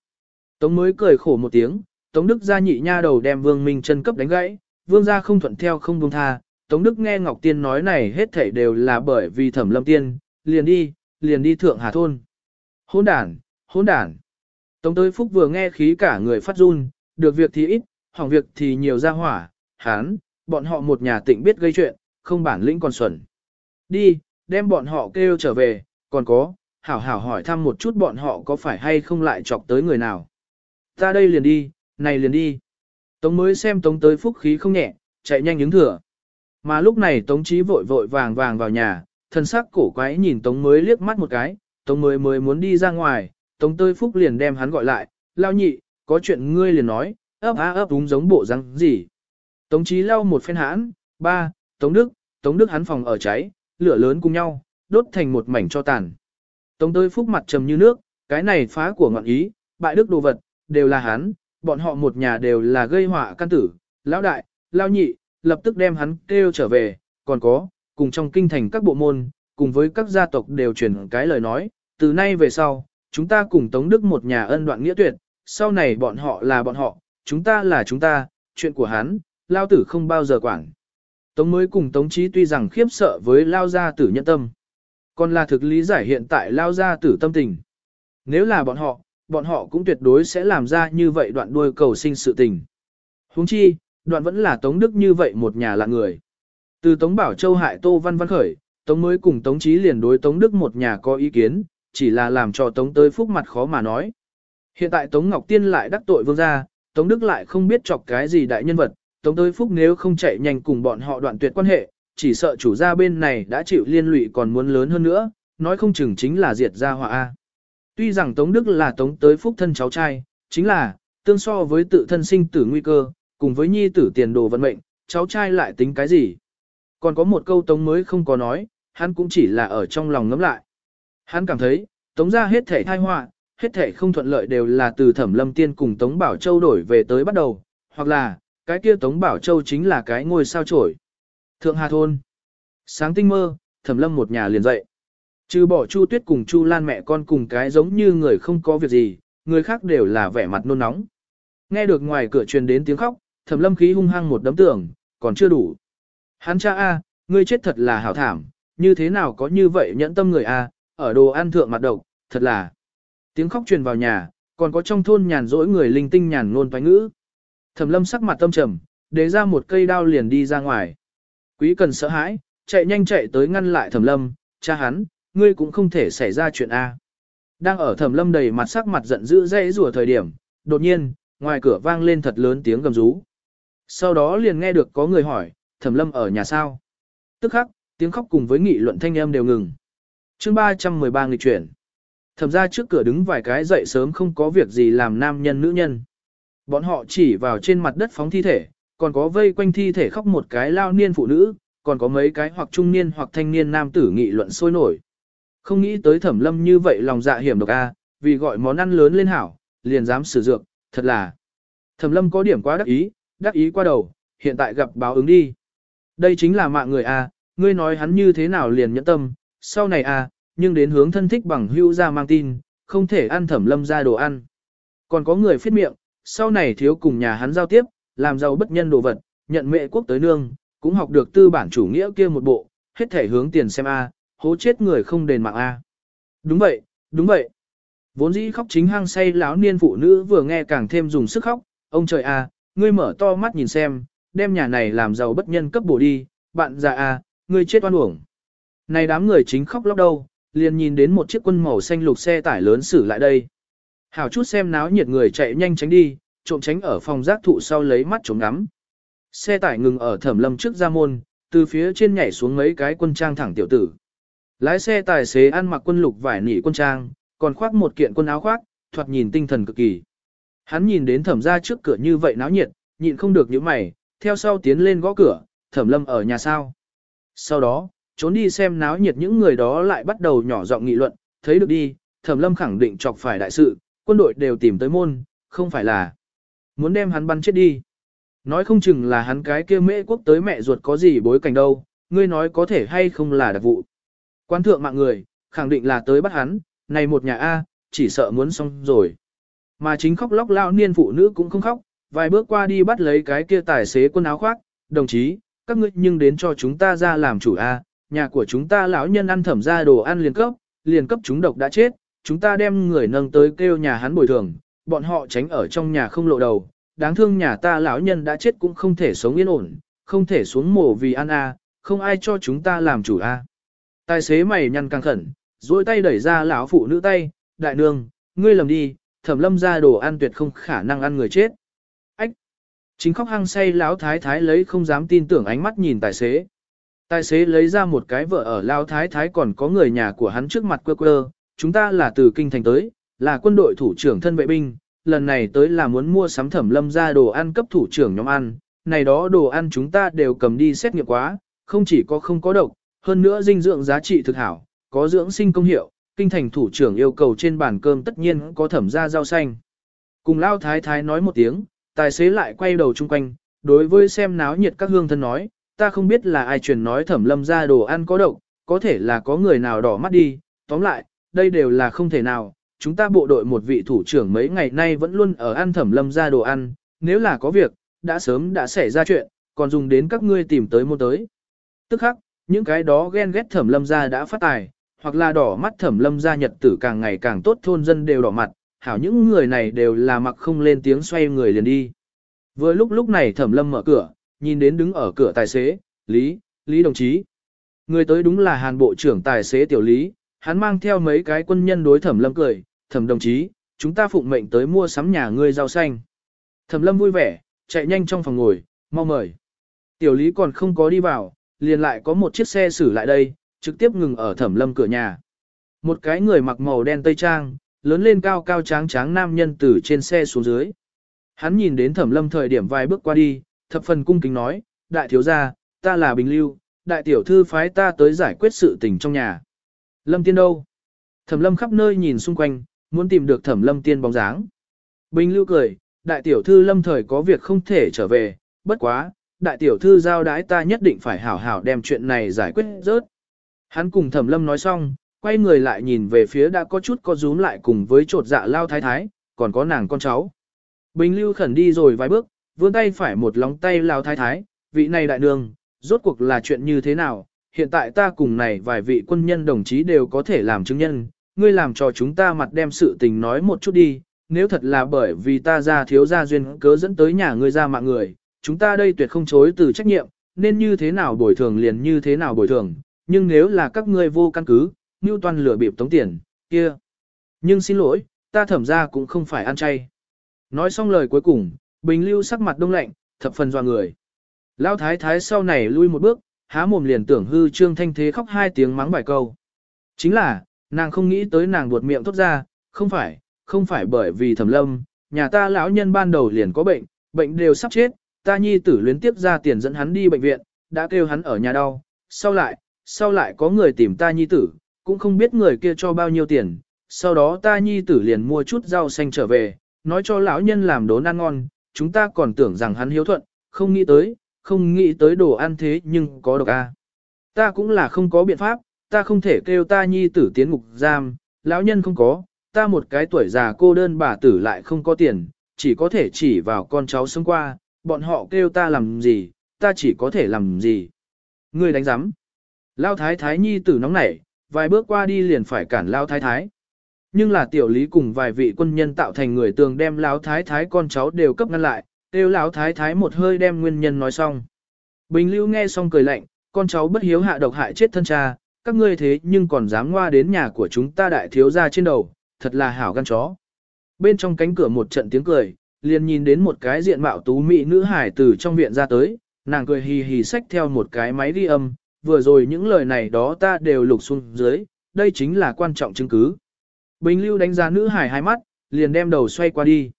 Tống mới cười khổ một tiếng, Tống Đức ra nhị nha đầu đem Vương Minh chân cấp đánh gãy, Vương gia không thuận theo không buông tha. Tống Đức nghe Ngọc Tiên nói này hết thảy đều là bởi vì Thẩm Lâm Tiên, liền đi, liền đi thượng Hà thôn. Hỗn đản, hỗn đản. Tống tới phúc vừa nghe khí cả người phát run, được việc thì ít, hỏng việc thì nhiều ra hỏa, hán, bọn họ một nhà tịnh biết gây chuyện, không bản lĩnh còn xuẩn. Đi, đem bọn họ kêu trở về, còn có, hảo hảo hỏi thăm một chút bọn họ có phải hay không lại chọc tới người nào. Ta đây liền đi, này liền đi. Tống mới xem Tống tới phúc khí không nhẹ, chạy nhanh ứng thừa. Mà lúc này Tống trí vội vội vàng vàng vào nhà, thân sắc cổ quái nhìn Tống mới liếc mắt một cái, Tống mới mới muốn đi ra ngoài, Tống tới phúc liền đem hắn gọi lại, lao nhị, có chuyện ngươi liền nói, ấp á ấp đúng giống bộ răng gì. Tống trí lau một phen hãn, ba, Tống Đức, Tống Đức hắn phòng ở cháy, lửa lớn cùng nhau, đốt thành một mảnh cho tàn. Tống tới phúc mặt trầm như nước, cái này phá của ngọn ý, bại đức đồ vật, đều là hắn, bọn họ một nhà đều là gây họa căn tử, lão đại, lao nhị, lập tức đem hắn kêu trở về, còn có, cùng trong kinh thành các bộ môn, cùng với các gia tộc đều truyền cái lời nói, từ nay về sau, chúng ta cùng Tống Đức một nhà ân đoạn nghĩa tuyệt, sau này bọn họ là bọn họ, chúng ta là chúng ta, chuyện của hắn, lao tử không bao giờ quản. Tống mới cùng Tống Chí tuy rằng khiếp sợ với lao gia tử nhân tâm. Còn là thực lý giải hiện tại lao gia tử tâm tình. Nếu là bọn họ, bọn họ cũng tuyệt đối sẽ làm ra như vậy đoạn đuôi cầu sinh sự tình. Huống chi, đoạn vẫn là Tống Đức như vậy một nhà lạ người. Từ Tống Bảo Châu hại Tô Văn Văn khởi, Tống mới cùng Tống Chí liền đối Tống Đức một nhà có ý kiến, chỉ là làm cho Tống tới phúc mặt khó mà nói. Hiện tại Tống Ngọc Tiên lại đắc tội vương gia, Tống Đức lại không biết chọc cái gì đại nhân vật, Tống tới phúc nếu không chạy nhanh cùng bọn họ đoạn tuyệt quan hệ, chỉ sợ chủ gia bên này đã chịu liên lụy còn muốn lớn hơn nữa, nói không chừng chính là diệt gia họa A. Tuy rằng Tống Đức là Tống tới phúc thân cháu trai, chính là, tương so với tự thân sinh tử nguy cơ, cùng với nhi tử tiền đồ vận mệnh, cháu trai lại tính cái gì. Còn có một câu Tống mới không có nói, hắn cũng chỉ là ở trong lòng ngấm lại. Hắn cảm thấy, tống ra hết thể thai họa, hết thể không thuận lợi đều là từ thẩm lâm tiên cùng tống bảo châu đổi về tới bắt đầu, hoặc là, cái kia tống bảo châu chính là cái ngôi sao trổi. Thượng Hà Thôn Sáng tinh mơ, thẩm lâm một nhà liền dậy. Trừ bỏ Chu Tuyết cùng Chu Lan mẹ con cùng cái giống như người không có việc gì, người khác đều là vẻ mặt nôn nóng. Nghe được ngoài cửa truyền đến tiếng khóc, thẩm lâm khí hung hăng một đấm tưởng, còn chưa đủ. Hắn cha A, ngươi chết thật là hảo thảm, như thế nào có như vậy nhẫn tâm người A, ở đồ ăn thượng mặt độc, thật là. Tiếng khóc truyền vào nhà, còn có trong thôn nhàn rỗi người linh tinh nhàn ngôn toái ngữ. Thẩm lâm sắc mặt tâm trầm, để ra một cây đao liền đi ra ngoài. Quý cần sợ hãi, chạy nhanh chạy tới ngăn lại thẩm lâm, cha hắn, ngươi cũng không thể xảy ra chuyện A. Đang ở thẩm lâm đầy mặt sắc mặt giận dữ dãy rủa thời điểm, đột nhiên, ngoài cửa vang lên thật lớn tiếng gầm rú. Sau đó liền nghe được có người hỏi, thẩm lâm ở nhà sao? Tức khắc, tiếng khóc cùng với nghị luận thanh âm đều ngừng. chương 313 nghịch chuyển. Thẩm ra trước cửa đứng vài cái dậy sớm không có việc gì làm nam nhân nữ nhân. Bọn họ chỉ vào trên mặt đất phóng thi thể, còn có vây quanh thi thể khóc một cái lao niên phụ nữ, còn có mấy cái hoặc trung niên hoặc thanh niên nam tử nghị luận sôi nổi. Không nghĩ tới thẩm lâm như vậy lòng dạ hiểm độc a, vì gọi món ăn lớn lên hảo, liền dám sử dược, thật là. Thẩm lâm có điểm quá đắc ý, đắc ý qua đầu, hiện tại gặp báo ứng đi. Đây chính là mạng người a, ngươi nói hắn như thế nào liền nhẫn tâm, sau này a, nhưng đến hướng thân thích bằng hữu ra mang tin, không thể ăn thẩm lâm ra đồ ăn. Còn có người phiết miệng, sau này thiếu cùng nhà hắn giao tiếp, làm giàu bất nhân đồ vật, nhận mẹ quốc tới nương, cũng học được tư bản chủ nghĩa kia một bộ, hết thể hướng tiền xem a, hố chết người không đền mạng a. Đúng vậy, đúng vậy. Vốn dĩ khóc chính hang say lão niên phụ nữ vừa nghe càng thêm dùng sức khóc, ông trời a, ngươi mở to mắt nhìn xem, đem nhà này làm giàu bất nhân cấp bổ đi, bạn già a, ngươi chết oan uổng. Này đám người chính khóc lóc đâu, liền nhìn đến một chiếc quân màu xanh lục xe tải lớn xử lại đây. Hảo chút xem náo nhiệt người chạy nhanh tránh đi, trộm tránh ở phòng giác thụ sau lấy mắt chống ngắm. Xe tải ngừng ở thẩm lâm trước ra môn, từ phía trên nhảy xuống mấy cái quân trang thẳng tiểu tử. Lái xe tài xế ăn mặc quân lục vải nỉ quân trang, còn khoác một kiện quân áo khoác, thoạt nhìn tinh thần cực kỳ. Hắn nhìn đến thẩm ra trước cửa như vậy náo nhiệt, nhịn không được những mày, theo sau tiến lên gõ cửa, thẩm lâm ở nhà sao. Sau đó, trốn đi xem náo nhiệt những người đó lại bắt đầu nhỏ giọng nghị luận, thấy được đi, thẩm lâm khẳng định chọc phải đại sự, quân đội đều tìm tới môn, không phải là muốn đem hắn bắn chết đi. Nói không chừng là hắn cái kia mễ quốc tới mẹ ruột có gì bối cảnh đâu, ngươi nói có thể hay không là đặc vụ. Quan thượng mạng người, khẳng định là tới bắt hắn, này một nhà A, chỉ sợ muốn xong rồi. Mà chính khóc lóc lao niên phụ nữ cũng không khóc, vài bước qua đi bắt lấy cái kia tài xế quân áo khoác, đồng chí, các ngươi nhưng đến cho chúng ta ra làm chủ A, nhà của chúng ta lão nhân ăn thẩm ra đồ ăn liền cấp, liền cấp chúng độc đã chết, chúng ta đem người nâng tới kêu nhà hắn bồi thường, bọn họ tránh ở trong nhà không lộ đầu, đáng thương nhà ta lão nhân đã chết cũng không thể sống yên ổn, không thể xuống mổ vì ăn a, không ai cho chúng ta làm chủ a. Tài xế mày nhăn căng khẩn, duỗi tay đẩy ra lão phụ nữ tay, đại nương, ngươi lầm đi, thẩm lâm ra đồ ăn tuyệt không khả năng ăn người chết. Ách! Chính khóc hăng say lão thái thái lấy không dám tin tưởng ánh mắt nhìn tài xế. Tài xế lấy ra một cái vợ ở lão thái thái còn có người nhà của hắn trước mặt quơ quơ, chúng ta là từ kinh thành tới, là quân đội thủ trưởng thân vệ binh, lần này tới là muốn mua sắm thẩm lâm ra đồ ăn cấp thủ trưởng nhóm ăn, này đó đồ ăn chúng ta đều cầm đi xét nghiệm quá, không chỉ có không có độc, hơn nữa dinh dưỡng giá trị thực hảo, có dưỡng sinh công hiệu, kinh thành thủ trưởng yêu cầu trên bàn cơm tất nhiên có thẩm ra rau xanh. Cùng lao thái thái nói một tiếng, tài xế lại quay đầu chung quanh, đối với xem náo nhiệt các hương thân nói, ta không biết là ai truyền nói thẩm lâm ra đồ ăn có độc, có thể là có người nào đỏ mắt đi, tóm lại, đây đều là không thể nào, chúng ta bộ đội một vị thủ trưởng mấy ngày nay vẫn luôn ở ăn thẩm lâm ra đồ ăn, nếu là có việc, đã sớm đã xảy ra chuyện, còn dùng đến các ngươi tìm tới mua tới. Tức khắc, những cái đó ghen ghét thẩm lâm gia đã phát tài, hoặc là đỏ mắt thẩm lâm gia nhật tử càng ngày càng tốt thôn dân đều đỏ mặt, hảo những người này đều là mặc không lên tiếng xoay người liền đi. Vừa lúc lúc này thẩm lâm mở cửa, nhìn đến đứng ở cửa tài xế, Lý, Lý đồng chí. Người tới đúng là hàn bộ trưởng tài xế tiểu Lý, hắn mang theo mấy cái quân nhân đối thẩm lâm cười, thẩm đồng chí, chúng ta phụng mệnh tới mua sắm nhà ngươi rau xanh. Thẩm lâm vui vẻ, chạy nhanh trong phòng ngồi, mau mời. Tiểu lý còn không có đi vào, liền lại có một chiếc xe xử lại đây, trực tiếp ngừng ở thẩm lâm cửa nhà. Một cái người mặc màu đen tây trang, lớn lên cao cao tráng tráng nam nhân từ trên xe xuống dưới. Hắn nhìn đến thẩm lâm thời điểm vài bước qua đi, thập phần cung kính nói, đại thiếu gia, ta là Bình Lưu, đại tiểu thư phái ta tới giải quyết sự tình trong nhà. Lâm tiên đâu? Thẩm lâm khắp nơi nhìn xung quanh, muốn tìm được thẩm lâm tiên bóng dáng. Bình lưu cười, đại tiểu thư lâm thời có việc không thể trở về, bất quá, đại tiểu thư giao đái ta nhất định phải hảo hảo đem chuyện này giải quyết rớt. Hắn cùng thẩm lâm nói xong, quay người lại nhìn về phía đã có chút có rúm lại cùng với trột dạ lao thái thái, còn có nàng con cháu. Bình lưu khẩn đi rồi vài bước, vươn tay phải một lóng tay lao thái thái, vị này đại nương, rốt cuộc là chuyện như thế nào, hiện tại ta cùng này vài vị quân nhân đồng chí đều có thể làm chứng nhân, ngươi làm cho chúng ta mặt đem sự tình nói một chút đi, nếu thật là bởi vì ta ra thiếu gia duyên cớ dẫn tới nhà ngươi ra mạng người, chúng ta đây tuyệt không chối từ trách nhiệm, nên như thế nào bồi thường liền như thế nào bồi thường, nhưng nếu là các ngươi vô căn cứ, như toàn lửa bịp tống tiền, kia. Nhưng xin lỗi, ta thẩm ra cũng không phải ăn chay. Nói xong lời cuối cùng, Bình Lưu sắc mặt đông lạnh, thập phần dò người. Lão thái thái sau này lui một bước, há mồm liền tưởng hư trương thanh thế khóc hai tiếng mắng bài câu. Chính là, nàng không nghĩ tới nàng buột miệng thốt ra, không phải, không phải bởi vì thẩm lâm, nhà ta lão nhân ban đầu liền có bệnh, bệnh đều sắp chết, ta nhi tử luyến tiếp ra tiền dẫn hắn đi bệnh viện, đã kêu hắn ở nhà đau, sau lại, sau lại có người tìm ta nhi tử, cũng không biết người kia cho bao nhiêu tiền, sau đó ta nhi tử liền mua chút rau xanh trở về, nói cho lão nhân làm đốn ăn ngon, chúng ta còn tưởng rằng hắn hiếu thuận, không nghĩ tới, không nghĩ tới đồ ăn thế nhưng có độc a. Ta cũng là không có biện pháp, ta không thể kêu ta nhi tử tiến ngục giam, lão nhân không có, ta một cái tuổi già cô đơn bà tử lại không có tiền, chỉ có thể chỉ vào con cháu sống qua, bọn họ kêu ta làm gì, ta chỉ có thể làm gì. Ngươi đánh giám. Lao thái thái nhi tử nóng nảy, vài bước qua đi liền phải cản Lao thái thái. Nhưng là tiểu lý cùng vài vị quân nhân tạo thành người tường đem Lão thái thái con cháu đều cấp ngăn lại, kêu Lão thái thái một hơi đem nguyên nhân nói xong. Bình lưu nghe xong cười lạnh, con cháu bất hiếu hạ độc hại chết thân cha, các ngươi thế nhưng còn dám ngoa đến nhà của chúng ta đại thiếu gia trên đầu, thật là hảo gan chó. Bên trong cánh cửa một trận tiếng cười, liền nhìn đến một cái diện mạo tú mỹ nữ hải từ trong viện ra tới, nàng cười hì hì xách theo một cái máy ghi âm, vừa rồi những lời này đó ta đều lục xuống dưới, đây chính là quan trọng chứng cứ. Bình lưu đánh giá nữ hải hai mắt, liền đem đầu xoay qua đi.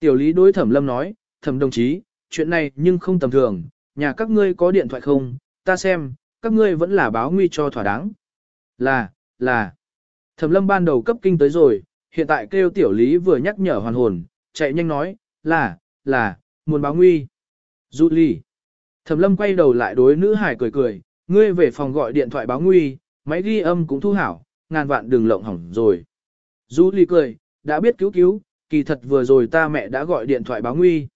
Tiểu lý đối thẩm lâm nói, thẩm đồng chí, chuyện này nhưng không tầm thường, nhà các ngươi có điện thoại không, ta xem, các ngươi vẫn là báo nguy cho thỏa đáng. Là, là, thẩm lâm ban đầu cấp kinh tới rồi, hiện tại kêu tiểu lý vừa nhắc nhở hoàn hồn, chạy nhanh nói, là, là, muốn báo nguy. Dụ lì Thẩm lâm quay đầu lại đối nữ hải cười cười, ngươi về phòng gọi điện thoại báo nguy, máy ghi âm cũng thu hảo, ngàn vạn đừng lộng hỏng rồi. Dụ lì cười, đã biết cứu cứu, kỳ thật vừa rồi ta mẹ đã gọi điện thoại báo nguy.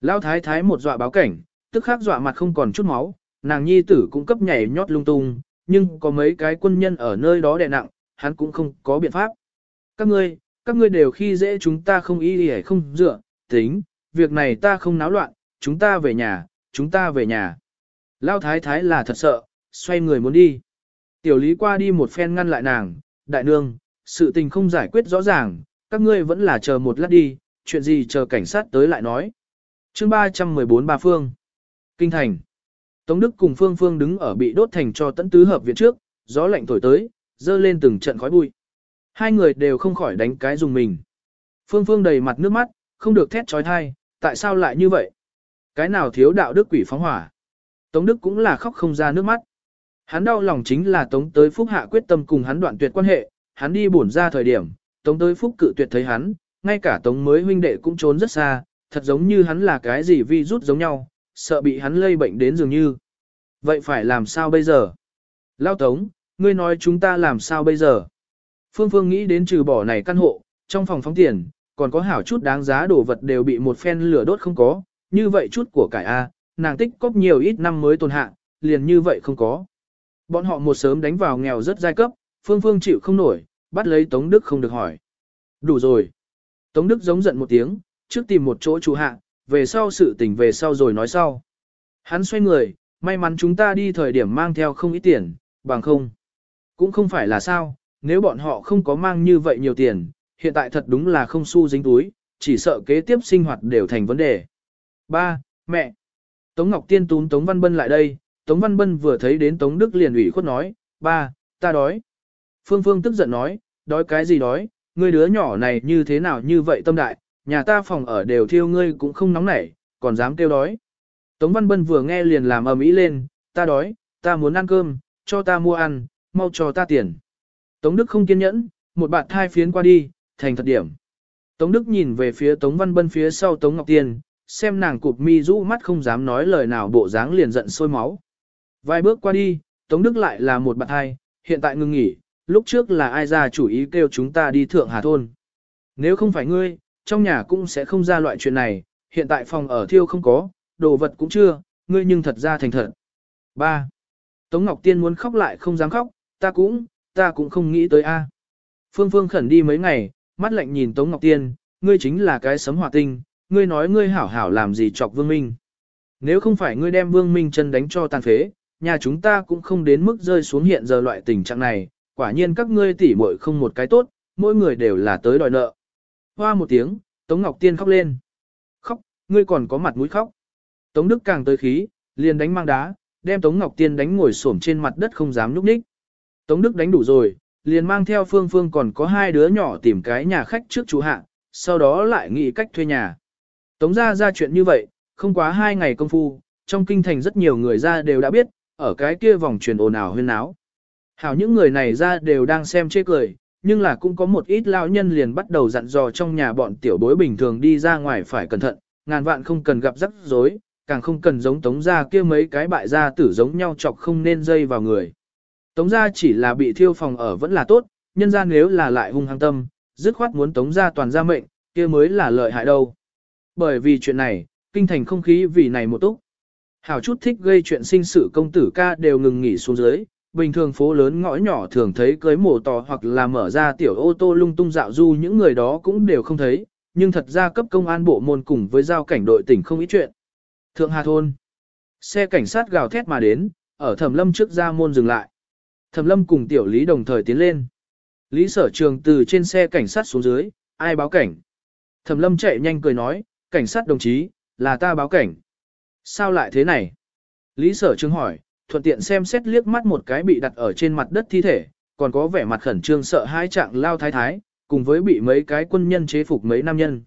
Lão thái thái một dọa báo cảnh, tức khắc dọa mặt không còn chút máu, nàng nhi tử cũng cấp nhảy nhót lung tung, nhưng có mấy cái quân nhân ở nơi đó đè nặng, hắn cũng không có biện pháp. Các ngươi, các ngươi đều khi dễ chúng ta không ý hay không dựa, tính, việc này ta không náo loạn, chúng ta về nhà, chúng ta về nhà. lao thái thái là thật sợ, xoay người muốn đi. Tiểu lý qua đi một phen ngăn lại nàng, đại nương, sự tình không giải quyết rõ ràng, các ngươi vẫn là chờ một lát đi, chuyện gì chờ cảnh sát tới lại nói. chương 314 Ba Phương Kinh Thành Tống Đức cùng Phương Phương đứng ở bị đốt thành cho tận tứ hợp viện trước, gió lạnh thổi tới, dơ lên từng trận khói bụi. Hai người đều không khỏi đánh cái dùng mình. Phương Phương đầy mặt nước mắt, không được thét trói thai, tại sao lại như vậy? Cái nào thiếu đạo đức quỷ phóng hỏa? Tống Đức cũng là khóc không ra nước mắt. Hắn đau lòng chính là Tống tới Phúc hạ quyết tâm cùng hắn đoạn tuyệt quan hệ, hắn đi bổn ra thời điểm, Tống tới Phúc cự tuyệt thấy hắn, ngay cả Tống mới huynh đệ cũng trốn rất xa, thật giống như hắn là cái gì vi rút giống nhau, sợ bị hắn lây bệnh đến dường như. Vậy phải làm sao bây giờ? Lao Tống, ngươi nói chúng ta làm sao bây giờ? Phương Phương nghĩ đến trừ bỏ này căn hộ, trong phòng phóng tiền, còn có hảo chút đáng giá đồ vật đều bị một phen lửa đốt không có, như vậy chút của cải A, nàng tích cóp nhiều ít năm mới tồn hạ, liền như vậy không có. Bọn họ một sớm đánh vào nghèo rất giai cấp, Phương Phương chịu không nổi, bắt lấy Tống Đức không được hỏi. Đủ rồi. Tống Đức giống giận một tiếng, trước tìm một chỗ trụ hạ, về sau sự tình về sau rồi nói sau. Hắn xoay người, may mắn chúng ta đi thời điểm mang theo không ít tiền, bằng không. Cũng không phải là sao, nếu bọn họ không có mang như vậy nhiều tiền, hiện tại thật đúng là không xu dính túi, chỉ sợ kế tiếp sinh hoạt đều thành vấn đề. Ba, mẹ. Tống Ngọc Tiên túm Tống Văn Bân lại đây, Tống Văn Bân vừa thấy đến Tống Đức liền ủy khuất nói, ba, ta đói. Phương Phương tức giận nói, đói cái gì đói, ngươi đứa nhỏ này như thế nào như vậy tâm đại, nhà ta phòng ở đều thiêu ngươi cũng không nóng nảy, còn dám kêu đói. Tống Văn Bân vừa nghe liền làm ầm ĩ lên, ta đói, ta muốn ăn cơm, cho ta mua ăn, mau cho ta tiền. Tống Đức không kiên nhẫn, một bạn thai phiến qua đi, thành thật điểm. Tống Đức nhìn về phía Tống Văn Bân phía sau Tống Ngọc Tiên, xem nàng cụp mi rũ mắt không dám nói lời nào bộ dáng liền giận sôi máu. Vài bước qua đi, Tống Đức lại là một bạn thai, hiện tại ngừng nghỉ, lúc trước là ai ra chủ ý kêu chúng ta đi thượng Hà Thôn. Nếu không phải ngươi, trong nhà cũng sẽ không ra loại chuyện này, hiện tại phòng ở thiêu không có, đồ vật cũng chưa, ngươi nhưng thật ra thành thật. 3. Tống Ngọc Tiên muốn khóc lại không dám khóc, ta cũng, ta cũng không nghĩ tới a. Phương Phương khẩn đi mấy ngày, mắt lạnh nhìn Tống Ngọc Tiên, ngươi chính là cái sấm hỏa tinh, ngươi nói ngươi hảo hảo làm gì chọc Vương Minh. Nếu không phải ngươi đem Vương Minh chân đánh cho tàn phế, nhà chúng ta cũng không đến mức rơi xuống hiện giờ loại tình trạng này, quả nhiên các ngươi tỉ muội không một cái tốt, mỗi người đều là tới đòi nợ. Hoa một tiếng, Tống Ngọc Tiên khóc lên. Khóc, ngươi còn có mặt mũi khóc. Tống Đức càng tới khí, liền đánh mang đá, đem Tống Ngọc Tiên đánh ngồi xổm trên mặt đất không dám nhúc nhích. Tống Đức đánh đủ rồi, liền mang theo Phương Phương còn có hai đứa nhỏ tìm cái nhà khách trước chủ hạ, sau đó lại nghĩ cách thuê nhà. Tống ra ra chuyện như vậy, không quá hai ngày công phu, trong kinh thành rất nhiều người ra đều đã biết, ở cái kia vòng truyền ồn ào huyên náo. Hảo những người này ra đều đang xem chê cười, nhưng là cũng có một ít lão nhân liền bắt đầu dặn dò trong nhà bọn tiểu bối bình thường đi ra ngoài phải cẩn thận, ngàn vạn không cần gặp rắc rối, càng không cần giống tống gia kia mấy cái bại gia tử giống nhau chọc không nên dây vào người. Tống gia chỉ là bị thiêu phòng ở vẫn là tốt, nhân gian nếu là lại hung hăng tâm, dứt khoát muốn tống gia toàn gia mệnh, kia mới là lợi hại đâu. Bởi vì chuyện này, kinh thành không khí vì này một túc. Hảo chút thích gây chuyện sinh sự công tử ca đều ngừng nghỉ xuống dưới, bình thường phố lớn ngõ nhỏ thường thấy cưới mổ tò hoặc là mở ra tiểu ô tô lung tung dạo du những người đó cũng đều không thấy, nhưng thật ra cấp công an bộ môn cùng với giao cảnh đội tỉnh không ít chuyện. Thượng Hà Thôn Xe cảnh sát gào thét mà đến, ở thẩm lâm trước ra môn dừng lại. Thẩm lâm cùng tiểu lý đồng thời tiến lên. Lý sở trường từ trên xe cảnh sát xuống dưới, ai báo cảnh. Thẩm lâm chạy nhanh cười nói, cảnh sát đồng chí, là ta báo cảnh. Sao lại thế này? Lý sở trường hỏi, thuận tiện xem xét liếc mắt một cái bị đặt ở trên mặt đất thi thể, còn có vẻ mặt khẩn trương sợ hai trạng lao thái thái, cùng với bị mấy cái quân nhân chế phục mấy nam nhân.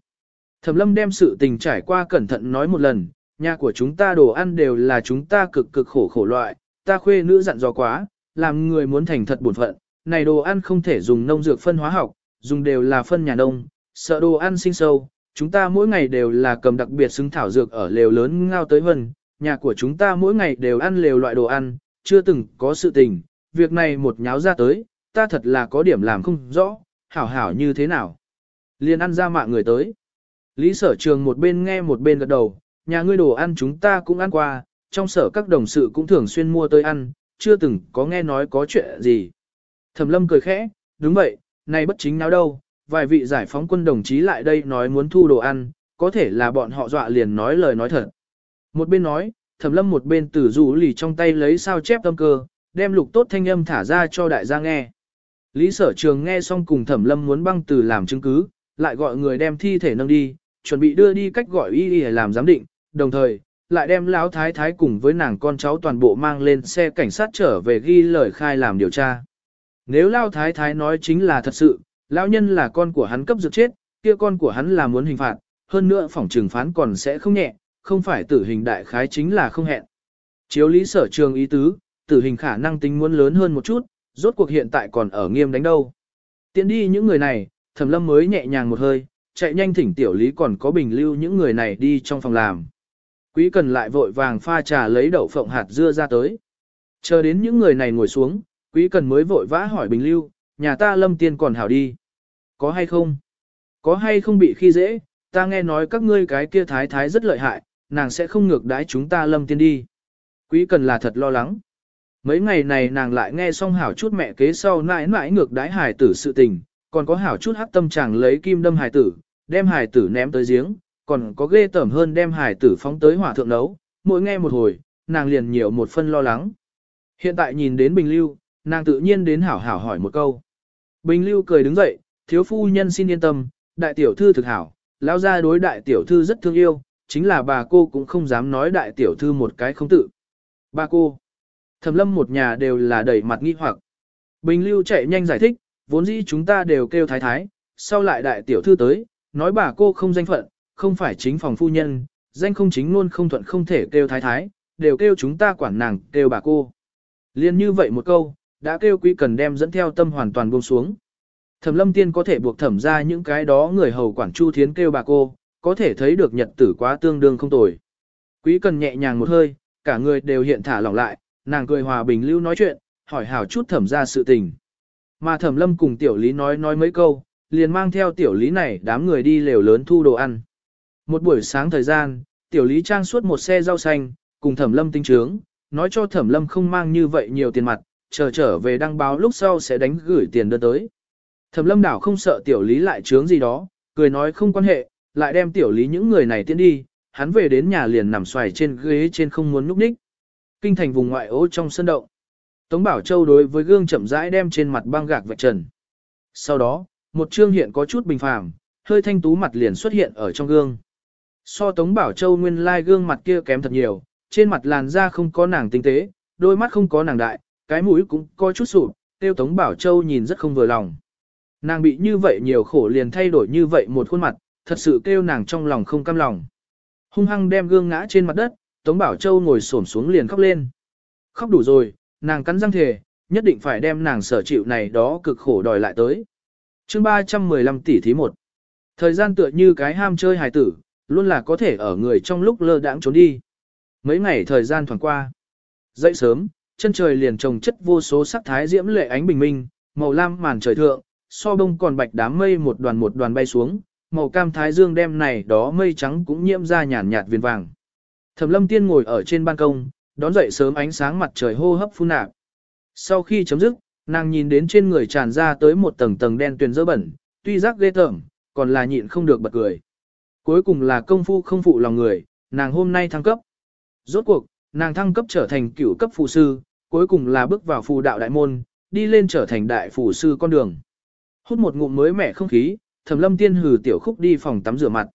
Thẩm lâm đem sự tình trải qua cẩn thận nói một lần, nhà của chúng ta đồ ăn đều là chúng ta cực cực khổ khổ loại, ta khuê nữ dặn dò quá, làm người muốn thành thật buồn phận, này đồ ăn không thể dùng nông dược phân hóa học, dùng đều là phân nhà nông, sợ đồ ăn sinh sâu, chúng ta mỗi ngày đều là cầm đặc biệt xứng thảo dược ở lều lớn ngao tới vân, nhà của chúng ta mỗi ngày đều ăn lều loại đồ ăn, chưa từng có sự tình, việc này một nháo ra tới, ta thật là có điểm làm không rõ, hảo hảo như thế nào. Liên ăn ra mạng người tới. Lý sở trường một bên nghe một bên gật đầu, nhà ngươi đồ ăn chúng ta cũng ăn qua, trong sở các đồng sự cũng thường xuyên mua tới ăn, chưa từng có nghe nói có chuyện gì. Thẩm lâm cười khẽ, đúng vậy, này bất chính nào đâu, vài vị giải phóng quân đồng chí lại đây nói muốn thu đồ ăn, có thể là bọn họ dọa liền nói lời nói thật. Một bên nói, thẩm lâm một bên tử rủ lì trong tay lấy sao chép tâm cơ, đem lục tốt thanh âm thả ra cho đại gia nghe. Lý sở trường nghe xong cùng thẩm lâm muốn băng từ làm chứng cứ, lại gọi người đem thi thể nâng đi, chuẩn bị đưa đi cách gọi y y làm giám định, đồng thời, lại đem lão thái thái cùng với nàng con cháu toàn bộ mang lên xe cảnh sát trở về ghi lời khai làm điều tra. Nếu lão thái thái nói chính là thật sự, lão nhân là con của hắn cấp dược chết, kia con của hắn là muốn hình phạt, hơn nữa phỏng trừng phán còn sẽ không nhẹ, không phải tử hình đại khái chính là không hẹn. Chiếu lý sở trường ý tứ, tử hình khả năng tính muốn lớn hơn một chút, rốt cuộc hiện tại còn ở nghiêm đánh đâu. Tiến đi những người này, thẩm lâm mới nhẹ nhàng một hơi, chạy nhanh thỉnh tiểu lý còn có bình lưu những người này đi trong phòng làm. Quý cần lại vội vàng pha trà lấy đậu phộng hạt dưa ra tới. Chờ đến những người này ngồi xuống, quý cần mới vội vã hỏi bình lưu, nhà ta lâm tiên còn hảo đi. Có hay không? Có hay không bị khi dễ, ta nghe nói các ngươi cái kia thái thái rất lợi hại, nàng sẽ không ngược đái chúng ta lâm tiên đi. Quý cần là thật lo lắng. Mấy ngày này nàng lại nghe xong hảo chút mẹ kế sau nãi nãi ngược đái hải tử sự tình, còn có hảo chút hắc tâm chàng lấy kim đâm hải tử, đem hải tử ném tới giếng, còn có ghê tởm hơn đem hải tử phóng tới hỏa thượng nấu, mỗi nghe một hồi, nàng liền nhiều một phân lo lắng. Hiện tại nhìn đến Bình Lưu, nàng tự nhiên đến hảo hảo hỏi một câu. Bình Lưu cười đứng dậy, thiếu phu nhân xin yên tâm, đại tiểu thư thực hảo, lão gia đối đại tiểu thư rất thương yêu, chính là bà cô cũng không dám nói đại tiểu thư một cái không tự. Bà cô, thẩm lâm một nhà đều là đầy mặt nghi hoặc. Bình Lưu chạy nhanh giải thích, vốn dĩ chúng ta đều kêu thái thái, sau lại đại tiểu thư tới, nói bà cô không danh phận, không phải chính phòng phu nhân, danh không chính luôn không thuận không thể kêu thái thái, đều kêu chúng ta quản nàng kêu bà cô. Liên như vậy một câu, đã kêu quý cần đem dẫn theo tâm hoàn toàn buông xuống. Thẩm lâm tiên có thể buộc thẩm ra những cái đó người hầu quản chu thiến kêu bà cô, có thể thấy được nhật tử quá tương đương không tồi. Quý cần nhẹ nhàng một hơi, cả người đều hiện thả lỏng lại, nàng cười hòa bình lưu nói chuyện, hỏi hảo chút thẩm ra sự tình. Mà thẩm lâm cùng tiểu lý nói nói mấy câu, liền mang theo tiểu lý này đám người đi lều lớn thu đồ ăn. Một buổi sáng thời gian, tiểu lý trang suốt một xe rau xanh, cùng thẩm lâm tinh trướng, nói cho thẩm lâm không mang như vậy nhiều tiền mặt, chờ trở về đăng báo lúc sau sẽ đánh gửi tiền đưa tới. Thẩm lâm đảo không sợ tiểu lý lại trướng gì đó, cười nói không quan hệ, lại đem tiểu lý những người này tiến đi, hắn về đến nhà liền nằm xoài trên ghế trên không muốn núp ních. Kinh thành vùng ngoại ô trong sân động. Tống Bảo Châu đối với gương chậm rãi đem trên mặt băng gạc vạch trần. Sau đó, một trương hiện có chút bình phàm, hơi thanh tú mặt liền xuất hiện ở trong gương. So Tống Bảo Châu nguyên lai gương mặt kia kém thật nhiều, trên mặt làn da không có nàng tinh tế, đôi mắt không có nàng đại, cái mũi cũng có chút sụp, tiêu Tống Bảo Châu nhìn rất không vừa lòng. Nàng bị như vậy nhiều khổ liền thay đổi như vậy một khuôn mặt, thật sự kêu nàng trong lòng không cam lòng. Hung hăng đem gương ngã trên mặt đất, Tống Bảo Châu ngồi xổm xuống liền khóc lên. Khóc đủ rồi, nàng cắn răng thề, nhất định phải đem nàng sở chịu này đó cực khổ đòi lại tới. chương 315 tỷ thí một Thời gian tựa như cái ham chơi hài tử, luôn là có thể ở người trong lúc lơ đãng trốn đi. Mấy ngày thời gian thoảng qua. Dậy sớm, chân trời liền trồng chất vô số sắc thái diễm lệ ánh bình minh, màu lam màn trời thượng, so bông còn bạch đám mây một đoàn một đoàn bay xuống, màu cam thái dương đem này đó mây trắng cũng nhiễm ra nhàn nhạt viền vàng. Thẩm lâm tiên ngồi ở trên ban công, đón dậy sớm ánh sáng mặt trời hô hấp phun nạp. Sau khi chấm dứt, nàng nhìn đến trên người tràn ra tới một tầng tầng đen tuyền dơ bẩn, tuy rắc ghê tởm, còn là nhịn không được bật cười. Cuối cùng là công phu không phụ lòng người, nàng hôm nay thăng cấp. Rốt cuộc, nàng thăng cấp trở thành cửu cấp phù sư, cuối cùng là bước vào phù đạo đại môn, đi lên trở thành đại phù sư con đường. Hút một ngụm mới mẻ không khí, Thẩm Lâm Tiên hừ tiểu khúc đi phòng tắm rửa mặt.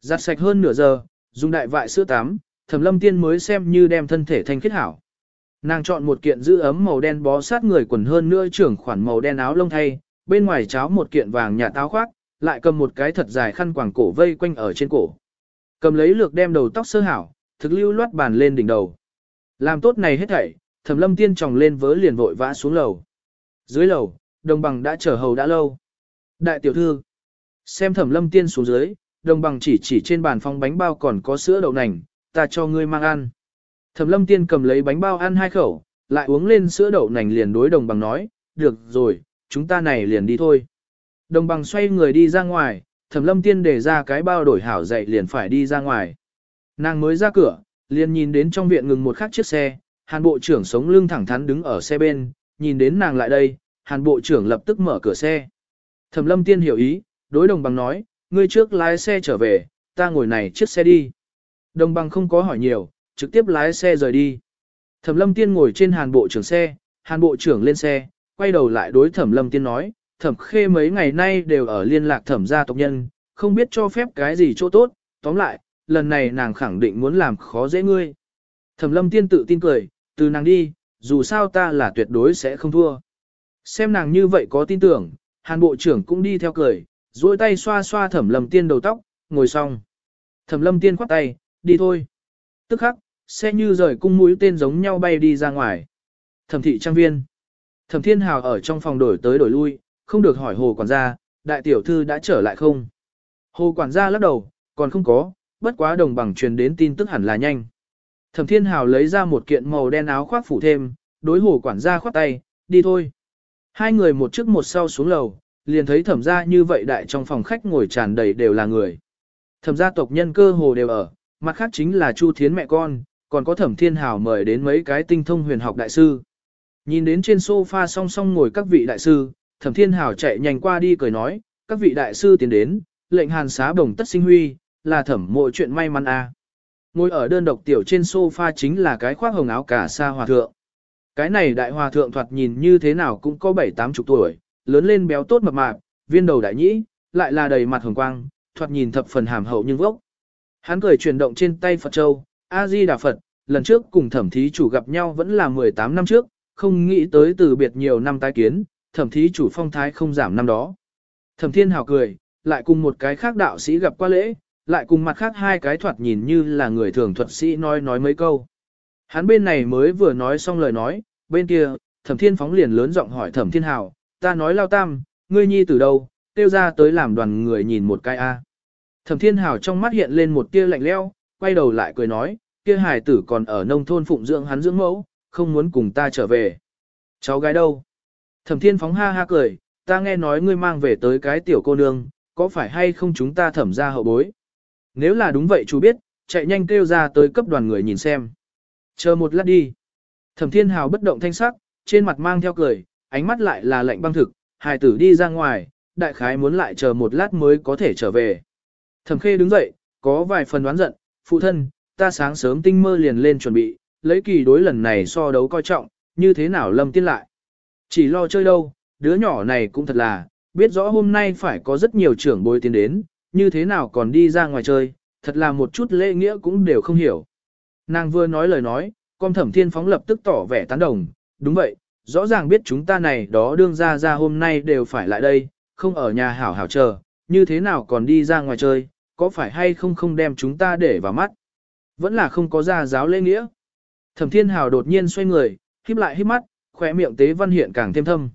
Giặt sạch hơn nửa giờ, dùng đại vại sữa tắm, Thẩm Lâm Tiên mới xem như đem thân thể thanh khiết hảo. Nàng chọn một kiện giữ ấm màu đen bó sát người quần hơn nữa trưởng khoản màu đen áo lông thay, bên ngoài cháo một kiện vàng nhạt áo khoác, lại cầm một cái thật dài khăn quàng cổ vây quanh ở trên cổ. Cầm lấy lược đem đầu tóc sơ hảo, thực lưu loát bàn lên đỉnh đầu. Làm tốt này hết thảy, Thẩm Lâm Tiên tròng lên vớ liền vội vã xuống lầu. Dưới lầu, đồng bằng đã chờ hầu đã lâu. Đại tiểu thư, xem Thẩm Lâm Tiên xuống dưới, đồng bằng chỉ chỉ trên bàn phong bánh bao còn có sữa đậu nành, ta cho ngươi mang ăn. Thẩm lâm tiên cầm lấy bánh bao ăn hai khẩu, lại uống lên sữa đậu nành liền đối đồng bằng nói, được rồi, chúng ta này liền đi thôi. Đồng bằng xoay người đi ra ngoài, thẩm lâm tiên để ra cái bao đổi hảo dậy liền phải đi ra ngoài. Nàng mới ra cửa, liền nhìn đến trong viện ngừng một khắc chiếc xe, hàn bộ trưởng sống lưng thẳng thắn đứng ở xe bên, nhìn đến nàng lại đây, hàn bộ trưởng lập tức mở cửa xe. Thẩm lâm tiên hiểu ý, đối đồng bằng nói, ngươi trước lái xe trở về, ta ngồi này chiếc xe đi. Đồng bằng không có hỏi nhiều, trực tiếp lái xe rời đi. Thẩm lâm tiên ngồi trên hàn bộ trưởng xe, hàn bộ trưởng lên xe, quay đầu lại đối thẩm lâm tiên nói, thẩm khê mấy ngày nay đều ở liên lạc thẩm gia tộc nhân, không biết cho phép cái gì chỗ tốt, tóm lại, lần này nàng khẳng định muốn làm khó dễ ngươi. Thẩm lâm tiên tự tin cười, từ nàng đi, dù sao ta là tuyệt đối sẽ không thua. Xem nàng như vậy có tin tưởng, hàn bộ trưởng cũng đi theo cười, duỗi tay xoa xoa thẩm lâm tiên đầu tóc, ngồi xong. Thẩm lâm tiên khoát tay, đi thôi. Tức khắc, xe như rời cung mũi tên giống nhau bay đi ra ngoài. Thẩm thị trang viên. Thẩm thiên hào ở trong phòng đổi tới đổi lui, không được hỏi hồ quản gia, đại tiểu thư đã trở lại không? Hồ quản gia lắc đầu, còn không có, bất quá đồng bằng truyền đến tin tức hẳn là nhanh. Thẩm thiên hào lấy ra một kiện màu đen áo khoác phủ thêm, đối hồ quản gia khoát tay, đi thôi. Hai người một trước một sau xuống lầu, liền thấy thẩm gia như vậy đại trong phòng khách ngồi tràn đầy đều là người. Thẩm gia tộc nhân cơ hồ đều ở, mặt khác chính là Chu Thiến mẹ con, còn có thẩm thiên hào mời đến mấy cái tinh thông huyền học đại sư. Nhìn đến trên sofa song song ngồi các vị đại sư, thẩm thiên hào chạy nhanh qua đi cười nói, các vị đại sư tiến đến, lệnh hàn xá đồng tất sinh huy, là thẩm mộ chuyện may mắn a. À. Ngồi ở đơn độc tiểu trên sofa chính là cái khoác hồng áo cả sa hòa thượng. Cái này đại hòa thượng thoạt nhìn như thế nào cũng có bảy tám chục tuổi, lớn lên béo tốt mập mạp, viên đầu đại nhĩ, lại là đầy mặt hồng quang, thoạt nhìn thập phần hàm hậu nhưng vốc. Hắn cười chuyển động trên tay Phật Châu, A-di Đà Phật, lần trước cùng thẩm thí chủ gặp nhau vẫn là 18 năm trước, không nghĩ tới từ biệt nhiều năm tái kiến, thẩm thí chủ phong thái không giảm năm đó. Thẩm thiên hào cười, lại cùng một cái khác đạo sĩ gặp qua lễ, lại cùng mặt khác hai cái thoạt nhìn như là người thường thuật sĩ nói nói mấy câu. Hắn bên này mới vừa nói xong lời nói, bên kia, thẩm thiên phóng liền lớn giọng hỏi thẩm thiên hào, ta nói lao tam, ngươi nhi từ đâu, tiêu ra tới làm đoàn người nhìn một cái a. Thẩm thiên hào trong mắt hiện lên một tia lạnh leo, quay đầu lại cười nói, kia hài tử còn ở nông thôn phụng dưỡng hắn dưỡng mẫu, không muốn cùng ta trở về. Cháu gái đâu? Thẩm thiên phóng ha ha cười, ta nghe nói ngươi mang về tới cái tiểu cô nương, có phải hay không chúng ta thẩm ra hậu bối? Nếu là đúng vậy chú biết, chạy nhanh kêu ra tới cấp đoàn người nhìn xem. Chờ một lát đi. Thẩm thiên hào bất động thanh sắc, trên mặt mang theo cười, ánh mắt lại là lạnh băng thực, hài tử đi ra ngoài, đại khái muốn lại chờ một lát mới có thể trở về. Thẩm khê đứng dậy, có vài phần đoán giận, phụ thân, ta sáng sớm tinh mơ liền lên chuẩn bị, lấy kỳ đối lần này so đấu coi trọng, như thế nào lâm tiên lại. Chỉ lo chơi đâu, đứa nhỏ này cũng thật là, biết rõ hôm nay phải có rất nhiều trưởng bối tiến đến, như thế nào còn đi ra ngoài chơi, thật là một chút lễ nghĩa cũng đều không hiểu. Nàng vừa nói lời nói, con thẩm thiên phóng lập tức tỏ vẻ tán đồng, đúng vậy, rõ ràng biết chúng ta này đó đương ra ra hôm nay đều phải lại đây, không ở nhà hảo hảo chờ, như thế nào còn đi ra ngoài chơi, có phải hay không không đem chúng ta để vào mắt. Vẫn là không có ra giáo lễ nghĩa. Thẩm thiên hào đột nhiên xoay người, híp lại híp mắt, khỏe miệng tế văn hiện càng thêm thâm.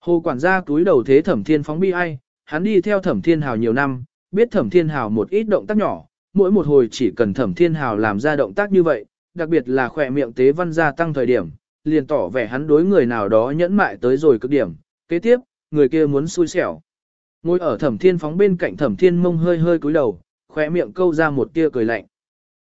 Hồ quản gia túi đầu thế thẩm thiên phóng bi ai, hắn đi theo thẩm thiên hào nhiều năm, biết thẩm thiên hào một ít động tác nhỏ, mỗi một hồi chỉ cần thẩm thiên hào làm ra động tác như vậy, đặc biệt là khỏe miệng tế văn gia tăng thời điểm, liền tỏ vẻ hắn đối người nào đó nhẫn mại tới rồi cực điểm. Kế tiếp, người kia muốn xui xẻo. Ngồi ở thẩm thiên phóng bên cạnh thẩm thiên mông hơi hơi cúi đầu, khỏe miệng câu ra một tia cười lạnh.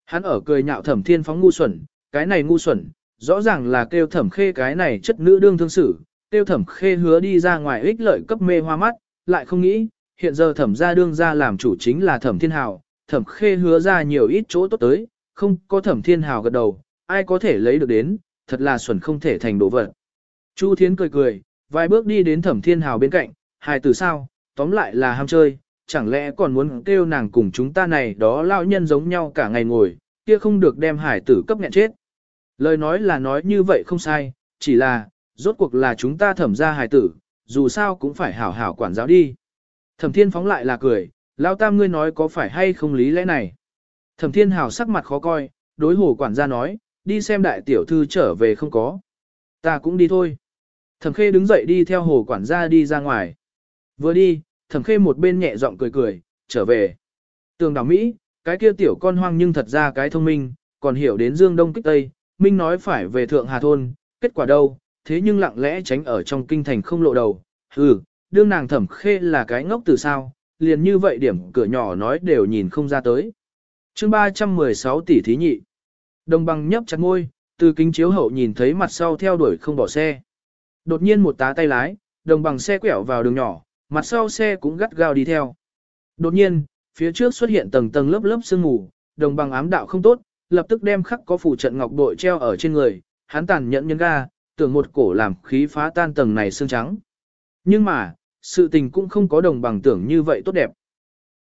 Hắn ở cười nhạo thẩm thiên phóng ngu xuẩn, cái này ngu xuẩn, rõ ràng là kêu thẩm khê cái này chất nữ đương thương xử, kêu thẩm khê hứa đi ra ngoài ích lợi cấp mê hoa mắt, lại không nghĩ, hiện giờ thẩm gia đương ra làm chủ chính là thẩm thiên hào, thẩm khê hứa ra nhiều ít chỗ tốt tới, không có thẩm thiên hào gật đầu, ai có thể lấy được đến, thật là xuẩn không thể thành đồ vật. Chu Thiến cười cười, vài bước đi đến thẩm thiên hào bên cạnh, hài tử sao, tóm lại là ham chơi, chẳng lẽ còn muốn kêu nàng cùng chúng ta này đó lao nhân giống nhau cả ngày ngồi, kia không được đem hải tử cấp nghẹn chết. Lời nói là nói như vậy không sai, chỉ là, rốt cuộc là chúng ta thẩm ra hài tử, dù sao cũng phải hảo hảo quản giáo đi. Thẩm thiên phóng lại là cười, lao tam ngươi nói có phải hay không lý lẽ này. Thẩm thiên hào sắc mặt khó coi, đối hồ quản gia nói, đi xem đại tiểu thư trở về không có. Ta cũng đi thôi. Thẩm khê đứng dậy đi theo hồ quản gia đi ra ngoài. Vừa đi, thẩm khê một bên nhẹ giọng cười cười, trở về. Tường đảo Mỹ, cái kia tiểu con hoang nhưng thật ra cái thông minh, còn hiểu đến dương đông kích tây, minh nói phải về thượng hà thôn, kết quả đâu, thế nhưng lặng lẽ tránh ở trong kinh thành không lộ đầu. Ừ, đương nàng thẩm khê là cái ngốc từ sao, liền như vậy điểm cửa nhỏ nói đều nhìn không ra tới. chương 316 tỷ thí nhị. Đồng bằng nhấp chặt ngôi, từ kính chiếu hậu nhìn thấy mặt sau theo đuổi không bỏ xe. Đột nhiên một tá tay lái, đồng bằng xe quẹo vào đường nhỏ, mặt sau xe cũng gắt gao đi theo. Đột nhiên, phía trước xuất hiện tầng tầng lớp lớp sương mù, đồng bằng ám đạo không tốt, lập tức đem khắc có phủ trận ngọc bội treo ở trên người, hắn tàn nhẫn nhân ga, tưởng một cổ làm khí phá tan tầng này xương trắng. Nhưng mà, sự tình cũng không có đồng bằng tưởng như vậy tốt đẹp.